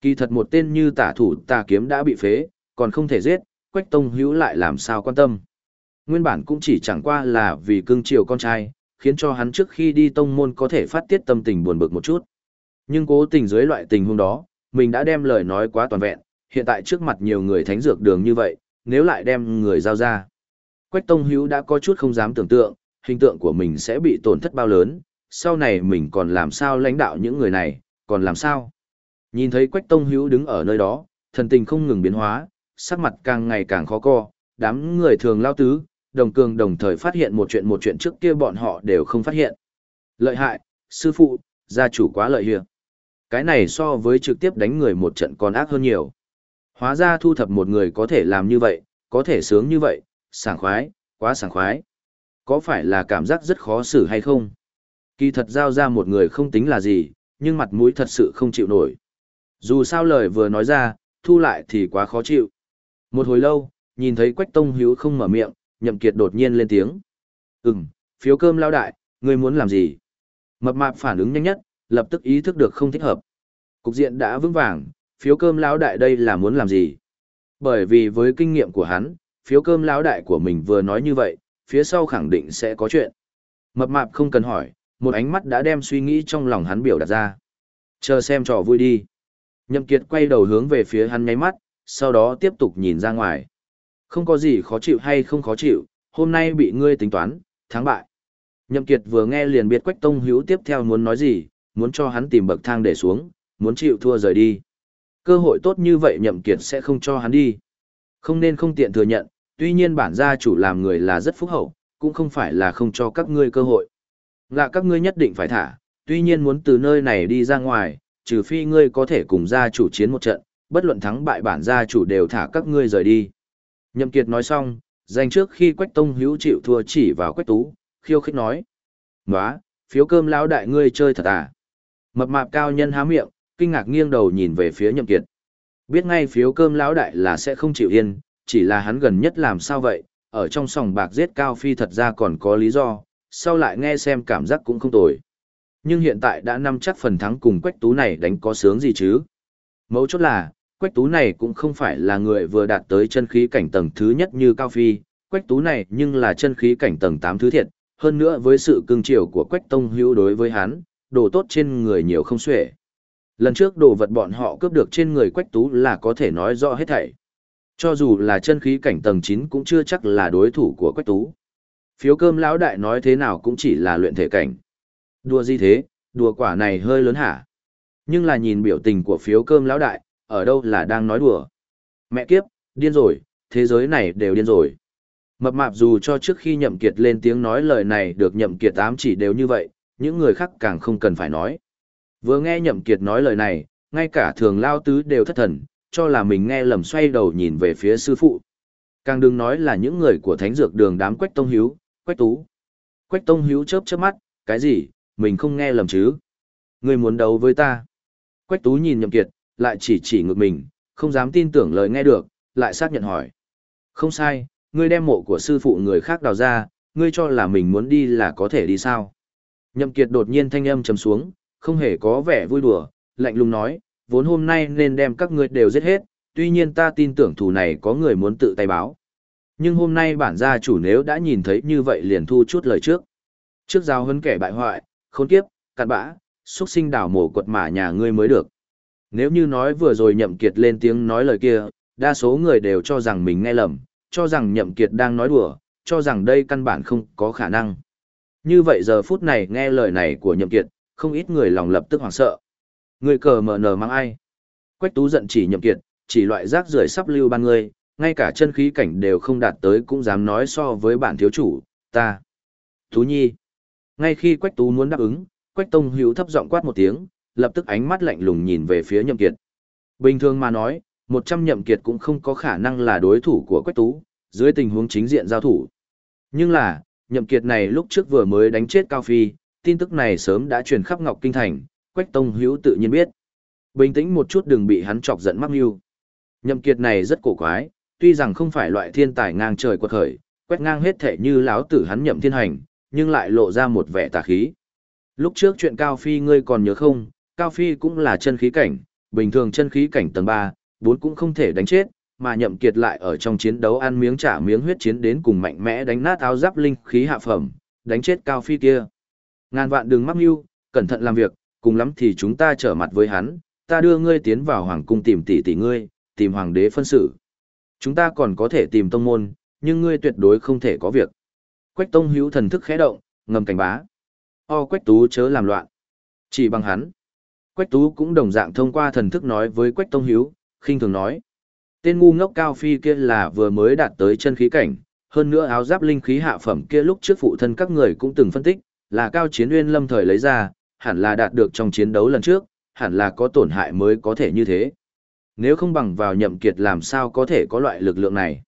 Kỳ thật một tên như tả thủ tà kiếm đã bị phế, còn không thể giết, Quách Tông Hữu lại làm sao quan tâm. Nguyên bản cũng chỉ chẳng qua là vì cưng chiều con trai, khiến cho hắn trước khi đi tông môn có thể phát tiết tâm tình buồn bực một chút. Nhưng cố tình dưới loại tình huống đó, mình đã đem lời nói quá toàn vẹn, hiện tại trước mặt nhiều người thánh dược đường như vậy, nếu lại đem người giao ra. Quách Tông Hữu đã có chút không dám tưởng tượng, hình tượng của mình sẽ bị tổn thất bao lớn, sau này mình còn làm sao lãnh đạo những người này, còn làm sao? Nhìn thấy Quách Tông Hữu đứng ở nơi đó, thần tình không ngừng biến hóa, sắc mặt càng ngày càng khó co, đám người thường lao tứ, đồng cường đồng thời phát hiện một chuyện một chuyện trước kia bọn họ đều không phát hiện. Lợi hại, sư phụ, gia chủ quá lợi hiệp. Cái này so với trực tiếp đánh người một trận còn ác hơn nhiều. Hóa ra thu thập một người có thể làm như vậy, có thể sướng như vậy, sảng khoái, quá sảng khoái. Có phải là cảm giác rất khó xử hay không? Kỳ thật giao ra một người không tính là gì, nhưng mặt mũi thật sự không chịu nổi. Dù sao lời vừa nói ra, thu lại thì quá khó chịu. Một hồi lâu, nhìn thấy Quách Tông Hiếu không mở miệng, Nhậm Kiệt đột nhiên lên tiếng. Ừm, phiếu cơm lao đại, ngươi muốn làm gì? Mập mạp phản ứng nhanh nhất, lập tức ý thức được không thích hợp. Cục diện đã vững vàng, phiếu cơm lão đại đây là muốn làm gì? Bởi vì với kinh nghiệm của hắn, phiếu cơm lão đại của mình vừa nói như vậy, phía sau khẳng định sẽ có chuyện. Mập mạp không cần hỏi, một ánh mắt đã đem suy nghĩ trong lòng hắn biểu đạt ra. Chờ xem trò vui đi. Nhậm Kiệt quay đầu hướng về phía hắn nháy mắt, sau đó tiếp tục nhìn ra ngoài. Không có gì khó chịu hay không khó chịu, hôm nay bị ngươi tính toán, thắng bại. Nhậm Kiệt vừa nghe liền biết Quách Tông Hữu tiếp theo muốn nói gì, muốn cho hắn tìm bậc thang để xuống, muốn chịu thua rời đi. Cơ hội tốt như vậy Nhậm Kiệt sẽ không cho hắn đi. Không nên không tiện thừa nhận, tuy nhiên bản gia chủ làm người là rất phúc hậu, cũng không phải là không cho các ngươi cơ hội. Lạ các ngươi nhất định phải thả, tuy nhiên muốn từ nơi này đi ra ngoài, trừ phi ngươi có thể cùng gia chủ chiến một trận, bất luận thắng bại bản gia chủ đều thả các ngươi rời đi. Nhậm Kiệt nói xong, dành trước khi Quách Tông Hữu chịu thua chỉ vào Quách Tú, khiêu khích nói. Nóa, phiếu cơm lão đại ngươi chơi thật à? Mập mạp cao nhân há miệng, kinh ngạc nghiêng đầu nhìn về phía Nhậm Kiệt. Biết ngay phiếu cơm lão đại là sẽ không chịu yên, chỉ là hắn gần nhất làm sao vậy, ở trong sòng bạc giết Cao Phi thật ra còn có lý do, sau lại nghe xem cảm giác cũng không tồi. Nhưng hiện tại đã nắm chắc phần thắng cùng Quách Tú này đánh có sướng gì chứ. Mấu chốt là, Quách Tú này cũng không phải là người vừa đạt tới chân khí cảnh tầng thứ nhất như Cao Phi, Quách Tú này nhưng là chân khí cảnh tầng 8 thứ thiệt, hơn nữa với sự cương triều của Quách Tông Hữu đối với hắn, đồ tốt trên người nhiều không xuể. Lần trước đồ vật bọn họ cướp được trên người Quách Tú là có thể nói rõ hết thảy. Cho dù là chân khí cảnh tầng 9 cũng chưa chắc là đối thủ của Quách Tú. Phiếu cơm lão đại nói thế nào cũng chỉ là luyện thể cảnh. Đùa gì thế, đùa quả này hơi lớn hả? Nhưng là nhìn biểu tình của phiếu cơm lão đại, ở đâu là đang nói đùa. Mẹ kiếp, điên rồi, thế giới này đều điên rồi. Mập mạp dù cho trước khi nhậm kiệt lên tiếng nói lời này được nhậm kiệt ám chỉ đều như vậy, những người khác càng không cần phải nói. Vừa nghe nhậm kiệt nói lời này, ngay cả thường lao tứ đều thất thần, cho là mình nghe lầm xoay đầu nhìn về phía sư phụ. Càng đừng nói là những người của thánh dược đường đám quách tông hiếu, quách tú. Quách tông hiếu chớp chớp mắt, cái gì, mình không nghe lầm chứ? Ngươi muốn đấu với ta? Quách tú nhìn nhậm kiệt, lại chỉ chỉ ngược mình, không dám tin tưởng lời nghe được, lại xác nhận hỏi. Không sai, ngươi đem mộ của sư phụ người khác đào ra, ngươi cho là mình muốn đi là có thể đi sao? Nhậm kiệt đột nhiên thanh âm trầm xuống, không hề có vẻ vui đùa, lạnh lùng nói, vốn hôm nay nên đem các ngươi đều giết hết, tuy nhiên ta tin tưởng thủ này có người muốn tự tay báo. Nhưng hôm nay bản gia chủ nếu đã nhìn thấy như vậy liền thu chút lời trước. Trước giao hấn kẻ bại hoại, khốn kiếp, cặn bã, xuất sinh đảo mổ quật mả nhà ngươi mới được. Nếu như nói vừa rồi nhậm kiệt lên tiếng nói lời kia, đa số người đều cho rằng mình nghe lầm, cho rằng nhậm kiệt đang nói đùa, cho rằng đây căn bản không có khả năng. Như vậy giờ phút này nghe lời này của nhậm kiệt, không ít người lòng lập tức hoảng sợ. Người cờ mở nở mang ai? Quách tú giận chỉ nhậm kiệt, chỉ loại rác rưởi sắp lưu ban người, ngay cả chân khí cảnh đều không đạt tới cũng dám nói so với bản thiếu chủ, ta. Tú nhi. Ngay khi Quách tú muốn đáp ứng, Quách tông hữu thấp giọng quát một tiếng, lập tức ánh mắt lạnh lùng nhìn về phía nhậm kiệt. Bình thường mà nói, một trăm nhậm kiệt cũng không có khả năng là đối thủ của Quách tú, dưới tình huống chính diện giao thủ. Nhưng là, nhậm kiệt này lúc trước vừa mới đánh chết Cao Phi, tin tức này sớm đã truyền khắp Ngọc Kinh Thành, Quách Tông Hữu tự nhiên biết. Bình tĩnh một chút đừng bị hắn chọc giận mắc mưu. Nhậm kiệt này rất cổ quái, tuy rằng không phải loại thiên tài ngang trời quật khởi, quét ngang hết thể như láo tử hắn nhậm thiên hành, nhưng lại lộ ra một vẻ tà khí. Lúc trước chuyện Cao Phi ngươi còn nhớ không, Cao Phi cũng là chân khí cảnh, bình thường chân khí cảnh tầng 3, 4 cũng không thể đánh chết, mà nhậm kiệt lại ở trong chiến đấu ăn miếng trả miếng huyết chiến đến cùng mạnh mẽ đánh nát áo giáp linh khí hạ phẩm, đánh chết Cao Phi kia. Ngàn vạn đừng mắc mưu, cẩn thận làm việc, cùng lắm thì chúng ta trở mặt với hắn, ta đưa ngươi tiến vào hoàng cung tìm tỷ tỷ ngươi, tìm hoàng đế phân xử. Chúng ta còn có thể tìm tông môn, nhưng ngươi tuyệt đối không thể có việc. Quách tông hữu thần thức khẽ động, ngầm cảnh bá. O quách tú chớ làm loạn. Chỉ bằng hắn. Quách tú cũng đồng dạng thông qua thần thức nói với quách tông hữu, khinh thường nói. Tên ngu ngốc cao phi kia là vừa mới đạt tới chân khí cảnh, hơn nữa áo giáp linh khí hạ phẩm kia lúc trước phụ thân các người cũng từng phân tích, là cao chiến uyên lâm thời lấy ra, hẳn là đạt được trong chiến đấu lần trước, hẳn là có tổn hại mới có thể như thế. Nếu không bằng vào nhậm kiệt làm sao có thể có loại lực lượng này.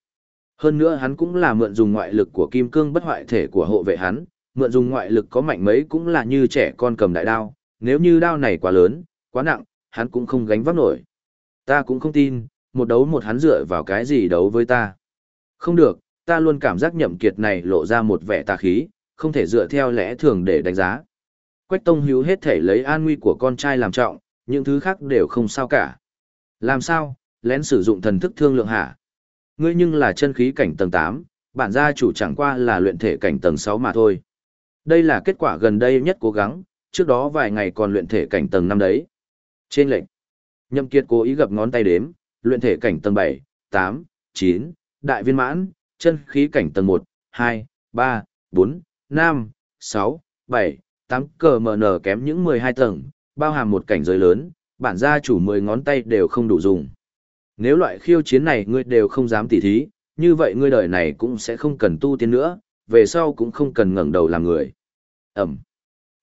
Hơn nữa hắn cũng là mượn dùng ngoại lực của kim cương bất hoại thể của hộ vệ hắn, mượn dùng ngoại lực có mạnh mấy cũng là như trẻ con cầm đại đao, nếu như đao này quá lớn, quá nặng, hắn cũng không gánh vác nổi. Ta cũng không tin, một đấu một hắn dựa vào cái gì đấu với ta. Không được, ta luôn cảm giác nhậm kiệt này lộ ra một vẻ tà khí, không thể dựa theo lẽ thường để đánh giá. Quách Tông Hiếu hết thể lấy an nguy của con trai làm trọng, những thứ khác đều không sao cả. Làm sao, lén sử dụng thần thức thương lượng hả? Ngươi nhưng là chân khí cảnh tầng 8, bản gia chủ chẳng qua là luyện thể cảnh tầng 6 mà thôi. Đây là kết quả gần đây nhất cố gắng, trước đó vài ngày còn luyện thể cảnh tầng 5 đấy. Trên lệnh, Nhậm Kiệt cố ý gập ngón tay đếm, luyện thể cảnh tầng 7, 8, 9, đại viên mãn, chân khí cảnh tầng 1, 2, 3, 4, 5, 6, 7, 8 cờ mờ nở kém những 12 tầng, bao hàm một cảnh giới lớn, bản gia chủ 10 ngón tay đều không đủ dùng. Nếu loại khiêu chiến này ngươi đều không dám tỉ thí, như vậy ngươi đời này cũng sẽ không cần tu tiên nữa, về sau cũng không cần ngẩng đầu làm người. Ẩm.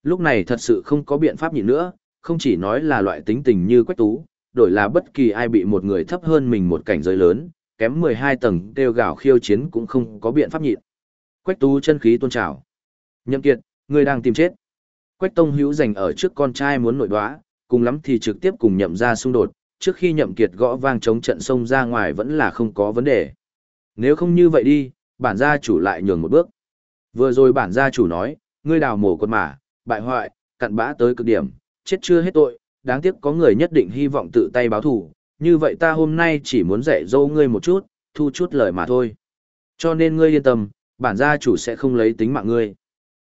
Lúc này thật sự không có biện pháp nhịn nữa, không chỉ nói là loại tính tình như quách tú, đổi là bất kỳ ai bị một người thấp hơn mình một cảnh giới lớn, kém 12 tầng kêu gào khiêu chiến cũng không có biện pháp nhịn. Quách Tú chân khí tôn trào. Nhậm Kiệt, ngươi đang tìm chết. Quách Tông Hữu giành ở trước con trai muốn nội đoá, cùng lắm thì trực tiếp cùng nhậm ra xung đột, trước khi nhậm kiệt gõ vang chống trận sông ra ngoài vẫn là không có vấn đề. Nếu không như vậy đi, bản gia chủ lại nhường một bước. Vừa rồi bản gia chủ nói, ngươi đào mổ con mà bại hoại, cặn bã tới cực điểm, chết chưa hết tội, đáng tiếc có người nhất định hy vọng tự tay báo thù, như vậy ta hôm nay chỉ muốn dạy dỗ ngươi một chút, thu chút lời mà thôi. Cho nên ngươi yên tâm, bản gia chủ sẽ không lấy tính mạng ngươi.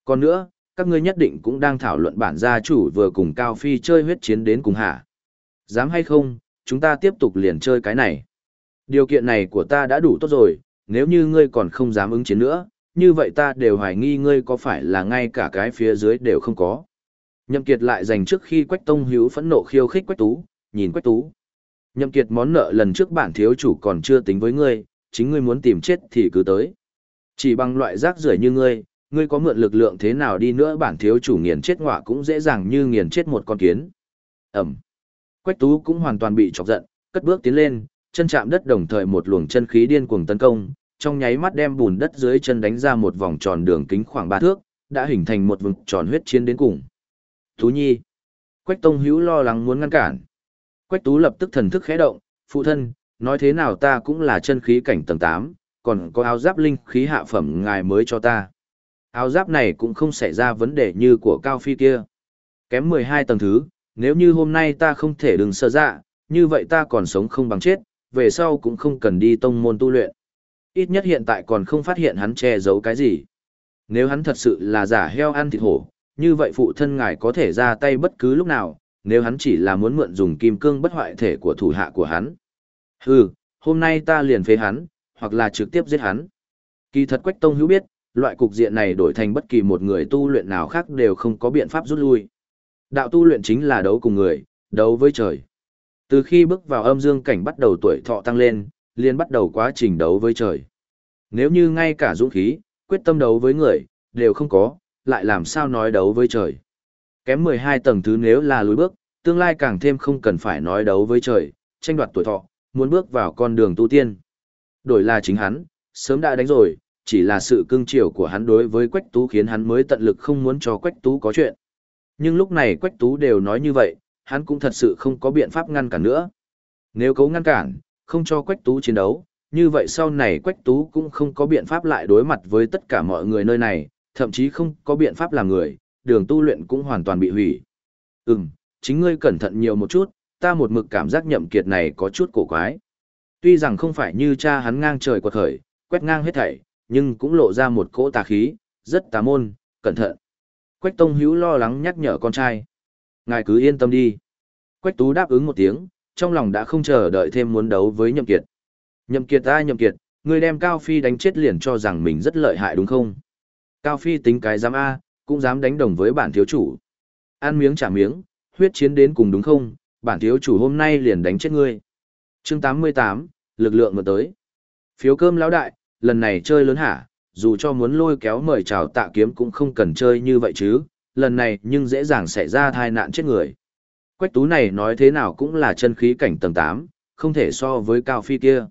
Còn nữa, các ngươi nhất định cũng đang thảo luận bản gia chủ vừa cùng Cao Phi chơi huyết chiến đến cùng hả. Dám hay không, chúng ta tiếp tục liền chơi cái này. Điều kiện này của ta đã đủ tốt rồi, nếu như ngươi còn không dám ứng chiến nữa, như vậy ta đều hoài nghi ngươi có phải là ngay cả cái phía dưới đều không có. Nhậm Kiệt lại dành trước khi Quách Tông Hữu phẫn nộ khiêu khích Quách Tú, nhìn Quách Tú. Nhậm Kiệt món nợ lần trước bản thiếu chủ còn chưa tính với ngươi, chính ngươi muốn tìm chết thì cứ tới. Chỉ bằng loại rác rưởi như ngươi, ngươi có mượn lực lượng thế nào đi nữa bản thiếu chủ nghiền chết ngọa cũng dễ dàng như nghiền chết một con kiến. Ẩm. Quách Tú cũng hoàn toàn bị chọc giận, cất bước tiến lên, chân chạm đất đồng thời một luồng chân khí điên cuồng tấn công, trong nháy mắt đem bùn đất dưới chân đánh ra một vòng tròn đường kính khoảng 3 thước, đã hình thành một vùng tròn huyết chiến đến cùng. Tú Nhi. Quách Tông Hữu lo lắng muốn ngăn cản. Quách Tú lập tức thần thức khẽ động, phụ thân, nói thế nào ta cũng là chân khí cảnh tầng 8, còn có áo giáp linh khí hạ phẩm ngài mới cho ta. Áo giáp này cũng không xảy ra vấn đề như của Cao Phi kia. Kém 12 tầng thứ, nếu như hôm nay ta không thể đừng sơ dạ, như vậy ta còn sống không bằng chết, về sau cũng không cần đi tông môn tu luyện. Ít nhất hiện tại còn không phát hiện hắn che giấu cái gì. Nếu hắn thật sự là giả heo ăn thịt hổ, như vậy phụ thân ngài có thể ra tay bất cứ lúc nào, nếu hắn chỉ là muốn mượn dùng kim cương bất hoại thể của thủ hạ của hắn. Hừ, hôm nay ta liền phế hắn, hoặc là trực tiếp giết hắn. Kỳ thật Quách Tông hữu biết, loại cục diện này đổi thành bất kỳ một người tu luyện nào khác đều không có biện pháp rút lui. Đạo tu luyện chính là đấu cùng người, đấu với trời. Từ khi bước vào âm dương cảnh bắt đầu tuổi thọ tăng lên, liền bắt đầu quá trình đấu với trời. Nếu như ngay cả dũng khí, quyết tâm đấu với người, đều không có, lại làm sao nói đấu với trời. Kém 12 tầng thứ nếu là lối bước, tương lai càng thêm không cần phải nói đấu với trời, tranh đoạt tuổi thọ, muốn bước vào con đường tu tiên. Đổi là chính hắn, sớm đã đánh rồi, chỉ là sự cưng chiều của hắn đối với Quách Tú khiến hắn mới tận lực không muốn cho Quách Tú có chuyện. Nhưng lúc này Quách Tú đều nói như vậy, hắn cũng thật sự không có biện pháp ngăn cản nữa. Nếu cố ngăn cản, không cho Quách Tú chiến đấu, như vậy sau này Quách Tú cũng không có biện pháp lại đối mặt với tất cả mọi người nơi này, thậm chí không có biện pháp làm người, đường tu luyện cũng hoàn toàn bị hủy. Ừm, chính ngươi cẩn thận nhiều một chút, ta một mực cảm giác nhậm kiệt này có chút cổ quái. Tuy rằng không phải như cha hắn ngang trời quật khởi, quét ngang hết thảy, nhưng cũng lộ ra một cỗ tà khí, rất tà môn, cẩn thận. Quách Tông Hữu lo lắng nhắc nhở con trai. Ngài cứ yên tâm đi. Quách Tú đáp ứng một tiếng, trong lòng đã không chờ đợi thêm muốn đấu với Nhậm Kiệt. Nhậm Kiệt ta Nhậm Kiệt, người đem Cao Phi đánh chết liền cho rằng mình rất lợi hại đúng không? Cao Phi tính cái dám A, cũng dám đánh đồng với bản thiếu chủ. Ăn miếng trả miếng, huyết chiến đến cùng đúng không? Bản thiếu chủ hôm nay liền đánh chết ngươi. Chương 88, lực lượng mở tới. Phiếu cơm lão đại, lần này chơi lớn hả? Dù cho muốn lôi kéo mời chào tạ kiếm cũng không cần chơi như vậy chứ, lần này nhưng dễ dàng xảy ra tai nạn chết người. Quách tú này nói thế nào cũng là chân khí cảnh tầng 8, không thể so với cao phi kia.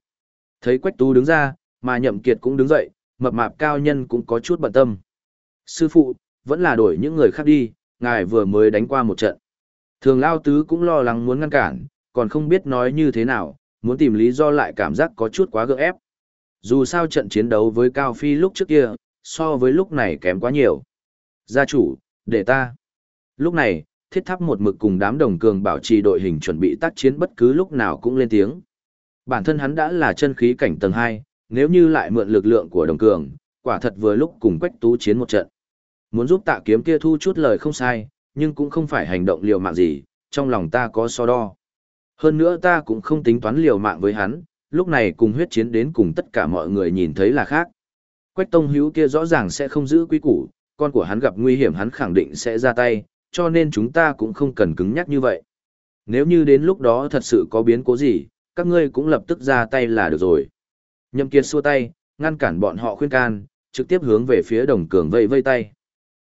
Thấy quách tú đứng ra, mà nhậm kiệt cũng đứng dậy, mập mạp cao nhân cũng có chút bận tâm. Sư phụ, vẫn là đổi những người khác đi, ngài vừa mới đánh qua một trận. Thường lao tứ cũng lo lắng muốn ngăn cản, còn không biết nói như thế nào, muốn tìm lý do lại cảm giác có chút quá gượng ép. Dù sao trận chiến đấu với Cao Phi lúc trước kia, so với lúc này kém quá nhiều. Gia chủ, để ta. Lúc này, thiết tháp một mực cùng đám đồng cường bảo trì đội hình chuẩn bị tác chiến bất cứ lúc nào cũng lên tiếng. Bản thân hắn đã là chân khí cảnh tầng 2, nếu như lại mượn lực lượng của đồng cường, quả thật vừa lúc cùng quách tú chiến một trận. Muốn giúp tạ kiếm kia thu chút lời không sai, nhưng cũng không phải hành động liều mạng gì, trong lòng ta có so đo. Hơn nữa ta cũng không tính toán liều mạng với hắn, lúc này cùng huyết chiến đến cùng tất cả mọi người nhìn thấy là khác. Quách tông hữu kia rõ ràng sẽ không giữ quý củ, con của hắn gặp nguy hiểm hắn khẳng định sẽ ra tay, cho nên chúng ta cũng không cần cứng nhắc như vậy. Nếu như đến lúc đó thật sự có biến cố gì, các ngươi cũng lập tức ra tay là được rồi. Nhậm Kiệt xua tay, ngăn cản bọn họ khuyên can, trực tiếp hướng về phía đồng cường vây vây tay.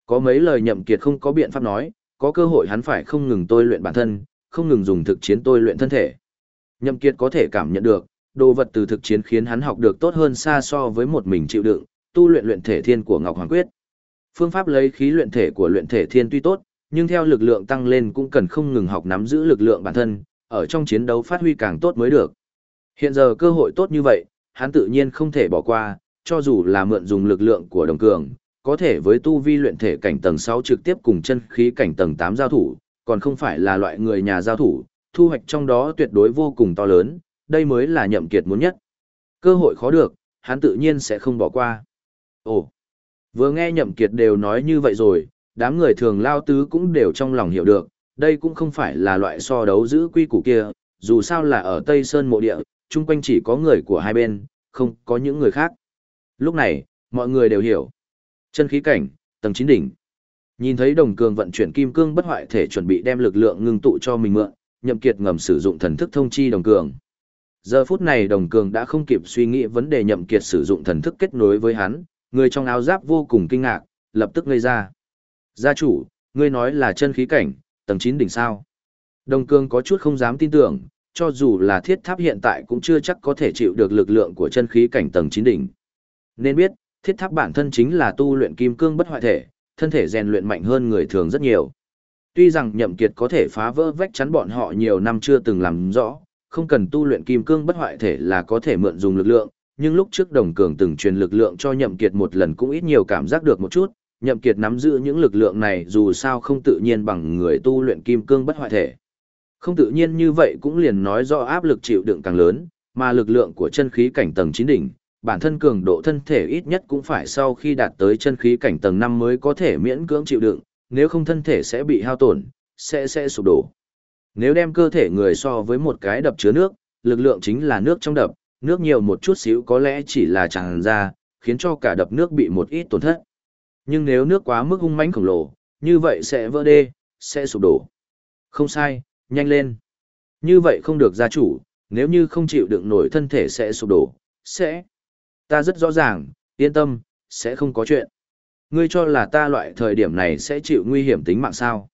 Có mấy lời Nhậm Kiệt không có biện pháp nói, có cơ hội hắn phải không ngừng tôi luyện bản thân, không ngừng dùng thực chiến tôi luyện thân thể. Nhậm Kiệt có thể cảm nhận được, đồ vật từ thực chiến khiến hắn học được tốt hơn xa so với một mình chịu đựng, tu luyện luyện thể thiên của Ngọc Hoàng Quyết. Phương pháp lấy khí luyện thể của luyện thể thiên tuy tốt, nhưng theo lực lượng tăng lên cũng cần không ngừng học nắm giữ lực lượng bản thân, ở trong chiến đấu phát huy càng tốt mới được. Hiện giờ cơ hội tốt như vậy, hắn tự nhiên không thể bỏ qua, cho dù là mượn dùng lực lượng của đồng cường, có thể với tu vi luyện thể cảnh tầng 6 trực tiếp cùng chân khí cảnh tầng 8 giao thủ, còn không phải là loại người nhà giao thủ, thu hoạch trong đó tuyệt đối vô cùng to lớn, đây mới là nhậm kiệt muốn nhất. Cơ hội khó được, hắn tự nhiên sẽ không bỏ qua. Ồ, vừa nghe nhậm kiệt đều nói như vậy rồi, đám người thường lao tứ cũng đều trong lòng hiểu được, đây cũng không phải là loại so đấu giữ quy củ kia, dù sao là ở Tây Sơn mộ địa, chung quanh chỉ có người của hai bên, không có những người khác. Lúc này, mọi người đều hiểu. Chân khí cảnh, tầng 9 đỉnh. Nhìn thấy đồng cường vận chuyển kim cương bất hoại thể chuẩn bị đem lực lượng ngưng tụ cho mình mượn, nhậm kiệt ngầm sử dụng thần thức thông chi đồng cường. Giờ phút này đồng cường đã không kịp suy nghĩ vấn đề nhậm kiệt sử dụng thần thức kết nối với hắn, người trong áo giáp vô cùng kinh ngạc, lập tức ngây ra. Gia chủ, ngươi nói là chân khí cảnh, tầng 9 đỉnh sao. Đồng cường có chút không dám tin tưởng, cho dù là thiết tháp hiện tại cũng chưa chắc có thể chịu được lực lượng của chân khí cảnh tầng chín đỉnh. Nên biết, thiết tháp bản thân chính là tu luyện kim cương bất hoại thể, thân thể rèn luyện mạnh hơn người thường rất nhiều. Tuy rằng nhậm kiệt có thể phá vỡ vách chắn bọn họ nhiều năm chưa từng làm rõ, không cần tu luyện kim cương bất hoại thể là có thể mượn dùng lực lượng, nhưng lúc trước đồng cường từng truyền lực lượng cho nhậm kiệt một lần cũng ít nhiều cảm giác được một chút, nhậm kiệt nắm giữ những lực lượng này dù sao không tự nhiên bằng người tu luyện kim cương bất hoại thể. Không tự nhiên như vậy cũng liền nói do áp lực chịu đựng càng lớn, mà lực lượng của chân khí cảnh tầng 9 đỉnh, bản thân cường độ thân thể ít nhất cũng phải sau khi đạt tới chân khí cảnh tầng 5 mới có thể miễn cưỡng chịu đựng, nếu không thân thể sẽ bị hao tổn, sẽ sẽ sụp đổ. Nếu đem cơ thể người so với một cái đập chứa nước, lực lượng chính là nước trong đập, nước nhiều một chút xíu có lẽ chỉ là tràn ra, khiến cho cả đập nước bị một ít tổn thất. Nhưng nếu nước quá mức hung mãnh khổng lồ, như vậy sẽ vỡ đê, sẽ sụp đổ. Không sai, nhanh lên. Như vậy không được gia chủ, nếu như không chịu đựng nổi thân thể sẽ sụp đổ, sẽ. Ta rất rõ ràng, yên tâm, sẽ không có chuyện. Ngươi cho là ta loại thời điểm này sẽ chịu nguy hiểm tính mạng sao?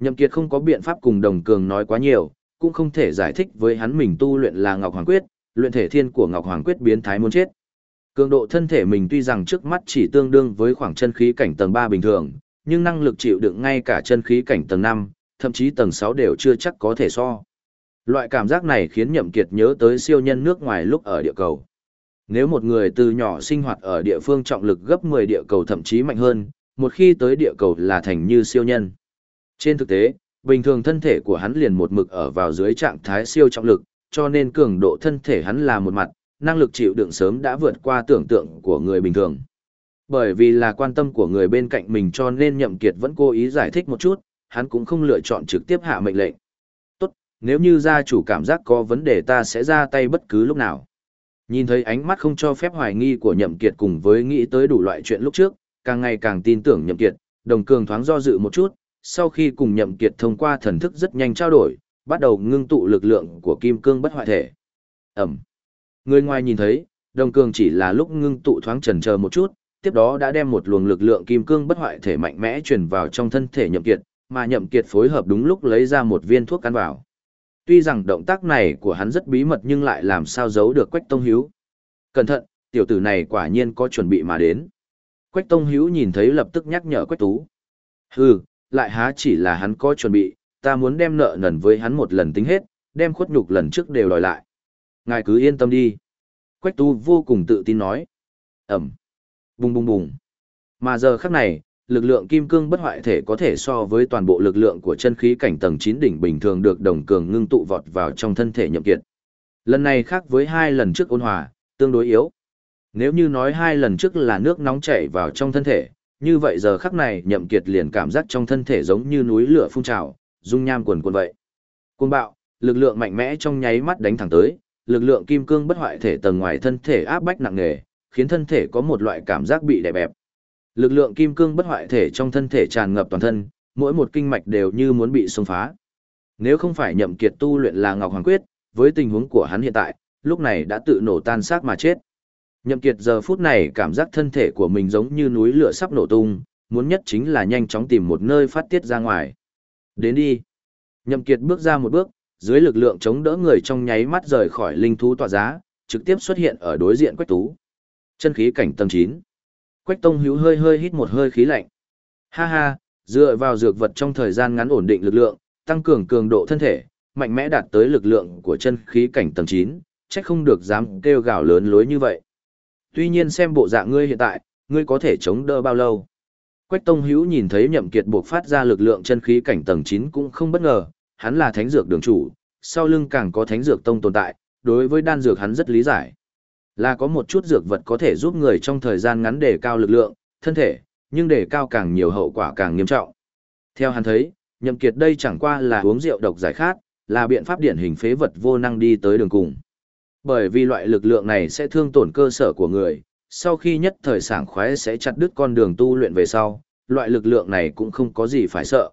Nhậm Kiệt không có biện pháp cùng Đồng Cường nói quá nhiều, cũng không thể giải thích với hắn mình tu luyện là Ngọc Hoàng Quyết, luyện thể thiên của Ngọc Hoàng Quyết biến thái muốn chết. Cường độ thân thể mình tuy rằng trước mắt chỉ tương đương với khoảng chân khí cảnh tầng 3 bình thường, nhưng năng lực chịu đựng ngay cả chân khí cảnh tầng 5, thậm chí tầng 6 đều chưa chắc có thể so. Loại cảm giác này khiến Nhậm Kiệt nhớ tới siêu nhân nước ngoài lúc ở địa cầu. Nếu một người từ nhỏ sinh hoạt ở địa phương trọng lực gấp 10 địa cầu thậm chí mạnh hơn, một khi tới địa cầu là thành như siêu nhân. Trên thực tế, bình thường thân thể của hắn liền một mực ở vào dưới trạng thái siêu trọng lực, cho nên cường độ thân thể hắn là một mặt, năng lực chịu đựng sớm đã vượt qua tưởng tượng của người bình thường. Bởi vì là quan tâm của người bên cạnh mình cho nên Nhậm Kiệt vẫn cố ý giải thích một chút, hắn cũng không lựa chọn trực tiếp hạ mệnh lệnh. Tốt, nếu như gia chủ cảm giác có vấn đề ta sẽ ra tay bất cứ lúc nào. Nhìn thấy ánh mắt không cho phép hoài nghi của Nhậm Kiệt cùng với nghĩ tới đủ loại chuyện lúc trước, càng ngày càng tin tưởng Nhậm Kiệt, đồng cường thoáng do dự một chút, sau khi cùng Nhậm Kiệt thông qua thần thức rất nhanh trao đổi, bắt đầu ngưng tụ lực lượng của kim cương bất hoại thể. Ẩm. Người ngoài nhìn thấy, đồng cường chỉ là lúc ngưng tụ thoáng chần chờ một chút, tiếp đó đã đem một luồng lực lượng kim cương bất hoại thể mạnh mẽ truyền vào trong thân thể Nhậm Kiệt, mà Nhậm Kiệt phối hợp đúng lúc lấy ra một viên thuốc ăn vào. Tuy rằng động tác này của hắn rất bí mật nhưng lại làm sao giấu được Quách Tông Hiếu. Cẩn thận, tiểu tử này quả nhiên có chuẩn bị mà đến. Quách Tông Hiếu nhìn thấy lập tức nhắc nhở Quách Tú. Hừ, lại há chỉ là hắn có chuẩn bị, ta muốn đem nợ nần với hắn một lần tính hết, đem khuất nhục lần trước đều đòi lại. Ngài cứ yên tâm đi. Quách Tú vô cùng tự tin nói. Ẩm. Bùng bùng bùng. Mà giờ khắc này, lực lượng kim cương bất hoại thể có thể so với toàn bộ lực lượng của chân khí cảnh tầng 9 đỉnh bình thường được đồng cường ngưng tụ vọt vào trong thân thể nhậm kiệt. Lần này khác với hai lần trước ôn hòa, tương đối yếu. Nếu như nói hai lần trước là nước nóng chảy vào trong thân thể, như vậy giờ khắc này nhậm kiệt liền cảm giác trong thân thể giống như núi lửa phun trào, dung nham cuồn cuộn vậy. Cuồng bạo, lực lượng mạnh mẽ trong nháy mắt đánh thẳng tới, lực lượng kim cương bất hoại thể tầng ngoài thân thể áp bách nặng nề, khiến thân thể có một loại cảm giác bị đè bẹp. Lực lượng kim cương bất hoại thể trong thân thể tràn ngập toàn thân, mỗi một kinh mạch đều như muốn bị xông phá. Nếu không phải nhậm kiệt tu luyện là Ngọc Hoàng Quyết, với tình huống của hắn hiện tại, lúc này đã tự nổ tan xác mà chết. Nhậm kiệt giờ phút này cảm giác thân thể của mình giống như núi lửa sắp nổ tung, muốn nhất chính là nhanh chóng tìm một nơi phát tiết ra ngoài. Đến đi. Nhậm Kiệt bước ra một bước, dưới lực lượng chống đỡ người trong nháy mắt rời khỏi linh thú tọa giá, trực tiếp xuất hiện ở đối diện Quách Tú. Chân khí cảnh tầng 9. Quách Tông Hữu hơi hơi hít một hơi khí lạnh. Ha ha, dựa vào dược vật trong thời gian ngắn ổn định lực lượng, tăng cường cường độ thân thể, mạnh mẽ đạt tới lực lượng của chân khí cảnh tầng 9, chắc không được dám kêu gào lớn lối như vậy. Tuy nhiên xem bộ dạng ngươi hiện tại, ngươi có thể chống đỡ bao lâu. Quách Tông Hữu nhìn thấy Nhậm Kiệt buộc phát ra lực lượng chân khí cảnh tầng 9 cũng không bất ngờ, hắn là thánh dược đường chủ, sau lưng càng có thánh dược tông tồn tại, đối với đan dược hắn rất lý giải. Là có một chút dược vật có thể giúp người trong thời gian ngắn đề cao lực lượng, thân thể, nhưng đề cao càng nhiều hậu quả càng nghiêm trọng. Theo hắn thấy, Nhậm Kiệt đây chẳng qua là uống rượu độc giải khát, là biện pháp điển hình phế vật vô năng đi tới đường cùng. Bởi vì loại lực lượng này sẽ thương tổn cơ sở của người, sau khi nhất thời sảng khoái sẽ chặt đứt con đường tu luyện về sau, loại lực lượng này cũng không có gì phải sợ.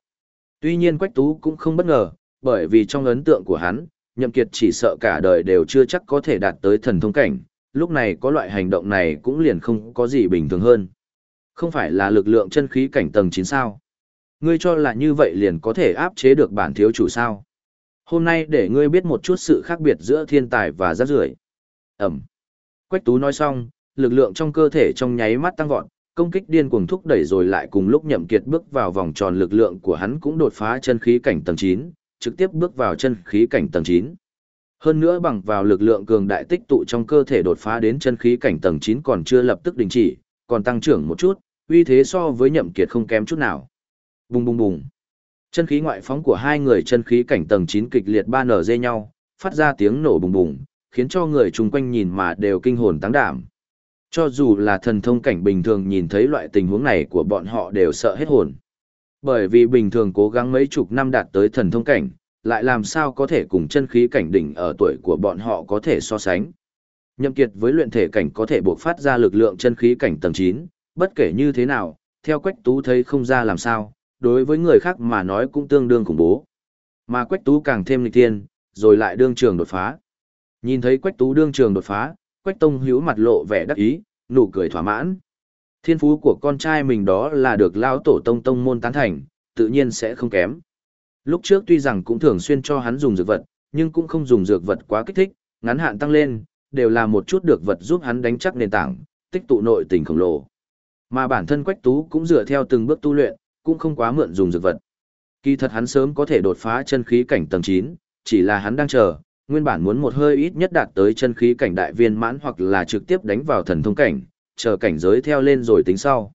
Tuy nhiên Quách Tú cũng không bất ngờ, bởi vì trong ấn tượng của hắn, Nhậm Kiệt chỉ sợ cả đời đều chưa chắc có thể đạt tới thần thông cảnh, lúc này có loại hành động này cũng liền không có gì bình thường hơn. Không phải là lực lượng chân khí cảnh tầng 9 sao? Ngươi cho là như vậy liền có thể áp chế được bản thiếu chủ sao? Hôm nay để ngươi biết một chút sự khác biệt giữa thiên tài và rác rưởi. Ẩm. Quách Tú nói xong, lực lượng trong cơ thể trong nháy mắt tăng vọt, công kích điên cuồng thúc đẩy rồi lại cùng lúc Nhậm Kiệt bước vào vòng tròn lực lượng của hắn cũng đột phá chân khí cảnh tầng 9, trực tiếp bước vào chân khí cảnh tầng 9. Hơn nữa bằng vào lực lượng cường đại tích tụ trong cơ thể đột phá đến chân khí cảnh tầng 9 còn chưa lập tức đình chỉ, còn tăng trưởng một chút, uy thế so với Nhậm Kiệt không kém chút nào. Bùng bùng bùng. Chân khí ngoại phóng của hai người chân khí cảnh tầng 9 kịch liệt ba nở dây nhau, phát ra tiếng nổ bùng bùng, khiến cho người chung quanh nhìn mà đều kinh hồn táng đảm. Cho dù là thần thông cảnh bình thường nhìn thấy loại tình huống này của bọn họ đều sợ hết hồn. Bởi vì bình thường cố gắng mấy chục năm đạt tới thần thông cảnh, lại làm sao có thể cùng chân khí cảnh đỉnh ở tuổi của bọn họ có thể so sánh. Nhậm Kiệt với luyện thể cảnh có thể buộc phát ra lực lượng chân khí cảnh tầng 9, bất kể như thế nào, theo Quách Tú thấy không ra làm sao, đối với người khác mà nói cũng tương đương khủng bố. Mà Quách Tú càng thêm lịch tiên, rồi lại đương trường đột phá. Nhìn thấy Quách Tú đương trường đột phá, Quách Tông hữu mặt lộ vẻ đắc ý, nụ cười thỏa mãn. Thiên phú của con trai mình đó là được Lão tổ tông tông môn tán thành, tự nhiên sẽ không kém. Lúc trước tuy rằng cũng thường xuyên cho hắn dùng dược vật, nhưng cũng không dùng dược vật quá kích thích, ngắn hạn tăng lên, đều là một chút được vật giúp hắn đánh chắc nền tảng, tích tụ nội tình khổng lồ. Mà bản thân Quách Tú cũng dựa theo từng bước tu luyện, cũng không quá mượn dùng dược vật. Kỳ thật hắn sớm có thể đột phá chân khí cảnh tầng 9, chỉ là hắn đang chờ, nguyên bản muốn một hơi ít nhất đạt tới chân khí cảnh đại viên mãn hoặc là trực tiếp đánh vào thần thông cảnh, chờ cảnh giới theo lên rồi tính sau.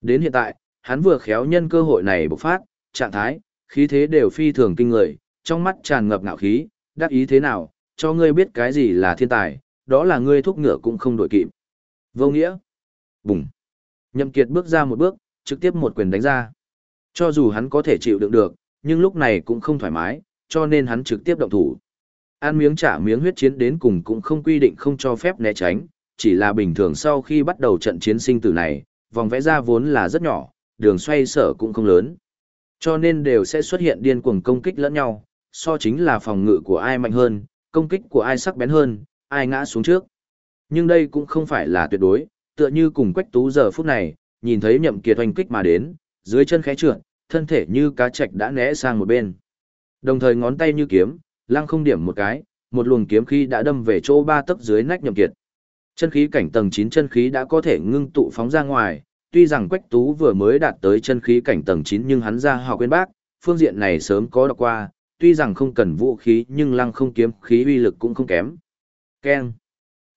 Đến hiện tại, hắn vừa khéo nhân cơ hội này bộc phát, trạng thái, khí thế đều phi thường kinh người, trong mắt tràn ngập ngạo khí, đắc ý thế nào, cho ngươi biết cái gì là thiên tài, đó là ngươi thúc ngựa cũng không đổi kịp. Vô nghĩa. Bùng. Nhậm Kiệt bước ra một bước, trực tiếp một quyền đánh ra. Cho dù hắn có thể chịu đựng được, nhưng lúc này cũng không thoải mái, cho nên hắn trực tiếp động thủ. Ăn miếng trả miếng huyết chiến đến cùng cũng không quy định không cho phép né tránh, chỉ là bình thường sau khi bắt đầu trận chiến sinh tử này, vòng vẽ ra vốn là rất nhỏ, đường xoay sở cũng không lớn. Cho nên đều sẽ xuất hiện điên cuồng công kích lẫn nhau, so chính là phòng ngự của ai mạnh hơn, công kích của ai sắc bén hơn, ai ngã xuống trước. Nhưng đây cũng không phải là tuyệt đối, tựa như cùng quách tú giờ phút này, nhìn thấy nhậm kiệt hoành kích mà đến, dưới chân khẽ trượt, thân thể như cá trạch đã né sang một bên. Đồng thời ngón tay như kiếm, lăng không điểm một cái, một luồng kiếm khí đã đâm về chỗ ba tấc dưới nách nhậm kiệt. Chân khí cảnh tầng 9 chân khí đã có thể ngưng tụ phóng ra ngoài, tuy rằng Quách Tú vừa mới đạt tới chân khí cảnh tầng 9 nhưng hắn ra học quên bác, phương diện này sớm có đọc qua, tuy rằng không cần vũ khí nhưng lăng không kiếm khí uy lực cũng không kém. Keng.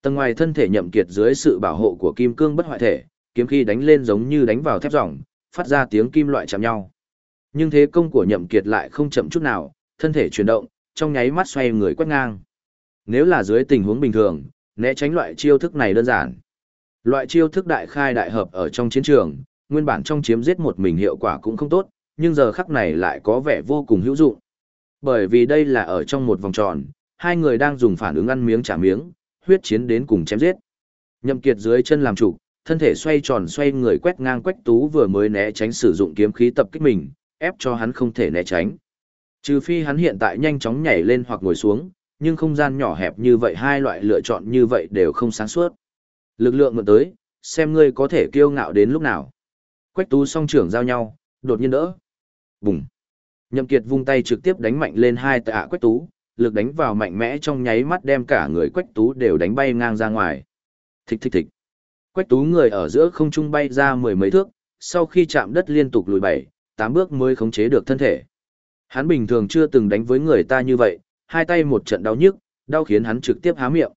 Tầng ngoài thân thể nhậm kiệt dưới sự bảo hộ của kim cương bất hoại thể, kiếm khí đánh lên giống như đánh vào thép ròng, phát ra tiếng kim loại chạm nhau. Nhưng thế công của nhậm kiệt lại không chậm chút nào, thân thể chuyển động, trong nháy mắt xoay người quét ngang. Nếu là dưới tình huống bình thường, né tránh loại chiêu thức này đơn giản. Loại chiêu thức đại khai đại hợp ở trong chiến trường, nguyên bản trong chiếm giết một mình hiệu quả cũng không tốt, nhưng giờ khắc này lại có vẻ vô cùng hữu dụng. Bởi vì đây là ở trong một vòng tròn, hai người đang dùng phản ứng ăn miếng trả miếng, huyết chiến đến cùng chém giết. Nhậm Kiệt dưới chân làm chủ, thân thể xoay tròn xoay người quét ngang quách tú vừa mới né tránh sử dụng kiếm khí tập kích mình, ép cho hắn không thể né tránh. Trừ phi hắn hiện tại nhanh chóng nhảy lên hoặc ngồi xuống, nhưng không gian nhỏ hẹp như vậy hai loại lựa chọn như vậy đều không sáng suốt. Lực lượng mượn tới, xem ngươi có thể kiêu ngạo đến lúc nào. Quách tú song trưởng giao nhau, đột nhiên đỡ. Bùng. Nhậm Kiệt vung tay trực tiếp đánh mạnh lên hai tạ Quách Tú, lực đánh vào mạnh mẽ trong nháy mắt đem cả người Quách Tú đều đánh bay ngang ra ngoài. Thịch thịch thịch. Quách Tú người ở giữa không trung bay ra mười mấy thước, sau khi chạm đất liên tục lùi bảy, tám bước mới khống chế được thân thể. Hắn bình thường chưa từng đánh với người ta như vậy, hai tay một trận đau nhức, đau khiến hắn trực tiếp há miệng.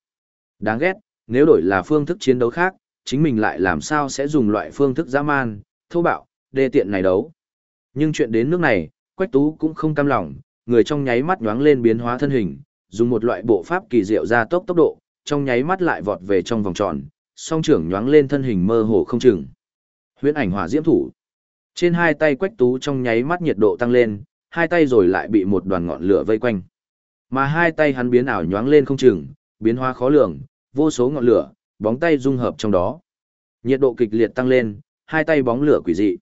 Đáng ghét, nếu đổi là phương thức chiến đấu khác, chính mình lại làm sao sẽ dùng loại phương thức dã man, thô bạo, đê tiện này đấu. Nhưng chuyện đến nước này, Quách Tú cũng không cam lòng, người trong nháy mắt nhoáng lên biến hóa thân hình, dùng một loại bộ pháp kỳ diệu ra tốc tốc độ, trong nháy mắt lại vọt về trong vòng tròn, song trưởng nhoáng lên thân hình mơ hồ không chừng. Huyễn ảnh hỏa diễm thủ. Trên hai tay Quách Tú trong nháy mắt nhiệt độ tăng lên, hai tay rồi lại bị một đoàn ngọn lửa vây quanh. Mà hai tay hắn biến ảo nhoáng lên không chừng, biến hóa khó lường, vô số ngọn lửa, bóng tay dung hợp trong đó. Nhiệt độ kịch liệt tăng lên, hai tay bóng lửa quỷ dị.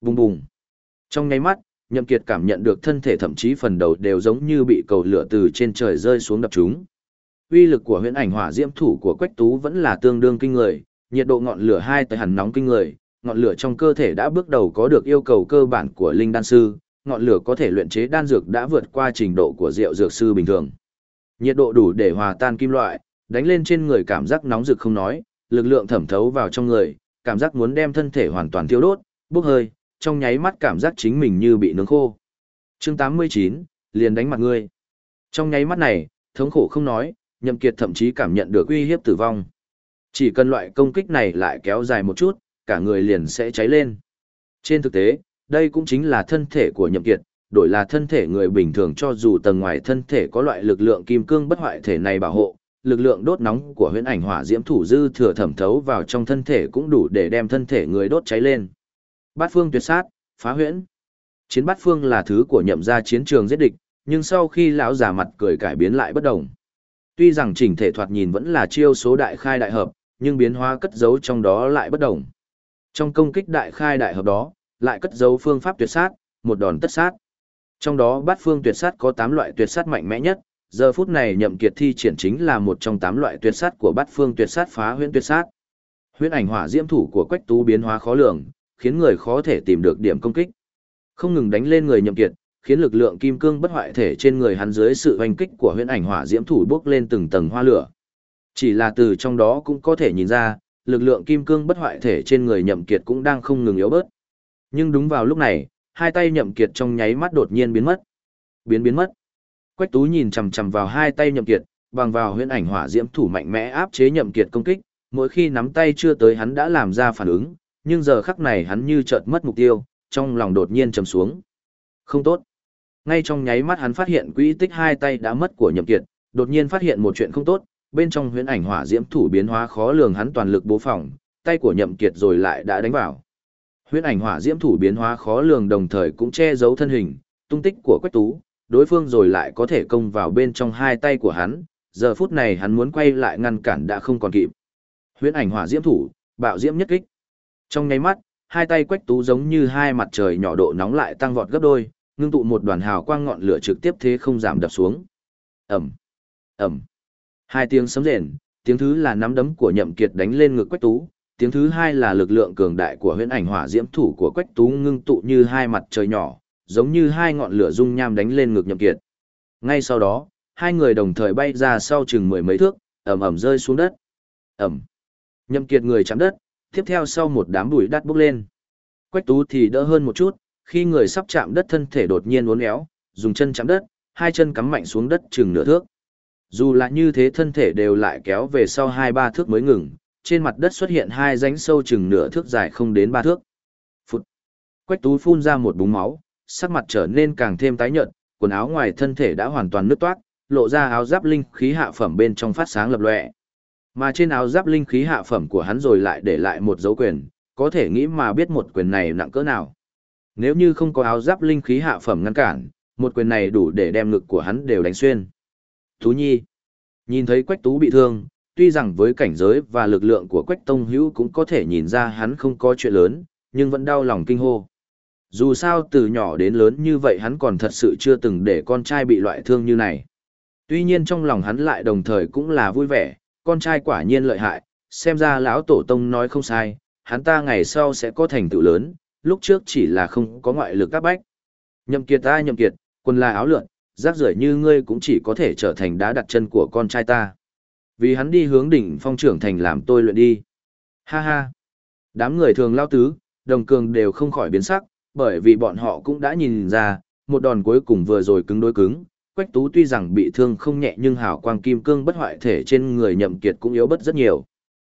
Bùng bùng. Trong nháy mắt, Nhậm Kiệt cảm nhận được thân thể thậm chí phần đầu đều giống như bị cầu lửa từ trên trời rơi xuống đập chúng. Uy lực của huyễn ảnh hỏa diễm thủ của Quách Tú vẫn là tương đương kinh người, nhiệt độ ngọn lửa hai tay hẳn nóng kinh người, ngọn lửa trong cơ thể đã bước đầu có được yêu cầu cơ bản của linh đan sư, ngọn lửa có thể luyện chế đan dược đã vượt qua trình độ của rượu dược sư bình thường. Nhiệt độ đủ để hòa tan kim loại, đánh lên trên người cảm giác nóng rực không nói, lực lượng thẩm thấu vào trong người, cảm giác muốn đem thân thể hoàn toàn thiêu đốt, bốc hơi, trong nháy mắt cảm giác chính mình như bị nướng khô. Chương 89, liền đánh mặt ngươi. Trong nháy mắt này, thống khổ không nói, Nhậm Kiệt thậm chí cảm nhận được uy hiếp tử vong. Chỉ cần loại công kích này lại kéo dài một chút, cả người liền sẽ cháy lên. Trên thực tế, đây cũng chính là thân thể của Nhậm Kiệt, đổi là thân thể người bình thường cho dù tầng ngoài thân thể có loại lực lượng kim cương bất hoại thể này bảo hộ, lực lượng đốt nóng của huyễn ảnh hỏa diễm thủ dư thừa thẩm thấu vào trong thân thể cũng đủ để đem thân thể người đốt cháy lên. Bát phương tuyệt sát, phá huyễn. Chiến bát phương là thứ của nhậm gia chiến trường giết địch, nhưng sau khi lão già mặt cười cải biến lại bất động. Tuy rằng chỉnh thể thoạt nhìn vẫn là chiêu số đại khai đại hợp, nhưng biến hóa cất giấu trong đó lại bất động. Trong công kích đại khai đại hợp đó, lại cất giấu phương pháp tuyệt sát, một đòn tất sát. Trong đó bát phương tuyệt sát có 8 loại tuyệt sát mạnh mẽ nhất, giờ phút này nhậm kiệt thi triển chính là một trong tám loại tuyệt sát của bát phương tuyệt sát phá huyễn tuyệt sát. Huyễn ảnh hỏa diễm thủ của Quách Tú biến hóa khó lường, khiến người khó thể tìm được điểm công kích. Không ngừng đánh lên người nhậm kiệt, khiến lực lượng kim cương bất hoại thể trên người hắn dưới sự hoành kích của huyễn ảnh hỏa diễm thủ bốc lên từng tầng hoa lửa. Chỉ là từ trong đó cũng có thể nhìn ra, lực lượng kim cương bất hoại thể trên người nhậm kiệt cũng đang không ngừng yếu bớt. Nhưng đúng vào lúc này, hai tay nhậm kiệt trong nháy mắt đột nhiên biến mất. Biến biến mất. Quách Tú nhìn chằm chằm vào hai tay nhậm kiệt, bằng vào huyễn ảnh hỏa diễm thủ mạnh mẽ áp chế nhậm kiệt công kích, mỗi khi nắm tay chưa tới hắn đã làm ra phản ứng, nhưng giờ khắc này hắn như chợt mất mục tiêu, trong lòng đột nhiên trầm xuống. Không tốt. Ngay trong nháy mắt hắn phát hiện quỹ tích hai tay đã mất của nhậm kiệt, đột nhiên phát hiện một chuyện không tốt, bên trong huyễn ảnh hỏa diễm thủ biến hóa khó lường hắn toàn lực bố phòng, tay của nhậm kiệt rồi lại đã đánh vào. Huyễn ảnh hỏa diễm thủ biến hóa khó lường đồng thời cũng che giấu thân hình, tung tích của Quách Tú, đối phương rồi lại có thể công vào bên trong hai tay của hắn, giờ phút này hắn muốn quay lại ngăn cản đã không còn kịp. Huyễn ảnh hỏa diễm thủ, bạo diễm nhất kích. Trong nháy mắt, hai tay Quách Tú giống như hai mặt trời nhỏ độ nóng lại tăng vọt gấp đôi, ngưng tụ một đoàn hào quang ngọn lửa trực tiếp thế không giảm đập xuống. Ầm. Ầm. Hai tiếng sấm rền, tiếng thứ là nắm đấm của Nhậm Kiệt đánh lên ngực Quách Tú, tiếng thứ hai là lực lượng cường đại của huyễn ảnh hỏa diễm thủ của Quách Tú ngưng tụ như hai mặt trời nhỏ, giống như hai ngọn lửa dung nham đánh lên ngực Nhậm Kiệt. Ngay sau đó, hai người đồng thời bay ra sau chừng mười mấy thước, ầm ầm rơi xuống đất. Ầm. Nhậm Kiệt người chạm đất, tiếp theo sau một đám bụi đắt bốc lên. Quách Tú thì đỡ hơn một chút, khi người sắp chạm đất thân thể đột nhiên uốn éo, dùng chân chạm đất, hai chân cắm mạnh xuống đất chừng nửa thước. Dù là như thế thân thể đều lại kéo về sau hai ba thước mới ngừng, trên mặt đất xuất hiện hai rãnh sâu chừng nửa thước dài không đến ba thước. Phụt. Quách Tú phun ra một búng máu, sắc mặt trở nên càng thêm tái nhợt, quần áo ngoài thân thể đã hoàn toàn nứt toát, lộ ra áo giáp linh khí hạ phẩm bên trong phát sáng lập lòe. Mà trên áo giáp linh khí hạ phẩm của hắn rồi lại để lại một dấu quyền, có thể nghĩ mà biết một quyền này nặng cỡ nào. Nếu như không có áo giáp linh khí hạ phẩm ngăn cản, một quyền này đủ để đem ngực của hắn đều đánh xuyên. Tú Nhi Nhìn thấy Quách Tú bị thương, tuy rằng với cảnh giới và lực lượng của Quách Tông Hữu cũng có thể nhìn ra hắn không có chuyện lớn, nhưng vẫn đau lòng kinh hô. Dù sao từ nhỏ đến lớn như vậy hắn còn thật sự chưa từng để con trai bị loại thương như này. Tuy nhiên trong lòng hắn lại đồng thời cũng là vui vẻ, con trai quả nhiên lợi hại, xem ra lão tổ tông nói không sai, hắn ta ngày sau sẽ có thành tựu lớn, lúc trước chỉ là không có ngoại lực các bách. Nhậm kiệt ta nhậm kiệt, quần là áo lượn, rác rưởi như ngươi cũng chỉ có thể trở thành đá đặt chân của con trai ta. Vì hắn đi hướng đỉnh phong trưởng thành làm tôi luyện đi. Ha ha. Đám người thường lao tứ, đồng cường đều không khỏi biến sắc, bởi vì bọn họ cũng đã nhìn ra, một đòn cuối cùng vừa rồi cứng đối cứng. Quách tú tuy rằng bị thương không nhẹ nhưng hào quang kim cương bất hoại thể trên người nhậm kiệt cũng yếu bất rất nhiều.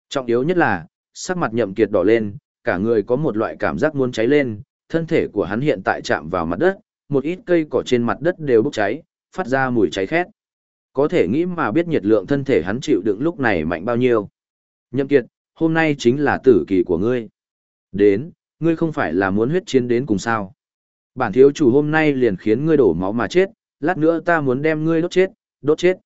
Trọng yếu nhất là, sắc mặt nhậm kiệt đỏ lên, cả người có một loại cảm giác muốn cháy lên, thân thể của hắn hiện tại chạm vào mặt đất, một ít cây cỏ trên mặt đất đều bốc cháy, phát ra mùi cháy khét. Có thể nghĩ mà biết nhiệt lượng thân thể hắn chịu đựng lúc này mạnh bao nhiêu. Nhậm kiệt, hôm nay chính là tử kỳ của ngươi. Đến, ngươi không phải là muốn huyết chiến đến cùng sao. Bản thiếu chủ hôm nay liền khiến ngươi đổ máu mà chết, lát nữa ta muốn đem ngươi đốt chết, đốt chết.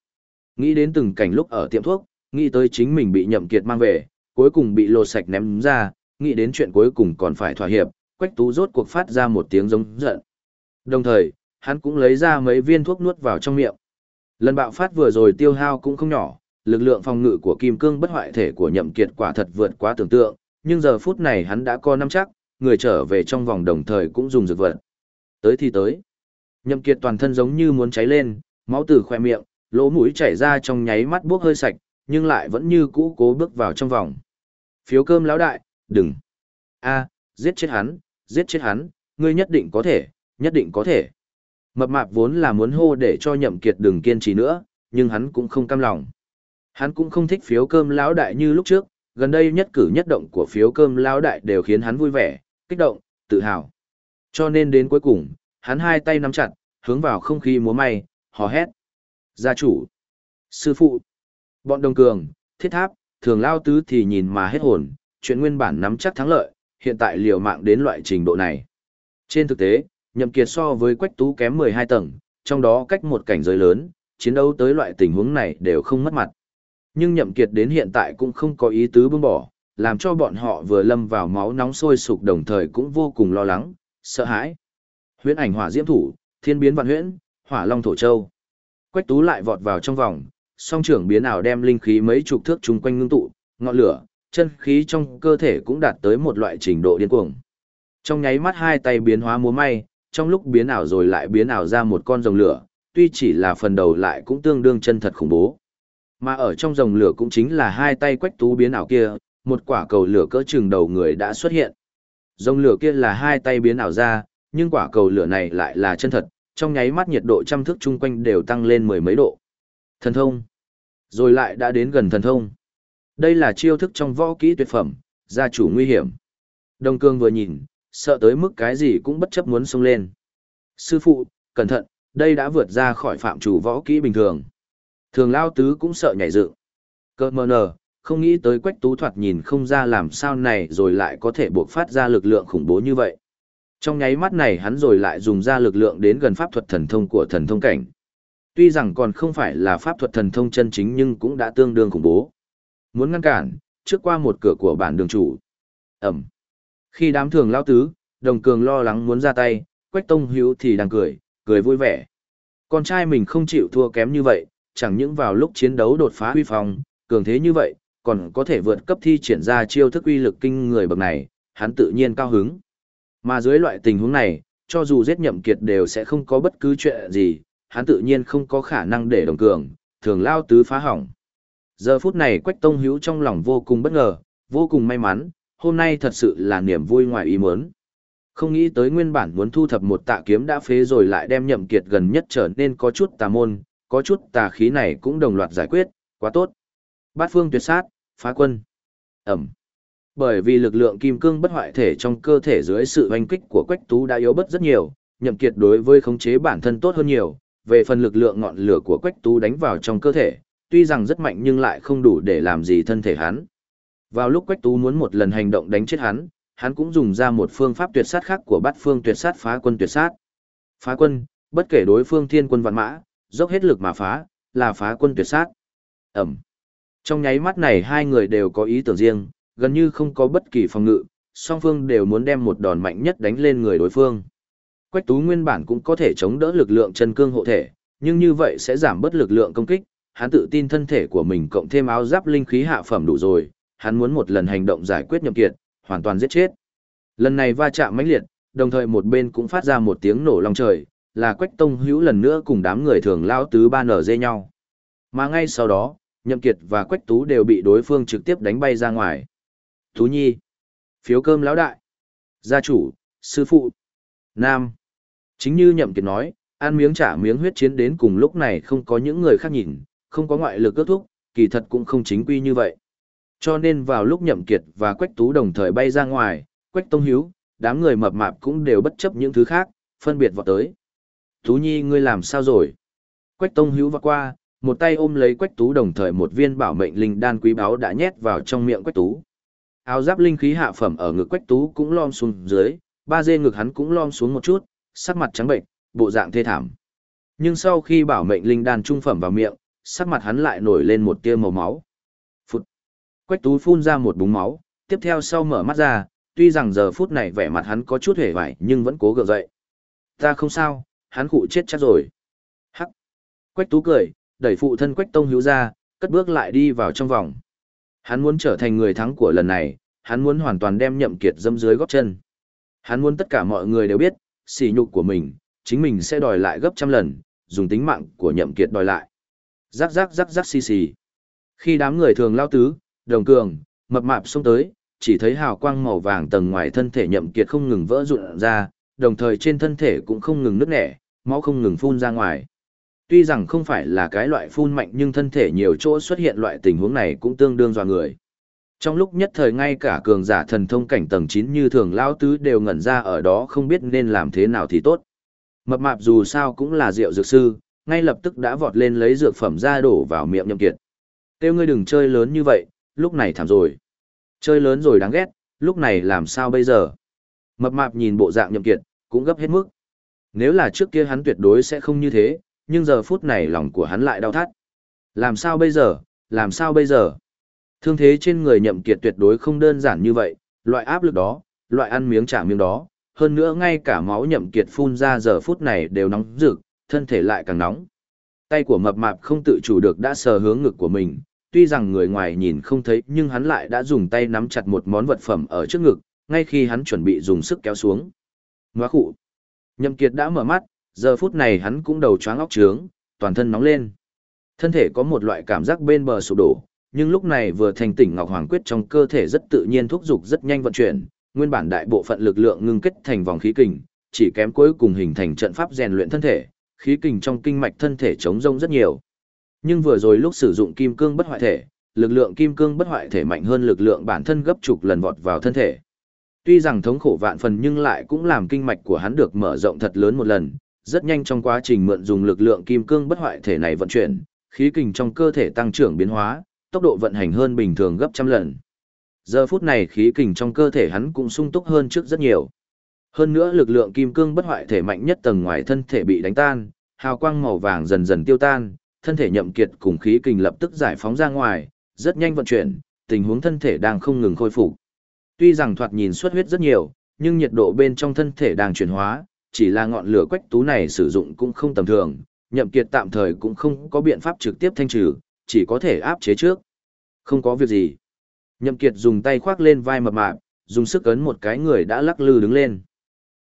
Nghĩ đến từng cảnh lúc ở tiệm thuốc, nghĩ tới chính mình bị nhậm kiệt mang về, cuối cùng bị lột sạch ném ra, nghĩ đến chuyện cuối cùng còn phải thỏa hiệp, quách tú rốt cuộc phát ra một tiếng giống giận. Đồng thời, hắn cũng lấy ra mấy viên thuốc nuốt vào trong miệng. Lần bạo phát vừa rồi tiêu hao cũng không nhỏ, lực lượng phòng ngự của kim cương bất hoại thể của nhậm kiệt quả thật vượt quá tưởng tượng, nhưng giờ phút này hắn đã có năm chắc, người trở về trong vòng đồng thời cũng dùng dược vật. Tới thì tới. Nhậm kiệt toàn thân giống như muốn cháy lên, máu từ khóe miệng, lỗ mũi chảy ra trong nháy mắt buốc hơi sạch, nhưng lại vẫn như cũ cố bước vào trong vòng. Phiếu cơm lão đại, đừng. A, giết chết hắn, giết chết hắn, ngươi nhất định có thể, nhất định có thể. Mập mạp vốn là muốn hô để cho nhậm kiệt đừng kiên trì nữa, nhưng hắn cũng không cam lòng. Hắn cũng không thích phiếu cơm lão đại như lúc trước, gần đây nhất cử nhất động của phiếu cơm lão đại đều khiến hắn vui vẻ, kích động, tự hào. Cho nên đến cuối cùng, hắn hai tay nắm chặt, hướng vào không khí múa may, hò hét. Gia chủ, sư phụ, bọn đồng cường, thiết tháp, thường lao tứ thì nhìn mà hết hồn, chuyện nguyên bản nắm chắc thắng lợi, hiện tại liều mạng đến loại trình độ này. Trên thực tế, nhậm kiệt so với quách tú kém 12 tầng, trong đó cách một cảnh giới lớn, chiến đấu tới loại tình huống này đều không mất mặt. Nhưng nhậm kiệt đến hiện tại cũng không có ý tứ buông bỏ, làm cho bọn họ vừa lâm vào máu nóng sôi sục đồng thời cũng vô cùng lo lắng, sợ hãi. Huyễn ảnh hỏa diễm thủ, thiên biến vạn huyễn, hỏa long thổ châu. Quách tú lại vọt vào trong vòng, song trưởng biến ảo đem linh khí mấy chục thước chung quanh ngưng tụ, ngọn lửa, chân khí trong cơ thể cũng đạt tới một loại trình độ điên cuồng. Trong nháy mắt hai tay biến hóa múa may, trong lúc biến ảo rồi lại biến ảo ra một con rồng lửa, tuy chỉ là phần đầu lại cũng tương đương chân thật khủng bố. Mà ở trong rồng lửa cũng chính là hai tay quách tú biến ảo kia, một quả cầu lửa cỡ chừng đầu người đã xuất hiện. Rồng lửa kia là hai tay biến ảo ra, nhưng quả cầu lửa này lại là chân thật, trong nháy mắt nhiệt độ trăm thước chung quanh đều tăng lên mười mấy độ. Thần thông. Rồi lại đã đến gần thần thông. Đây là chiêu thức trong võ kỹ tuyệt phẩm, gia chủ nguy hiểm. Đông Cương vừa nhìn, sợ tới mức cái gì cũng bất chấp muốn xông lên. Sư phụ, cẩn thận, đây đã vượt ra khỏi phạm chủ võ kỹ bình thường. Thường lao tứ cũng sợ nhảy dựng. Cơ mờ nờ, không nghĩ tới quách tú thoạt nhìn không ra làm sao này rồi lại có thể buộc phát ra lực lượng khủng bố như vậy. Trong nháy mắt này hắn rồi lại dùng ra lực lượng đến gần pháp thuật thần thông của thần thông cảnh. Tuy rằng còn không phải là pháp thuật thần thông chân chính nhưng cũng đã tương đương khủng bố. Muốn ngăn cản, trước qua một cửa của bản đường chủ. Ẩm. Khi đám thường lao tứ, đồng cường lo lắng muốn ra tay, quách tông hữu thì đang cười, cười vui vẻ. Con trai mình không chịu thua kém như vậy, chẳng những vào lúc chiến đấu đột phá huy phong, cường thế như vậy, còn có thể vượt cấp thi triển ra chiêu thức uy lực kinh người bậc này, hắn tự nhiên cao hứng. Mà dưới loại tình huống này, cho dù giết nhậm kiệt đều sẽ không có bất cứ chuyện gì, hắn tự nhiên không có khả năng để đồng cường, thường lao tứ phá hỏng. Giờ phút này Quách Tông Hữu trong lòng vô cùng bất ngờ, vô cùng may mắn, hôm nay thật sự là niềm vui ngoài ý muốn. Không nghĩ tới nguyên bản muốn thu thập một tạ kiếm đã phế rồi lại đem nhậm kiệt gần nhất trở nên có chút tà môn, có chút tà khí này cũng đồng loạt giải quyết, quá tốt. Bát phương tuyệt sát, phá quân. Ẩm. Bởi vì lực lượng kim cương bất hoại thể trong cơ thể dưới sự hoành kích của Quách Tú đã yếu bớt rất nhiều, nhậm kiệt đối với khống chế bản thân tốt hơn nhiều, về phần lực lượng ngọn lửa của Quách Tú đánh vào trong cơ thể, tuy rằng rất mạnh nhưng lại không đủ để làm gì thân thể hắn. Vào lúc Quách Tú muốn một lần hành động đánh chết hắn, hắn cũng dùng ra một phương pháp tuyệt sát khác của bát phương tuyệt sát phá quân tuyệt sát. Phá quân, bất kể đối phương thiên quân vạn mã, dốc hết lực mà phá, là phá quân tuyệt sát. Ẩm. Trong nháy mắt này hai người đều có ý tưởng riêng, gần như không có bất kỳ phòng ngự, song phương đều muốn đem một đòn mạnh nhất đánh lên người đối phương. Quách Tú nguyên bản cũng có thể chống đỡ lực lượng chân cương hộ thể, nhưng như vậy sẽ giảm bớt lực lượng công kích, hắn tự tin thân thể của mình cộng thêm áo giáp linh khí hạ phẩm đủ rồi, hắn muốn một lần hành động giải quyết nhậm kiệt, hoàn toàn giết chết. Lần này va chạm mãnh liệt, đồng thời một bên cũng phát ra một tiếng nổ long trời, là Quách Tông Hữu lần nữa cùng đám người thường lao tứ ba nở dê nhau. Mà ngay sau đó, Nhậm Kiệt và Quách Tú đều bị đối phương trực tiếp đánh bay ra ngoài. Tú Nhi, phiếu cơm lão đại, gia chủ, sư phụ, nam. Chính như Nhậm Kiệt nói, ăn miếng trả miếng huyết chiến đến cùng lúc này không có những người khác nhìn, không có ngoại lực kết thúc, kỳ thật cũng không chính quy như vậy. Cho nên vào lúc Nhậm Kiệt và Quách Tú đồng thời bay ra ngoài, Quách Tông Hiếu, đám người mập mạp cũng đều bất chấp những thứ khác, phân biệt vọt tới. Tú Nhi ngươi làm sao rồi? Quách Tông Hiếu vọt qua, một tay ôm lấy Quách Tú đồng thời một viên bảo mệnh linh đan quý báu đã nhét vào trong miệng Quách Tú. Áo giáp linh khí hạ phẩm ở ngực Quách Tú cũng lom xuống dưới, ba dê ngực hắn cũng lom xuống một chút, sắc mặt trắng bệnh, bộ dạng thê thảm. Nhưng sau khi bảo mệnh linh đan trung phẩm vào miệng, sắc mặt hắn lại nổi lên một tia màu máu. Phút. Quách Tú phun ra một búng máu, tiếp theo sau mở mắt ra, tuy rằng giờ phút này vẻ mặt hắn có chút hề vải nhưng vẫn cố gượng dậy. Ta không sao, hắn cụ chết chắc rồi. Hắc. Quách Tú cười, đẩy phụ thân Quách Tông Hiếu ra, cất bước lại đi vào trong vòng. Hắn muốn trở thành người thắng của lần này, hắn muốn hoàn toàn đem nhậm kiệt dâm dưới gót chân. Hắn muốn tất cả mọi người đều biết, sỉ nhục của mình, chính mình sẽ đòi lại gấp trăm lần, dùng tính mạng của nhậm kiệt đòi lại. Rắc rắc rắc rắc xì xì. Khi đám người thường lao tứ, đồng cường, mập mạp xông tới, chỉ thấy hào quang màu vàng tầng ngoài thân thể nhậm kiệt không ngừng vỡ rụn ra, đồng thời trên thân thể cũng không ngừng nứt nẻ, máu không ngừng phun ra ngoài. Tuy rằng không phải là cái loại phun mạnh nhưng thân thể nhiều chỗ xuất hiện loại tình huống này cũng tương đương dọa người. Trong lúc nhất thời ngay cả cường giả thần thông cảnh tầng 9 như thường lao tứ đều ngẩn ra ở đó không biết nên làm thế nào thì tốt. Mập mạp dù sao cũng là rượu dược sư, ngay lập tức đã vọt lên lấy dược phẩm ra đổ vào miệng nhậm kiệt. Tiêu ngươi đừng chơi lớn như vậy, lúc này thảm rồi. Chơi lớn rồi đáng ghét, lúc này làm sao bây giờ? Mập mạp nhìn bộ dạng nhậm kiệt, cũng gấp hết mức. Nếu là trước kia hắn tuyệt đối sẽ không như thế, nhưng giờ phút này lòng của hắn lại đau thắt. Làm sao bây giờ, làm sao bây giờ? Thương thế trên người nhậm kiệt tuyệt đối không đơn giản như vậy, loại áp lực đó, loại ăn miếng trả miếng đó, hơn nữa ngay cả máu nhậm kiệt phun ra giờ phút này đều nóng rực, thân thể lại càng nóng. Tay của mập mạp không tự chủ được đã sờ hướng ngực của mình, tuy rằng người ngoài nhìn không thấy nhưng hắn lại đã dùng tay nắm chặt một món vật phẩm ở trước ngực, ngay khi hắn chuẩn bị dùng sức kéo xuống. Ngoá khụ. Nhậm kiệt đã mở mắt, giờ phút này hắn cũng đầu choáng óc trướng, toàn thân nóng lên. Thân thể có một loại cảm giác bên bờ sụp đổ, nhưng lúc này vừa thành tỉnh Ngọc Hoàng Quyết trong cơ thể rất tự nhiên thúc dục rất nhanh vận chuyển, nguyên bản đại bộ phận lực lượng ngưng kết thành vòng khí kình, chỉ kém cuối cùng hình thành trận pháp rèn luyện thân thể, khí kình trong kinh mạch thân thể chống rông rất nhiều. Nhưng vừa rồi lúc sử dụng kim cương bất hoại thể, lực lượng kim cương bất hoại thể mạnh hơn lực lượng bản thân gấp chục lần vọt vào thân thể. Tuy rằng thống khổ vạn phần nhưng lại cũng làm kinh mạch của hắn được mở rộng thật lớn một lần, rất nhanh trong quá trình mượn dùng lực lượng kim cương bất hoại thể này vận chuyển, khí kình trong cơ thể tăng trưởng biến hóa, tốc độ vận hành hơn bình thường gấp trăm lần. Giờ phút này khí kình trong cơ thể hắn cũng sung túc hơn trước rất nhiều. Hơn nữa lực lượng kim cương bất hoại thể mạnh nhất tầng ngoài thân thể bị đánh tan, hào quang màu vàng dần dần tiêu tan, thân thể nhậm kiệt cùng khí kình lập tức giải phóng ra ngoài, rất nhanh vận chuyển, tình huống thân thể đang không ngừng khôi phục. Tuy rằng thoạt nhìn xuất huyết rất nhiều, nhưng nhiệt độ bên trong thân thể đang chuyển hóa, chỉ là ngọn lửa quách tú này sử dụng cũng không tầm thường, nhậm kiệt tạm thời cũng không có biện pháp trực tiếp thanh trừ, chỉ có thể áp chế trước. Không có việc gì. Nhậm kiệt dùng tay khoác lên vai mập mạp, dùng sức ấn một cái người đã lắc lư đứng lên.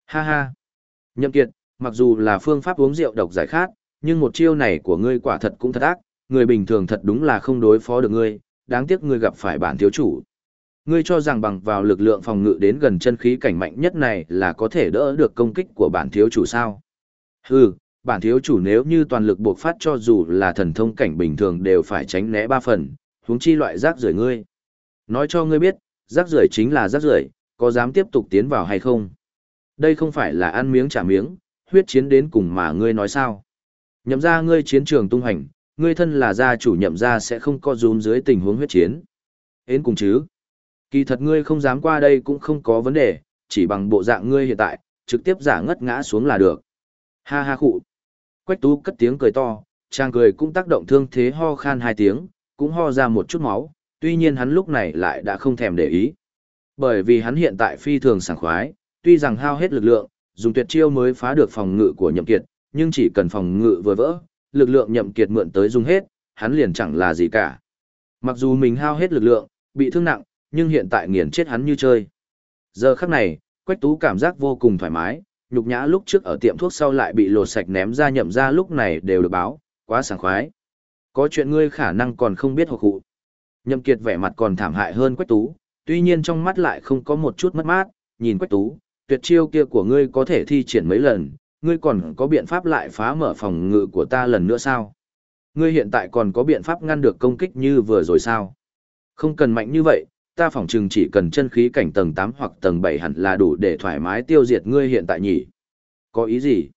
Ha ha. Nhậm kiệt, mặc dù là phương pháp uống rượu độc giải khát, nhưng một chiêu này của ngươi quả thật cũng thật ác, người bình thường thật đúng là không đối phó được ngươi, đáng tiếc ngươi gặp phải bản thiếu chủ. Ngươi cho rằng bằng vào lực lượng phòng ngự đến gần chân khí cảnh mạnh nhất này là có thể đỡ được công kích của bản thiếu chủ sao? Hừ, bản thiếu chủ nếu như toàn lực buộc phát cho dù là thần thông cảnh bình thường đều phải tránh né ba phần, huống chi loại rác rưởi ngươi. Nói cho ngươi biết, rác rưởi chính là rác rưởi, có dám tiếp tục tiến vào hay không? Đây không phải là ăn miếng trả miếng, huyết chiến đến cùng mà ngươi nói sao? Nhậm ra ngươi chiến trường tung hành, ngươi thân là gia chủ nhậm ra sẽ không co rúm dưới tình huống huyết chiến. Hến cùng chứ? Kỳ thật ngươi không dám qua đây cũng không có vấn đề, chỉ bằng bộ dạng ngươi hiện tại, trực tiếp giả ngất ngã xuống là được. Ha ha khụ. Quách tú cất tiếng cười to, trang cười cũng tác động thương thế ho khan hai tiếng, cũng ho ra một chút máu, tuy nhiên hắn lúc này lại đã không thèm để ý. Bởi vì hắn hiện tại phi thường sảng khoái, tuy rằng hao hết lực lượng, dùng tuyệt chiêu mới phá được phòng ngự của nhậm kiệt, nhưng chỉ cần phòng ngự vừa vỡ, lực lượng nhậm kiệt mượn tới dùng hết, hắn liền chẳng là gì cả. Mặc dù mình hao hết lực lượng, bị thương nặng, nhưng hiện tại nghiền chết hắn như chơi. Giờ khắc này, Quách Tú cảm giác vô cùng thoải mái, nhục nhã lúc trước ở tiệm thuốc sau lại bị lột sạch ném ra nhậm ra lúc này đều được báo, quá sảng khoái. Có chuyện ngươi khả năng còn không biết hộp hụ. Nhậm Kiệt vẻ mặt còn thảm hại hơn Quách Tú, tuy nhiên trong mắt lại không có một chút mất mát, nhìn Quách Tú, tuyệt chiêu kia của ngươi có thể thi triển mấy lần, ngươi còn có biện pháp lại phá mở phòng ngự của ta lần nữa sao? Ngươi hiện tại còn có biện pháp ngăn được công kích như vừa rồi sao? Không cần mạnh như vậy, ta phỏng chừng chỉ cần chân khí cảnh tầng 8 hoặc tầng 7 hẳn là đủ để thoải mái tiêu diệt ngươi hiện tại nhỉ. Có ý gì?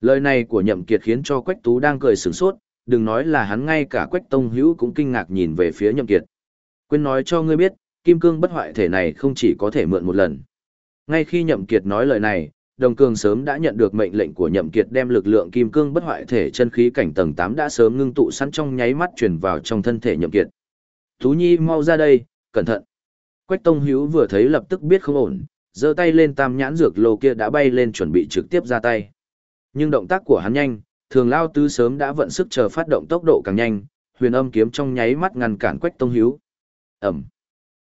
Lời này của Nhậm Kiệt khiến cho Quách Tú đang cười sướng sốt, đừng nói là hắn ngay cả Quách Tông Hữu cũng kinh ngạc nhìn về phía Nhậm Kiệt. Quên nói cho ngươi biết, kim cương bất hoại thể này không chỉ có thể mượn một lần. Ngay khi Nhậm Kiệt nói lời này, Đồng Cường sớm đã nhận được mệnh lệnh của Nhậm Kiệt đem lực lượng kim cương bất hoại thể chân khí cảnh tầng 8 đã sớm ngưng tụ sẵn trong nháy mắt truyền vào trong thân thể Nhậm Kiệt. Tú Nhi mau ra đây, cẩn thận. Quách Tông Hữu vừa thấy lập tức biết không ổn, giơ tay lên tam nhãn dược lô kia đã bay lên chuẩn bị trực tiếp ra tay. Nhưng động tác của hắn nhanh, thường lao tứ sớm đã vận sức chờ phát động tốc độ càng nhanh, huyền âm kiếm trong nháy mắt ngăn cản Quách Tông Hữu. Ẩm.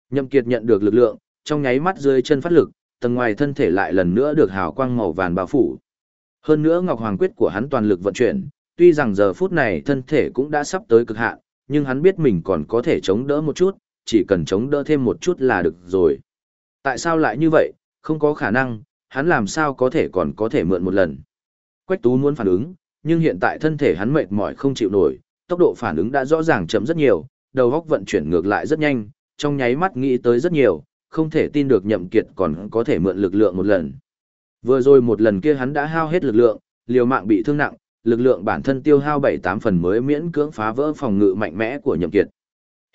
Nhậm Kiệt nhận được lực lượng, trong nháy mắt dưới chân phát lực, tầng ngoài thân thể lại lần nữa được hào quang màu vàng bao phủ. Hơn nữa Ngọc Hoàng quyết của hắn toàn lực vận chuyển, tuy rằng giờ phút này thân thể cũng đã sắp tới cực hạn, nhưng hắn biết mình còn có thể chống đỡ một chút, chỉ cần chống đỡ thêm một chút là được rồi. Tại sao lại như vậy, không có khả năng, hắn làm sao có thể còn có thể mượn một lần. Quách Tú muốn phản ứng, nhưng hiện tại thân thể hắn mệt mỏi không chịu nổi, tốc độ phản ứng đã rõ ràng chậm rất nhiều, đầu óc vận chuyển ngược lại rất nhanh, trong nháy mắt nghĩ tới rất nhiều, không thể tin được nhậm kiệt còn có thể mượn lực lượng một lần. Vừa rồi một lần kia hắn đã hao hết lực lượng, liều mạng bị thương nặng, lực lượng bản thân tiêu hao 7-8 phần mới miễn cưỡng phá vỡ phòng ngự mạnh mẽ của nhậm kiệt.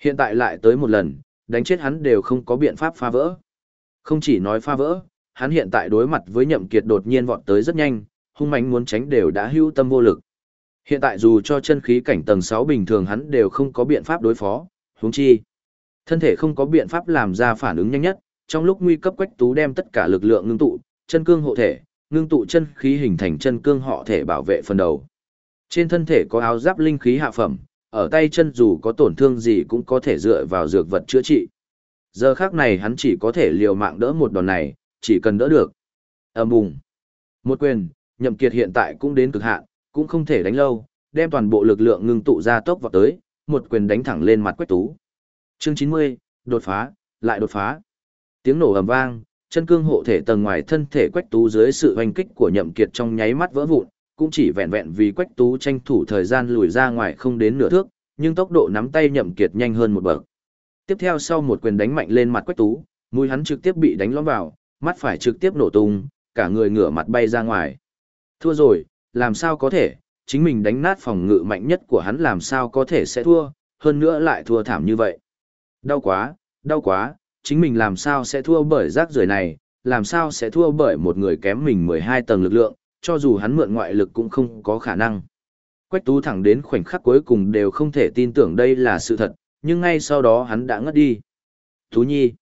Hiện tại lại tới một lần, đánh chết hắn đều không có biện pháp phá vỡ. Không chỉ nói phá vỡ, hắn hiện tại đối mặt với nhậm kiệt đột nhiên vọt tới rất nhanh, hung mãnh muốn tránh đều đã hưu tâm vô lực. Hiện tại dù cho chân khí cảnh tầng 6 bình thường hắn đều không có biện pháp đối phó, huống chi. Thân thể không có biện pháp làm ra phản ứng nhanh nhất, trong lúc nguy cấp quách tú đem tất cả lực lượng ngưng tụ, chân cương hộ thể, ngưng tụ chân khí hình thành chân cương họ thể bảo vệ phần đầu. Trên thân thể có áo giáp linh khí hạ phẩm, ở tay chân dù có tổn thương gì cũng có thể dựa vào dược vật chữa trị. Giờ khác này hắn chỉ có thể liều mạng đỡ một đòn này, chỉ cần đỡ được. ầm bùng. Một quyền, nhậm kiệt hiện tại cũng đến cực hạn, cũng không thể đánh lâu, đem toàn bộ lực lượng ngưng tụ ra tốc vào tới, một quyền đánh thẳng lên mặt quách tú. Chương 90, đột phá, lại đột phá. Tiếng nổ ầm vang, chân cương hộ thể tầng ngoài thân thể quách tú dưới sự hoành kích của nhậm kiệt trong nháy mắt vỡ vụn, cũng chỉ vẹn vẹn vì quách tú tranh thủ thời gian lùi ra ngoài không đến nửa thước, nhưng tốc độ nắm tay nhậm kiệt nhanh hơn một bậc. Tiếp theo sau một quyền đánh mạnh lên mặt quách tú, mũi hắn trực tiếp bị đánh lõm vào, mắt phải trực tiếp nổ tung, cả người ngửa mặt bay ra ngoài. Thua rồi, làm sao có thể, chính mình đánh nát phòng ngự mạnh nhất của hắn làm sao có thể sẽ thua, hơn nữa lại thua thảm như vậy. Đau quá, đau quá, chính mình làm sao sẽ thua bởi rác rưởi này, làm sao sẽ thua bởi một người kém mình 12 tầng lực lượng, cho dù hắn mượn ngoại lực cũng không có khả năng. Quách tú thẳng đến khoảnh khắc cuối cùng đều không thể tin tưởng đây là sự thật, nhưng ngay sau đó hắn đã ngất đi. Tú nhi.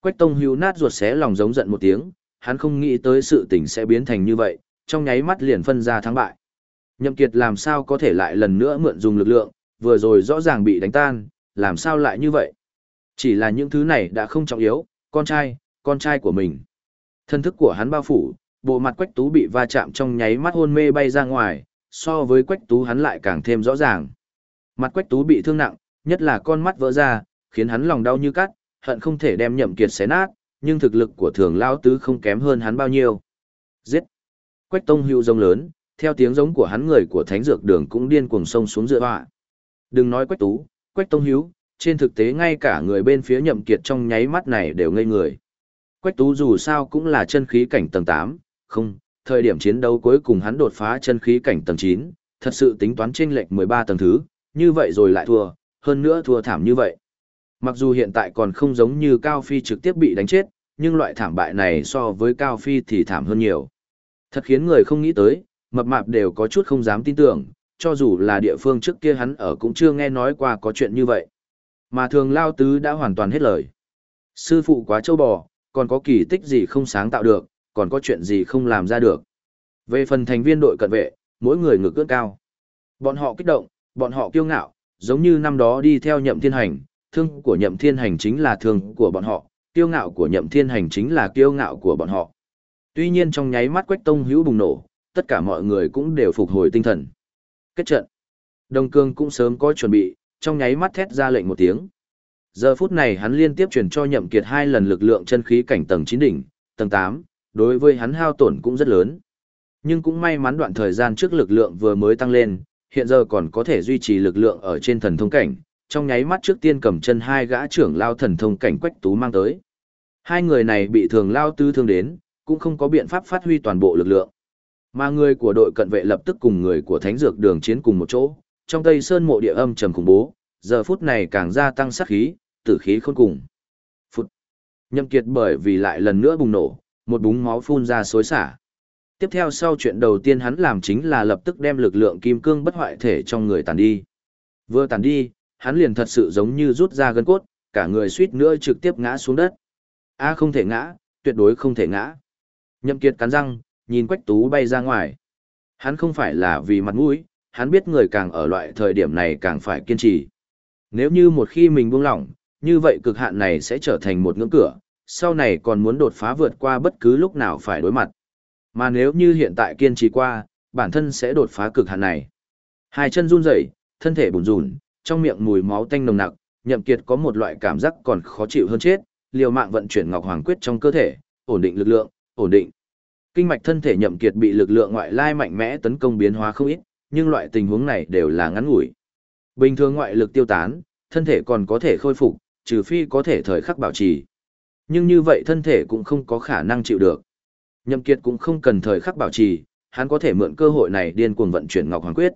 Quách tông hưu nát ruột xé lòng giống giận một tiếng, hắn không nghĩ tới sự tình sẽ biến thành như vậy, trong nháy mắt liền phân ra thắng bại. Nhậm Kiệt làm sao có thể lại lần nữa mượn dùng lực lượng, vừa rồi rõ ràng bị đánh tan, làm sao lại như vậy? Chỉ là những thứ này đã không trọng yếu, con trai, con trai của mình. Thân thức của hắn bao phủ, bộ mặt quách tú bị va chạm trong nháy mắt hôn mê bay ra ngoài, so với quách tú hắn lại càng thêm rõ ràng. Mặt quách tú bị thương nặng, nhất là con mắt vỡ ra, khiến hắn lòng đau như cắt, hận không thể đem nhậm kiệt xé nát, nhưng thực lực của thường lao tứ không kém hơn hắn bao nhiêu. Giết! Quách tông hưu rông lớn, theo tiếng giống của hắn người của thánh dược đường cũng điên cuồng sông xuống dựa họa. Đừng nói quách tú, quách tông hữu, trên thực tế ngay cả người bên phía nhậm kiệt trong nháy mắt này đều ngây người. Quách tú dù sao cũng là chân khí cảnh tầng 8, không, thời điểm chiến đấu cuối cùng hắn đột phá chân khí cảnh tầng 9, thật sự tính toán chênh lệch 13 tầng thứ, như vậy rồi lại thua, hơn nữa thua thảm như vậy. Mặc dù hiện tại còn không giống như Cao Phi trực tiếp bị đánh chết, nhưng loại thảm bại này so với Cao Phi thì thảm hơn nhiều. Thật khiến người không nghĩ tới, mập mạp đều có chút không dám tin tưởng, cho dù là địa phương trước kia hắn ở cũng chưa nghe nói qua có chuyện như vậy. Mà thường lao tứ đã hoàn toàn hết lời. Sư phụ quá châu bò, còn có kỳ tích gì không sáng tạo được, còn có chuyện gì không làm ra được. Về phần thành viên đội cận vệ, mỗi người ngực ước cao. Bọn họ kích động, bọn họ kiêu ngạo, giống như năm đó đi theo nhậm thiên hành, thương của nhậm thiên hành chính là thương của bọn họ, kiêu ngạo của nhậm thiên hành chính là kiêu ngạo của bọn họ. Tuy nhiên trong nháy mắt Quách Tông Hữu bùng nổ, tất cả mọi người cũng đều phục hồi tinh thần. Kết trận. Đông Cương cũng sớm có chuẩn bị, trong nháy mắt thét ra lệnh một tiếng. Giờ phút này hắn liên tiếp truyền cho Nhậm Kiệt hai lần lực lượng chân khí cảnh tầng 9 đỉnh, tầng 8, đối với hắn hao tổn cũng rất lớn. Nhưng cũng may mắn đoạn thời gian trước lực lượng vừa mới tăng lên, hiện giờ còn có thể duy trì lực lượng ở trên thần thông cảnh, trong nháy mắt trước tiên cầm chân hai gã trưởng lao thần thông cảnh quách tú mang tới. Hai người này bị thường lao tư thương đến, cũng không có biện pháp phát huy toàn bộ lực lượng. Mà người của đội cận vệ lập tức cùng người của thánh dược đường chiến cùng một chỗ, trong Tây Sơn mộ địa âm trầm khủng bố, giờ phút này càng gia tăng sát khí, tử khí khôn cùng. Phút. Nhậm Kiệt bởi vì lại lần nữa bùng nổ, một búng máu phun ra xối xả. Tiếp theo sau chuyện đầu tiên hắn làm chính là lập tức đem lực lượng kim cương bất hoại thể trong người tàn đi. Vừa tàn đi, hắn liền thật sự giống như rút ra gân cốt, cả người suýt nữa trực tiếp ngã xuống đất. A không thể ngã, tuyệt đối không thể ngã. Nhậm Kiệt cắn răng, nhìn Quách Tú bay ra ngoài. Hắn không phải là vì mặt mũi, hắn biết người càng ở loại thời điểm này càng phải kiên trì. Nếu như một khi mình buông lỏng, như vậy cực hạn này sẽ trở thành một ngưỡng cửa, sau này còn muốn đột phá vượt qua bất cứ lúc nào phải đối mặt. Mà nếu như hiện tại kiên trì qua, bản thân sẽ đột phá cực hạn này. Hai chân run rẩy, thân thể bùn rùn, trong miệng mùi máu tanh nồng nặc, Nhậm Kiệt có một loại cảm giác còn khó chịu hơn chết, liều mạng vận chuyển Ngọc Hoàng Quyết trong cơ thể, ổn định lực lượng, ổn định. Kinh mạch thân thể Nhậm Kiệt bị lực lượng ngoại lai mạnh mẽ tấn công biến hóa không ít, nhưng loại tình huống này đều là ngắn ngủi. Bình thường ngoại lực tiêu tán, thân thể còn có thể khôi phục, trừ phi có thể thời khắc bảo trì. Nhưng như vậy thân thể cũng không có khả năng chịu được. Nhậm Kiệt cũng không cần thời khắc bảo trì, hắn có thể mượn cơ hội này điên cuồng vận chuyển Ngọc Hoàng Quyết.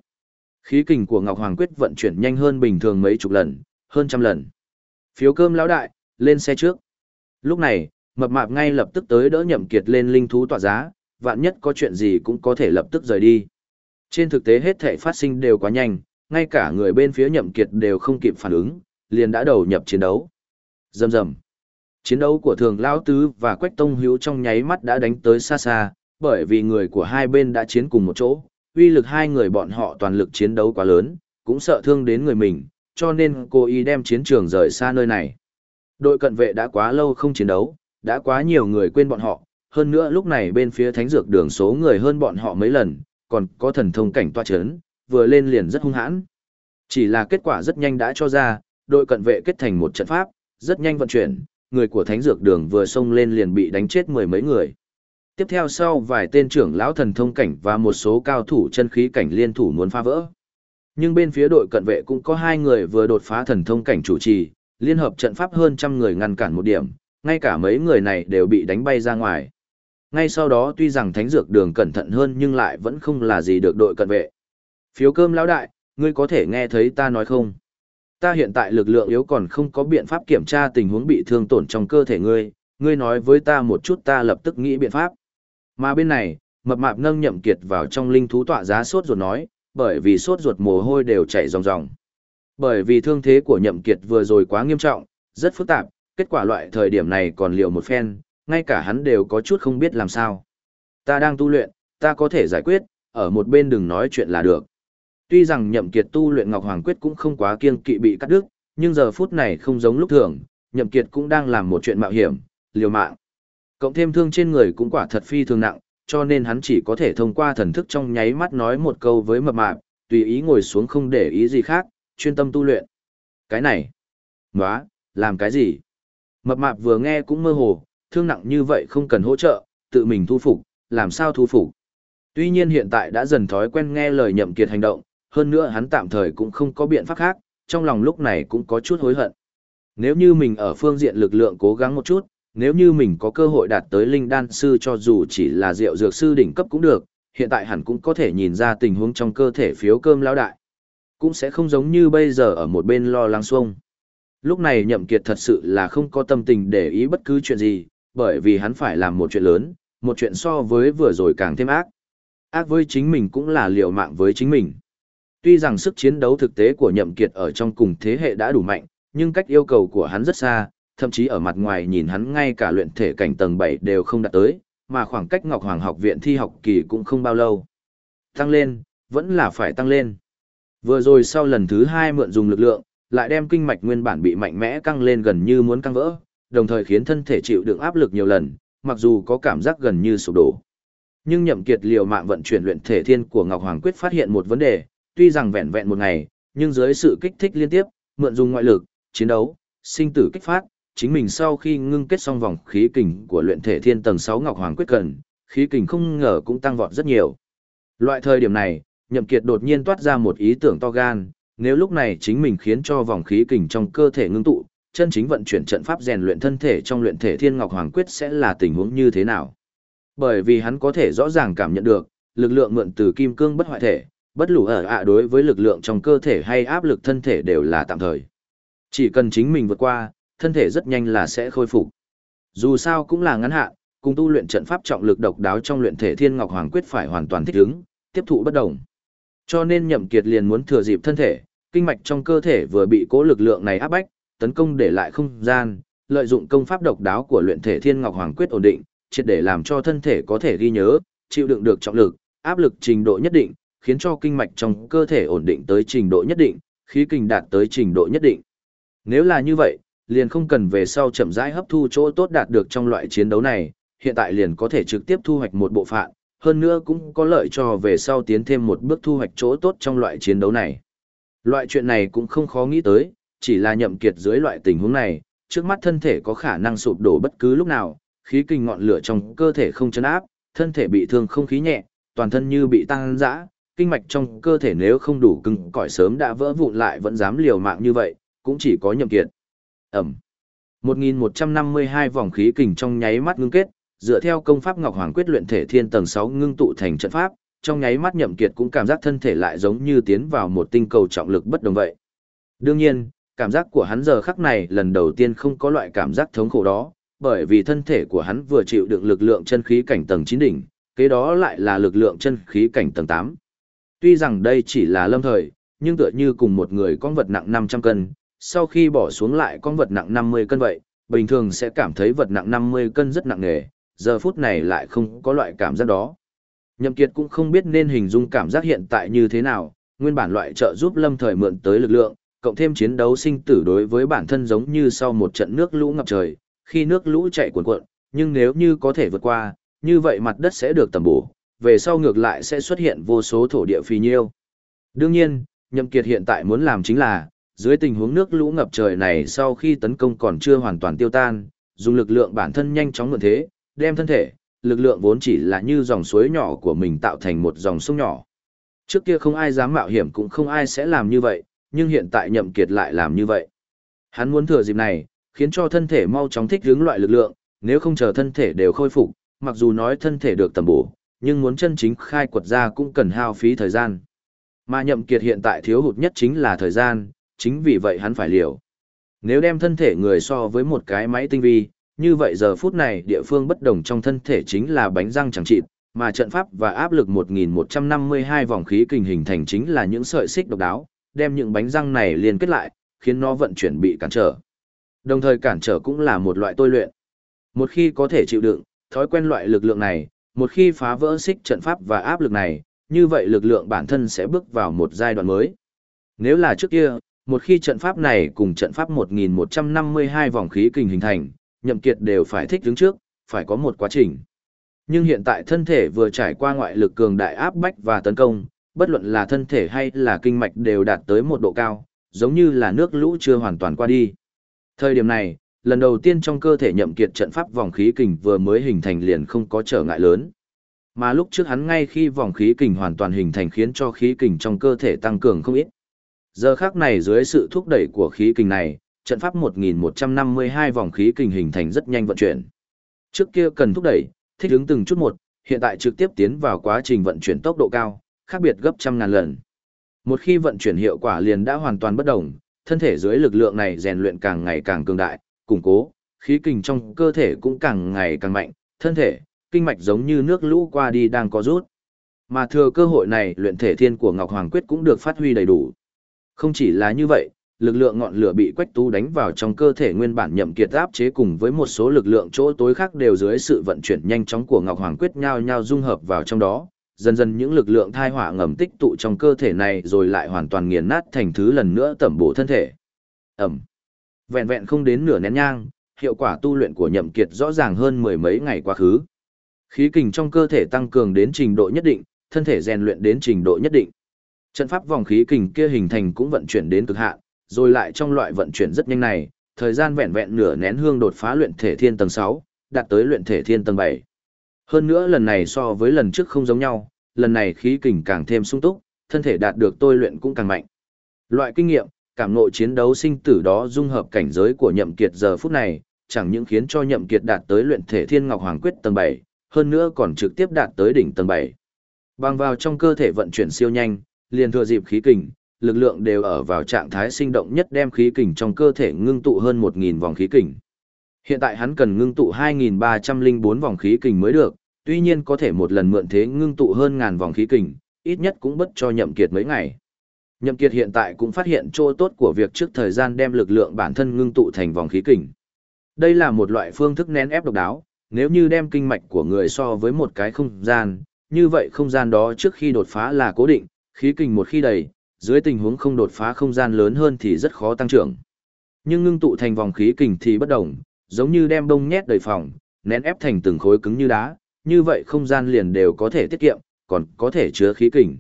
Khí kình của Ngọc Hoàng Quyết vận chuyển nhanh hơn bình thường mấy chục lần, hơn trăm lần. Phiếu cơm lão đại, lên xe trước. Lúc này, mập mạp ngay lập tức tới đỡ Nhậm Kiệt lên linh thú tọa giá, vạn nhất có chuyện gì cũng có thể lập tức rời đi. Trên thực tế hết thảy phát sinh đều quá nhanh, ngay cả người bên phía Nhậm Kiệt đều không kịp phản ứng, liền đã đầu nhập chiến đấu. Rầm rầm. Chiến đấu của Thường Lão Tứ và Quách Tông Hữu trong nháy mắt đã đánh tới xa xa, bởi vì người của hai bên đã chiến cùng một chỗ, uy lực hai người bọn họ toàn lực chiến đấu quá lớn, cũng sợ thương đến người mình, cho nên cô ý đem chiến trường rời xa nơi này. Đội cận vệ đã quá lâu không chiến đấu, đã quá nhiều người quên bọn họ, hơn nữa lúc này bên phía thánh dược đường số người hơn bọn họ mấy lần, còn có thần thông cảnh toa chấn, vừa lên liền rất hung hãn. Chỉ là kết quả rất nhanh đã cho ra, đội cận vệ kết thành một trận pháp, rất nhanh vận chuyển, người của thánh dược đường vừa xông lên liền bị đánh chết mười mấy người. Tiếp theo sau vài tên trưởng lão thần thông cảnh và một số cao thủ chân khí cảnh liên thủ muốn phá vỡ. Nhưng bên phía đội cận vệ cũng có hai người vừa đột phá thần thông cảnh chủ trì, liên hợp trận pháp hơn trăm người ngăn cản một điểm, ngay cả mấy người này đều bị đánh bay ra ngoài. Ngay sau đó tuy rằng thánh dược đường cẩn thận hơn nhưng lại vẫn không là gì được đội cận vệ. Phiếu cơm lão đại, ngươi có thể nghe thấy ta nói không? Ta hiện tại lực lượng yếu còn không có biện pháp kiểm tra tình huống bị thương tổn trong cơ thể ngươi, ngươi nói với ta một chút ta lập tức nghĩ biện pháp. Mà bên này, mập mạp nâng nhậm kiệt vào trong linh thú tọa giá sốt ruột nói, bởi vì sốt ruột mồ hôi đều chảy ròng ròng. Bởi vì thương thế của nhậm kiệt vừa rồi quá nghiêm trọng, rất phức tạp, kết quả loại thời điểm này còn liều một phen, ngay cả hắn đều có chút không biết làm sao. Ta đang tu luyện, ta có thể giải quyết, ở một bên đừng nói chuyện là được. Tuy rằng nhậm kiệt tu luyện Ngọc Hoàng Quyết cũng không quá kiêng kỵ bị cắt đứt, nhưng giờ phút này không giống lúc thường, nhậm kiệt cũng đang làm một chuyện mạo hiểm, liều mạng. Cộng thêm thương trên người cũng quả thật phi thường nặng, cho nên hắn chỉ có thể thông qua thần thức trong nháy mắt nói một câu với mập mạp, tùy ý ngồi xuống không để ý gì khác, chuyên tâm tu luyện. Cái này, nóa, làm cái gì? Mập mạp vừa nghe cũng mơ hồ, thương nặng như vậy không cần hỗ trợ, tự mình thu phục, làm sao thu phục? Tuy nhiên hiện tại đã dần thói quen nghe lời nhậm kiệt hành động, hơn nữa hắn tạm thời cũng không có biện pháp khác, trong lòng lúc này cũng có chút hối hận. Nếu như mình ở phương diện lực lượng cố gắng một chút, nếu như mình có cơ hội đạt tới linh đan sư cho dù chỉ là rượu dược sư đỉnh cấp cũng được, hiện tại hẳn cũng có thể nhìn ra tình huống trong cơ thể phiếu cơm lão đại. Cũng sẽ không giống như bây giờ ở một bên lo lắng xuông. Lúc này nhậm kiệt thật sự là không có tâm tình để ý bất cứ chuyện gì, bởi vì hắn phải làm một chuyện lớn, một chuyện so với vừa rồi càng thêm ác. Ác với chính mình cũng là liều mạng với chính mình. Tuy rằng sức chiến đấu thực tế của nhậm kiệt ở trong cùng thế hệ đã đủ mạnh, nhưng cách yêu cầu của hắn rất xa, thậm chí ở mặt ngoài nhìn hắn ngay cả luyện thể cảnh tầng 7 đều không đạt tới, mà khoảng cách Ngọc Hoàng học viện thi học kỳ cũng không bao lâu. Tăng lên, vẫn là phải tăng lên. Vừa rồi sau lần thứ 2 mượn dùng lực lượng, lại đem kinh mạch nguyên bản bị mạnh mẽ căng lên gần như muốn căng vỡ, đồng thời khiến thân thể chịu đựng áp lực nhiều lần, mặc dù có cảm giác gần như sụp đổ. Nhưng nhậm kiệt liều mạng vận chuyển luyện thể thiên của Ngọc Hoàng Quyết phát hiện một vấn đề, tuy rằng vẹn vẹn một ngày, nhưng dưới sự kích thích liên tiếp, mượn dùng ngoại lực, chiến đấu, sinh tử kích phát, chính mình sau khi ngưng kết xong vòng khí kình của luyện thể thiên tầng 6 Ngọc Hoàng Quyết cần, khí kình không ngờ cũng tăng vọt rất nhiều. Loại thời điểm này, Nhậm Kiệt đột nhiên toát ra một ý tưởng to gan, nếu lúc này chính mình khiến cho vòng khí kình trong cơ thể ngưng tụ, chân chính vận chuyển trận pháp rèn luyện thân thể trong luyện thể Thiên Ngọc Hoàng Quyết sẽ là tình huống như thế nào? Bởi vì hắn có thể rõ ràng cảm nhận được, lực lượng mượn từ kim cương bất hoại thể, bất lũ ở ạ đối với lực lượng trong cơ thể hay áp lực thân thể đều là tạm thời. Chỉ cần chính mình vượt qua, thân thể rất nhanh là sẽ khôi phục. Dù sao cũng là ngắn hạn, cùng tu luyện trận pháp trọng lực độc đáo trong luyện thể Thiên Ngọc Hoàng Quyết phải hoàn toàn thích ứng, tiếp thụ bất đồng. Cho nên Nhậm Kiệt liền muốn thừa dịp thân thể, kinh mạch trong cơ thể vừa bị cố lực lượng này áp bách, tấn công để lại không gian, lợi dụng công pháp độc đáo của luyện thể Thiên Ngọc Hoàng Quyết ổn định, triệt để làm cho thân thể có thể ghi nhớ, chịu đựng được trọng lực, áp lực trình độ nhất định, khiến cho kinh mạch trong cơ thể ổn định tới trình độ nhất định, khí kinh đạt tới trình độ nhất định. Nếu là như vậy, liền không cần về sau chậm rãi hấp thu chỗ tốt đạt được trong loại chiến đấu này, hiện tại liền có thể trực tiếp thu hoạch một bộ phận, hơn nữa cũng có lợi cho về sau tiến thêm một bước thu hoạch chỗ tốt trong loại chiến đấu này. Loại chuyện này cũng không khó nghĩ tới, chỉ là nhậm kiệt dưới loại tình huống này, trước mắt thân thể có khả năng sụp đổ bất cứ lúc nào, khí kinh ngọn lửa trong cơ thể không chấn áp, thân thể bị thương không khí nhẹ, toàn thân như bị tăng dã, kinh mạch trong cơ thể nếu không đủ cứng cỏi sớm đã vỡ vụn lại vẫn dám liều mạng như vậy, cũng chỉ có nhậm kiệt. Ẩm. 1152 vòng khí kình trong nháy mắt ngưng kết, dựa theo công pháp Ngọc Hoàng quyết luyện thể thiên tầng 6 ngưng tụ thành trận pháp, trong nháy mắt nhậm kiệt cũng cảm giác thân thể lại giống như tiến vào một tinh cầu trọng lực bất đồng vậy. Đương nhiên, cảm giác của hắn giờ khắc này lần đầu tiên không có loại cảm giác thống khổ đó, bởi vì thân thể của hắn vừa chịu đựng lực lượng chân khí cảnh tầng 9 đỉnh, kế đó lại là lực lượng chân khí cảnh tầng 8. Tuy rằng đây chỉ là lâm thời, nhưng tựa như cùng một người con vật nặng 500 cân, sau khi bỏ xuống lại con vật nặng 50 cân vậy, bình thường sẽ cảm thấy vật nặng 50 cân rất nặng nề, giờ phút này lại không có loại cảm giác đó. Nhậm Kiệt cũng không biết nên hình dung cảm giác hiện tại như thế nào, nguyên bản loại trợ giúp lâm thời mượn tới lực lượng, cộng thêm chiến đấu sinh tử đối với bản thân giống như sau một trận nước lũ ngập trời, khi nước lũ chạy cuồn cuộn, nhưng nếu như có thể vượt qua, như vậy mặt đất sẽ được tầm bổ, về sau ngược lại sẽ xuất hiện vô số thổ địa phì nhiêu. Đương nhiên, Nhậm Kiệt hiện tại muốn làm chính là, dưới tình huống nước lũ ngập trời này sau khi tấn công còn chưa hoàn toàn tiêu tan, dùng lực lượng bản thân nhanh chóng mượn thế, đem thân thể, lực lượng vốn chỉ là như dòng suối nhỏ của mình tạo thành một dòng sông nhỏ. Trước kia không ai dám mạo hiểm cũng không ai sẽ làm như vậy, nhưng hiện tại Nhậm Kiệt lại làm như vậy. Hắn muốn thừa dịp này, khiến cho thân thể mau chóng thích ứng loại lực lượng, nếu không chờ thân thể đều khôi phục, mặc dù nói thân thể được tầm bổ, nhưng muốn chân chính khai quật ra cũng cần hao phí thời gian. Mà nhậm kiệt hiện tại thiếu hụt nhất chính là thời gian, chính vì vậy hắn phải liều. Nếu đem thân thể người so với một cái máy tinh vi, như vậy giờ phút này địa phương bất đồng trong thân thể chính là bánh răng chẳng chịt, mà trận pháp và áp lực 1152 vòng khí kình hình thành chính là những sợi xích độc đáo, đem những bánh răng này liên kết lại, khiến nó vận chuyển bị cản trở. Đồng thời cản trở cũng là một loại tôi luyện. Một khi có thể chịu đựng, thói quen loại lực lượng này, một khi phá vỡ xích trận pháp và áp lực này, như vậy lực lượng bản thân sẽ bước vào một giai đoạn mới. Nếu là trước kia, một khi trận pháp này cùng trận pháp 1152 vòng khí kình hình thành, nhậm kiệt đều phải thích đứng trước, phải có một quá trình. Nhưng hiện tại thân thể vừa trải qua ngoại lực cường đại áp bách và tấn công, bất luận là thân thể hay là kinh mạch đều đạt tới một độ cao, giống như là nước lũ chưa hoàn toàn qua đi. Thời điểm này, lần đầu tiên trong cơ thể nhậm kiệt trận pháp vòng khí kình vừa mới hình thành liền không có trở ngại lớn. Mà lúc trước hắn ngay khi vòng khí kình hoàn toàn hình thành khiến cho khí kình trong cơ thể tăng cường không ít. Giờ khắc này dưới sự thúc đẩy của khí kình này, trận pháp 1152 vòng khí kình hình thành rất nhanh vận chuyển. Trước kia cần thúc đẩy, thích ứng từng chút một, hiện tại trực tiếp tiến vào quá trình vận chuyển tốc độ cao, khác biệt gấp trăm ngàn lần. Một khi vận chuyển hiệu quả liền đã hoàn toàn bất động, thân thể dưới lực lượng này rèn luyện càng ngày càng cường đại, củng cố, khí kình trong cơ thể cũng càng ngày càng mạnh, thân thể, kinh mạch giống như nước lũ qua đi đang có rút. Mà thừa cơ hội này luyện thể thiên của Ngọc Hoàng Quyết cũng được phát huy đầy đủ. Không chỉ là như vậy, lực lượng ngọn lửa bị quách tú đánh vào trong cơ thể nguyên bản nhậm kiệt áp chế cùng với một số lực lượng chỗ tối khác đều dưới sự vận chuyển nhanh chóng của Ngọc Hoàng Quyết nhau nhau dung hợp vào trong đó. Dần dần những lực lượng thai hỏa ngầm tích tụ trong cơ thể này rồi lại hoàn toàn nghiền nát thành thứ lần nữa tẩm bổ thân thể. Ẩm. Vẹn vẹn không đến nửa nén nhang, hiệu quả tu luyện của nhậm kiệt rõ ràng hơn mười mấy ngày quá khứ. Khí kình trong cơ thể tăng cường đến trình độ nhất định, thân thể rèn luyện đến trình độ nhất định. Trận pháp vòng khí kình kia hình thành cũng vận chuyển đến cực hạn, rồi lại trong loại vận chuyển rất nhanh này, thời gian vẹn vẹn nửa nén hương đột phá luyện thể thiên tầng 6, đạt tới luyện thể thiên tầng 7. Hơn nữa lần này so với lần trước không giống nhau, lần này khí kình càng thêm sung túc, thân thể đạt được tôi luyện cũng càng mạnh. Loại kinh nghiệm, cảm ngộ chiến đấu sinh tử đó dung hợp cảnh giới của nhậm kiệt giờ phút này, chẳng những khiến cho nhậm kiệt đạt tới luyện thể thiên ngọc hoàng quyết tầng 7, hơn nữa còn trực tiếp đạt tới đỉnh tầng 7. Bằng vào trong cơ thể vận chuyển siêu nhanh, liền thừa dịp khí kình, lực lượng đều ở vào trạng thái sinh động nhất đem khí kình trong cơ thể ngưng tụ hơn 1.000 vòng khí kình. Hiện tại hắn cần ngưng tụ 2.304 vòng khí kình mới được, tuy nhiên có thể một lần mượn thế ngưng tụ hơn ngàn vòng khí kình, ít nhất cũng bất cho nhậm kiệt mấy ngày. Nhậm kiệt hiện tại cũng phát hiện chỗ tốt của việc trước thời gian đem lực lượng bản thân ngưng tụ thành vòng khí kình. Đây là một loại phương thức nén ép độc đáo, nếu như đem kinh mạch của người so với một cái không gian, như vậy không gian đó trước khi đột phá là cố định, khí kình một khi đầy, dưới tình huống không đột phá không gian lớn hơn thì rất khó tăng trưởng. Nhưng ngưng tụ thành vòng khí kình thì bất động, giống như đem đông nhét đầy phòng, nén ép thành từng khối cứng như đá, như vậy không gian liền đều có thể tiết kiệm, còn có thể chứa khí kình.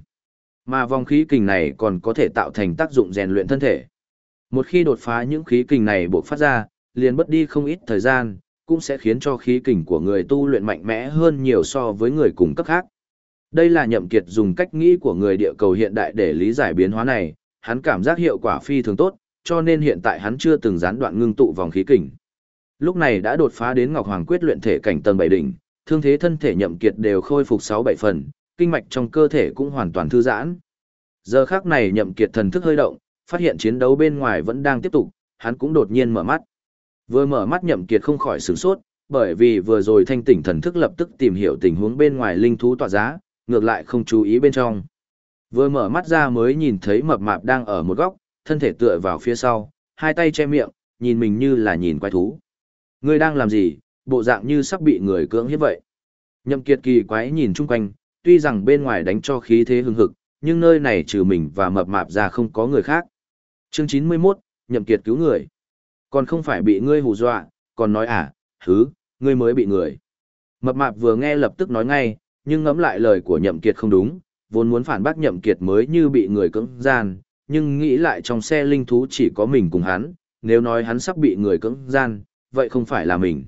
Mà vòng khí kình này còn có thể tạo thành tác dụng rèn luyện thân thể. Một khi đột phá những khí kình này buộc phát ra, liền mất đi không ít thời gian, cũng sẽ khiến cho khí kình của người tu luyện mạnh mẽ hơn nhiều so với người cùng cấp khác. Đây là nhậm kiệt dùng cách nghĩ của người địa cầu hiện đại để lý giải biến hóa này, hắn cảm giác hiệu quả phi thường tốt, cho nên hiện tại hắn chưa từng gián đoạn ngưng tụ vòng khí kình. Lúc này đã đột phá đến Ngọc Hoàng quyết luyện thể cảnh tầng 7 đỉnh, thương thế thân thể nhậm kiệt đều khôi phục 6-7 phần, kinh mạch trong cơ thể cũng hoàn toàn thư giãn. Giờ khắc này nhậm kiệt thần thức hơi động, phát hiện chiến đấu bên ngoài vẫn đang tiếp tục, hắn cũng đột nhiên mở mắt. Vừa mở mắt nhậm kiệt không khỏi sửng sốt, bởi vì vừa rồi thanh tỉnh thần thức lập tức tìm hiểu tình huống bên ngoài linh thú tỏa giá, ngược lại không chú ý bên trong. Vừa mở mắt ra mới nhìn thấy mập mạp đang ở một góc, thân thể tựa vào phía sau, hai tay che miệng, nhìn mình như là nhìn quái thú. Ngươi đang làm gì, bộ dạng như sắp bị người cưỡng hiếp vậy. Nhậm kiệt kỳ quái nhìn chung quanh, tuy rằng bên ngoài đánh cho khí thế hưng hực, nhưng nơi này trừ mình và mập mạp ra không có người khác. Chương 91, Nhậm kiệt cứu người. Còn không phải bị ngươi hù dọa, còn nói à, hứ, ngươi mới bị người. Mập mạp vừa nghe lập tức nói ngay, nhưng ngẫm lại lời của nhậm kiệt không đúng, vốn muốn phản bác nhậm kiệt mới như bị người cưỡng gian, nhưng nghĩ lại trong xe linh thú chỉ có mình cùng hắn, nếu nói hắn sắp bị người cưỡng gian, vậy không phải là mình.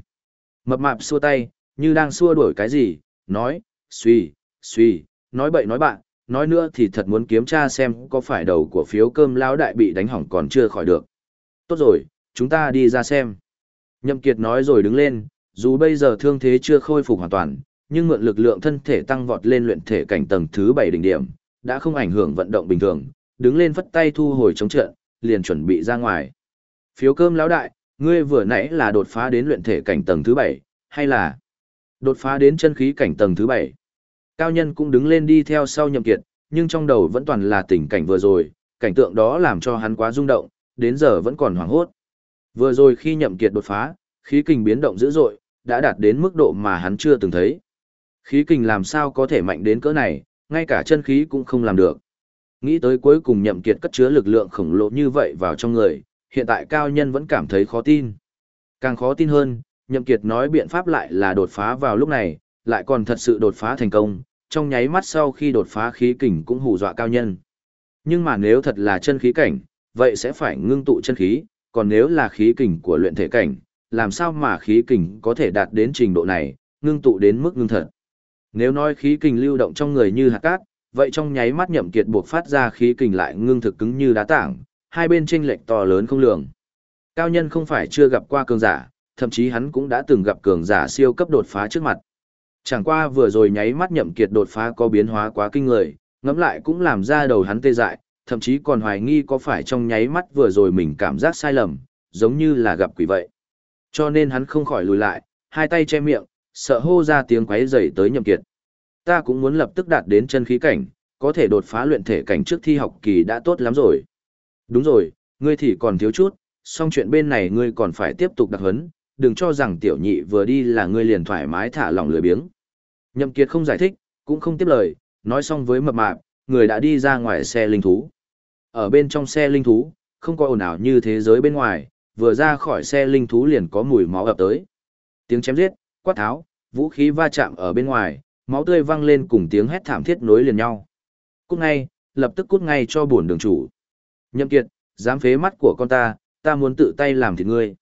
Mập mạp xua tay, như đang xua đuổi cái gì, nói, suy, suy, nói bậy nói bạn, nói nữa thì thật muốn kiểm tra xem có phải đầu của phiếu cơm lão đại bị đánh hỏng còn chưa khỏi được. Tốt rồi, chúng ta đi ra xem. Nhậm Kiệt nói rồi đứng lên, dù bây giờ thương thế chưa khôi phục hoàn toàn, nhưng mượn lực lượng thân thể tăng vọt lên luyện thể cảnh tầng thứ 7 đỉnh điểm, đã không ảnh hưởng vận động bình thường, đứng lên phất tay thu hồi chống trận, liền chuẩn bị ra ngoài. Phiếu cơm lão đại, ngươi vừa nãy là đột phá đến luyện thể cảnh tầng thứ 7, hay là đột phá đến chân khí cảnh tầng thứ 7? Cao nhân cũng đứng lên đi theo sau nhậm kiệt, nhưng trong đầu vẫn toàn là tình cảnh vừa rồi, cảnh tượng đó làm cho hắn quá rung động, đến giờ vẫn còn hoảng hốt. Vừa rồi khi nhậm kiệt đột phá, khí kình biến động dữ dội, đã đạt đến mức độ mà hắn chưa từng thấy. Khí kình làm sao có thể mạnh đến cỡ này, ngay cả chân khí cũng không làm được. Nghĩ tới cuối cùng nhậm kiệt cất chứa lực lượng khổng lồ như vậy vào trong người, hiện tại cao nhân vẫn cảm thấy khó tin. Càng khó tin hơn, nhậm kiệt nói biện pháp lại là đột phá vào lúc này, lại còn thật sự đột phá thành công, trong nháy mắt sau khi đột phá khí kình cũng hù dọa cao nhân. Nhưng mà nếu thật là chân khí cảnh, vậy sẽ phải ngưng tụ chân khí, còn nếu là khí kình của luyện thể cảnh, làm sao mà khí kình có thể đạt đến trình độ này, ngưng tụ đến mức ngưng thật. Nếu nói khí kình lưu động trong người như hạt cát, vậy trong nháy mắt nhậm kiệt buộc phát ra khí kình lại ngưng thực cứng như đá tảng, hai bên chênh lệch to lớn không lường. Cao nhân không phải chưa gặp qua cường giả, thậm chí hắn cũng đã từng gặp cường giả siêu cấp đột phá trước mặt. Chẳng qua vừa rồi nháy mắt nhậm kiệt đột phá có biến hóa quá kinh người, ngẫm lại cũng làm ra đầu hắn tê dại, thậm chí còn hoài nghi có phải trong nháy mắt vừa rồi mình cảm giác sai lầm, giống như là gặp quỷ vậy. Cho nên hắn không khỏi lùi lại, hai tay che miệng, sợ hô ra tiếng quấy rầy tới nhậm kiệt. Ta cũng muốn lập tức đạt đến chân khí cảnh, có thể đột phá luyện thể cảnh trước thi học kỳ đã tốt lắm rồi. Đúng rồi, ngươi thì còn thiếu chút, song chuyện bên này ngươi còn phải tiếp tục đặc huấn, đừng cho rằng tiểu nhị vừa đi là ngươi liền thoải mái thả lỏng lười biếng. Nhậm Kiệt không giải thích, cũng không tiếp lời, nói xong với mập mạp, người đã đi ra ngoài xe linh thú. Ở bên trong xe linh thú, không có ồn ào như thế giới bên ngoài, vừa ra khỏi xe linh thú liền có mùi máu ập tới. Tiếng chém giết, quát tháo, vũ khí va chạm ở bên ngoài, máu tươi văng lên cùng tiếng hét thảm thiết nối liền nhau. Cút ngay, lập tức cút ngay cho bổn đường chủ. Nhậm Kiệt, dám phế mắt của con ta, ta muốn tự tay làm thịt ngươi.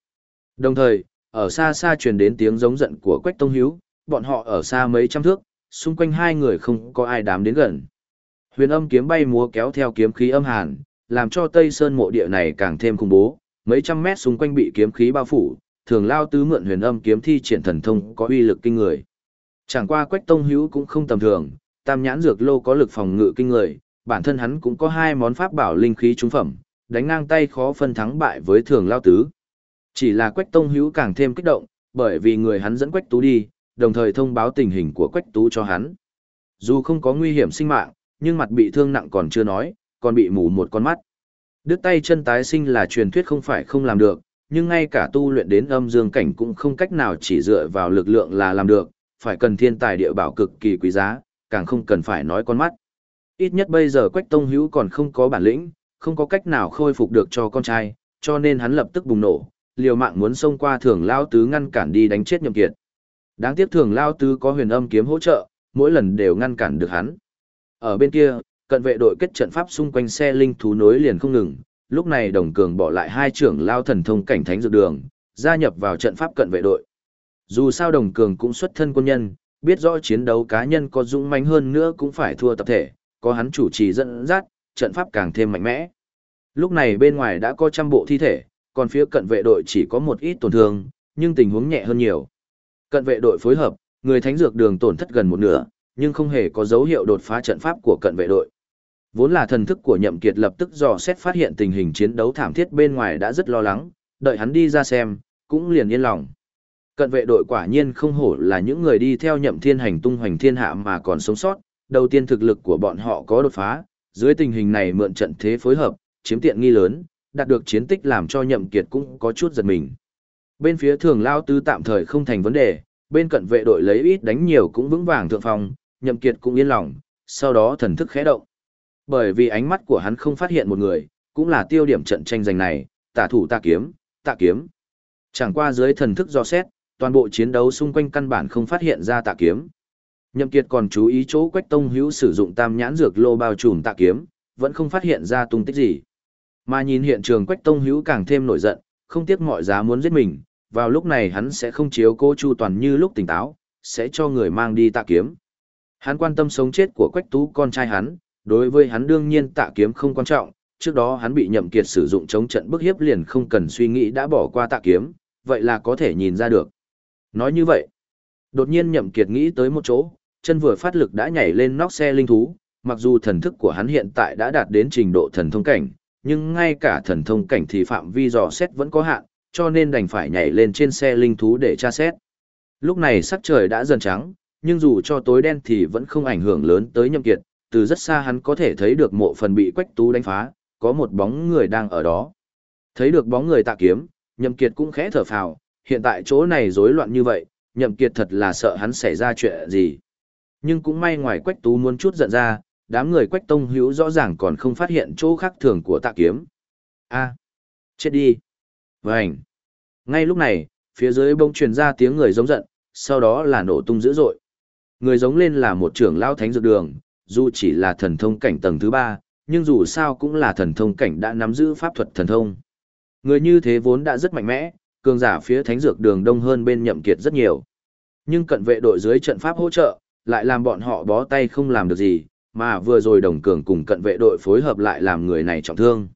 Đồng thời, ở xa xa truyền đến tiếng giống giận của Quách Tông Hiếu, bọn họ ở xa mấy trăm thước, xung quanh hai người không có ai dám đến gần. Huyền âm kiếm bay múa kéo theo kiếm khí âm hàn, làm cho Tây Sơn mộ địa này càng thêm khủng bố, mấy trăm mét xung quanh bị kiếm khí bao phủ, thường lao tứ mượn huyền âm kiếm thi triển thần thông có uy lực kinh người. Chẳng qua Quách Tông Hữu cũng không tầm thường, Tam Nhãn Dược Lô có lực phòng ngự kinh người, bản thân hắn cũng có hai món pháp bảo linh khí trung phẩm, đánh ngang tay khó phân thắng bại với thường lao tứ. Chỉ là Quách Tông Hữu càng thêm kích động, bởi vì người hắn dẫn Quách Tú đi, đồng thời thông báo tình hình của Quách Tú cho hắn. Dù không có nguy hiểm sinh mạng, nhưng mặt bị thương nặng còn chưa nói, còn bị mù một con mắt. Đứt tay chân tái sinh là truyền thuyết không phải không làm được, nhưng ngay cả tu luyện đến âm dương cảnh cũng không cách nào chỉ dựa vào lực lượng là làm được, phải cần thiên tài địa bảo cực kỳ quý giá, càng không cần phải nói con mắt. Ít nhất bây giờ Quách Tông Hữu còn không có bản lĩnh, không có cách nào khôi phục được cho con trai, cho nên hắn lập tức bùng nổ, liều mạng muốn xông qua thường lao tứ ngăn cản đi đánh chết nhậm kiệt. Đáng tiếc thường lao tứ có huyền âm kiếm hỗ trợ, mỗi lần đều ngăn cản được hắn. Ở bên kia, cận vệ đội kết trận pháp xung quanh xe linh thú nối liền không ngừng, lúc này đồng cường bỏ lại hai trưởng lao thần thông cảnh thánh dược đường, gia nhập vào trận pháp cận vệ đội. Dù sao đồng cường cũng xuất thân quân nhân, biết rõ chiến đấu cá nhân có dũng mãnh hơn nữa cũng phải thua tập thể, có hắn chủ trì dẫn dắt, trận pháp càng thêm mạnh mẽ. Lúc này bên ngoài đã có trăm bộ thi thể, còn phía cận vệ đội chỉ có một ít tổn thương, nhưng tình huống nhẹ hơn nhiều. Cận vệ đội phối hợp, người thánh dược đường tổn thất gần một nửa, nhưng không hề có dấu hiệu đột phá trận pháp của cận vệ đội. Vốn là thần thức của Nhậm Kiệt lập tức dò xét phát hiện tình hình chiến đấu thảm thiết bên ngoài đã rất lo lắng, đợi hắn đi ra xem, cũng liền yên lòng. Cận vệ đội quả nhiên không hổ là những người đi theo Nhậm Thiên hành tung hoành thiên hạ mà còn sống sót, đầu tiên thực lực của bọn họ có đột phá, dưới tình hình này mượn trận thế phối hợp, chiếm tiện nghi lớn, đạt được chiến tích làm cho Nhậm Kiệt cũng có chút giật mình. Bên phía Thường Lao Tứ tạm thời không thành vấn đề, bên cận vệ đội lấy ít đánh nhiều cũng vững vàng thượng phòng, Nhậm Kiệt cũng yên lòng, sau đó thần thức khẽ động. Bởi vì ánh mắt của hắn không phát hiện một người, cũng là tiêu điểm trận tranh giành này, tả thủ tạ kiếm, tạ kiếm. Chẳng qua dưới thần thức do xét, toàn bộ chiến đấu xung quanh căn bản không phát hiện ra tạ kiếm. Nhậm Kiệt còn chú ý chỗ Quách Tông Hữu sử dụng tam nhãn dược lô bao trùm tạ kiếm, vẫn không phát hiện ra tung tích gì. Mà nhìn hiện trường Quách Tông Hữu càng thêm nổi giận, không tiếc mọi giá muốn giết mình, vào lúc này hắn sẽ không chiếu cố Chu Toàn như lúc tỉnh táo, sẽ cho người mang đi tạ kiếm. Hắn quan tâm sống chết của Quách Tú con trai hắn, đối với hắn đương nhiên tạ kiếm không quan trọng, trước đó hắn bị nhậm kiệt sử dụng chống trận bức hiếp liền không cần suy nghĩ đã bỏ qua tạ kiếm, vậy là có thể nhìn ra được. Nói như vậy, đột nhiên nhậm kiệt nghĩ tới một chỗ, chân vừa phát lực đã nhảy lên nóc xe linh thú, mặc dù thần thức của hắn hiện tại đã đạt đến trình độ thần thông cảnh, nhưng ngay cả thần thông cảnh thì phạm vi dò xét vẫn có hạn, cho nên đành phải nhảy lên trên xe linh thú để tra xét. Lúc này sắc trời đã dần trắng, nhưng dù cho tối đen thì vẫn không ảnh hưởng lớn tới nhậm kiệt, từ rất xa hắn có thể thấy được mộ phần bị quách tú đánh phá, có một bóng người đang ở đó. Thấy được bóng người tạ kiếm, nhậm kiệt cũng khẽ thở phào, hiện tại chỗ này rối loạn như vậy, nhậm kiệt thật là sợ hắn xảy ra chuyện gì. Nhưng cũng may ngoài quách tú muốn chút giận ra, đám người quách tông hữu rõ ràng còn không phát hiện chỗ khác thường của tạ kiếm. A, chết đi. Vành. Ngay lúc này, phía dưới bỗng truyền ra tiếng người giống giận, sau đó là nổ tung dữ dội. Người giống lên là một trưởng lao thánh dược đường, dù chỉ là thần thông cảnh tầng thứ ba, nhưng dù sao cũng là thần thông cảnh đã nắm giữ pháp thuật thần thông. Người như thế vốn đã rất mạnh mẽ, cường giả phía thánh dược đường đông hơn bên nhậm kiệt rất nhiều. Nhưng cận vệ đội dưới trận pháp hỗ trợ, lại làm bọn họ bó tay không làm được gì, mà vừa rồi đồng cường cùng cận vệ đội phối hợp lại làm người này trọng thương.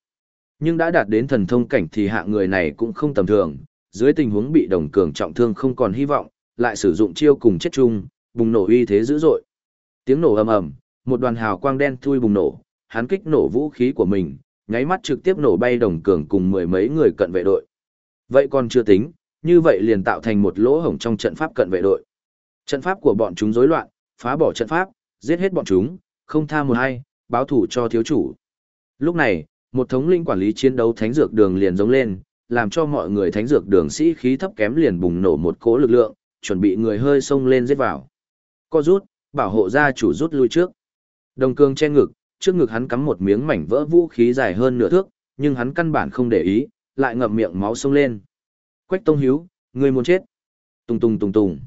Nhưng đã đạt đến thần thông cảnh thì hạng người này cũng không tầm thường, dưới tình huống bị đồng cường trọng thương không còn hy vọng, lại sử dụng chiêu cùng chết chung, bùng nổ uy thế dữ dội. Tiếng nổ ầm ầm, một đoàn hào quang đen thui bùng nổ, hắn kích nổ vũ khí của mình, nháy mắt trực tiếp nổ bay đồng cường cùng mười mấy người cận vệ đội. Vậy còn chưa tính, như vậy liền tạo thành một lỗ hổng trong trận pháp cận vệ đội. Trận pháp của bọn chúng rối loạn, phá bỏ trận pháp, giết hết bọn chúng, không tha một hay, báo thủ cho thiếu chủ. Lúc này, một thống linh quản lý chiến đấu thánh dược đường liền giống lên, làm cho mọi người thánh dược đường sĩ khí thấp kém liền bùng nổ một cỗ lực lượng, chuẩn bị người hơi xông lên giết vào. Co rút, bảo hộ gia chủ rút lui trước. Đồng cương che ngực, trước ngực hắn cắm một miếng mảnh vỡ vũ khí dài hơn nửa thước, nhưng hắn căn bản không để ý, lại ngậm miệng máu xông lên. Quách Tông Hiếu, người muốn chết. Tùng tùng tùng tùng.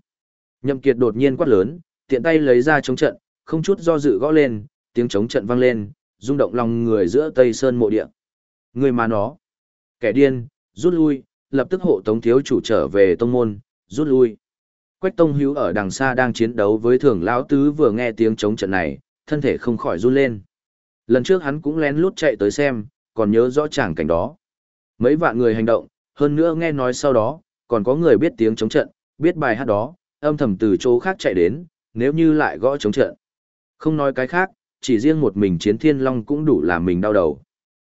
Nhậm Kiệt đột nhiên quát lớn, tiện tay lấy ra chống trận, không chút do dự gõ lên, tiếng chống trận vang lên, rung động lòng người giữa Tây Sơn mộ địa. Người mà nó. Kẻ điên, rút lui, lập tức hộ tống thiếu chủ trở về tông môn, rút lui. Quách Tông Hữu ở đằng xa đang chiến đấu với thường lão tứ vừa nghe tiếng chống trận này, thân thể không khỏi run lên. Lần trước hắn cũng lén lút chạy tới xem, còn nhớ rõ tràng cảnh đó. Mấy vạn người hành động, hơn nữa nghe nói sau đó, còn có người biết tiếng chống trận, biết bài hát đó, âm thầm từ chỗ khác chạy đến, nếu như lại gõ chống trận. Không nói cái khác, chỉ riêng một mình chiến thiên long cũng đủ làm mình đau đầu.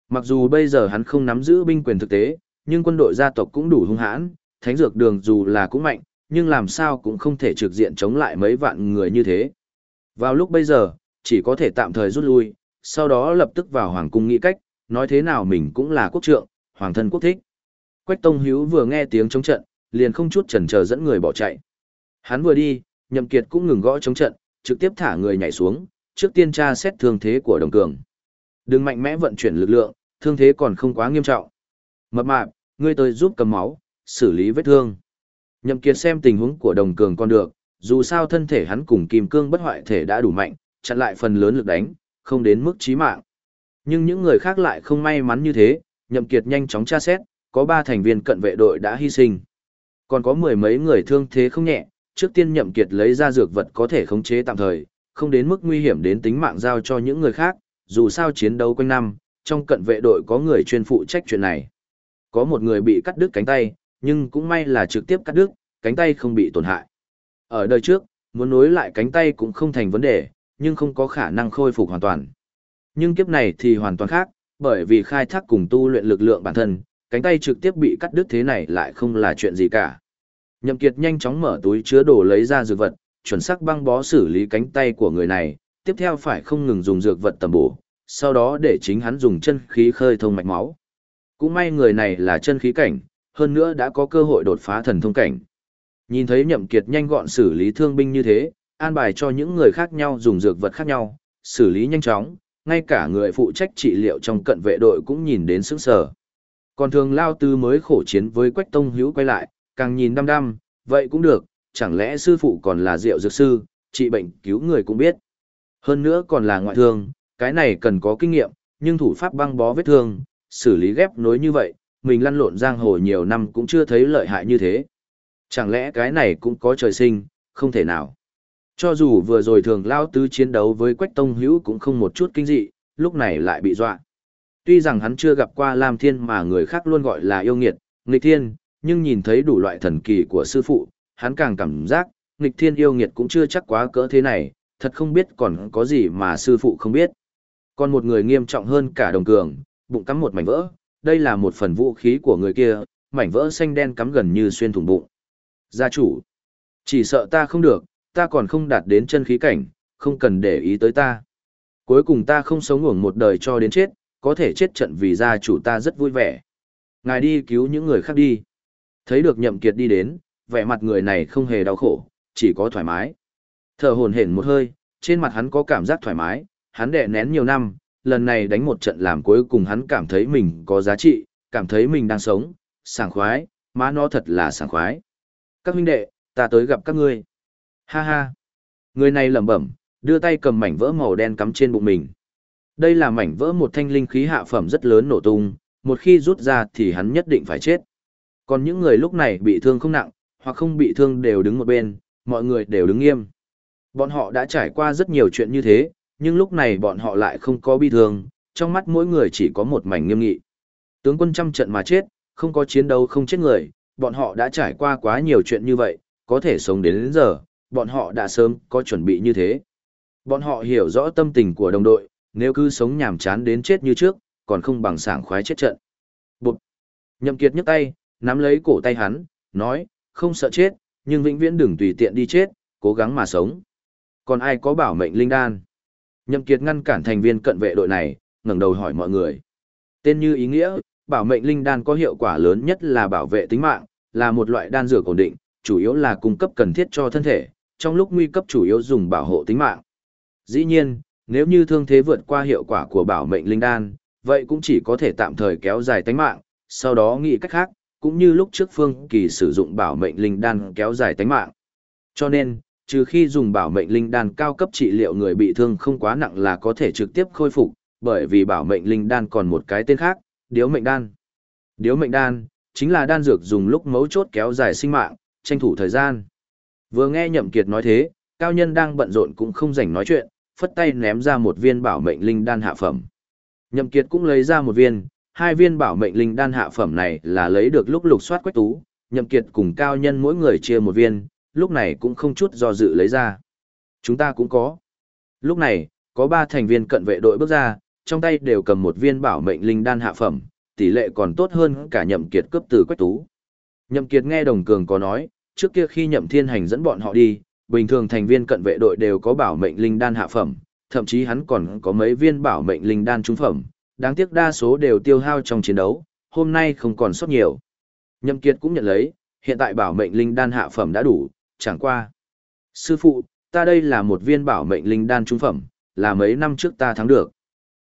Mặc dù bây giờ hắn không nắm giữ binh quyền thực tế, nhưng quân đội gia tộc cũng đủ hung hãn, thánh dược đường dù là cũng mạnh, nhưng làm sao cũng không thể trực diện chống lại mấy vạn người như thế. Vào lúc bây giờ, chỉ có thể tạm thời rút lui, sau đó lập tức vào hoàng cung nghĩ cách, nói thế nào mình cũng là quốc trượng, hoàng thân quốc thích. Quách Tông Hiếu vừa nghe tiếng chống trận, liền không chút chần chờ dẫn người bỏ chạy. Hắn vừa đi, Nhậm Kiệt cũng ngừng gõ chống trận, trực tiếp thả người nhảy xuống, trước tiên tra xét thương thế của đồng cường. Đừng mạnh mẽ vận chuyển lực lượng, thương thế còn không quá nghiêm trọng. Mập mạp, ngươi tới giúp cầm máu, xử lý vết thương. Nhậm Kiệt xem tình huống của đồng cường còn được, dù sao thân thể hắn cùng kim cương bất hoại thể đã đủ mạnh, chặn lại phần lớn lực đánh, không đến mức chí mạng. Nhưng những người khác lại không may mắn như thế, Nhậm Kiệt nhanh chóng tra xét, có ba thành viên cận vệ đội đã hy sinh. Còn có mười mấy người thương thế không nhẹ, trước tiên Nhậm Kiệt lấy ra dược vật có thể khống chế tạm thời, không đến mức nguy hiểm đến tính mạng giao cho những người khác, dù sao chiến đấu quanh năm, trong cận vệ đội có người chuyên phụ trách chuyện này. Có một người bị cắt đứt cánh tay, nhưng cũng may là trực tiếp cắt đứt, cánh tay không bị tổn hại. Ở đời trước, muốn nối lại cánh tay cũng không thành vấn đề, nhưng không có khả năng khôi phục hoàn toàn. Nhưng kiếp này thì hoàn toàn khác, bởi vì khai thác cùng tu luyện lực lượng bản thân, cánh tay trực tiếp bị cắt đứt thế này lại không là chuyện gì cả. Nhậm Kiệt nhanh chóng mở túi chứa đồ lấy ra dược vật, chuẩn xác băng bó xử lý cánh tay của người này, tiếp theo phải không ngừng dùng dược vật tầm bổ, sau đó để chính hắn dùng chân khí khơi thông mạch máu. Cũng may người này là chân khí cảnh, hơn nữa đã có cơ hội đột phá thần thông cảnh. Nhìn thấy Nhậm Kiệt nhanh gọn xử lý thương binh như thế, an bài cho những người khác nhau dùng dược vật khác nhau, xử lý nhanh chóng, ngay cả người phụ trách trị liệu trong cận vệ đội cũng nhìn đến sững sờ. Còn thường lao tư mới khổ chiến với Quách Tông Hữu quay lại, càng nhìn đăm đăm, vậy cũng được, chẳng lẽ sư phụ còn là rượu dược sư, trị bệnh cứu người cũng biết. Hơn nữa còn là ngoại thương, cái này cần có kinh nghiệm, nhưng thủ pháp băng bó vết thương, xử lý ghép nối như vậy, mình lăn lộn giang hồ nhiều năm cũng chưa thấy lợi hại như thế. Chẳng lẽ cái này cũng có trời sinh, không thể nào. Cho dù vừa rồi thường lao tứ chiến đấu với Quách Tông Hữu cũng không một chút kinh dị, lúc này lại bị dọa. Tuy rằng hắn chưa gặp qua Lam Thiên mà người khác luôn gọi là yêu nghiệt, nghịch thiên, nhưng nhìn thấy đủ loại thần kỳ của sư phụ, hắn càng cảm giác, nghịch thiên yêu nghiệt cũng chưa chắc quá cỡ thế này, thật không biết còn có gì mà sư phụ không biết. Còn một người nghiêm trọng hơn cả đồng cường, bụng cắm một mảnh vỡ, đây là một phần vũ khí của người kia, mảnh vỡ xanh đen cắm gần như xuyên thủng bụng. Gia chủ, chỉ sợ ta không được, ta còn không đạt đến chân khí cảnh, không cần để ý tới ta. Cuối cùng ta không sống ngủng một đời cho đến chết, có thể chết trận vì gia chủ ta rất vui vẻ. Ngài đi cứu những người khác đi. Thấy được nhậm kiệt đi đến, vẻ mặt người này không hề đau khổ, chỉ có thoải mái. Thở hồn hển một hơi, trên mặt hắn có cảm giác thoải mái, hắn đè nén nhiều năm, lần này đánh một trận làm cuối cùng hắn cảm thấy mình có giá trị, cảm thấy mình đang sống, sảng khoái, má nó thật là sảng khoái. Các huynh đệ, ta tới gặp các ngươi. Ha ha. Người này lẩm bẩm, đưa tay cầm mảnh vỡ màu đen cắm trên bụng mình. Đây là mảnh vỡ một thanh linh khí hạ phẩm rất lớn nổ tung, một khi rút ra thì hắn nhất định phải chết. Còn những người lúc này bị thương không nặng, hoặc không bị thương đều đứng một bên, mọi người đều đứng nghiêm. Bọn họ đã trải qua rất nhiều chuyện như thế, nhưng lúc này bọn họ lại không có bi thương, trong mắt mỗi người chỉ có một mảnh nghiêm nghị. Tướng quân trăm trận mà chết, không có chiến đấu không chết người, bọn họ đã trải qua quá nhiều chuyện như vậy, có thể sống đến, đến giờ, bọn họ đã sớm có chuẩn bị như thế. Bọn họ hiểu rõ tâm tình của đồng đội, nếu cứ sống nhàm chán đến chết như trước, còn không bằng sảng khoái chết trận. Bụt! Nhậm Kiệt nhấc tay, nắm lấy cổ tay hắn, nói, không sợ chết, nhưng vĩnh viễn đừng tùy tiện đi chết, cố gắng mà sống. Còn ai có bảo mệnh linh đan? Nhậm Kiệt ngăn cản thành viên cận vệ đội này, ngẩng đầu hỏi mọi người. Tên như ý nghĩa, bảo mệnh linh đan có hiệu quả lớn nhất là bảo vệ tính mạng, là một loại đan dược ổn định, chủ yếu là cung cấp cần thiết cho thân thể, trong lúc nguy cấp chủ yếu dùng bảo hộ tính mạng. Dĩ nhiên, nếu như thương thế vượt qua hiệu quả của bảo mệnh linh đan, vậy cũng chỉ có thể tạm thời kéo dài tính mạng, sau đó nghĩ cách khác, cũng như lúc trước Phương Kỳ sử dụng bảo mệnh linh đan kéo dài tánh mạng. Cho nên, trừ khi dùng bảo mệnh linh đan cao cấp trị liệu người bị thương không quá nặng là có thể trực tiếp khôi phục, bởi vì bảo mệnh linh đan còn một cái tên khác, điếu mệnh đan. Điếu mệnh đan, chính là đan dược dùng lúc mấu chốt kéo dài sinh mạng, tranh thủ thời gian. Vừa nghe Nhậm Kiệt nói thế, cao nhân đang bận rộn cũng không rảnh nói chuyện, phất tay ném ra một viên bảo mệnh linh đan hạ phẩm. Nhậm Kiệt cũng lấy ra một viên, hai viên bảo mệnh linh đan hạ phẩm này là lấy được lúc lục soát quách tú, Nhậm Kiệt cùng cao nhân mỗi người chia một viên, lúc này cũng không chút do dự lấy ra. Chúng ta cũng có. Lúc này, có ba thành viên cận vệ đội bước ra, trong tay đều cầm một viên bảo mệnh linh đan hạ phẩm, tỷ lệ còn tốt hơn cả Nhậm Kiệt cướp từ quách tú. Nhậm Kiệt nghe Đồng Cường có nói, trước kia khi Nhậm Thiên Hành dẫn bọn họ đi, bình thường thành viên cận vệ đội đều có bảo mệnh linh đan hạ phẩm, thậm chí hắn còn có mấy viên bảo mệnh linh đan trung phẩm, đáng tiếc đa số đều tiêu hao trong chiến đấu, hôm nay không còn sót nhiều. Nhậm Kiệt cũng nhận lấy, hiện tại bảo mệnh linh đan hạ phẩm đã đủ, chẳng qua. Sư phụ, ta đây là một viên bảo mệnh linh đan trung phẩm, là mấy năm trước ta thắng được.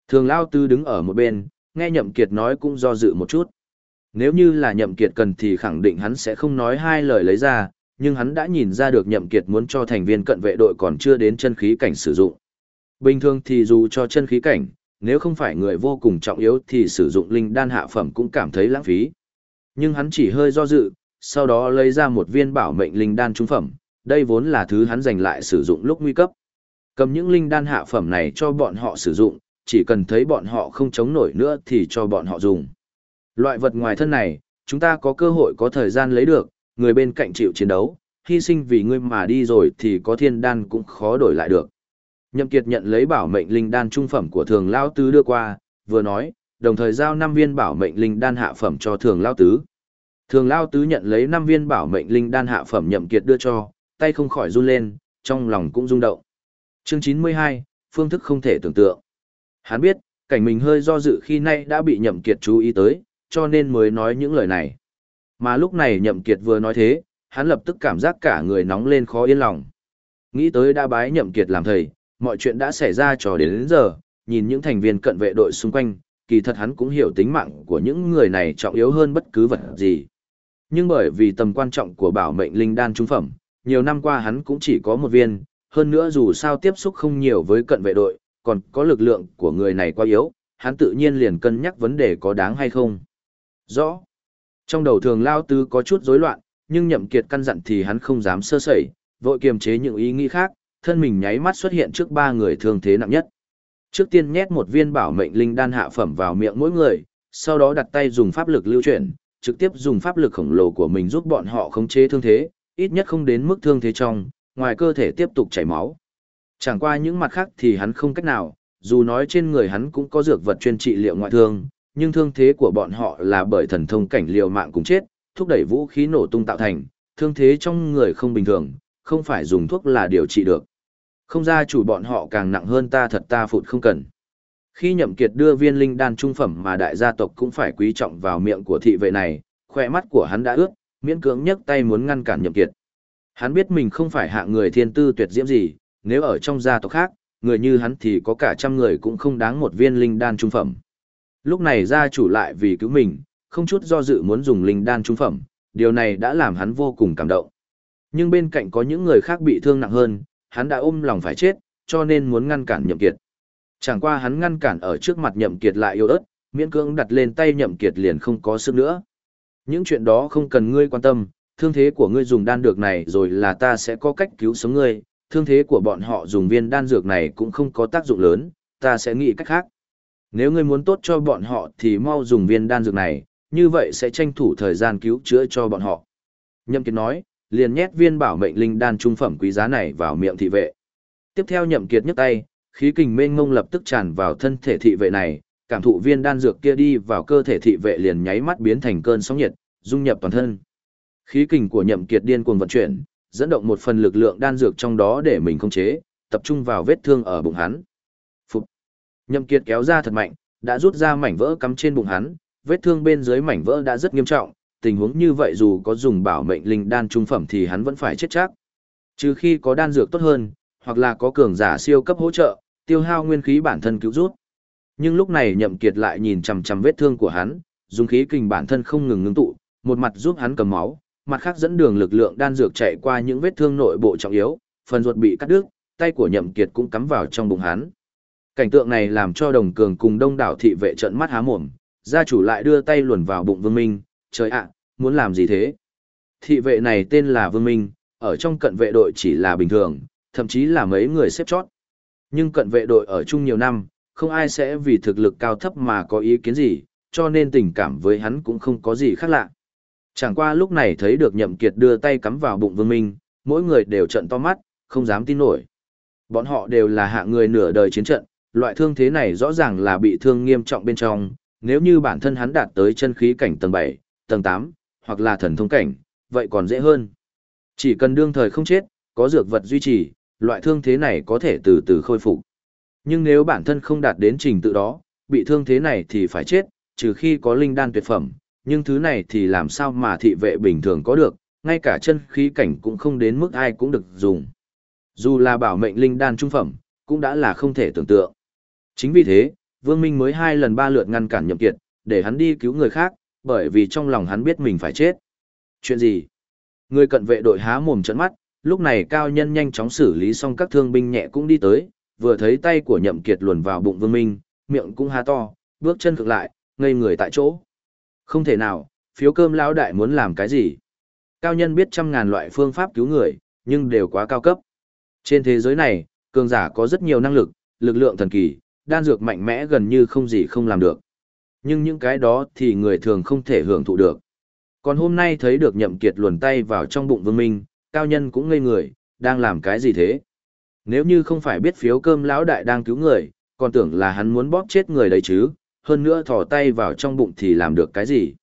Thường Lao Tư đứng ở một bên, nghe Nhậm Kiệt nói cũng do dự một chút. Nếu như là Nhậm Kiệt cần thì khẳng định hắn sẽ không nói hai lời lấy ra, nhưng hắn đã nhìn ra được Nhậm Kiệt muốn cho thành viên cận vệ đội còn chưa đến chân khí cảnh sử dụng. Bình thường thì dù cho chân khí cảnh, nếu không phải người vô cùng trọng yếu thì sử dụng linh đan hạ phẩm cũng cảm thấy lãng phí. Nhưng hắn chỉ hơi do dự, sau đó lấy ra một viên bảo mệnh linh đan trung phẩm, đây vốn là thứ hắn dành lại sử dụng lúc nguy cấp. Cầm những linh đan hạ phẩm này cho bọn họ sử dụng, chỉ cần thấy bọn họ không chống nổi nữa thì cho bọn họ dùng. Loại vật ngoài thân này, chúng ta có cơ hội có thời gian lấy được, người bên cạnh chịu chiến đấu, hy sinh vì ngươi mà đi rồi thì có thiên đan cũng khó đổi lại được. Nhậm Kiệt nhận lấy bảo mệnh linh đan trung phẩm của thường Lão tứ đưa qua, vừa nói, đồng thời giao 5 viên bảo mệnh linh đan hạ phẩm cho thường Lão tứ. Thường Lão tứ nhận lấy 5 viên bảo mệnh linh đan hạ phẩm Nhậm Kiệt đưa cho, tay không khỏi run lên, trong lòng cũng rung động. Chương 92, phương thức không thể tưởng tượng. Hắn biết, cảnh mình hơi do dự khi nay đã bị Nhậm Kiệt chú ý tới, cho nên mới nói những lời này. Mà lúc này Nhậm Kiệt vừa nói thế, hắn lập tức cảm giác cả người nóng lên khó yên lòng. Nghĩ tới đã bái Nhậm Kiệt làm thầy, mọi chuyện đã xảy ra cho đến, đến giờ, nhìn những thành viên cận vệ đội xung quanh, kỳ thật hắn cũng hiểu tính mạng của những người này trọng yếu hơn bất cứ vật gì. Nhưng bởi vì tầm quan trọng của bảo mệnh linh đan trung phẩm, nhiều năm qua hắn cũng chỉ có một viên, hơn nữa dù sao tiếp xúc không nhiều với cận vệ đội, còn có lực lượng của người này quá yếu, hắn tự nhiên liền cân nhắc vấn đề có đáng hay không. Rõ. Trong đầu thường lao tư có chút rối loạn, nhưng nhậm kiệt căn dặn thì hắn không dám sơ sẩy, vội kiềm chế những ý nghĩ khác, thân mình nháy mắt xuất hiện trước ba người thương thế nặng nhất. Trước tiên nhét một viên bảo mệnh linh đan hạ phẩm vào miệng mỗi người, sau đó đặt tay dùng pháp lực lưu chuyển, trực tiếp dùng pháp lực khổng lồ của mình giúp bọn họ khống chế thương thế, ít nhất không đến mức thương thế trong, ngoài cơ thể tiếp tục chảy máu. Chẳng qua những mặt khác thì hắn không cách nào, dù nói trên người hắn cũng có dược vật chuyên trị liệu ngoại thương, nhưng thương thế của bọn họ là bởi thần thông cảnh liều mạng cùng chết, thúc đẩy vũ khí nổ tung tạo thành, thương thế trong người không bình thường, không phải dùng thuốc là điều trị được. Không ra chủ bọn họ càng nặng hơn ta thật ta phụt không cần. Khi nhậm kiệt đưa viên linh đan trung phẩm mà đại gia tộc cũng phải quý trọng vào miệng của thị vệ này, khỏe mắt của hắn đã ướt, miễn cưỡng nhấc tay muốn ngăn cản nhậm kiệt. Hắn biết mình không phải hạng người thiên tư tuyệt diễm gì, nếu ở trong gia tộc khác, người như hắn thì có cả trăm người cũng không đáng một viên linh đan trung phẩm. Lúc này gia chủ lại vì cứu mình, không chút do dự muốn dùng linh đan trung phẩm, điều này đã làm hắn vô cùng cảm động. Nhưng bên cạnh có những người khác bị thương nặng hơn, hắn đã ôm lòng phải chết, cho nên muốn ngăn cản nhậm kiệt. Chẳng qua hắn ngăn cản ở trước mặt nhậm kiệt lại yếu ớt, miễn cưỡng đặt lên tay nhậm kiệt liền không có sức nữa. Những chuyện đó không cần ngươi quan tâm, thương thế của ngươi dùng đan dược này rồi là ta sẽ có cách cứu sống ngươi, thương thế của bọn họ dùng viên đan dược này cũng không có tác dụng lớn, ta sẽ nghĩ cách khác. Nếu ngươi muốn tốt cho bọn họ thì mau dùng viên đan dược này, như vậy sẽ tranh thủ thời gian cứu chữa cho bọn họ. Nhậm Kiệt nói, liền nhét viên bảo mệnh linh đan trung phẩm quý giá này vào miệng thị vệ. Tiếp theo Nhậm Kiệt nhấc tay, khí kình mênh mông lập tức tràn vào thân thể thị vệ này, cảm thụ viên đan dược kia đi vào cơ thể thị vệ liền nháy mắt biến thành cơn sóng nhiệt, dung nhập toàn thân. Khí kình của Nhậm Kiệt điên cuồng vận chuyển, dẫn động một phần lực lượng đan dược trong đó để mình khống chế, tập trung vào vết thương ở bụng hắn. Phục. Nhậm Kiệt kéo ra thật mạnh, đã rút ra mảnh vỡ cắm trên bụng hắn, vết thương bên dưới mảnh vỡ đã rất nghiêm trọng, tình huống như vậy dù có dùng bảo mệnh linh đan trung phẩm thì hắn vẫn phải chết chắc. Trừ khi có đan dược tốt hơn, hoặc là có cường giả siêu cấp hỗ trợ, tiêu hao nguyên khí bản thân cứu rút. Nhưng lúc này Nhậm Kiệt lại nhìn chằm chằm vết thương của hắn, dùng khí kình bản thân không ngừng ngưng tụ, một mặt giúp hắn cầm máu, mặt khác dẫn đường lực lượng đan dược chạy qua những vết thương nội bộ trọng yếu, phần ruột bị cắt đứt, tay của Nhậm Kiệt cũng cắm vào trong bụng hắn. Cảnh tượng này làm cho Đồng Cường cùng đông đảo thị vệ trợn mắt há mồm, gia chủ lại đưa tay luồn vào bụng Vương Minh, trời ạ, muốn làm gì thế? Thị vệ này tên là Vương Minh, ở trong cận vệ đội chỉ là bình thường, thậm chí là mấy người xếp chót. Nhưng cận vệ đội ở chung nhiều năm, không ai sẽ vì thực lực cao thấp mà có ý kiến gì, cho nên tình cảm với hắn cũng không có gì khác lạ. Chẳng qua lúc này thấy được nhậm kiệt đưa tay cắm vào bụng vương minh, mỗi người đều trợn to mắt, không dám tin nổi. Bọn họ đều là hạ người nửa đời chiến trận, loại thương thế này rõ ràng là bị thương nghiêm trọng bên trong, nếu như bản thân hắn đạt tới chân khí cảnh tầng 7, tầng 8, hoặc là thần thông cảnh, vậy còn dễ hơn. Chỉ cần đương thời không chết, có dược vật duy trì, loại thương thế này có thể từ từ khôi phục. Nhưng nếu bản thân không đạt đến trình tự đó, bị thương thế này thì phải chết, trừ khi có linh đan tuyệt phẩm, nhưng thứ này thì làm sao mà thị vệ bình thường có được, ngay cả chân khí cảnh cũng không đến mức ai cũng được dùng. Dù là bảo mệnh linh đan trung phẩm, cũng đã là không thể tưởng tượng. Chính vì thế, Vương Minh mới hai lần ba lượt ngăn cản nhậm kiệt, để hắn đi cứu người khác, bởi vì trong lòng hắn biết mình phải chết. Chuyện gì? Người cận vệ đội há mồm trợn mắt, lúc này cao nhân nhanh chóng xử lý xong các thương binh nhẹ cũng đi tới, vừa thấy tay của nhậm kiệt luồn vào bụng Vương Minh, miệng cũng há to, bước chân cực lại, ngây người tại chỗ. Không thể nào, phiếu cơm lão đại muốn làm cái gì? Cao nhân biết trăm ngàn loại phương pháp cứu người, nhưng đều quá cao cấp. Trên thế giới này, cường giả có rất nhiều năng lực, lực lượng thần kỳ, đan dược mạnh mẽ gần như không gì không làm được. Nhưng những cái đó thì người thường không thể hưởng thụ được. Còn hôm nay thấy được nhậm kiệt luồn tay vào trong bụng vương minh, cao nhân cũng ngây người, đang làm cái gì thế? Nếu như không phải biết phiếu cơm lão đại đang cứu người, còn tưởng là hắn muốn bóp chết người đấy chứ, hơn nữa thò tay vào trong bụng thì làm được cái gì.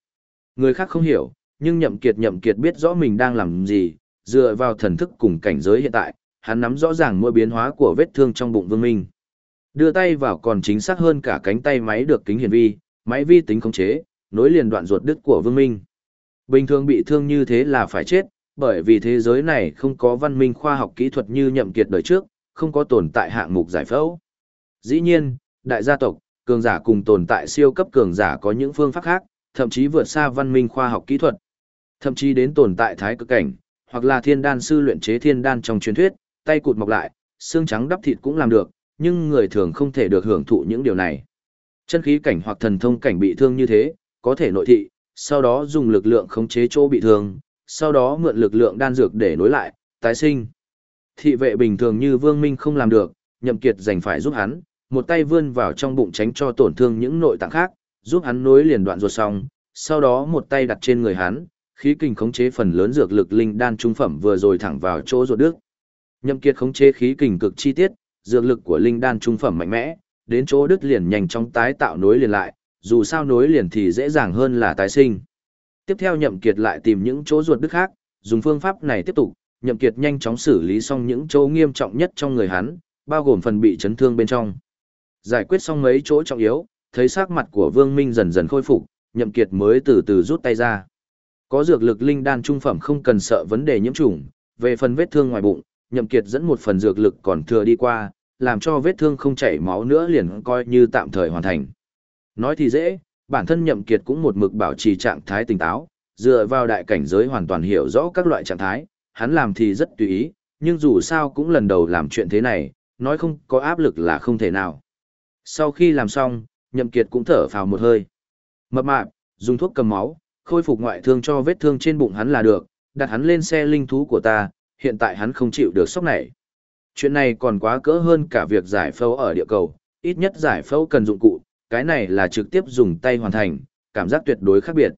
Người khác không hiểu, nhưng nhậm kiệt nhậm kiệt biết rõ mình đang làm gì, dựa vào thần thức cùng cảnh giới hiện tại, hắn nắm rõ ràng mỗi biến hóa của vết thương trong bụng vương minh. Đưa tay vào còn chính xác hơn cả cánh tay máy được kính hiển vi, máy vi tính khống chế, nối liền đoạn ruột đứt của vương minh. Bình thường bị thương như thế là phải chết, bởi vì thế giới này không có văn minh khoa học kỹ thuật như nhậm kiệt đời trước, không có tồn tại hạng mục giải phẫu. Dĩ nhiên, đại gia tộc, cường giả cùng tồn tại siêu cấp cường giả có những phương pháp khác, thậm chí vượt xa văn minh khoa học kỹ thuật. Thậm chí đến tồn tại thái cực cảnh, hoặc là thiên đan sư luyện chế thiên đan trong truyền thuyết, tay cụt mọc lại, xương trắng đắp thịt cũng làm được, nhưng người thường không thể được hưởng thụ những điều này. Chân khí cảnh hoặc thần thông cảnh bị thương như thế, có thể nội thị, sau đó dùng lực lượng khống chế chỗ bị thương, sau đó mượn lực lượng đan dược để nối lại, tái sinh. Thị vệ bình thường như Vương Minh không làm được, Nhậm Kiệt dành phải giúp hắn, một tay vươn vào trong bụng tránh cho tổn thương những nội tạng khác, giúp hắn nối liền đoạn ruột xong, sau đó một tay đặt trên người hắn, khí kình khống chế phần lớn dược lực linh đan trung phẩm vừa rồi thẳng vào chỗ ruột đức. Nhậm Kiệt khống chế khí kình cực chi tiết, dược lực của linh đan trung phẩm mạnh mẽ, đến chỗ đứt liền nhanh chóng tái tạo nối liền lại, dù sao nối liền thì dễ dàng hơn là tái sinh. Tiếp theo Nhậm Kiệt lại tìm những chỗ ruột đứt khác, dùng phương pháp này tiếp tục, Nhậm Kiệt nhanh chóng xử lý xong những chỗ nghiêm trọng nhất trong người hắn, bao gồm phần bị chấn thương bên trong. Giải quyết xong mấy chỗ trọng yếu, thấy sắc mặt của Vương Minh dần dần khôi phục, Nhậm Kiệt mới từ từ rút tay ra. Có dược lực linh đan trung phẩm không cần sợ vấn đề nhiễm trùng, về phần vết thương ngoài bụng, Nhậm Kiệt dẫn một phần dược lực còn thừa đi qua, làm cho vết thương không chảy máu nữa liền coi như tạm thời hoàn thành. Nói thì dễ, bản thân Nhậm Kiệt cũng một mực bảo trì trạng thái tỉnh táo, dựa vào đại cảnh giới hoàn toàn hiểu rõ các loại trạng thái, hắn làm thì rất tùy ý, nhưng dù sao cũng lần đầu làm chuyện thế này, nói không có áp lực là không thể nào. Sau khi làm xong, Nhậm Kiệt cũng thở phào một hơi. Mập mạp, dùng thuốc cầm máu, khôi phục ngoại thương cho vết thương trên bụng hắn là được, đặt hắn lên xe linh thú của ta, hiện tại hắn không chịu được sốc này. Chuyện này còn quá cỡ hơn cả việc giải phẫu ở địa cầu, ít nhất giải phẫu cần dụng cụ, cái này là trực tiếp dùng tay hoàn thành, cảm giác tuyệt đối khác biệt.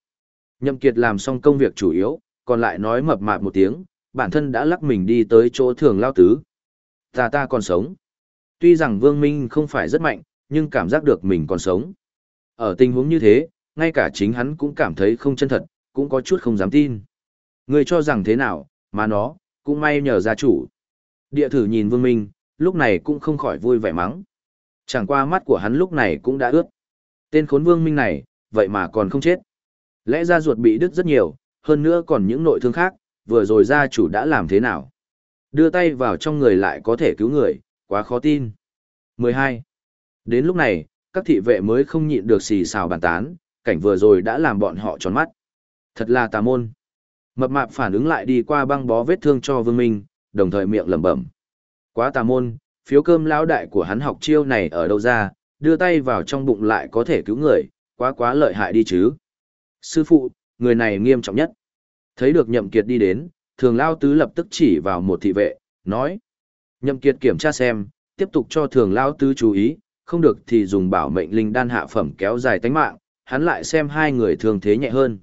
Nhậm Kiệt làm xong công việc chủ yếu, còn lại nói mập mạp một tiếng, bản thân đã lắc mình đi tới chỗ thường lao tứ. Ta ta còn sống. Tuy rằng Vương Minh không phải rất mạnh, nhưng cảm giác được mình còn sống. Ở tình huống như thế, ngay cả chính hắn cũng cảm thấy không chân thật, cũng có chút không dám tin. Người cho rằng thế nào, mà nó, cũng may nhờ gia chủ. Địa thử nhìn Vương Minh, lúc này cũng không khỏi vui vẻ mắng. Chẳng qua mắt của hắn lúc này cũng đã ướt. Tên khốn Vương Minh này, vậy mà còn không chết. Lẽ ra ruột bị đứt rất nhiều, hơn nữa còn những nội thương khác, vừa rồi gia chủ đã làm thế nào? Đưa tay vào trong người lại có thể cứu người, quá khó tin. 12. Đến lúc này, các thị vệ mới không nhịn được xì xào bàn tán, cảnh vừa rồi đã làm bọn họ tròn mắt. Thật là tà môn. Mập mạp phản ứng lại đi qua băng bó vết thương cho Vương Minh, đồng thời miệng lẩm bẩm. Quá tà môn, phiếu cơm lão đại của hắn học chiêu này ở đâu ra, đưa tay vào trong bụng lại có thể cứu người, quá quá lợi hại đi chứ. Sư phụ, người này nghiêm trọng nhất. Thấy được nhậm kiệt đi đến, thường lao tứ lập tức chỉ vào một thị vệ, nói. Nhậm kiệt kiểm tra xem, tiếp tục cho thường lao tứ chú ý, không được thì dùng bảo mệnh linh đan hạ phẩm kéo dài tánh mạng, hắn lại xem hai người thương thế nhẹ hơn.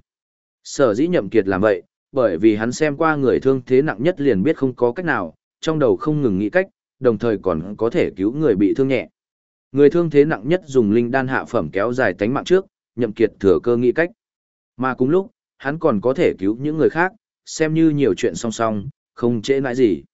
Sở dĩ nhậm kiệt làm vậy, bởi vì hắn xem qua người thương thế nặng nhất liền biết không có cách nào, trong đầu không ngừng nghĩ cách, đồng thời còn có thể cứu người bị thương nhẹ. Người thương thế nặng nhất dùng linh đan hạ phẩm kéo dài tánh mạng trước, nhậm kiệt thừa cơ nghĩ cách. Mà cùng lúc, hắn còn có thể cứu những người khác, xem như nhiều chuyện song song, không trễ nãi gì.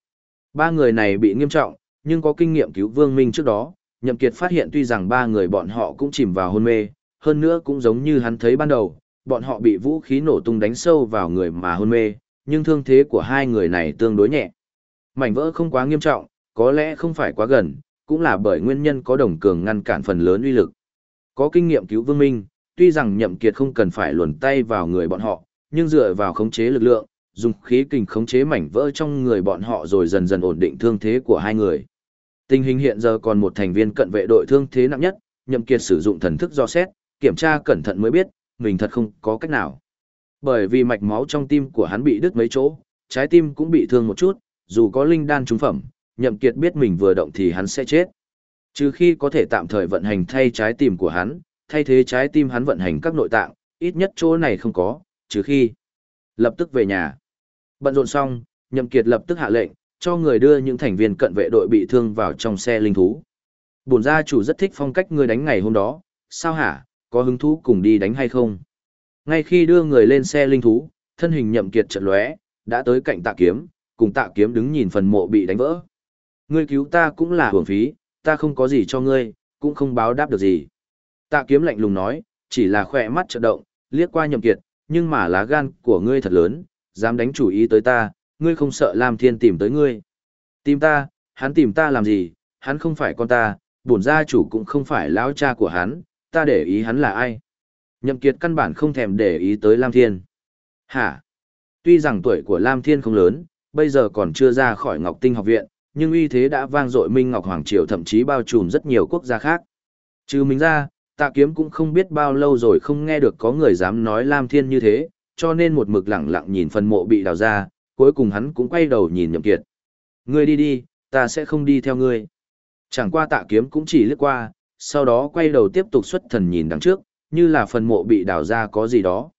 Ba người này bị nghiêm trọng, nhưng có kinh nghiệm cứu Vương Minh trước đó, Nhậm Kiệt phát hiện tuy rằng ba người bọn họ cũng chìm vào hôn mê, hơn nữa cũng giống như hắn thấy ban đầu, bọn họ bị vũ khí nổ tung đánh sâu vào người mà hôn mê, nhưng thương thế của hai người này tương đối nhẹ. Mảnh vỡ không quá nghiêm trọng, có lẽ không phải quá gần, cũng là bởi nguyên nhân có đồng cường ngăn cản phần lớn uy lực. Có kinh nghiệm cứu Vương Minh, tuy rằng Nhậm Kiệt không cần phải luồn tay vào người bọn họ, nhưng dựa vào khống chế lực lượng, dùng khí kình khống chế mảnh vỡ trong người bọn họ rồi dần dần ổn định thương thế của hai người. Tình hình hiện giờ còn một thành viên cận vệ đội thương thế nặng nhất, Nhậm Kiệt sử dụng thần thức do xét, kiểm tra cẩn thận mới biết, mình thật không có cách nào. Bởi vì mạch máu trong tim của hắn bị đứt mấy chỗ, trái tim cũng bị thương một chút, dù có linh đan trúng phẩm, Nhậm Kiệt biết mình vừa động thì hắn sẽ chết. Trừ khi có thể tạm thời vận hành thay trái tim của hắn, thay thế trái tim hắn vận hành các nội tạng, ít nhất chỗ này không có, trừ khi lập tức về nhà. Bận rộn xong, Nhậm Kiệt lập tức hạ lệnh, cho người đưa những thành viên cận vệ đội bị thương vào trong xe linh thú. Bổn gia chủ rất thích phong cách ngươi đánh ngày hôm đó, sao hả, có hứng thú cùng đi đánh hay không? Ngay khi đưa người lên xe linh thú, thân hình Nhậm Kiệt chợt lóe, đã tới cạnh Tạ Kiếm, cùng Tạ Kiếm đứng nhìn phần mộ bị đánh vỡ. Ngươi cứu ta cũng là hưởng phí, ta không có gì cho ngươi, cũng không báo đáp được gì. Tạ Kiếm lạnh lùng nói, chỉ là khỏe mắt chợt động, liếc qua Nhậm Kiệt, nhưng mà lá gan của ngươi thật lớn, dám đánh chủ ý tới ta, ngươi không sợ Lam Thiên tìm tới ngươi. Tìm ta, hắn tìm ta làm gì, hắn không phải con ta, bổn gia chủ cũng không phải lão cha của hắn, ta để ý hắn là ai. Nhậm Kiệt căn bản không thèm để ý tới Lam Thiên. Hả? Tuy rằng tuổi của Lam Thiên không lớn, bây giờ còn chưa ra khỏi Ngọc Tinh học viện, nhưng uy thế đã vang dội Minh Ngọc Hoàng Triều thậm chí bao trùm rất nhiều quốc gia khác. Trừ mình ra, tạ kiếm cũng không biết bao lâu rồi không nghe được có người dám nói Lam Thiên như thế, cho nên một mực lặng lặng nhìn phần mộ bị đào ra, cuối cùng hắn cũng quay đầu nhìn Nhậm Kiệt. Ngươi đi đi, ta sẽ không đi theo ngươi. Chẳng qua tạ kiếm cũng chỉ lướt qua, sau đó quay đầu tiếp tục xuất thần nhìn đằng trước, như là phần mộ bị đào ra có gì đó.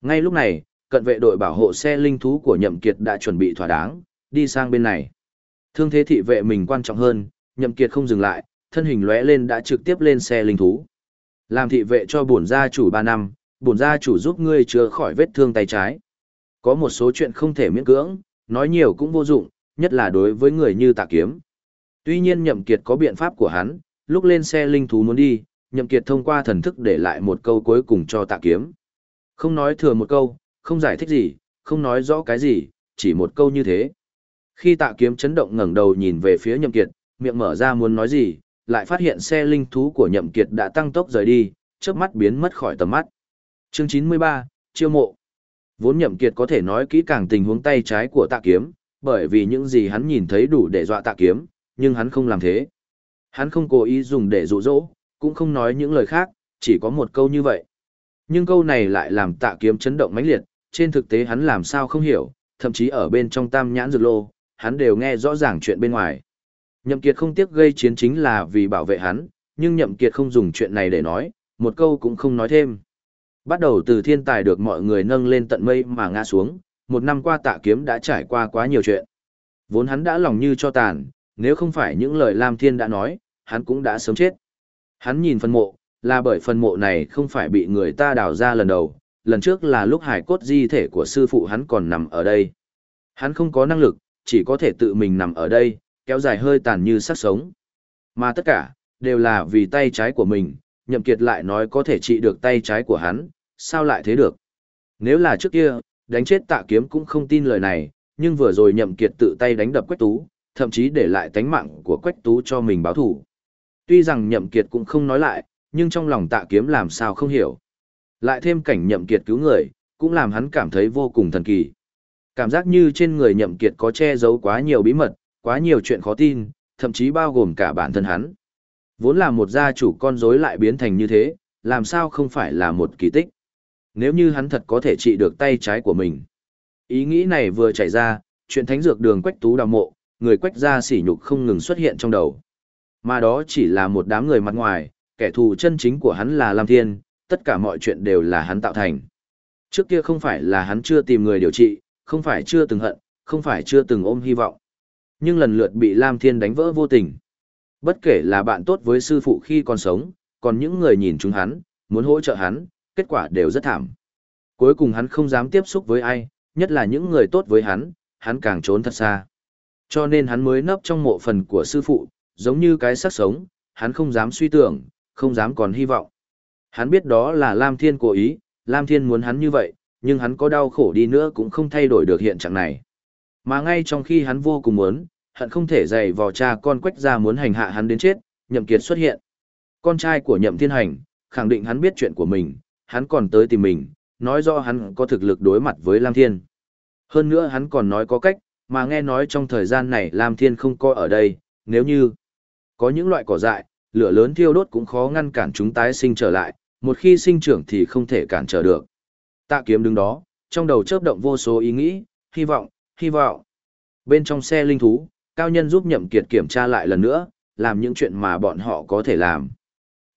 Ngay lúc này, cận vệ đội bảo hộ xe linh thú của Nhậm Kiệt đã chuẩn bị thỏa đáng, đi sang bên này. Thương thế thị vệ mình quan trọng hơn, Nhậm Kiệt không dừng lại, thân hình lóe lên đã trực tiếp lên xe linh thú. Làm thị vệ cho bổn gia chủ 3 năm, bổn gia chủ giúp ngươi chữa khỏi vết thương tay trái. Có một số chuyện không thể miễn cưỡng, nói nhiều cũng vô dụng, nhất là đối với người như tạ kiếm. Tuy nhiên nhậm kiệt có biện pháp của hắn, lúc lên xe linh thú muốn đi, nhậm kiệt thông qua thần thức để lại một câu cuối cùng cho tạ kiếm. Không nói thừa một câu, không giải thích gì, không nói rõ cái gì, chỉ một câu như thế. Khi tạ kiếm chấn động ngẩng đầu nhìn về phía nhậm kiệt, miệng mở ra muốn nói gì, lại phát hiện xe linh thú của nhậm kiệt đã tăng tốc rời đi, chớp mắt biến mất khỏi tầm mắt. Chương 93, chiêu mộ. Vốn nhậm kiệt có thể nói kỹ càng tình huống tay trái của tạ kiếm, bởi vì những gì hắn nhìn thấy đủ để dọa tạ kiếm, nhưng hắn không làm thế. Hắn không cố ý dùng để dụ dỗ, cũng không nói những lời khác, chỉ có một câu như vậy. Nhưng câu này lại làm tạ kiếm chấn động mãnh liệt, trên thực tế hắn làm sao không hiểu, thậm chí ở bên trong tam nhãn dược lô, hắn đều nghe rõ ràng chuyện bên ngoài. Nhậm Kiệt không tiếc gây chiến chính là vì bảo vệ hắn, nhưng Nhậm Kiệt không dùng chuyện này để nói, một câu cũng không nói thêm. Bắt đầu từ thiên tài được mọi người nâng lên tận mây mà ngã xuống, một năm qua tạ kiếm đã trải qua quá nhiều chuyện. Vốn hắn đã lòng như cho tàn, nếu không phải những lời Lam Thiên đã nói, hắn cũng đã sớm chết. Hắn nhìn phần mộ, là bởi phần mộ này không phải bị người ta đào ra lần đầu, lần trước là lúc hải cốt di thể của sư phụ hắn còn nằm ở đây. Hắn không có năng lực, chỉ có thể tự mình nằm ở đây, kéo dài hơi tàn như sắc sống. Mà tất cả, đều là vì tay trái của mình, nhậm kiệt lại nói có thể trị được tay trái của hắn, sao lại thế được? Nếu là trước kia, đánh chết tạ kiếm cũng không tin lời này, nhưng vừa rồi nhậm kiệt tự tay đánh đập quách tú, thậm chí để lại tánh mạng của quách tú cho mình báo thù. Tuy rằng nhậm kiệt cũng không nói lại, nhưng trong lòng tạ kiếm làm sao không hiểu. Lại thêm cảnh nhậm kiệt cứu người, cũng làm hắn cảm thấy vô cùng thần kỳ. Cảm giác như trên người nhậm kiệt có che giấu quá nhiều bí mật, quá nhiều chuyện khó tin, thậm chí bao gồm cả bản thân hắn. Vốn là một gia chủ con rối lại biến thành như thế, làm sao không phải là một kỳ tích. Nếu như hắn thật có thể trị được tay trái của mình. Ý nghĩ này vừa chạy ra, chuyện thánh dược đường quách tú đào mộ, người quách gia sỉ nhục không ngừng xuất hiện trong đầu. Mà đó chỉ là một đám người mặt ngoài, kẻ thù chân chính của hắn là Lam Thiên, tất cả mọi chuyện đều là hắn tạo thành. Trước kia không phải là hắn chưa tìm người điều trị, không phải chưa từng hận, không phải chưa từng ôm hy vọng. Nhưng lần lượt bị Lam Thiên đánh vỡ vô tình. Bất kể là bạn tốt với sư phụ khi còn sống, còn những người nhìn chúng hắn, muốn hỗ trợ hắn, kết quả đều rất thảm. Cuối cùng hắn không dám tiếp xúc với ai, nhất là những người tốt với hắn, hắn càng trốn thật xa. Cho nên hắn mới nấp trong mộ phần của sư phụ, giống như cái xác sống, hắn không dám suy tưởng, không dám còn hy vọng. Hắn biết đó là Lam Thiên cố ý, Lam Thiên muốn hắn như vậy, nhưng hắn có đau khổ đi nữa cũng không thay đổi được hiện trạng này. Mà ngay trong khi hắn vô cùng muốn, hận không thể dày vò cha con quách ra muốn hành hạ hắn đến chết, nhậm kiệt xuất hiện. Con trai của nhậm thiên hành, khẳng định hắn biết chuyện của mình, hắn còn tới tìm mình, nói rõ hắn có thực lực đối mặt với Lam Thiên. Hơn nữa hắn còn nói có cách, mà nghe nói trong thời gian này Lam Thiên không có ở đây, nếu như có những loại cỏ dại, lửa lớn thiêu đốt cũng khó ngăn cản chúng tái sinh trở lại, một khi sinh trưởng thì không thể cản trở được. Tạ kiếm đứng đó, trong đầu chớp động vô số ý nghĩ, hy vọng, hy vọng. Bên trong xe linh thú, cao nhân giúp nhậm kiệt kiểm tra lại lần nữa, làm những chuyện mà bọn họ có thể làm.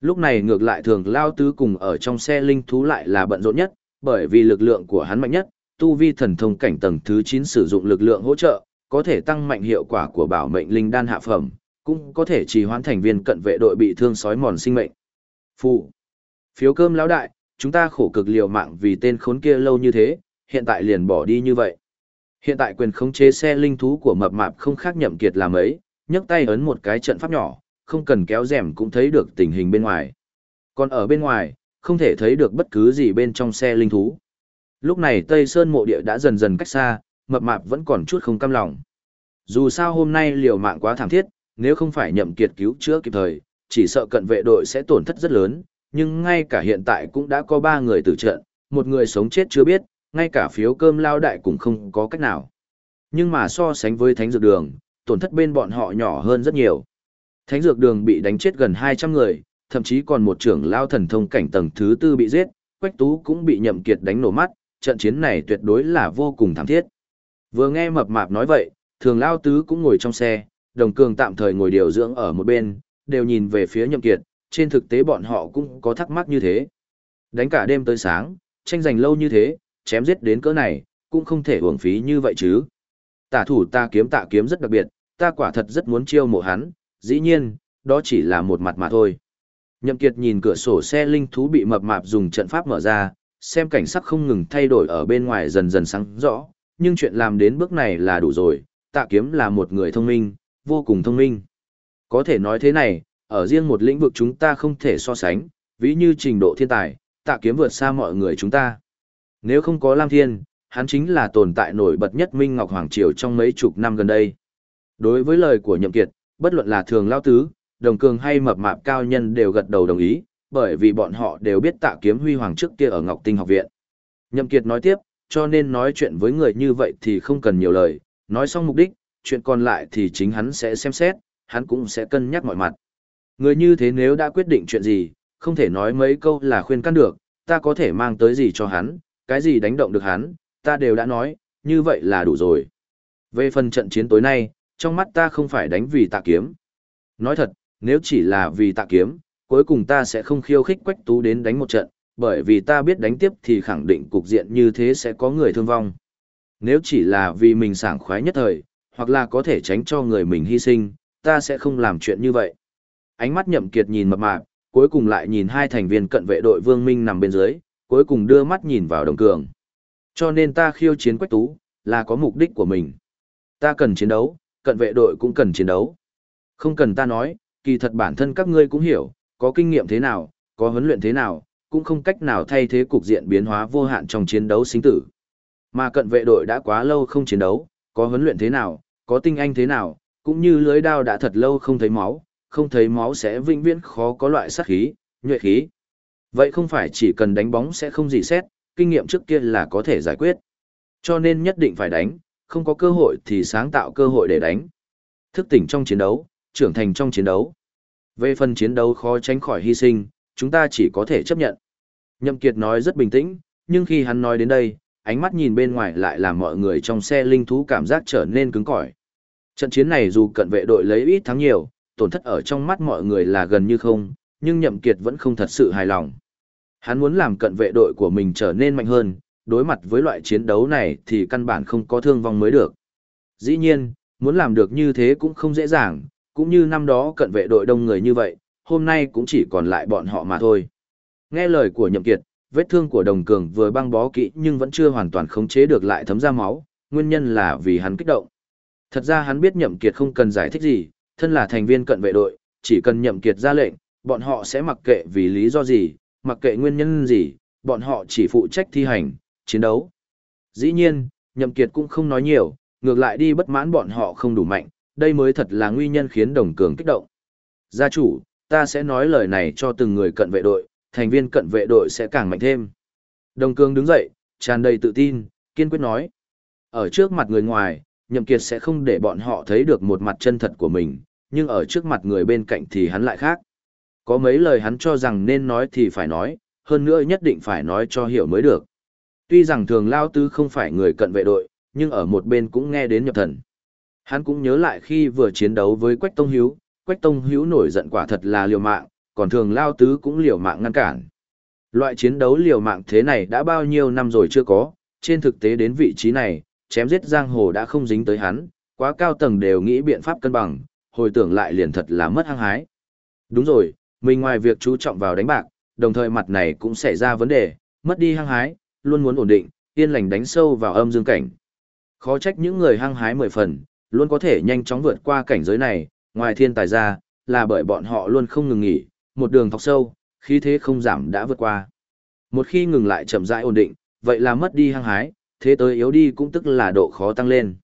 Lúc này ngược lại thường lao tứ cùng ở trong xe linh thú lại là bận rộn nhất, bởi vì lực lượng của hắn mạnh nhất, tu vi thần thông cảnh tầng thứ 9 sử dụng lực lượng hỗ trợ, có thể tăng mạnh hiệu quả của bảo mệnh linh đan hạ phẩm, cũng có thể chỉ hoãn thành viên cận vệ đội bị thương sói mòn sinh mệnh. Phụ. Phiếu cơm lão đại, chúng ta khổ cực liều mạng vì tên khốn kia lâu như thế, hiện tại liền bỏ đi như vậy. Hiện tại quyền khống chế xe linh thú của mập mạp không khác nhậm kiệt làm ấy, nhấc tay ấn một cái trận pháp nhỏ, không cần kéo rèm cũng thấy được tình hình bên ngoài. Còn ở bên ngoài, không thể thấy được bất cứ gì bên trong xe linh thú. Lúc này Tây Sơn mộ địa đã dần dần cách xa, mập mạp vẫn còn chút không cam lòng. Dù sao hôm nay liều mạng quá thảm thiết, nếu không phải nhậm kiệt cứu chữa kịp thời, chỉ sợ cận vệ đội sẽ tổn thất rất lớn, nhưng ngay cả hiện tại cũng đã có ba người tử trận, một người sống chết chưa biết, ngay cả phiếu cơm lao đại cũng không có cách nào. Nhưng mà so sánh với thánh dược đường, tổn thất bên bọn họ nhỏ hơn rất nhiều. Thánh dược đường bị đánh chết gần 200 người, thậm chí còn một trưởng lao thần thông cảnh tầng thứ tư bị giết, Quách Tú cũng bị nhậm kiệt đánh nổ mắt, trận chiến này tuyệt đối là vô cùng thảm thiết. Vừa nghe mập mạp nói vậy, thường lao tứ cũng ngồi trong xe, đồng cường tạm thời ngồi điều dưỡng ở một bên, đều nhìn về phía nhậm kiệt, trên thực tế bọn họ cũng có thắc mắc như thế. Đánh cả đêm tới sáng, tranh giành lâu như thế, chém giết đến cỡ này, cũng không thể uổng phí như vậy chứ. Tả thủ ta kiếm tạ kiếm rất đặc biệt, ta quả thật rất muốn chiêu mộ hắn, dĩ nhiên, đó chỉ là một mặt mà thôi. Nhậm Kiệt nhìn cửa sổ xe linh thú bị mập mạp dùng trận pháp mở ra, xem cảnh sắc không ngừng thay đổi ở bên ngoài dần dần sáng rõ, nhưng chuyện làm đến bước này là đủ rồi, tạ kiếm là một người thông minh, vô cùng thông minh. Có thể nói thế này, ở riêng một lĩnh vực chúng ta không thể so sánh, ví như trình độ thiên tài, tạ kiếm vượt xa mọi người chúng ta. Nếu không có Lam Thiên, hắn chính là tồn tại nổi bật nhất Minh Ngọc Hoàng Triều trong mấy chục năm gần đây. Đối với lời của Nhậm Kiệt, bất luận là thường lao tứ, đồng cường hay mập mạp cao nhân đều gật đầu đồng ý, bởi vì bọn họ đều biết tạ kiếm huy hoàng trước kia ở Ngọc Tinh học viện. Nhậm Kiệt nói tiếp, cho nên nói chuyện với người như vậy thì không cần nhiều lời, nói xong mục đích, chuyện còn lại thì chính hắn sẽ xem xét, hắn cũng sẽ cân nhắc mọi mặt. Người như thế nếu đã quyết định chuyện gì, không thể nói mấy câu là khuyên can được, ta có thể mang tới gì cho hắn, cái gì đánh động được hắn, ta đều đã nói, như vậy là đủ rồi. Về phần trận chiến tối nay, trong mắt ta không phải đánh vì tạ kiếm. Nói thật, nếu chỉ là vì tạ kiếm, cuối cùng ta sẽ không khiêu khích quách tú đến đánh một trận, bởi vì ta biết đánh tiếp thì khẳng định cục diện như thế sẽ có người thương vong. Nếu chỉ là vì mình sảng khoái nhất thời, hoặc là có thể tránh cho người mình hy sinh, ta sẽ không làm chuyện như vậy. Ánh mắt nhậm kiệt nhìn mập mạp, cuối cùng lại nhìn hai thành viên cận vệ đội Vương Minh nằm bên dưới, cuối cùng đưa mắt nhìn vào đồng cường. Cho nên ta khiêu chiến quách tú, là có mục đích của mình. Ta cần chiến đấu, cận vệ đội cũng cần chiến đấu. Không cần ta nói, kỳ thật bản thân các ngươi cũng hiểu, có kinh nghiệm thế nào, có huấn luyện thế nào, cũng không cách nào thay thế cục diện biến hóa vô hạn trong chiến đấu sinh tử. Mà cận vệ đội đã quá lâu không chiến đấu, có huấn luyện thế nào, có tinh anh thế nào, cũng như lưới đao đã thật lâu không thấy máu, không thấy máu sẽ vĩnh viễn khó có loại sát khí, nhuệ khí. Vậy không phải chỉ cần đánh bóng sẽ không gì xét, kinh nghiệm trước kia là có thể giải quyết. Cho nên nhất định phải đánh, không có cơ hội thì sáng tạo cơ hội để đánh. Thức tỉnh trong chiến đấu, trưởng thành trong chiến đấu. Về phần chiến đấu khó tránh khỏi hy sinh, chúng ta chỉ có thể chấp nhận. Nhậm Kiệt nói rất bình tĩnh, nhưng khi hắn nói đến đây, ánh mắt nhìn bên ngoài lại làm mọi người trong xe linh thú cảm giác trở nên cứng cỏi. Trận chiến này dù cận vệ đội lấy ít thắng nhiều, tổn thất ở trong mắt mọi người là gần như không, nhưng Nhậm Kiệt vẫn không thật sự hài lòng. Hắn muốn làm cận vệ đội của mình trở nên mạnh hơn, đối mặt với loại chiến đấu này thì căn bản không có thương vong mới được. Dĩ nhiên, muốn làm được như thế cũng không dễ dàng, cũng như năm đó cận vệ đội đông người như vậy, hôm nay cũng chỉ còn lại bọn họ mà thôi. Nghe lời của Nhậm Kiệt, vết thương của Đồng Cường vừa băng bó kỹ nhưng vẫn chưa hoàn toàn khống chế được lại thấm ra máu, nguyên nhân là vì hắn kích động. Thật ra hắn biết Nhậm Kiệt không cần giải thích gì, thân là thành viên cận vệ đội, chỉ cần Nhậm Kiệt ra lệnh, bọn họ sẽ mặc kệ vì lý do gì, mặc kệ nguyên nhân gì, bọn họ chỉ phụ trách thi hành, chiến đấu. Dĩ nhiên, Nhậm Kiệt cũng không nói nhiều, ngược lại đi bất mãn bọn họ không đủ mạnh, đây mới thật là nguyên nhân khiến Đồng Cường kích động. Gia chủ, ta sẽ nói lời này cho từng người cận vệ đội, thành viên cận vệ đội sẽ càng mạnh thêm. Đồng Cương đứng dậy, tràn đầy tự tin, kiên quyết nói. Ở trước mặt người ngoài, Nhậm Kiệt sẽ không để bọn họ thấy được một mặt chân thật của mình, nhưng ở trước mặt người bên cạnh thì hắn lại khác. Có mấy lời hắn cho rằng nên nói thì phải nói, hơn nữa nhất định phải nói cho hiểu mới được. Tuy rằng thường Lao Tứ không phải người cận vệ đội, nhưng ở một bên cũng nghe đến nhập thần. Hắn cũng nhớ lại khi vừa chiến đấu với Quách Tông Hiếu, Quách Tông Hiếu nổi giận quả thật là liều mạng, còn thường Lao Tứ cũng liều mạng ngăn cản. Loại chiến đấu liều mạng thế này đã bao nhiêu năm rồi chưa có, trên thực tế đến vị trí này, chém giết giang hồ đã không dính tới hắn, quá cao tầng đều nghĩ biện pháp cân bằng, hồi tưởng lại liền thật là mất hăng hái. Đúng rồi, mình ngoài việc chú trọng vào đánh bạc, đồng thời mặt này cũng xảy ra vấn đề, mất đi hăng hái, luôn muốn ổn định, yên lành đánh sâu vào âm dương cảnh. Khó trách những người hăng hái mười phần, luôn có thể nhanh chóng vượt qua cảnh giới này, ngoài thiên tài ra, là bởi bọn họ luôn không ngừng nghỉ, một đường thọc sâu, khí thế không giảm đã vượt qua. Một khi ngừng lại chậm rãi ổn định, vậy là mất đi hăng hái, thế tới yếu đi cũng tức là độ khó tăng lên.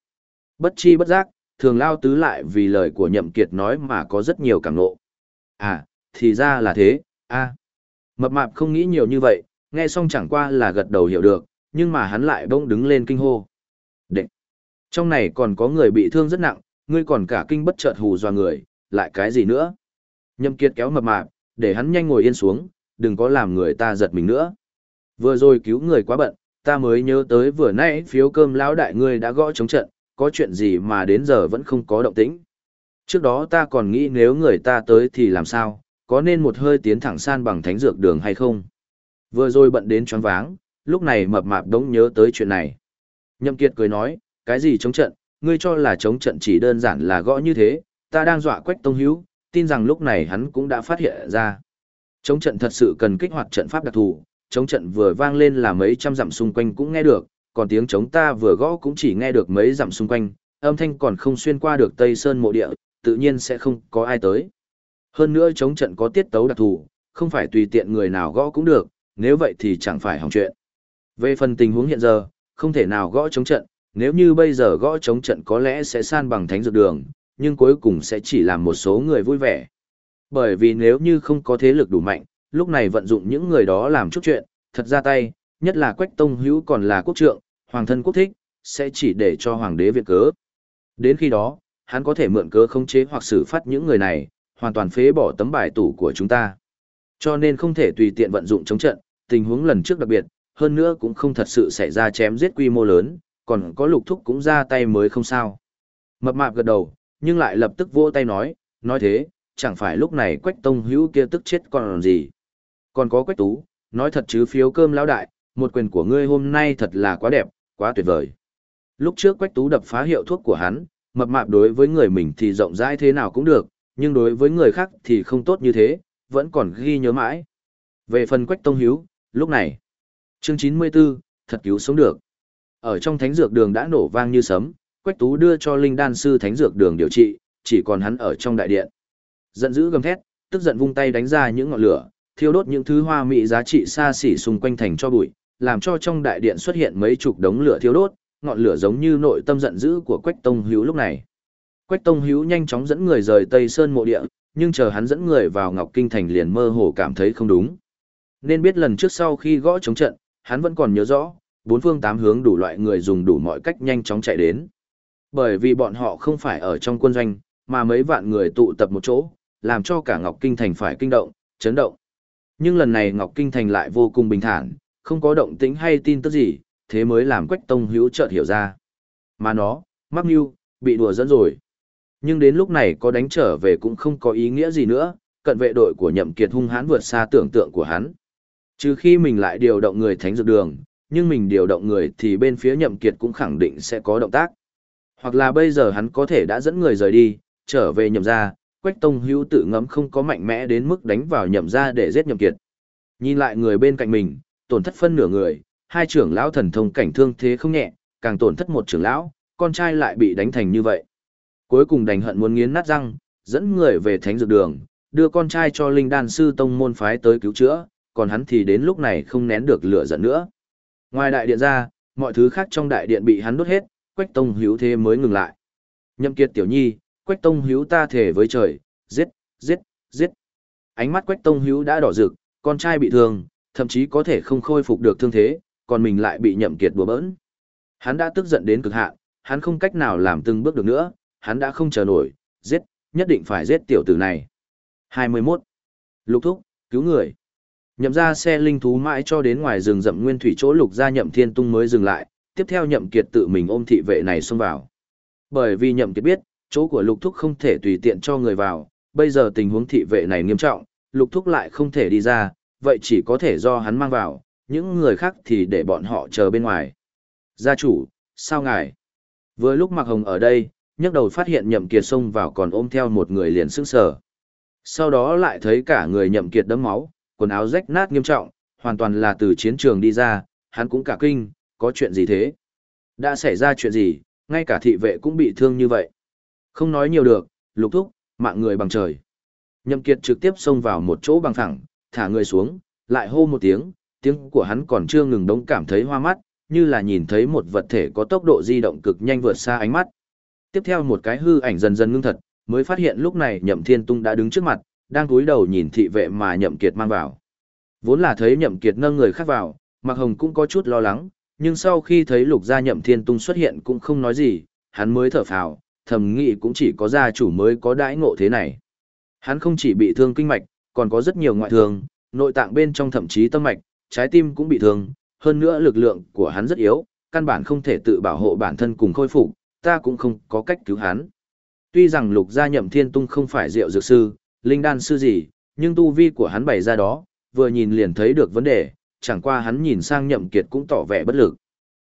Bất chi bất giác, thường lao tứ lại vì lời của nhậm kiệt nói mà có rất nhiều cảm nộ. À, thì ra là thế, a Mập mạp không nghĩ nhiều như vậy, nghe xong chẳng qua là gật đầu hiểu được, nhưng mà hắn lại bỗng đứng lên kinh hô. Đệ! Trong này còn có người bị thương rất nặng, ngươi còn cả kinh bất chợt hù dọa người, lại cái gì nữa? Nhậm kiệt kéo mập mạp, để hắn nhanh ngồi yên xuống, đừng có làm người ta giật mình nữa. Vừa rồi cứu người quá bận, ta mới nhớ tới vừa nãy phiếu cơm lão đại ngươi đã gõ chống trận, có chuyện gì mà đến giờ vẫn không có động tĩnh. Trước đó ta còn nghĩ nếu người ta tới thì làm sao, có nên một hơi tiến thẳng san bằng thánh dược đường hay không? Vừa rồi bận đến choáng váng, lúc này mập mạp đống nhớ tới chuyện này. Nhậm Kiệt cười nói, cái gì chống trận, ngươi cho là chống trận chỉ đơn giản là gõ như thế, ta đang dọa quách tông hữu, tin rằng lúc này hắn cũng đã phát hiện ra. Chống trận thật sự cần kích hoạt trận pháp đặc thù, chống trận vừa vang lên là mấy trăm dặm xung quanh cũng nghe được, còn tiếng chống ta vừa gõ cũng chỉ nghe được mấy dặm xung quanh, âm thanh còn không xuyên qua được Tây Sơn mộ địa, tự nhiên sẽ không có ai tới. Hơn nữa chống trận có tiết tấu đặc thù, không phải tùy tiện người nào gõ cũng được, nếu vậy thì chẳng phải hỏng chuyện. Về phần tình huống hiện giờ, không thể nào gõ chống trận, nếu như bây giờ gõ chống trận có lẽ sẽ san bằng thánh dược đường, nhưng cuối cùng sẽ chỉ làm một số người vui vẻ. Bởi vì nếu như không có thế lực đủ mạnh, lúc này vận dụng những người đó làm chút chuyện, thật ra tay, nhất là Quách Tông Hữu còn là quốc trượng, hoàng thân quốc thích, sẽ chỉ để cho hoàng đế viện cớ. Đến khi đó, hắn có thể mượn cớ khống chế hoặc xử phát những người này, hoàn toàn phế bỏ tấm bài tủ của chúng ta. Cho nên không thể tùy tiện vận dụng chống trận, tình huống lần trước đặc biệt, hơn nữa cũng không thật sự xảy ra chém giết quy mô lớn, còn có lục thúc cũng ra tay mới không sao. Mập mạp gật đầu, nhưng lại lập tức vỗ tay nói, nói thế, chẳng phải lúc này quách tông hữu kia tức chết còn gì. Còn có quách tú, nói thật chứ phiếu cơm lão đại, một quyền của ngươi hôm nay thật là quá đẹp, quá tuyệt vời. Lúc trước quách tú đập phá hiệu thuốc của hắn, mập mạp đối với người mình thì rộng rãi thế nào cũng được, nhưng đối với người khác thì không tốt như thế, vẫn còn ghi nhớ mãi. Về phần quách tông hiếu, lúc này, chương 94, thật cứu sống được. Ở trong thánh dược đường đã nổ vang như sấm, quách tú đưa cho linh đan sư thánh dược đường điều trị, chỉ còn hắn ở trong đại điện. Giận dữ gầm thét, tức giận vung tay đánh ra những ngọn lửa, thiêu đốt những thứ hoa mỹ giá trị xa xỉ xung quanh thành cho bụi, làm cho trong đại điện xuất hiện mấy chục đống lửa thiêu đốt, ngọn lửa giống như nội tâm giận dữ của Quách Tông Hữu lúc này. Quách Tông Hữu nhanh chóng dẫn người rời Tây Sơn mộ địa, nhưng chờ hắn dẫn người vào Ngọc Kinh thành liền mơ hồ cảm thấy không đúng. Nên biết lần trước sau khi gõ chống trận, hắn vẫn còn nhớ rõ, bốn phương tám hướng đủ loại người dùng đủ mọi cách nhanh chóng chạy đến. Bởi vì bọn họ không phải ở trong quân doanh, mà mấy vạn người tụ tập một chỗ, làm cho cả Ngọc Kinh Thành phải kinh động, chấn động. Nhưng lần này Ngọc Kinh Thành lại vô cùng bình thản, không có động tĩnh hay tin tức gì, thế mới làm Quách Tông Hữu chợt hiểu ra. Mà nó, mắc mưu, bị đùa dẫn rồi. Nhưng đến lúc này có đánh trở về cũng không có ý nghĩa gì nữa, cận vệ đội của Nhậm Kiệt hung hãn vượt xa tưởng tượng của hắn. Trừ khi mình lại điều động người thánh dược đường, nhưng mình điều động người thì bên phía Nhậm Kiệt cũng khẳng định sẽ có động tác. Hoặc là bây giờ hắn có thể đã dẫn người rời đi, trở về nhậm gia, Quách Tông Hữu tự ngẫm không có mạnh mẽ đến mức đánh vào nhậm gia để giết nhậm kiệt. Nhìn lại người bên cạnh mình, tổn thất phân nửa người, hai trưởng lão thần thông cảnh thương thế không nhẹ, càng tổn thất một trưởng lão, con trai lại bị đánh thành như vậy. Cuối cùng đành hận muốn nghiến nát răng, dẫn người về thánh dược đường, đưa con trai cho linh đan sư tông môn phái tới cứu chữa, còn hắn thì đến lúc này không nén được lửa giận nữa. Ngoài đại điện ra, mọi thứ khác trong đại điện bị hắn đốt hết, Quách Tông Hữu thế mới ngừng lại. Nhậm Kiệt tiểu nhi, Quách Tông Hữu ta thể với trời, giết, giết, giết. Ánh mắt Quách Tông Hữu đã đỏ rực, con trai bị thương, thậm chí có thể không khôi phục được thương thế, còn mình lại bị Nhậm Kiệt đùa bỡn. Hắn đã tức giận đến cực hạn, hắn không cách nào làm từng bước được nữa, hắn đã không chờ nổi, giết, nhất định phải giết tiểu tử này. 21. Lục thúc, cứu người. Nhậm ra xe linh thú mãi cho đến ngoài rừng rậm nguyên thủy chỗ lục gia nhậm thiên tung mới dừng lại, tiếp theo nhậm kiệt tự mình ôm thị vệ này xông vào. Bởi vì nhậm kiệt biết, chỗ của lục thúc không thể tùy tiện cho người vào, bây giờ tình huống thị vệ này nghiêm trọng, lục thúc lại không thể đi ra, vậy chỉ có thể do hắn mang vào, những người khác thì để bọn họ chờ bên ngoài. Gia chủ, sao ngài? Vừa lúc Mạc Hồng ở đây, nhấc đầu phát hiện nhậm kiệt xông vào còn ôm theo một người liền sững sờ. Sau đó lại thấy cả người nhậm kiệt đẫm máu, quần áo rách nát nghiêm trọng, hoàn toàn là từ chiến trường đi ra, hắn cũng cả kinh, có chuyện gì thế? Đã xảy ra chuyện gì, ngay cả thị vệ cũng bị thương như vậy. Không nói nhiều được, lục thúc, mạng người bằng trời. Nhậm Kiệt trực tiếp xông vào một chỗ bằng phẳng, thả người xuống, lại hô một tiếng, tiếng của hắn còn chưa ngừng đống cảm thấy hoa mắt, như là nhìn thấy một vật thể có tốc độ di động cực nhanh vượt xa ánh mắt. Tiếp theo một cái hư ảnh dần dần ngưng thật, mới phát hiện lúc này Nhậm Thiên Tung đã đứng trước mặt, đang cúi đầu nhìn thị vệ mà Nhậm Kiệt mang vào. Vốn là thấy Nhậm Kiệt nâng người khác vào, Mạc Hồng cũng có chút lo lắng, nhưng sau khi thấy lục gia nhậm thiên tung xuất hiện cũng không nói gì, hắn mới thở phào, thầm nghĩ cũng chỉ có gia chủ mới có đãi ngộ thế này. Hắn không chỉ bị thương kinh mạch, còn có rất nhiều ngoại thương, nội tạng bên trong thậm chí tâm mạch, trái tim cũng bị thương, hơn nữa lực lượng của hắn rất yếu, căn bản không thể tự bảo hộ bản thân cùng khôi phục, ta cũng không có cách cứu hắn. Tuy rằng lục gia nhậm thiên tung không phải diệu dược sư, linh đan sư gì, nhưng tu vi của hắn bày ra đó, vừa nhìn liền thấy được vấn đề, chẳng qua hắn nhìn sang nhậm kiệt cũng tỏ vẻ bất lực.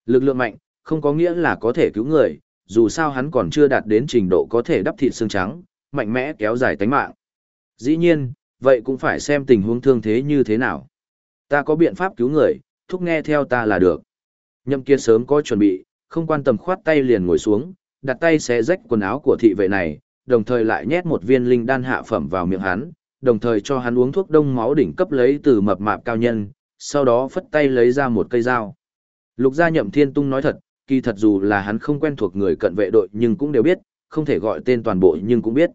Lực lượng mạnh, không có nghĩa là có thể cứu người, dù sao hắn còn chưa đạt đến trình độ có thể đắp thịt xương trắng, mạnh mẽ kéo dài tánh mạng. Dĩ nhiên, vậy cũng phải xem tình huống thương thế như thế nào. Ta có biện pháp cứu người, thúc nghe theo ta là được. Nhậm kiệt sớm có chuẩn bị, không quan tâm khoát tay liền ngồi xuống, đặt tay xé rách quần áo của thị vệ này, đồng thời lại nhét một viên linh đan hạ phẩm vào miệng hắn, đồng thời cho hắn uống thuốc đông máu đỉnh cấp lấy từ mập mạp cao nhân, sau đó phất tay lấy ra một cây dao. Lục gia nhậm thiên tung nói thật, kỳ thật dù là hắn không quen thuộc người cận vệ đội nhưng cũng đều biết, không thể gọi tên toàn bộ nhưng cũng biết.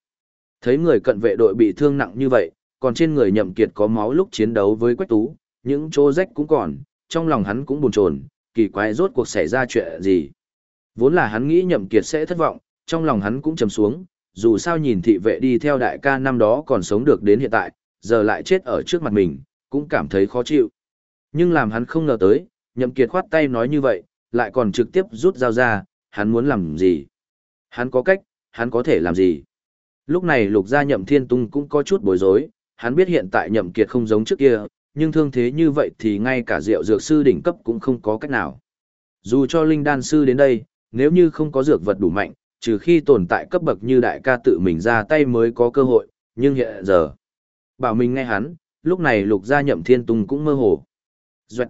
Thấy người cận vệ đội bị thương nặng như vậy, còn trên người nhậm kiệt có máu lúc chiến đấu với quách tú, những chỗ rách cũng còn, trong lòng hắn cũng buồn chồn, kỳ quái rốt cuộc xảy ra chuyện gì. Vốn là hắn nghĩ nhậm kiệt sẽ thất vọng, trong lòng hắn cũng trầm xuống, dù sao nhìn thị vệ đi theo đại ca năm đó còn sống được đến hiện tại, giờ lại chết ở trước mặt mình, cũng cảm thấy khó chịu. Nhưng làm hắn không ngờ tới, nhậm kiệt khoát tay nói như vậy, lại còn trực tiếp rút dao ra, hắn muốn làm gì? Hắn có cách, hắn có thể làm gì? Lúc này lục gia nhậm thiên tung cũng có chút bối rối, hắn biết hiện tại nhậm kiệt không giống trước kia, nhưng thương thế như vậy thì ngay cả rượu dược sư đỉnh cấp cũng không có cách nào. Dù cho linh đan sư đến đây, nếu như không có dược vật đủ mạnh, trừ khi tồn tại cấp bậc như đại ca tự mình ra tay mới có cơ hội, nhưng hiện giờ, bảo mình nghe hắn, lúc này lục gia nhậm thiên tung cũng mơ hồ. Duệt.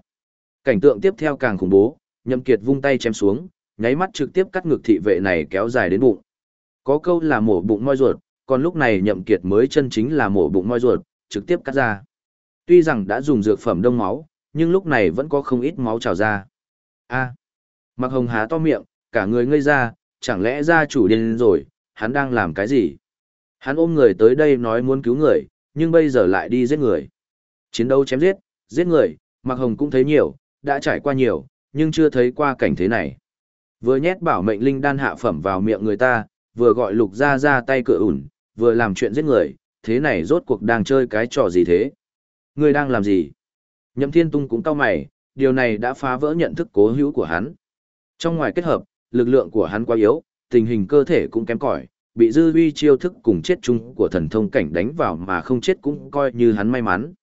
Cảnh tượng tiếp theo càng khủng bố, Nhậm Kiệt vung tay chém xuống, nháy mắt trực tiếp cắt ngực thị vệ này kéo dài đến bụng. Có câu là mổ bụng moi ruột, còn lúc này Nhậm Kiệt mới chân chính là mổ bụng moi ruột, trực tiếp cắt ra. Tuy rằng đã dùng dược phẩm đông máu, nhưng lúc này vẫn có không ít máu trào ra. A. Mặc Hồng há to miệng, cả người ngây ra, chẳng lẽ gia chủ điên rồi, hắn đang làm cái gì? Hắn ôm người tới đây nói muốn cứu người, nhưng bây giờ lại đi giết người. Chiến đấu chém giết, giết người, Mạc Hồng cũng thấy nhiều, đã trải qua nhiều, nhưng chưa thấy qua cảnh thế này. Vừa nhét bảo mệnh linh đan hạ phẩm vào miệng người ta, vừa gọi lục ra ra tay cửa ủn, vừa làm chuyện giết người, thế này rốt cuộc đang chơi cái trò gì thế? Người đang làm gì? Nhậm Thiên Tung cũng cau mày, điều này đã phá vỡ nhận thức cố hữu của hắn. Trong ngoài kết hợp, lực lượng của hắn quá yếu, tình hình cơ thể cũng kém cỏi, bị dư uy chiêu thức cùng chết chung của thần thông cảnh đánh vào mà không chết cũng coi như hắn may mắn.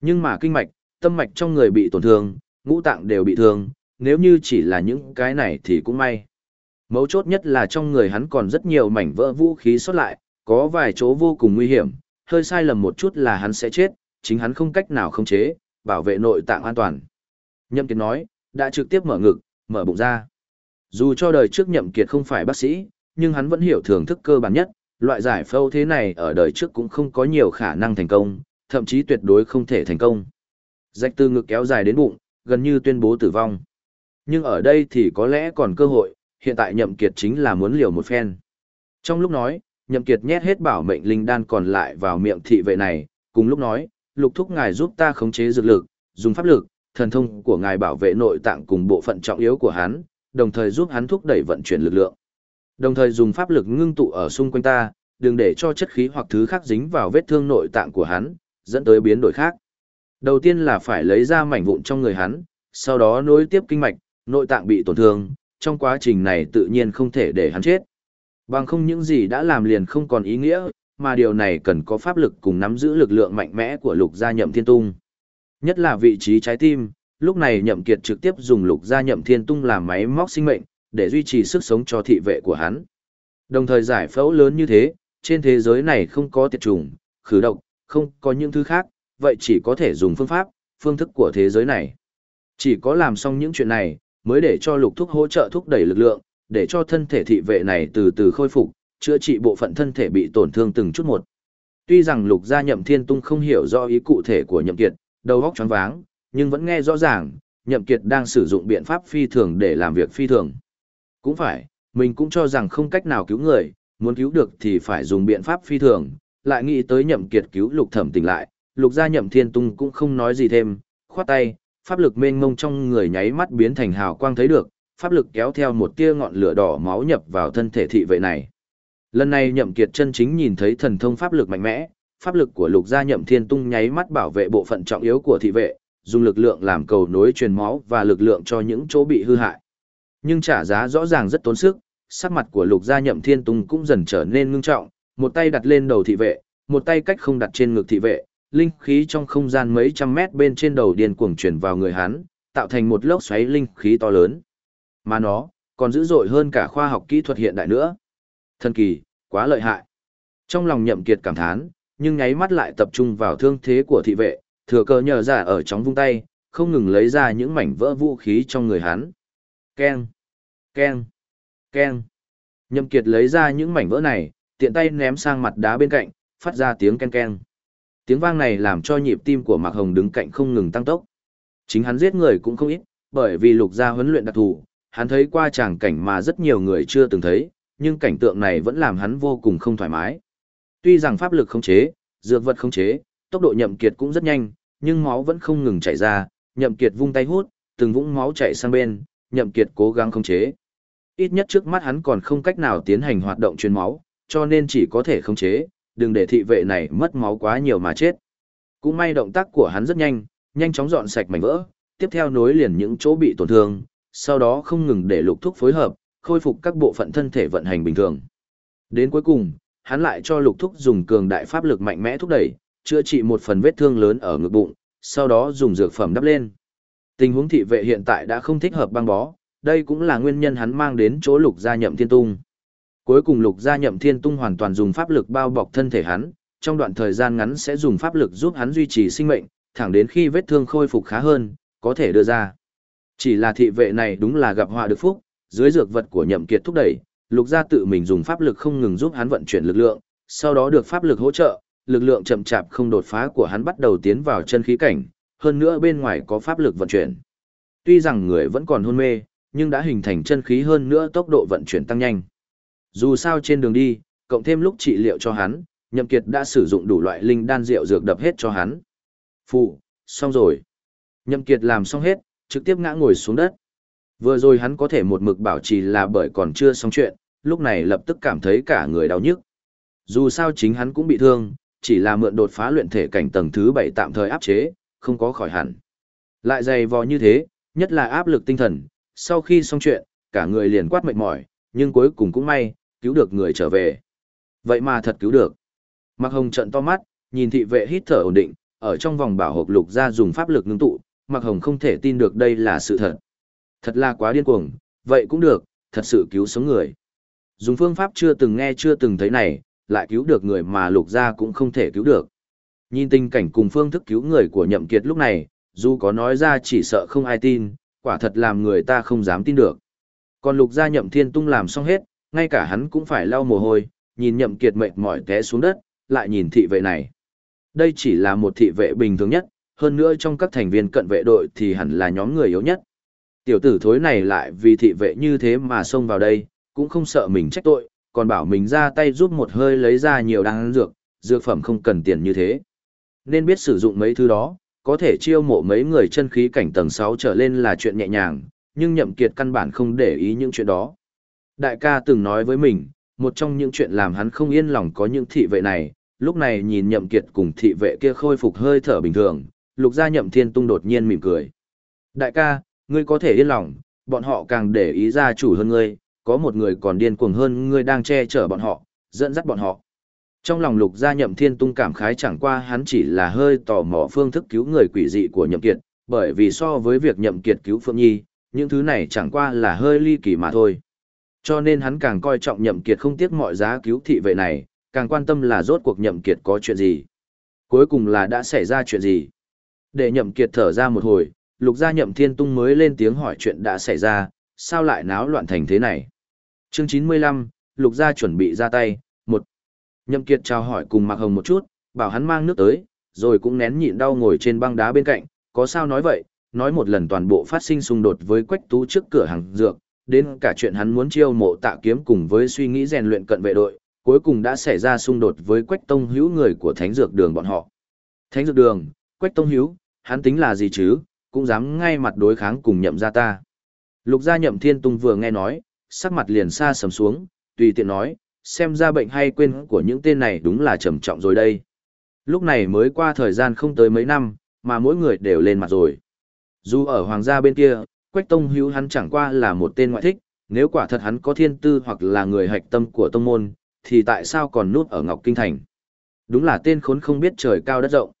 Nhưng mà kinh mạch, tâm mạch trong người bị tổn thương, ngũ tạng đều bị thương, nếu như chỉ là những cái này thì cũng may. Mấu chốt nhất là trong người hắn còn rất nhiều mảnh vỡ vũ khí sót lại, có vài chỗ vô cùng nguy hiểm, hơi sai lầm một chút là hắn sẽ chết, chính hắn không cách nào khống chế, bảo vệ nội tạng an toàn. Nhậm Kiệt nói, đã trực tiếp mở ngực, mở bụng ra. Dù cho đời trước Nhậm Kiệt không phải bác sĩ, nhưng hắn vẫn hiểu thưởng thức cơ bản nhất, loại giải phẫu thế này ở đời trước cũng không có nhiều khả năng thành công, thậm chí tuyệt đối không thể thành công. Rạch từ ngực kéo dài đến bụng, gần như tuyên bố tử vong. Nhưng ở đây thì có lẽ còn cơ hội, hiện tại Nhậm Kiệt chính là muốn liều một phen. Trong lúc nói, Nhậm Kiệt nhét hết bảo mệnh linh đan còn lại vào miệng thị vệ này, cùng lúc nói, lục thúc ngài giúp ta khống chế dược lực, dùng pháp lực, thần thông của ngài bảo vệ nội tạng cùng bộ phận trọng yếu của hắn, đồng thời giúp hắn thúc đẩy vận chuyển lực lượng. Đồng thời dùng pháp lực ngưng tụ ở xung quanh ta, đừng để cho chất khí hoặc thứ khác dính vào vết thương nội tạng của hắn, dẫn tới biến đổi khác. Đầu tiên là phải lấy ra mảnh vụn trong người hắn, sau đó nối tiếp kinh mạch, nội tạng bị tổn thương, trong quá trình này tự nhiên không thể để hắn chết. Bằng không những gì đã làm liền không còn ý nghĩa, mà điều này cần có pháp lực cùng nắm giữ lực lượng mạnh mẽ của lục gia nhậm thiên tung. Nhất là vị trí trái tim, lúc này nhậm kiệt trực tiếp dùng lục gia nhậm thiên tung làm máy móc sinh mệnh, để duy trì sức sống cho thị vệ của hắn. Đồng thời giải phẫu lớn như thế, trên thế giới này không có tiệt trùng, khử độc, không có những thứ khác, vậy chỉ có thể dùng phương pháp, phương thức của thế giới này. Chỉ có làm xong những chuyện này, mới để cho lục thúc hỗ trợ thúc đẩy lực lượng, để cho thân thể thị vệ này từ từ khôi phục, chữa trị bộ phận thân thể bị tổn thương từng chút một. Tuy rằng lục gia nhậm thiên tung không hiểu rõ ý cụ thể của nhậm kiệt, đầu óc choáng váng, nhưng vẫn nghe rõ ràng, nhậm kiệt đang sử dụng biện pháp phi thường để làm việc phi thường. Cũng phải, mình cũng cho rằng không cách nào cứu người, muốn cứu được thì phải dùng biện pháp phi thường, lại nghĩ tới nhậm kiệt cứu lục thẩm tỉnh lại, lục gia nhậm thiên tung cũng không nói gì thêm, khoát tay, pháp lực mênh mông trong người nháy mắt biến thành hào quang thấy được, pháp lực kéo theo một tia ngọn lửa đỏ máu nhập vào thân thể thị vệ này. Lần này nhậm kiệt chân chính nhìn thấy thần thông pháp lực mạnh mẽ, pháp lực của lục gia nhậm thiên tung nháy mắt bảo vệ bộ phận trọng yếu của thị vệ, dùng lực lượng làm cầu nối truyền máu và lực lượng cho những chỗ bị hư hại. Nhưng trả giá rõ ràng rất tốn sức, sắc mặt của lục gia nhậm thiên tung cũng dần trở nên ngưng trọng, một tay đặt lên đầu thị vệ, một tay cách không đặt trên ngực thị vệ, linh khí trong không gian mấy trăm mét bên trên đầu điên cuồng chuyển vào người hắn, tạo thành một lốc xoáy linh khí to lớn. Mà nó, còn dữ dội hơn cả khoa học kỹ thuật hiện đại nữa. Thần kỳ, quá lợi hại. Trong lòng nhậm kiệt cảm thán, nhưng nháy mắt lại tập trung vào thương thế của thị vệ, thừa cơ nhờ giả ở trong vung tay, không ngừng lấy ra những mảnh vỡ vũ khí trong người hắn. Keng, keng, keng. Nhậm kiệt lấy ra những mảnh vỡ này, tiện tay ném sang mặt đá bên cạnh, phát ra tiếng ken ken. Tiếng vang này làm cho nhịp tim của Mạc Hồng đứng cạnh không ngừng tăng tốc. Chính hắn giết người cũng không ít, bởi vì lục gia huấn luyện đặc thù, hắn thấy qua tràng cảnh mà rất nhiều người chưa từng thấy, nhưng cảnh tượng này vẫn làm hắn vô cùng không thoải mái. Tuy rằng pháp lực không chế, dược vật không chế, tốc độ nhậm kiệt cũng rất nhanh, nhưng máu vẫn không ngừng chảy ra, nhậm kiệt vung tay hút, từng vũng máu chảy sang bên, nhậm kiệt cố gắng không chế. Ít nhất trước mắt hắn còn không cách nào tiến hành hoạt động truyền máu, cho nên chỉ có thể không chế, đừng để thị vệ này mất máu quá nhiều mà chết. Cũng may động tác của hắn rất nhanh, nhanh chóng dọn sạch mảnh vỡ, tiếp theo nối liền những chỗ bị tổn thương, sau đó không ngừng để lục thúc phối hợp, khôi phục các bộ phận thân thể vận hành bình thường. Đến cuối cùng, hắn lại cho lục thúc dùng cường đại pháp lực mạnh mẽ thúc đẩy, chữa trị một phần vết thương lớn ở ngực bụng, sau đó dùng dược phẩm đắp lên. Tình huống thị vệ hiện tại đã không thích hợp băng bó, đây cũng là nguyên nhân hắn mang đến chỗ lục gia nhậm thiên tung. Cuối cùng lục gia nhậm thiên tung hoàn toàn dùng pháp lực bao bọc thân thể hắn, trong đoạn thời gian ngắn sẽ dùng pháp lực giúp hắn duy trì sinh mệnh, thẳng đến khi vết thương khôi phục khá hơn, có thể đưa ra. Chỉ là thị vệ này đúng là gặp họa được phúc, dưới dược vật của nhậm kiệt thúc đẩy, lục gia tự mình dùng pháp lực không ngừng giúp hắn vận chuyển lực lượng, sau đó được pháp lực hỗ trợ, lực lượng chậm chạp không đột phá của hắn bắt đầu tiến vào chân khí cảnh, hơn nữa bên ngoài có pháp lực vận chuyển. Tuy rằng người vẫn còn hôn mê, nhưng đã hình thành chân khí hơn nữa tốc độ vận chuyển tăng nhanh. Dù sao trên đường đi, cộng thêm lúc trị liệu cho hắn, Nhậm Kiệt đã sử dụng đủ loại linh đan rượu dược đập hết cho hắn. Phụ, xong rồi. Nhậm Kiệt làm xong hết, trực tiếp ngã ngồi xuống đất. Vừa rồi hắn có thể một mực bảo trì là bởi còn chưa xong chuyện, lúc này lập tức cảm thấy cả người đau nhức. Dù sao chính hắn cũng bị thương, chỉ là mượn đột phá luyện thể cảnh tầng thứ 7 tạm thời áp chế, không có khỏi hẳn. Lại dày vò như thế, nhất là áp lực tinh thần, sau khi xong chuyện, cả người liền quát mệt mỏi, nhưng cuối cùng cũng may, cứu được người trở về. Vậy mà thật cứu được. Mạc Hồng trận to mắt, nhìn thị vệ hít thở ổn định, ở trong vòng bảo hộp lục ra dùng pháp lực ngưng tụ, Mạc Hồng không thể tin được đây là sự thật. Thật là quá điên cuồng, vậy cũng được, thật sự cứu sống người. Dùng phương pháp chưa từng nghe chưa từng thấy này, lại cứu được người mà lục ra cũng không thể cứu được. Nhìn tình cảnh cùng phương thức cứu người của nhậm kiệt lúc này, dù có nói ra chỉ sợ không ai tin, quả thật làm người ta không dám tin được. Còn lục gia nhậm thiên tung làm xong hết, ngay cả hắn cũng phải lau mồ hôi, nhìn nhậm kiệt mệt mỏi té xuống đất, lại nhìn thị vệ này. Đây chỉ là một thị vệ bình thường nhất, hơn nữa trong các thành viên cận vệ đội thì hẳn là nhóm người yếu nhất. Tiểu tử thối này lại vì thị vệ như thế mà xông vào đây, cũng không sợ mình trách tội, còn bảo mình ra tay giúp một hơi lấy ra nhiều đan dược, dược phẩm không cần tiền như thế. Nên biết sử dụng mấy thứ đó, có thể chiêu mộ mấy người chân khí cảnh tầng 6 trở lên là chuyện nhẹ nhàng, nhưng nhậm kiệt căn bản không để ý những chuyện đó. Đại ca từng nói với mình, một trong những chuyện làm hắn không yên lòng có những thị vệ này, lúc này nhìn nhậm kiệt cùng thị vệ kia khôi phục hơi thở bình thường, lục gia nhậm thiên tung đột nhiên mỉm cười. Đại ca, ngươi có thể yên lòng, bọn họ càng để ý gia chủ hơn ngươi, có một người còn điên cuồng hơn ngươi đang che chở bọn họ, dẫn dắt bọn họ. Trong lòng lục gia nhậm thiên tung cảm khái chẳng qua hắn chỉ là hơi tò mò phương thức cứu người quỷ dị của nhậm kiệt, bởi vì so với việc nhậm kiệt cứu Phượng Nhi, những thứ này chẳng qua là hơi ly kỳ mà thôi. Cho nên hắn càng coi trọng nhậm kiệt không tiếc mọi giá cứu thị vệ này, càng quan tâm là rốt cuộc nhậm kiệt có chuyện gì. Cuối cùng là đã xảy ra chuyện gì. Để nhậm kiệt thở ra một hồi, lục gia nhậm thiên tung mới lên tiếng hỏi chuyện đã xảy ra, sao lại náo loạn thành thế này. Chương 95, lục gia chuẩn bị ra tay, một. Nhậm kiệt chào hỏi cùng Mạc Hồng một chút, bảo hắn mang nước tới, rồi cũng nén nhịn đau ngồi trên băng đá bên cạnh, có sao nói vậy, nói một lần toàn bộ phát sinh xung đột với quách tú trước cửa hàng dược, đến cả chuyện hắn muốn chiêu mộ tạ kiếm cùng với suy nghĩ rèn luyện cận vệ đội, cuối cùng đã xảy ra xung đột với quách tông hữu người của thánh dược đường bọn họ. Thánh dược đường, quách tông hữu, hắn tính là gì chứ, cũng dám ngay mặt đối kháng cùng nhậm gia ta. Lục gia nhậm thiên tung vừa nghe nói, sắc mặt liền xa sầm xuống, tùy tiện nói, xem ra bệnh hay quên của những tên này đúng là trầm trọng rồi đây. Lúc này mới qua thời gian không tới mấy năm, mà mỗi người đều lên mặt rồi. Dù ở hoàng gia bên kia, Quách Tông Hữu hắn chẳng qua là một tên ngoại thích, nếu quả thật hắn có thiên tư hoặc là người hạch tâm của tông môn, thì tại sao còn núp ở Ngọc Kinh Thành? Đúng là tên khốn không biết trời cao đất rộng.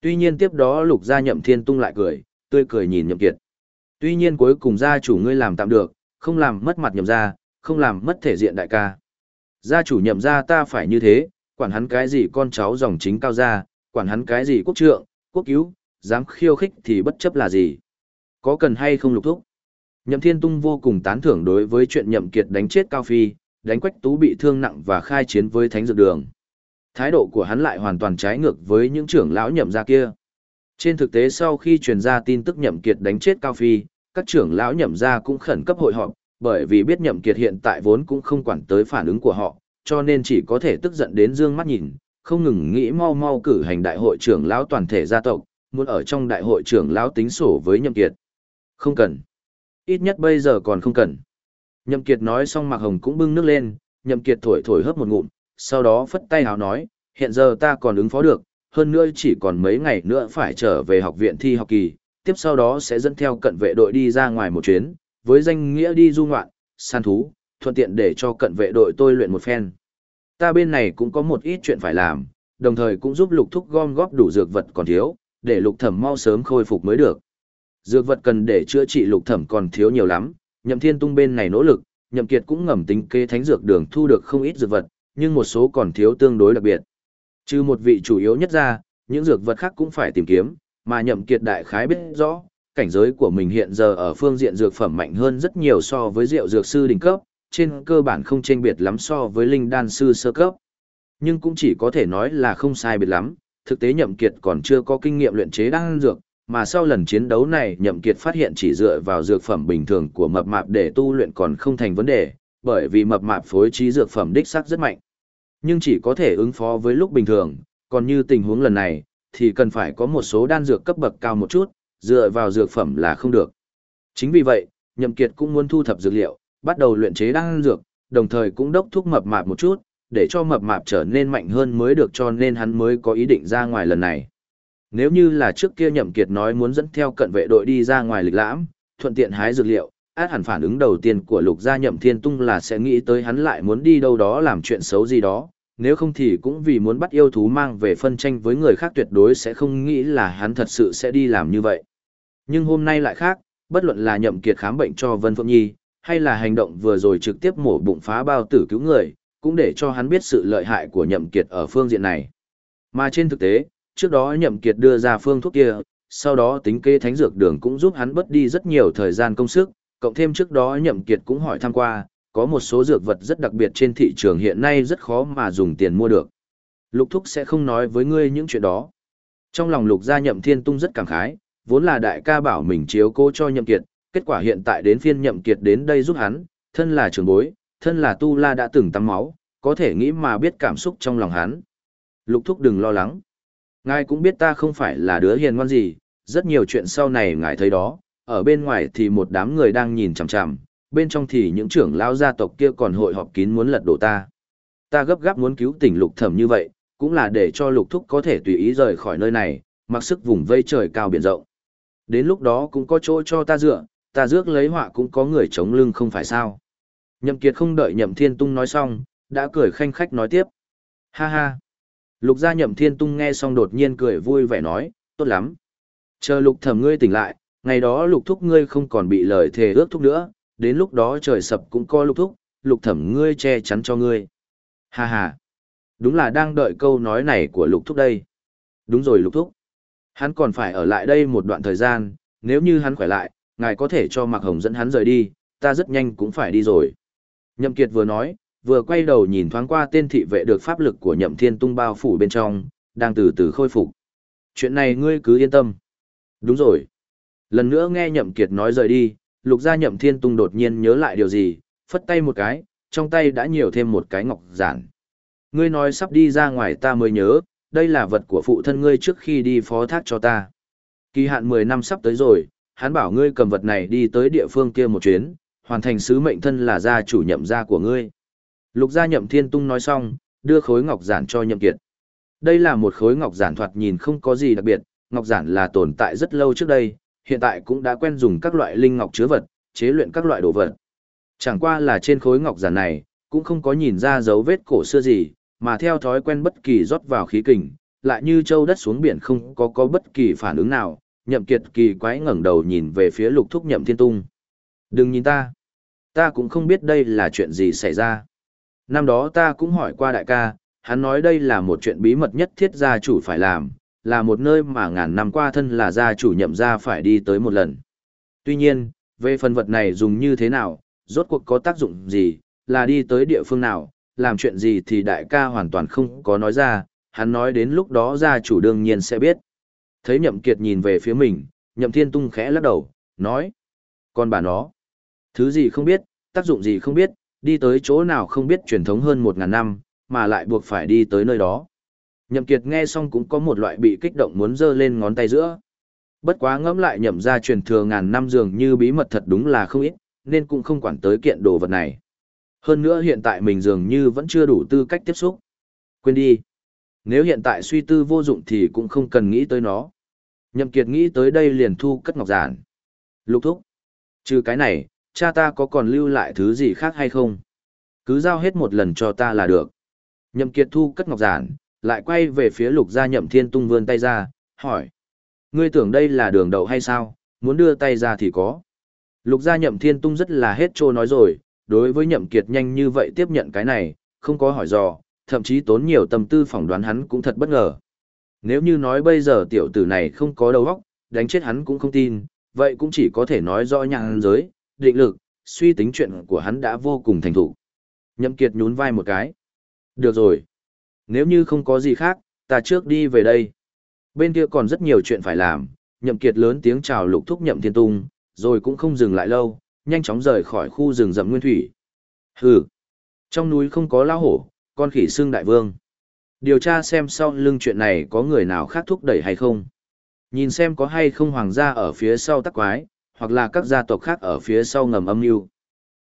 Tuy nhiên tiếp đó lục gia nhậm thiên tung lại cười, tươi cười nhìn nhậm kiệt. Tuy nhiên cuối cùng gia chủ ngươi làm tạm được, không làm mất mặt nhậm gia, không làm mất thể diện đại ca. Gia chủ nhậm gia ta phải như thế, quản hắn cái gì con cháu dòng chính cao gia, quản hắn cái gì quốc trượng, quốc cứu, dám khiêu khích thì bất chấp là gì. Có cần hay không lục thúc? Nhậm Thiên Tung vô cùng tán thưởng đối với chuyện Nhậm Kiệt đánh chết Cao Phi, đánh Quách Tú bị thương nặng và khai chiến với Thánh Dược Đường. Thái độ của hắn lại hoàn toàn trái ngược với những trưởng lão nhậm gia kia. Trên thực tế sau khi truyền ra tin tức Nhậm Kiệt đánh chết Cao Phi, các trưởng lão nhậm gia cũng khẩn cấp hội họp, bởi vì biết Nhậm Kiệt hiện tại vốn cũng không quản tới phản ứng của họ, cho nên chỉ có thể tức giận đến dương mắt nhìn, không ngừng nghĩ mau mau cử hành đại hội trưởng lão toàn thể gia tộc, muốn ở trong đại hội trưởng lão tính sổ với Nhậm Kiệt. Không cần. Ít nhất bây giờ còn không cần. Nhậm Kiệt nói xong Mạc Hồng cũng bưng nước lên, Nhậm Kiệt thổi thổi hớp một ngụm, sau đó phất tay hào nói, hiện giờ ta còn ứng phó được, hơn nữa chỉ còn mấy ngày nữa phải trở về học viện thi học kỳ, tiếp sau đó sẽ dẫn theo cận vệ đội đi ra ngoài một chuyến, với danh nghĩa đi du ngoạn, săn thú, thuận tiện để cho cận vệ đội tôi luyện một phen. Ta bên này cũng có một ít chuyện phải làm, đồng thời cũng giúp lục thúc gom góp đủ dược vật còn thiếu, để lục thẩm mau sớm khôi phục mới được. Dược vật cần để chữa trị lục thẩm còn thiếu nhiều lắm, nhậm thiên tung bên này nỗ lực, nhậm kiệt cũng ngầm tính kế thánh dược đường thu được không ít dược vật, nhưng một số còn thiếu tương đối đặc biệt. Trừ một vị chủ yếu nhất ra, những dược vật khác cũng phải tìm kiếm, mà nhậm kiệt đại khái biết rõ, cảnh giới của mình hiện giờ ở phương diện dược phẩm mạnh hơn rất nhiều so với rượu dược sư đỉnh cấp, trên cơ bản không chênh biệt lắm so với linh đan sư sơ cấp. Nhưng cũng chỉ có thể nói là không sai biệt lắm, thực tế nhậm kiệt còn chưa có kinh nghiệm luyện chế đan dược, mà sau lần chiến đấu này nhậm kiệt phát hiện chỉ dựa vào dược phẩm bình thường của mập mạp để tu luyện còn không thành vấn đề, bởi vì mập mạp phối trí dược phẩm đích xác rất mạnh. Nhưng chỉ có thể ứng phó với lúc bình thường, còn như tình huống lần này, thì cần phải có một số đan dược cấp bậc cao một chút, dựa vào dược phẩm là không được. Chính vì vậy, Nhậm Kiệt cũng muốn thu thập dược liệu, bắt đầu luyện chế đan dược, đồng thời cũng đốc thúc mập mạp một chút, để cho mập mạp trở nên mạnh hơn mới được cho nên hắn mới có ý định ra ngoài lần này. Nếu như là trước kia Nhậm Kiệt nói muốn dẫn theo cận vệ đội đi ra ngoài lịch lãm, thuận tiện hái dược liệu, át hẳn phản ứng đầu tiên của lục gia Nhậm Thiên Tung là sẽ nghĩ tới hắn lại muốn đi đâu đó làm chuyện xấu gì đó, nếu không thì cũng vì muốn bắt yêu thú mang về phân tranh với người khác tuyệt đối sẽ không nghĩ là hắn thật sự sẽ đi làm như vậy. Nhưng hôm nay lại khác, bất luận là Nhậm Kiệt khám bệnh cho Vân Phượng Nhi, hay là hành động vừa rồi trực tiếp mổ bụng phá bao tử cứu người, cũng để cho hắn biết sự lợi hại của Nhậm Kiệt ở phương diện này. Mà trên thực tế, trước đó Nhậm Kiệt đưa ra phương thuốc kia, sau đó tính kê thánh dược đường cũng giúp hắn bớt đi rất nhiều thời gian công sức, cộng thêm trước đó Nhậm Kiệt cũng hỏi tham qua, có một số dược vật rất đặc biệt trên thị trường hiện nay rất khó mà dùng tiền mua được. Lục Thúc sẽ không nói với ngươi những chuyện đó. Trong lòng Lục gia Nhậm Thiên Tung rất cảm khái, vốn là đại ca bảo mình chiếu cố cho Nhậm Kiệt, kết quả hiện tại đến phiên Nhậm Kiệt đến đây giúp hắn, thân là trưởng bối, thân là tu la đã từng tắm máu, có thể nghĩ mà biết cảm xúc trong lòng hắn. Lục thúc đừng lo lắng. Ngài cũng biết ta không phải là đứa hiền ngoan gì, rất nhiều chuyện sau này ngài thấy đó, ở bên ngoài thì một đám người đang nhìn chằm chằm, bên trong thì những trưởng lão gia tộc kia còn hội họp kín muốn lật đổ ta. Ta gấp gáp muốn cứu tỉnh lục thẩm như vậy, cũng là để cho lục thúc có thể tùy ý rời khỏi nơi này, mặc sức vùng vây trời cao biển rộng. Đến lúc đó cũng có chỗ cho ta dựa, ta rước lấy họa cũng có người chống lưng không phải sao. Nhậm Kiệt không đợi Nhậm Thiên Tung nói xong, đã cười khanh khách nói tiếp. Ha ha. Lục gia Nhậm Thiên Tung nghe xong đột nhiên cười vui vẻ nói, tốt lắm. Chờ lục thẩm ngươi tỉnh lại, ngày đó lục thúc ngươi không còn bị lời thề ước thúc nữa, đến lúc đó trời sập cũng coi lục thúc, lục thẩm ngươi che chắn cho ngươi. Ha ha. Đúng là đang đợi câu nói này của lục thúc đây. Đúng rồi lục thúc. Hắn còn phải ở lại đây một đoạn thời gian, nếu như hắn khỏe lại, ngài có thể cho Mạc Hồng dẫn hắn rời đi, ta rất nhanh cũng phải đi rồi. Nhậm Kiệt vừa nói, vừa quay đầu nhìn thoáng qua tên thị vệ được pháp lực của Nhậm Thiên Tung bao phủ bên trong, đang từ từ khôi phục. Chuyện này ngươi cứ yên tâm. Đúng rồi. Lần nữa nghe Nhậm Kiệt nói rời đi, lục gia Nhậm Thiên Tung đột nhiên nhớ lại điều gì, phất tay một cái, trong tay đã nhiều thêm một cái ngọc giản. Ngươi nói sắp đi ra ngoài ta mới nhớ, đây là vật của phụ thân ngươi trước khi đi phó thác cho ta. Kỳ hạn 10 năm sắp tới rồi, hắn bảo ngươi cầm vật này đi tới địa phương kia một chuyến, hoàn thành sứ mệnh thân là gia chủ nhậm gia của ngươi. Lục gia nhậm thiên tung nói xong, đưa khối ngọc giản cho nhậm kiệt. Đây là một khối ngọc giản thoạt nhìn không có gì đặc biệt, ngọc giản là tồn tại rất lâu trước đây, hiện tại cũng đã quen dùng các loại linh ngọc chứa vật, chế luyện các loại đồ vật. Chẳng qua là trên khối ngọc giản này, cũng không có nhìn ra dấu vết cổ xưa gì, mà theo thói quen bất kỳ rót vào khí kình, lại như châu đất xuống biển không có có bất kỳ phản ứng nào, nhậm kiệt kỳ quái ngẩng đầu nhìn về phía lục thúc nhậm thiên tung. Đừng nhìn ta. Ta cũng không biết đây là chuyện gì xảy ra. Năm đó ta cũng hỏi qua đại ca, hắn nói đây là một chuyện bí mật nhất thiết gia chủ phải làm, là một nơi mà ngàn năm qua thân là gia chủ nhậm gia phải đi tới một lần. Tuy nhiên, về phần vật này dùng như thế nào, rốt cuộc có tác dụng gì, là đi tới địa phương nào, làm chuyện gì thì đại ca hoàn toàn không có nói ra, hắn nói đến lúc đó gia chủ đương nhiên sẽ biết. Thấy nhậm kiệt nhìn về phía mình, nhậm thiên tung khẽ lắc đầu, nói. Còn bà nó, thứ gì không biết, tác dụng gì không biết, đi tới chỗ nào không biết truyền thống hơn một ngàn năm, mà lại buộc phải đi tới nơi đó. Nhậm kiệt nghe xong cũng có một loại bị kích động muốn giơ lên ngón tay giữa. Bất quá ngẫm lại nhậm ra truyền thừa ngàn năm dường như bí mật thật đúng là không ít, nên cũng không quản tới kiện đồ vật này. Hơn nữa hiện tại mình dường như vẫn chưa đủ tư cách tiếp xúc. Quên đi. Nếu hiện tại suy tư vô dụng thì cũng không cần nghĩ tới nó. Nhậm Kiệt nghĩ tới đây liền thu cất ngọc giản. Lục thúc. Trừ cái này, cha ta có còn lưu lại thứ gì khác hay không? Cứ giao hết một lần cho ta là được. Nhậm Kiệt thu cất ngọc giản, lại quay về phía lục gia nhậm thiên tung vươn tay ra, hỏi. Ngươi tưởng đây là đường đậu hay sao, muốn đưa tay ra thì có. Lục gia nhậm thiên tung rất là hết trô nói rồi, đối với nhậm kiệt nhanh như vậy tiếp nhận cái này, không có hỏi dò, thậm chí tốn nhiều tâm tư phỏng đoán hắn cũng thật bất ngờ. Nếu như nói bây giờ tiểu tử này không có đầu óc, đánh chết hắn cũng không tin, vậy cũng chỉ có thể nói rõ nhàng giới, định lực, suy tính chuyện của hắn đã vô cùng thành thục. Nhậm Kiệt nhún vai một cái. Được rồi. Nếu như không có gì khác, ta trước đi về đây. Bên kia còn rất nhiều chuyện phải làm, Nhậm Kiệt lớn tiếng chào lục thúc Nhậm Thiên Tung, rồi cũng không dừng lại lâu, nhanh chóng rời khỏi khu rừng rậm nguyên thủy. Hừ. Trong núi không có lão hổ, con khỉ xương đại vương. Điều tra xem sau lưng chuyện này có người nào khác thúc đẩy hay không. Nhìn xem có hay không hoàng gia ở phía sau tắc quái, hoặc là các gia tộc khác ở phía sau ngầm âm mưu.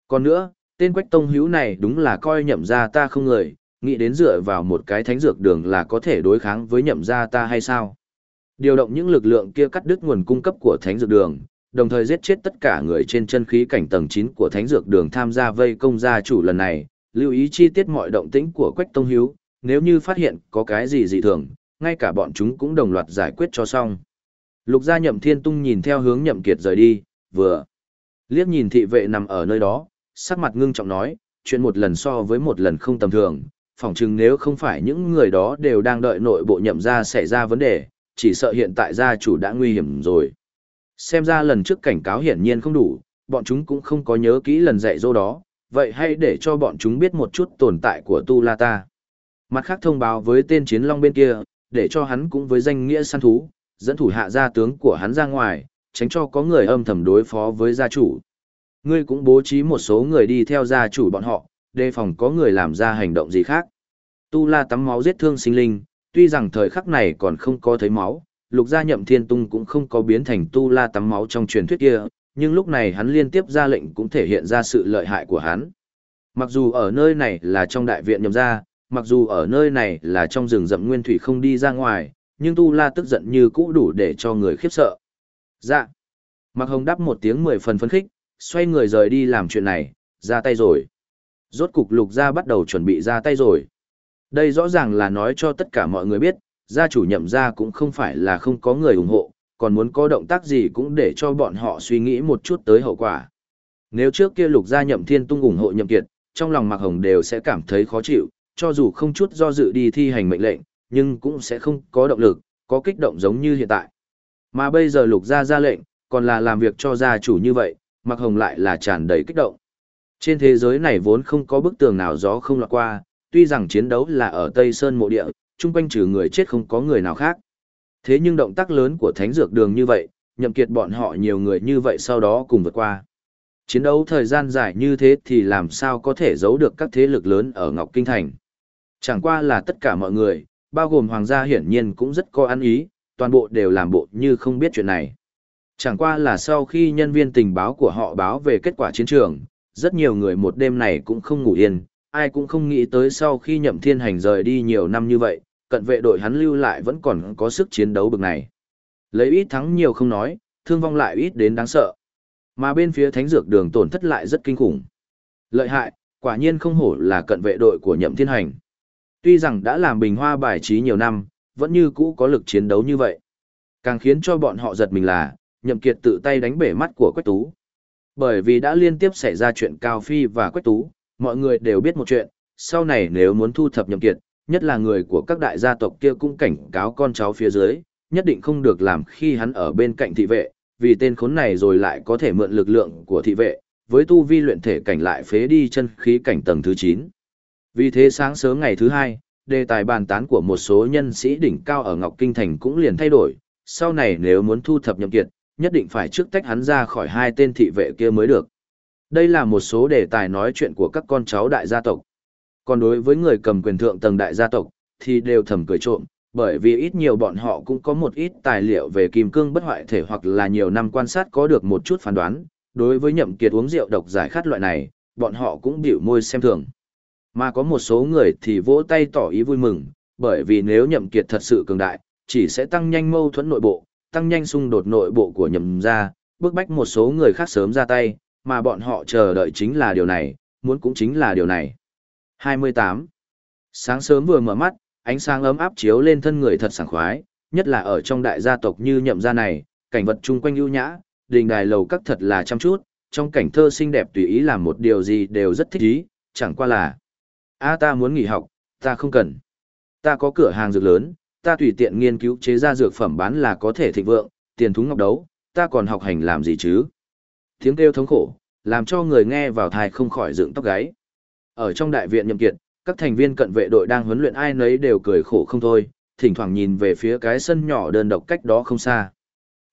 Còn nữa, tên quách tông hữu này đúng là coi nhậm gia ta không người, nghĩ đến dựa vào một cái thánh dược đường là có thể đối kháng với nhậm gia ta hay sao? Điều động những lực lượng kia cắt đứt nguồn cung cấp của thánh dược đường, đồng thời giết chết tất cả người trên chân khí cảnh tầng 9 của thánh dược đường tham gia vây công gia chủ lần này, lưu ý chi tiết mọi động tĩnh của Quách Tông Hữu, nếu như phát hiện có cái gì dị thường, ngay cả bọn chúng cũng đồng loạt giải quyết cho xong. Lục gia nhậm thiên tung nhìn theo hướng nhậm kiệt rời đi, vừa liếc nhìn thị vệ nằm ở nơi đó, sắc mặt ngưng trọng nói, chuyện một lần so với một lần không tầm thường, phỏng chừng nếu không phải những người đó đều đang đợi nội bộ nhậm gia xảy ra vấn đề, chỉ sợ hiện tại gia chủ đã nguy hiểm rồi. Xem ra lần trước cảnh cáo hiển nhiên không đủ, bọn chúng cũng không có nhớ kỹ lần dạy dỗ đó, vậy hãy để cho bọn chúng biết một chút tồn tại của Tu La Ta. Mặt khác thông báo với tên chiến long bên kia, để cho hắn cũng với danh nghĩa săn thú, dẫn thủ hạ gia tướng của hắn ra ngoài, tránh cho có người âm thầm đối phó với gia chủ. Ngươi cũng bố trí một số người đi theo gia chủ bọn họ, đề phòng có người làm ra hành động gì khác. Tu La tắm máu giết thương sinh linh, tuy rằng thời khắc này còn không có thấy máu, lục gia nhậm thiên tung cũng không có biến thành Tu La tắm máu trong truyền thuyết kia, nhưng lúc này hắn liên tiếp ra lệnh cũng thể hiện ra sự lợi hại của hắn. Mặc dù ở nơi này là trong đại viện nhậm gia, mặc dù ở nơi này là trong rừng rậm nguyên thủy không đi ra ngoài, nhưng Tu La tức giận như cũ đủ để cho người khiếp sợ. Dạ. Mạc Hồng đáp một tiếng mười phần phấn khích, xoay người rời đi làm chuyện này, ra tay rồi. Rốt cục lục gia bắt đầu chuẩn bị ra tay rồi. Đây rõ ràng là nói cho tất cả mọi người biết, gia chủ nhậm gia cũng không phải là không có người ủng hộ, còn muốn có động tác gì cũng để cho bọn họ suy nghĩ một chút tới hậu quả. Nếu trước kia lục gia nhậm thiên tung ủng hộ nhậm kiệt, trong lòng Mạc Hồng đều sẽ cảm thấy khó chịu, cho dù không chút do dự đi thi hành mệnh lệnh, nhưng cũng sẽ không có động lực, có kích động giống như hiện tại. Mà bây giờ lục gia ra lệnh, còn là làm việc cho gia chủ như vậy, mặc Hồng lại là tràn đầy kích động. Trên thế giới này vốn không có bức tường nào gió không lọt qua, tuy rằng chiến đấu là ở Tây Sơn mộ địa, chung quanh trừ người chết không có người nào khác. Thế nhưng động tác lớn của thánh dược đường như vậy, nhậm kiệt bọn họ nhiều người như vậy sau đó cùng vượt qua. Chiến đấu thời gian dài như thế thì làm sao có thể giấu được các thế lực lớn ở Ngọc Kinh Thành. Chẳng qua là tất cả mọi người, bao gồm hoàng gia hiển nhiên cũng rất có ăn ý, toàn bộ đều làm bộ như không biết chuyện này. Chẳng qua là sau khi nhân viên tình báo của họ báo về kết quả chiến trường, rất nhiều người một đêm này cũng không ngủ yên, ai cũng không nghĩ tới sau khi nhậm thiên hành rời đi nhiều năm như vậy, cận vệ đội hắn lưu lại vẫn còn có sức chiến đấu bực này. Lấy ít thắng nhiều không nói, thương vong lại ít đến đáng sợ. Mà bên phía thánh dược đường tổn thất lại rất kinh khủng. Lợi hại, quả nhiên không hổ là cận vệ đội của nhậm thiên hành. Tuy rằng đã làm bình hoa bài trí nhiều năm, vẫn như cũ có lực chiến đấu như vậy. Càng khiến cho bọn họ giật mình là, nhậm kiệt tự tay đánh bể mắt của Quách Tú. Bởi vì đã liên tiếp xảy ra chuyện Cao Phi và Quách Tú, mọi người đều biết một chuyện, sau này nếu muốn thu thập nhậm kiệt, nhất là người của các đại gia tộc kia cũng cảnh cáo con cháu phía dưới, nhất định không được làm khi hắn ở bên cạnh thị vệ, vì tên khốn này rồi lại có thể mượn lực lượng của thị vệ, với tu vi luyện thể cảnh lại phế đi chân khí cảnh tầng thứ 9. Vì thế sáng sớm ngày thứ hai, đề tài bàn tán của một số nhân sĩ đỉnh cao ở Ngọc Kinh Thành cũng liền thay đổi, sau này nếu muốn thu thập nhậm kiệt, nhất định phải trước tách hắn ra khỏi hai tên thị vệ kia mới được. Đây là một số đề tài nói chuyện của các con cháu đại gia tộc. Còn đối với người cầm quyền thượng tầng đại gia tộc, thì đều thầm cười trộm, bởi vì ít nhiều bọn họ cũng có một ít tài liệu về kim cương bất hoại thể hoặc là nhiều năm quan sát có được một chút phán đoán. Đối với nhậm kiệt uống rượu độc giải khát loại này, bọn họ cũng biểu môi xem thường. Mà có một số người thì vỗ tay tỏ ý vui mừng, bởi vì nếu nhậm kiệt thật sự cường đại, chỉ sẽ tăng nhanh mâu thuẫn nội bộ, tăng nhanh xung đột nội bộ của nhậm gia, bức bách một số người khác sớm ra tay, mà bọn họ chờ đợi chính là điều này, muốn cũng chính là điều này. 28. Sáng sớm vừa mở mắt, ánh sáng ấm áp chiếu lên thân người thật sảng khoái, nhất là ở trong đại gia tộc như nhậm gia này, cảnh vật chung quanh ưu nhã, đình đài lầu các thật là chăm chút, trong cảnh thơ xinh đẹp tùy ý làm một điều gì đều rất thích ý, chẳng qua là a ta muốn nghỉ học, ta không cần. Ta có cửa hàng dược lớn, ta tùy tiện nghiên cứu chế ra dược phẩm bán là có thể thịnh vượng, tiền thúng ngọc đấu, ta còn học hành làm gì chứ? Tiếng kêu thống khổ, làm cho người nghe vào thai không khỏi dựng tóc gáy. Ở trong đại viện nhậm kiệt, các thành viên cận vệ đội đang huấn luyện ai nấy đều cười khổ không thôi, thỉnh thoảng nhìn về phía cái sân nhỏ đơn độc cách đó không xa.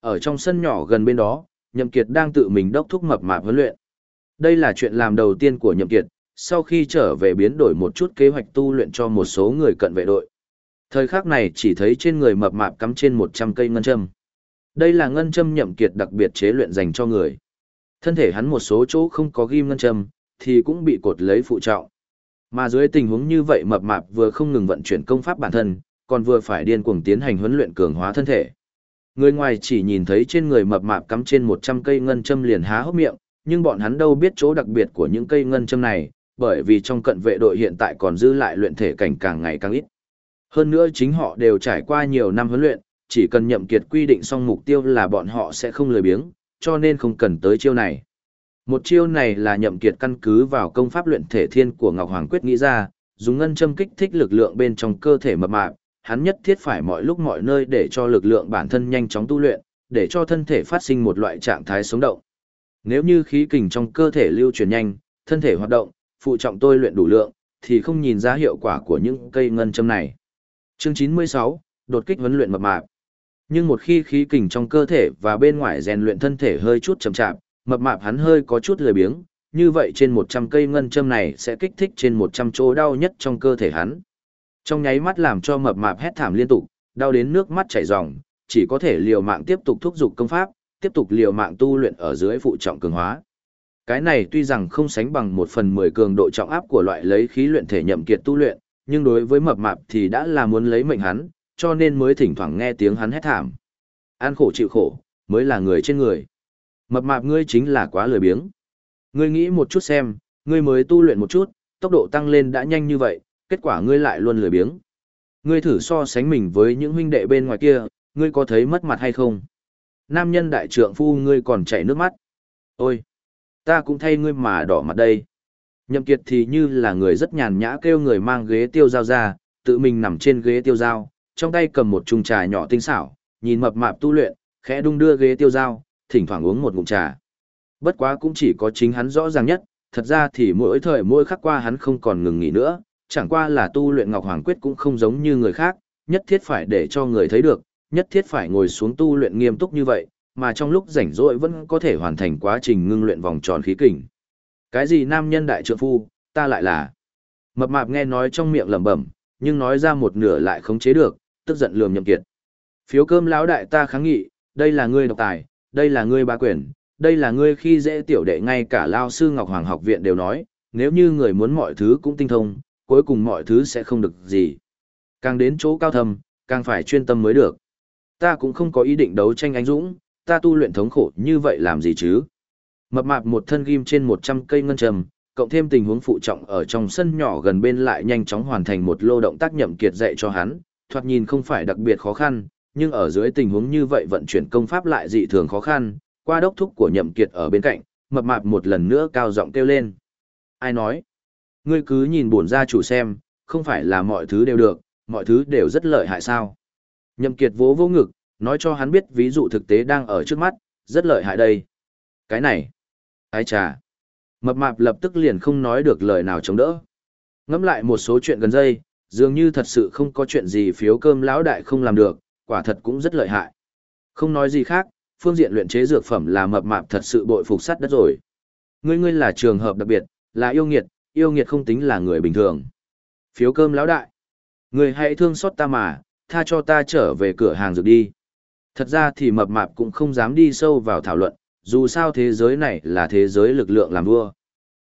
Ở trong sân nhỏ gần bên đó, nhậm kiệt đang tự mình đốc thúc mập mạp huấn luyện. Đây là chuyện làm đầu tiên của nhậm kiệt, sau khi trở về biến đổi một chút kế hoạch tu luyện cho một số người cận vệ đội. Thời khắc này chỉ thấy trên người mập mạp cắm trên 100 cây ngân châm. Đây là ngân châm nhậm kiệt đặc biệt chế luyện dành cho người. Thân thể hắn một số chỗ không có ghim ngân châm, thì cũng bị cột lấy phụ trọng. Mà dưới tình huống như vậy mập mạp vừa không ngừng vận chuyển công pháp bản thân, còn vừa phải điên cuồng tiến hành huấn luyện cường hóa thân thể. Người ngoài chỉ nhìn thấy trên người mập mạp cắm trên 100 cây ngân châm liền há hốc miệng, nhưng bọn hắn đâu biết chỗ đặc biệt của những cây ngân châm này, bởi vì trong cận vệ đội hiện tại còn giữ lại luyện thể cảnh càng ngày càng ít. Hơn nữa chính họ đều trải qua nhiều năm huấn luyện, chỉ cần nhậm kiệt quy định xong mục tiêu là bọn họ sẽ không lười biếng, cho nên không cần tới chiêu này. Một chiêu này là nhậm kiệt căn cứ vào công pháp luyện thể thiên của Ngọc Hoàng Quyết nghĩ ra, dùng ngân châm kích thích lực lượng bên trong cơ thể mập mạp, hắn nhất thiết phải mọi lúc mọi nơi để cho lực lượng bản thân nhanh chóng tu luyện, để cho thân thể phát sinh một loại trạng thái sống động. Nếu như khí kình trong cơ thể lưu chuyển nhanh, thân thể hoạt động, phụ trọng tôi luyện đủ lượng, thì không nhìn ra hiệu quả của những cây ngân châm này. Chương 96, đột kích huấn luyện mập mạp. Nhưng một khi khí kình trong cơ thể và bên ngoài rèn luyện thân thể hơi chút chậm chạp, mập mạp hắn hơi có chút lười biếng, như vậy trên 100 cây ngân châm này sẽ kích thích trên 100 chỗ đau nhất trong cơ thể hắn. Trong nháy mắt làm cho mập mạp hét thảm liên tục, đau đến nước mắt chảy ròng, chỉ có thể liều mạng tiếp tục thúc giục công pháp, tiếp tục liều mạng tu luyện ở dưới phụ trọng cường hóa. Cái này tuy rằng không sánh bằng một phần mười cường độ trọng áp của loại lấy khí luyện thể nhậm kiệt tu luyện, nhưng đối với mập mạp thì đã là muốn lấy mệnh hắn, cho nên mới thỉnh thoảng nghe tiếng hắn hét thảm. An khổ chịu khổ, mới là người trên người. Mập mạp ngươi chính là quá lười biếng. Ngươi nghĩ một chút xem, ngươi mới tu luyện một chút, tốc độ tăng lên đã nhanh như vậy, kết quả ngươi lại luôn lười biếng. Ngươi thử so sánh mình với những huynh đệ bên ngoài kia, ngươi có thấy mất mặt hay không? Nam nhân đại trượng phu ngươi còn chảy nước mắt. Ôi, ta cũng thay ngươi mà đỏ mặt đây. Nhậm kiệt thì như là người rất nhàn nhã kêu người mang ghế tiêu dao ra, tự mình nằm trên ghế tiêu dao, trong tay cầm một chung trà nhỏ tinh xảo, nhìn mập mạp tu luyện, khẽ đung đưa ghế tiêu dao, thỉnh thoảng uống một ngụm trà. Bất quá cũng chỉ có chính hắn rõ ràng nhất, thật ra thì mỗi thời mỗi khắc qua hắn không còn ngừng nghỉ nữa, chẳng qua là tu luyện Ngọc Hoàng Quyết cũng không giống như người khác, nhất thiết phải để cho người thấy được, nhất thiết phải ngồi xuống tu luyện nghiêm túc như vậy, mà trong lúc rảnh rỗi vẫn có thể hoàn thành quá trình ngưng luyện vòng tròn khí kình. Cái gì nam nhân đại trượng phu, ta lại là. Mập mạp nghe nói trong miệng lẩm bẩm, nhưng nói ra một nửa lại không chế được, tức giận lườm nhậm kiệt. Phiếu cơm lão đại ta kháng nghị, đây là ngươi độc tài, đây là ngươi ba quyền, đây là ngươi khi dễ tiểu đệ ngay cả lao sư Ngọc Hoàng học viện đều nói, nếu như người muốn mọi thứ cũng tinh thông, cuối cùng mọi thứ sẽ không được gì. Càng đến chỗ cao thâm, càng phải chuyên tâm mới được. Ta cũng không có ý định đấu tranh anh dũng, ta tu luyện thống khổ như vậy làm gì chứ? Mập mạp một thân ghim trên 100 cây ngân trầm, cộng thêm tình huống phụ trọng ở trong sân nhỏ gần bên lại nhanh chóng hoàn thành một lô động tác nhậm kiệt dạy cho hắn, thoạt nhìn không phải đặc biệt khó khăn, nhưng ở dưới tình huống như vậy vận chuyển công pháp lại dị thường khó khăn, qua đốc thúc của nhậm kiệt ở bên cạnh, mập mạp một lần nữa cao giọng kêu lên. Ai nói? Ngươi cứ nhìn buồn gia chủ xem, không phải là mọi thứ đều được, mọi thứ đều rất lợi hại sao? Nhậm kiệt vỗ vỗ ngực, nói cho hắn biết ví dụ thực tế đang ở trước mắt, rất lợi hại đây. Cái này, ai trà. Mập mạp lập tức liền không nói được lời nào chống đỡ. Ngẫm lại một số chuyện gần đây, dường như thật sự không có chuyện gì phiếu cơm lão đại không làm được, quả thật cũng rất lợi hại. Không nói gì khác, phương diện luyện chế dược phẩm là mập mạp thật sự bội phục sắt đất rồi. Ngươi ngươi là trường hợp đặc biệt, là yêu nghiệt, yêu nghiệt không tính là người bình thường. Phiếu cơm lão đại. Ngươi hãy thương xót ta mà, tha cho ta trở về cửa hàng dược đi. Thật ra thì mập mạp cũng không dám đi sâu vào thảo luận, dù sao thế giới này là thế giới lực lượng làm vua.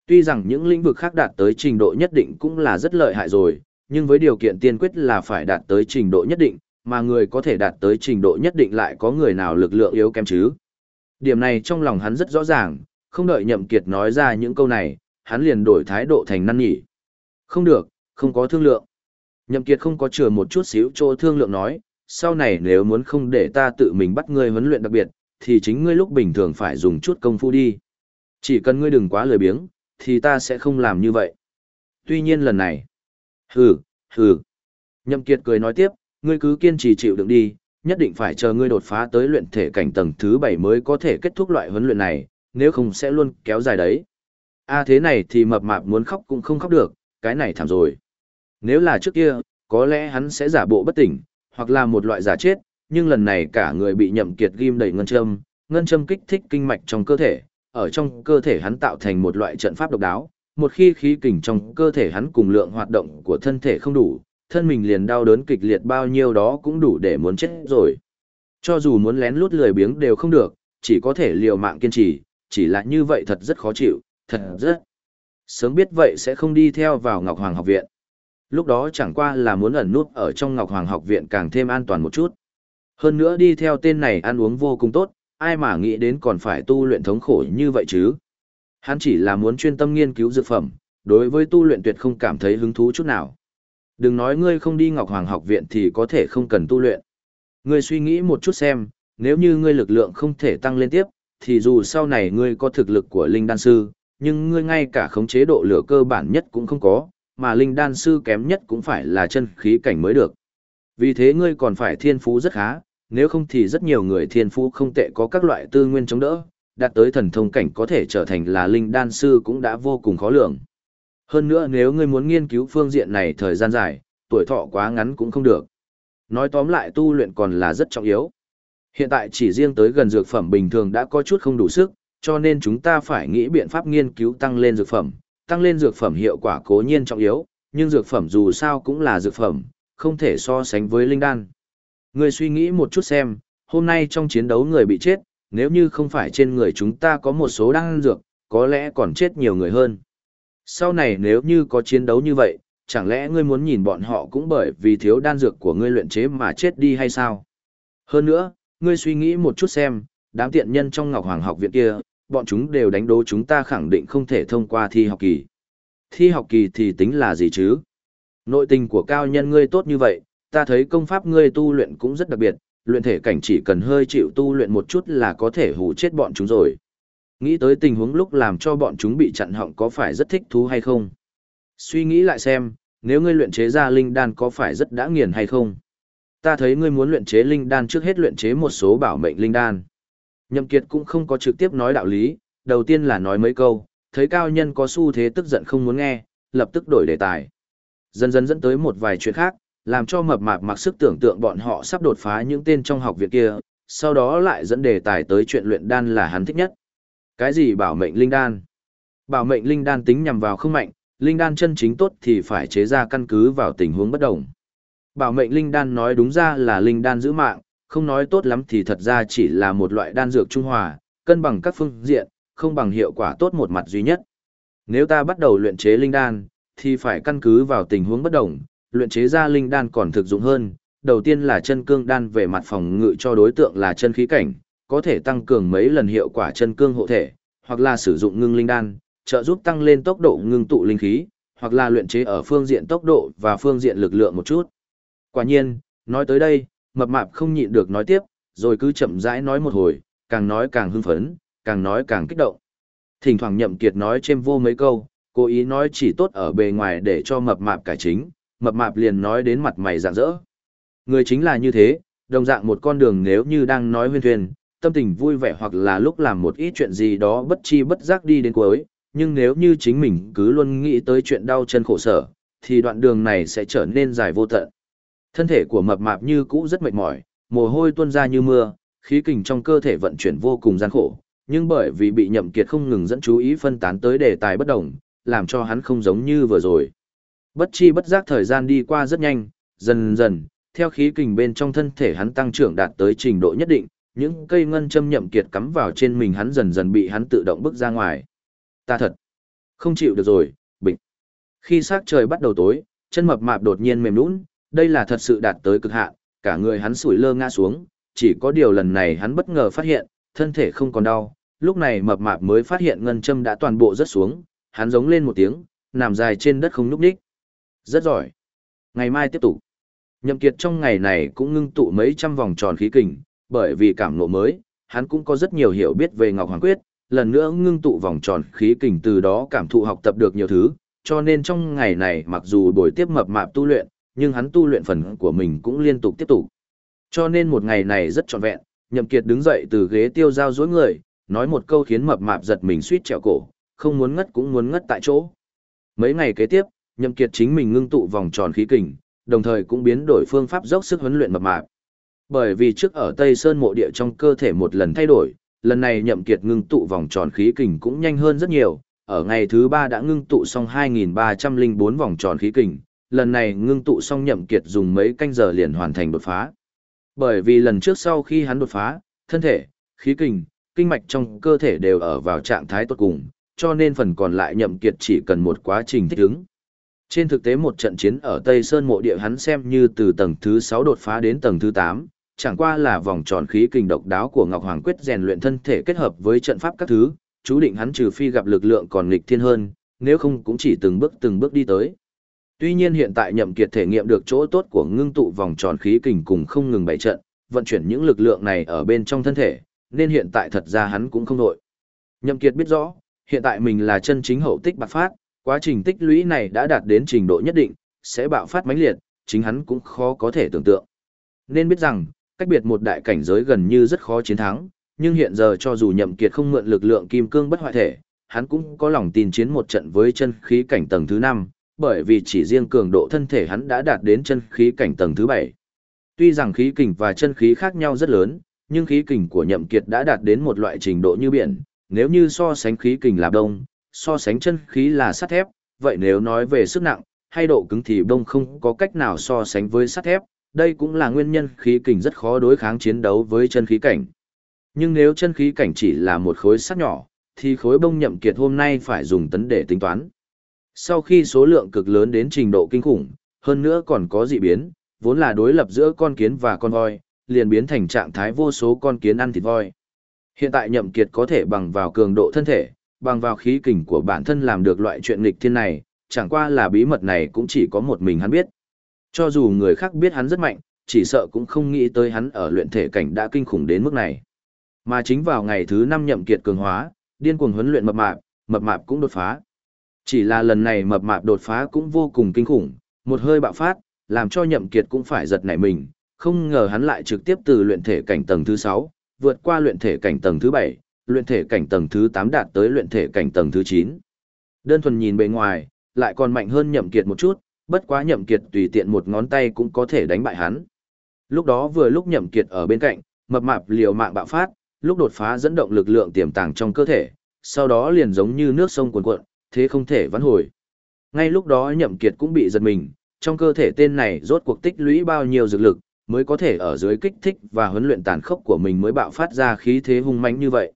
Tuy rằng những lĩnh vực khác đạt tới trình độ nhất định cũng là rất lợi hại rồi, nhưng với điều kiện tiên quyết là phải đạt tới trình độ nhất định, mà người có thể đạt tới trình độ nhất định lại có người nào lực lượng yếu kém chứ. Điểm này trong lòng hắn rất rõ ràng, không đợi nhậm kiệt nói ra những câu này, hắn liền đổi thái độ thành năn nhỉ. Không được, không có thương lượng. Nhậm kiệt không có chừa một chút xíu chỗ thương lượng nói, sau này nếu muốn không để ta tự mình bắt ngươi huấn luyện đặc biệt, thì chính ngươi lúc bình thường phải dùng chút công phu đi. Chỉ cần ngươi đừng quá lười biếng, thì ta sẽ không làm như vậy. Tuy nhiên lần này, hừ, hừ. Nhậm kiệt cười nói tiếp, ngươi cứ kiên trì chịu đựng đi, nhất định phải chờ ngươi đột phá tới luyện thể cảnh tầng thứ 7 mới có thể kết thúc loại huấn luyện này, nếu không sẽ luôn kéo dài đấy. A à, thế này thì mập mạp muốn khóc cũng không khóc được, cái này thảm rồi. Nếu là trước kia, có lẽ hắn sẽ giả bộ bất tỉnh, hoặc là một loại giả chết, nhưng lần này cả người bị nhậm kiệt ghim đầy ngân châm, ngân châm kích thích kinh mạch trong cơ thể, ở trong cơ thể hắn tạo thành một loại trận pháp độc đáo, một khi khí kình trong cơ thể hắn cùng lượng hoạt động của thân thể không đủ, thân mình liền đau đớn kịch liệt bao nhiêu đó cũng đủ để muốn chết rồi. Cho dù muốn lén lút lười biếng đều không được, chỉ có thể liều mạng kiên trì, chỉ là như vậy thật rất khó chịu, thật rất. Sớm biết vậy sẽ không đi theo vào Ngọc Hoàng học viện. Lúc đó chẳng qua là muốn ẩn nút ở trong Ngọc Hoàng học viện càng thêm an toàn một chút. Hơn nữa đi theo tên này ăn uống vô cùng tốt, ai mà nghĩ đến còn phải tu luyện thống khổ như vậy chứ. Hắn chỉ là muốn chuyên tâm nghiên cứu dược phẩm, đối với tu luyện tuyệt không cảm thấy hứng thú chút nào. Đừng nói ngươi không đi Ngọc Hoàng học viện thì có thể không cần tu luyện. Ngươi suy nghĩ một chút xem, nếu như ngươi lực lượng không thể tăng lên tiếp, thì dù sau này ngươi có thực lực của linh đan sư, nhưng ngươi ngay cả khống chế độ lửa cơ bản nhất cũng không có, mà linh đan sư kém nhất cũng phải là chân khí cảnh mới được. Vì thế ngươi còn phải thiên phú rất khá, nếu không thì rất nhiều người thiên phú không tệ có các loại tư nguyên chống đỡ, đạt tới thần thông cảnh có thể trở thành là linh đan sư cũng đã vô cùng khó lường. Hơn nữa nếu ngươi muốn nghiên cứu phương diện này thời gian dài, tuổi thọ quá ngắn cũng không được. Nói tóm lại tu luyện còn là rất trọng yếu. Hiện tại chỉ riêng tới gần dược phẩm bình thường đã có chút không đủ sức, cho nên chúng ta phải nghĩ biện pháp nghiên cứu tăng lên dược phẩm. Tăng lên dược phẩm hiệu quả cố nhiên trọng yếu, nhưng dược phẩm dù sao cũng là dược phẩm, không thể so sánh với linh đan. Người suy nghĩ một chút xem, hôm nay trong chiến đấu người bị chết, nếu như không phải trên người chúng ta có một số đan dược, có lẽ còn chết nhiều người hơn. Sau này nếu như có chiến đấu như vậy, chẳng lẽ ngươi muốn nhìn bọn họ cũng bởi vì thiếu đan dược của ngươi luyện chế mà chết đi hay sao? Hơn nữa, ngươi suy nghĩ một chút xem, đám tiện nhân trong Ngọc Hoàng học viện kia, bọn chúng đều đánh đố chúng ta khẳng định không thể thông qua thi học kỳ. Thi học kỳ thì tính là gì chứ? Nội tình của cao nhân ngươi tốt như vậy, ta thấy công pháp ngươi tu luyện cũng rất đặc biệt, luyện thể cảnh chỉ cần hơi chịu tu luyện một chút là có thể hù chết bọn chúng rồi. Nghĩ tới tình huống lúc làm cho bọn chúng bị chặn họng có phải rất thích thú hay không? Suy nghĩ lại xem, nếu ngươi luyện chế ra linh đan có phải rất đã nghiền hay không? Ta thấy ngươi muốn luyện chế linh đan trước hết luyện chế một số bảo mệnh linh đan. Nhậm Kiệt cũng không có trực tiếp nói đạo lý, đầu tiên là nói mấy câu, thấy cao nhân có xu thế tức giận không muốn nghe, lập tức đổi đề tài. Dần dần dẫn tới một vài chuyện khác, làm cho mập mạp mặc sức tưởng tượng bọn họ sắp đột phá những tên trong học viện kia, sau đó lại dẫn đề tài tới chuyện luyện đan là hắn thích nhất. Cái gì bảo mệnh linh đan? Bảo mệnh linh đan tính nhằm vào không mạnh, linh đan chân chính tốt thì phải chế ra căn cứ vào tình huống bất đồng. Bảo mệnh linh đan nói đúng ra là linh đan giữ mạng, không nói tốt lắm thì thật ra chỉ là một loại đan dược trung hòa, cân bằng các phương diện, không bằng hiệu quả tốt một mặt duy nhất. Nếu ta bắt đầu luyện chế linh đan, thì phải căn cứ vào tình huống bất đồng, luyện chế ra linh đan còn thực dụng hơn. Đầu tiên là chân cương đan về mặt phòng ngự cho đối tượng là chân khí cảnh, có thể tăng cường mấy lần hiệu quả chân cương hộ thể, hoặc là sử dụng ngưng linh đan, trợ giúp tăng lên tốc độ ngưng tụ linh khí, hoặc là luyện chế ở phương diện tốc độ và phương diện lực lượng một chút. Quả nhiên, nói tới đây, mập mạp không nhịn được nói tiếp, rồi cứ chậm rãi nói một hồi, càng nói càng hưng phấn, càng nói càng kích động. Thỉnh thoảng nhậm kiệt nói chêm vô mấy câu, cố ý nói chỉ tốt ở bề ngoài để cho mập mạp cải chính, mập mạp liền nói đến mặt mày rạng rỡ. Người chính là như thế, đồng dạng một con đường nếu như đang nói huyên thuyền, tâm tình vui vẻ hoặc là lúc làm một ít chuyện gì đó bất chi bất giác đi đến cuối, nhưng nếu như chính mình cứ luôn nghĩ tới chuyện đau chân khổ sở, thì đoạn đường này sẽ trở nên dài vô tận. Thân thể của mập mạp như cũ rất mệt mỏi, mồ hôi tuôn ra như mưa, khí kình trong cơ thể vận chuyển vô cùng gian khổ, nhưng bởi vì bị nhậm kiệt không ngừng dẫn chú ý phân tán tới đề tài bất đồng, làm cho hắn không giống như vừa rồi. Bất chi bất giác thời gian đi qua rất nhanh, dần dần, theo khí kình bên trong thân thể hắn tăng trưởng đạt tới trình độ nhất định, những cây ngân châm nhậm kiệt cắm vào trên mình hắn dần dần bị hắn tự động bước ra ngoài. Ta thật, không chịu được rồi, bịch. Khi sắc trời bắt đầu tối, chân mập mạp đột nhiên mềm nhũn, đây là thật sự đạt tới cực hạn, cả người hắn sủi lơ ngã xuống, chỉ có điều lần này hắn bất ngờ phát hiện, thân thể không còn đau, lúc này mập mạp mới phát hiện ngân châm đã toàn bộ rớt xuống, hắn giống lên một tiếng, nằm dài trên đất không nhúc nhích. Rất giỏi. Ngày mai tiếp tục. Nhậm Kiệt trong ngày này cũng ngưng tụ mấy trăm vòng tròn khí kình, bởi vì cảm ngộ mới, hắn cũng có rất nhiều hiểu biết về Ngọc Hoàng Quyết, lần nữa ngưng tụ vòng tròn khí kình từ đó cảm thụ học tập được nhiều thứ, cho nên trong ngày này mặc dù buổi tiếp mập mạp tu luyện, nhưng hắn tu luyện phần của mình cũng liên tục tiếp tục. Cho nên một ngày này rất trọn vẹn, Nhậm Kiệt đứng dậy từ ghế tiêu giao dối người, nói một câu khiến mập mạp giật mình suýt trèo cổ, không muốn ngất cũng muốn ngất tại chỗ. Mấy ngày kế tiếp, Nhậm Kiệt chính mình ngưng tụ vòng tròn khí kình, đồng thời cũng biến đổi phương pháp dốc sức huấn luyện mập mạp. Bởi vì trước ở Tây Sơn mộ địa trong cơ thể một lần thay đổi, lần này Nhậm Kiệt ngưng tụ vòng tròn khí kình cũng nhanh hơn rất nhiều, ở ngày thứ 3 đã ngưng tụ xong 2304 vòng tròn khí kình, lần này ngưng tụ xong Nhậm Kiệt dùng mấy canh giờ liền hoàn thành đột phá. Bởi vì lần trước sau khi hắn đột phá, thân thể, khí kình, kinh mạch trong cơ thể đều ở vào trạng thái tốt cùng, cho nên phần còn lại nhậm kiệt chỉ cần một quá trình thích ứng. Trên thực tế một trận chiến ở Tây Sơn mộ địa hắn xem như từ tầng thứ 6 đột phá đến tầng thứ 8, chẳng qua là vòng tròn khí kình độc đáo của Ngọc Hoàng Quyết rèn luyện thân thể kết hợp với trận pháp các thứ, chú định hắn trừ phi gặp lực lượng còn nghịch thiên hơn, nếu không cũng chỉ từng bước từng bước đi tới. Tuy nhiên hiện tại nhậm kiệt thể nghiệm được chỗ tốt của ngưng tụ vòng tròn khí kình cùng không ngừng bảy trận, vận chuyển những lực lượng này ở bên trong thân thể, nên hiện tại thật ra hắn cũng không đội. Nhậm kiệt biết rõ, hiện tại mình là chân chính hậu tích bạc phát, quá trình tích lũy này đã đạt đến trình độ nhất định, sẽ bạo phát mãnh liệt, chính hắn cũng khó có thể tưởng tượng. Nên biết rằng, cách biệt một đại cảnh giới gần như rất khó chiến thắng, nhưng hiện giờ cho dù nhậm kiệt không mượn lực lượng kim cương bất hoại thể, hắn cũng có lòng tin chiến một trận với chân khí cảnh tầng thứ 5, bởi vì chỉ riêng cường độ thân thể hắn đã đạt đến chân khí cảnh tầng thứ 7. Tuy rằng khí kình và chân khí khác nhau rất lớn, nhưng khí kình của nhậm kiệt đã đạt đến một loại trình độ như biển, nếu như so sánh khí kình là đông, so sánh chân khí là sắt thép, vậy nếu nói về sức nặng, hay độ cứng thì đông không có cách nào so sánh với sắt thép, đây cũng là nguyên nhân khí kình rất khó đối kháng chiến đấu với chân khí cảnh. Nhưng nếu chân khí cảnh chỉ là một khối sắt nhỏ, thì khối bông nhậm kiệt hôm nay phải dùng tấn để tính toán. Sau khi số lượng cực lớn đến trình độ kinh khủng, hơn nữa còn có dị biến, vốn là đối lập giữa con kiến và con voi, liền biến thành trạng thái vô số con kiến ăn thịt voi. Hiện tại nhậm kiệt có thể bằng vào cường độ thân thể, bằng vào khí kình của bản thân làm được loại chuyện nghịch thiên này, chẳng qua là bí mật này cũng chỉ có một mình hắn biết. Cho dù người khác biết hắn rất mạnh, chỉ sợ cũng không nghĩ tới hắn ở luyện thể cảnh đã kinh khủng đến mức này. Mà chính vào ngày thứ 5 nhậm kiệt cường hóa, điên cuồng huấn luyện mập mạp, mập mạp cũng đột phá. Chỉ là lần này mập mạp đột phá cũng vô cùng kinh khủng, một hơi bạo phát, làm cho nhậm kiệt cũng phải giật nảy mình, không ngờ hắn lại trực tiếp từ luyện thể cảnh tầng thứ 6, vượt qua luyện thể cảnh tầng thứ 7, luyện thể cảnh tầng thứ 8 đạt tới luyện thể cảnh tầng thứ 9. Đơn thuần nhìn bề ngoài, lại còn mạnh hơn nhậm kiệt một chút, bất quá nhậm kiệt tùy tiện một ngón tay cũng có thể đánh bại hắn. Lúc đó vừa lúc nhậm kiệt ở bên cạnh, mập mạp liều mạng bạo phát, lúc đột phá dẫn động lực lượng tiềm tàng trong cơ thể, sau đó liền giống như nước sông cuồn cuộn, thế không thể vãn hồi. Ngay lúc đó nhậm kiệt cũng bị giật mình, trong cơ thể tên này rốt cuộc tích lũy bao nhiêu dược lực, mới có thể ở dưới kích thích và huấn luyện tàn khốc của mình mới bạo phát ra khí thế hung mãnh như vậy.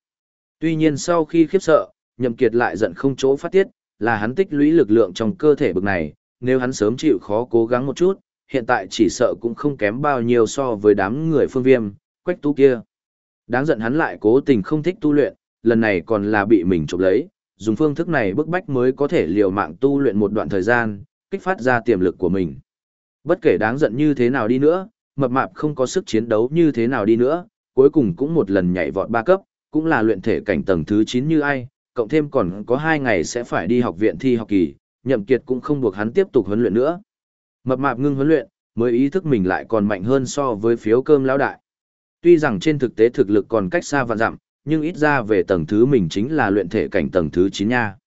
Tuy nhiên sau khi khiếp sợ, nhậm kiệt lại giận không chỗ phát tiết, là hắn tích lũy lực lượng trong cơ thể bực này, nếu hắn sớm chịu khó cố gắng một chút, hiện tại chỉ sợ cũng không kém bao nhiêu so với đám người phương viêm, quách tu kia. Đáng giận hắn lại cố tình không thích tu luyện, lần này còn là bị mình chụp lấy, dùng phương thức này bức bách mới có thể liều mạng tu luyện một đoạn thời gian, kích phát ra tiềm lực của mình. Bất kể đáng giận như thế nào đi nữa, mập mạp không có sức chiến đấu như thế nào đi nữa, cuối cùng cũng một lần nhảy vọt ba cấp, cũng là luyện thể cảnh tầng thứ 9 như ai, cộng thêm còn có 2 ngày sẽ phải đi học viện thi học kỳ, nhậm kiệt cũng không buộc hắn tiếp tục huấn luyện nữa. Mập mạp ngưng huấn luyện, mới ý thức mình lại còn mạnh hơn so với phiếu cơm lão đại. Tuy rằng trên thực tế thực lực còn cách xa vạn dặm, nhưng ít ra về tầng thứ mình chính là luyện thể cảnh tầng thứ 9 nha.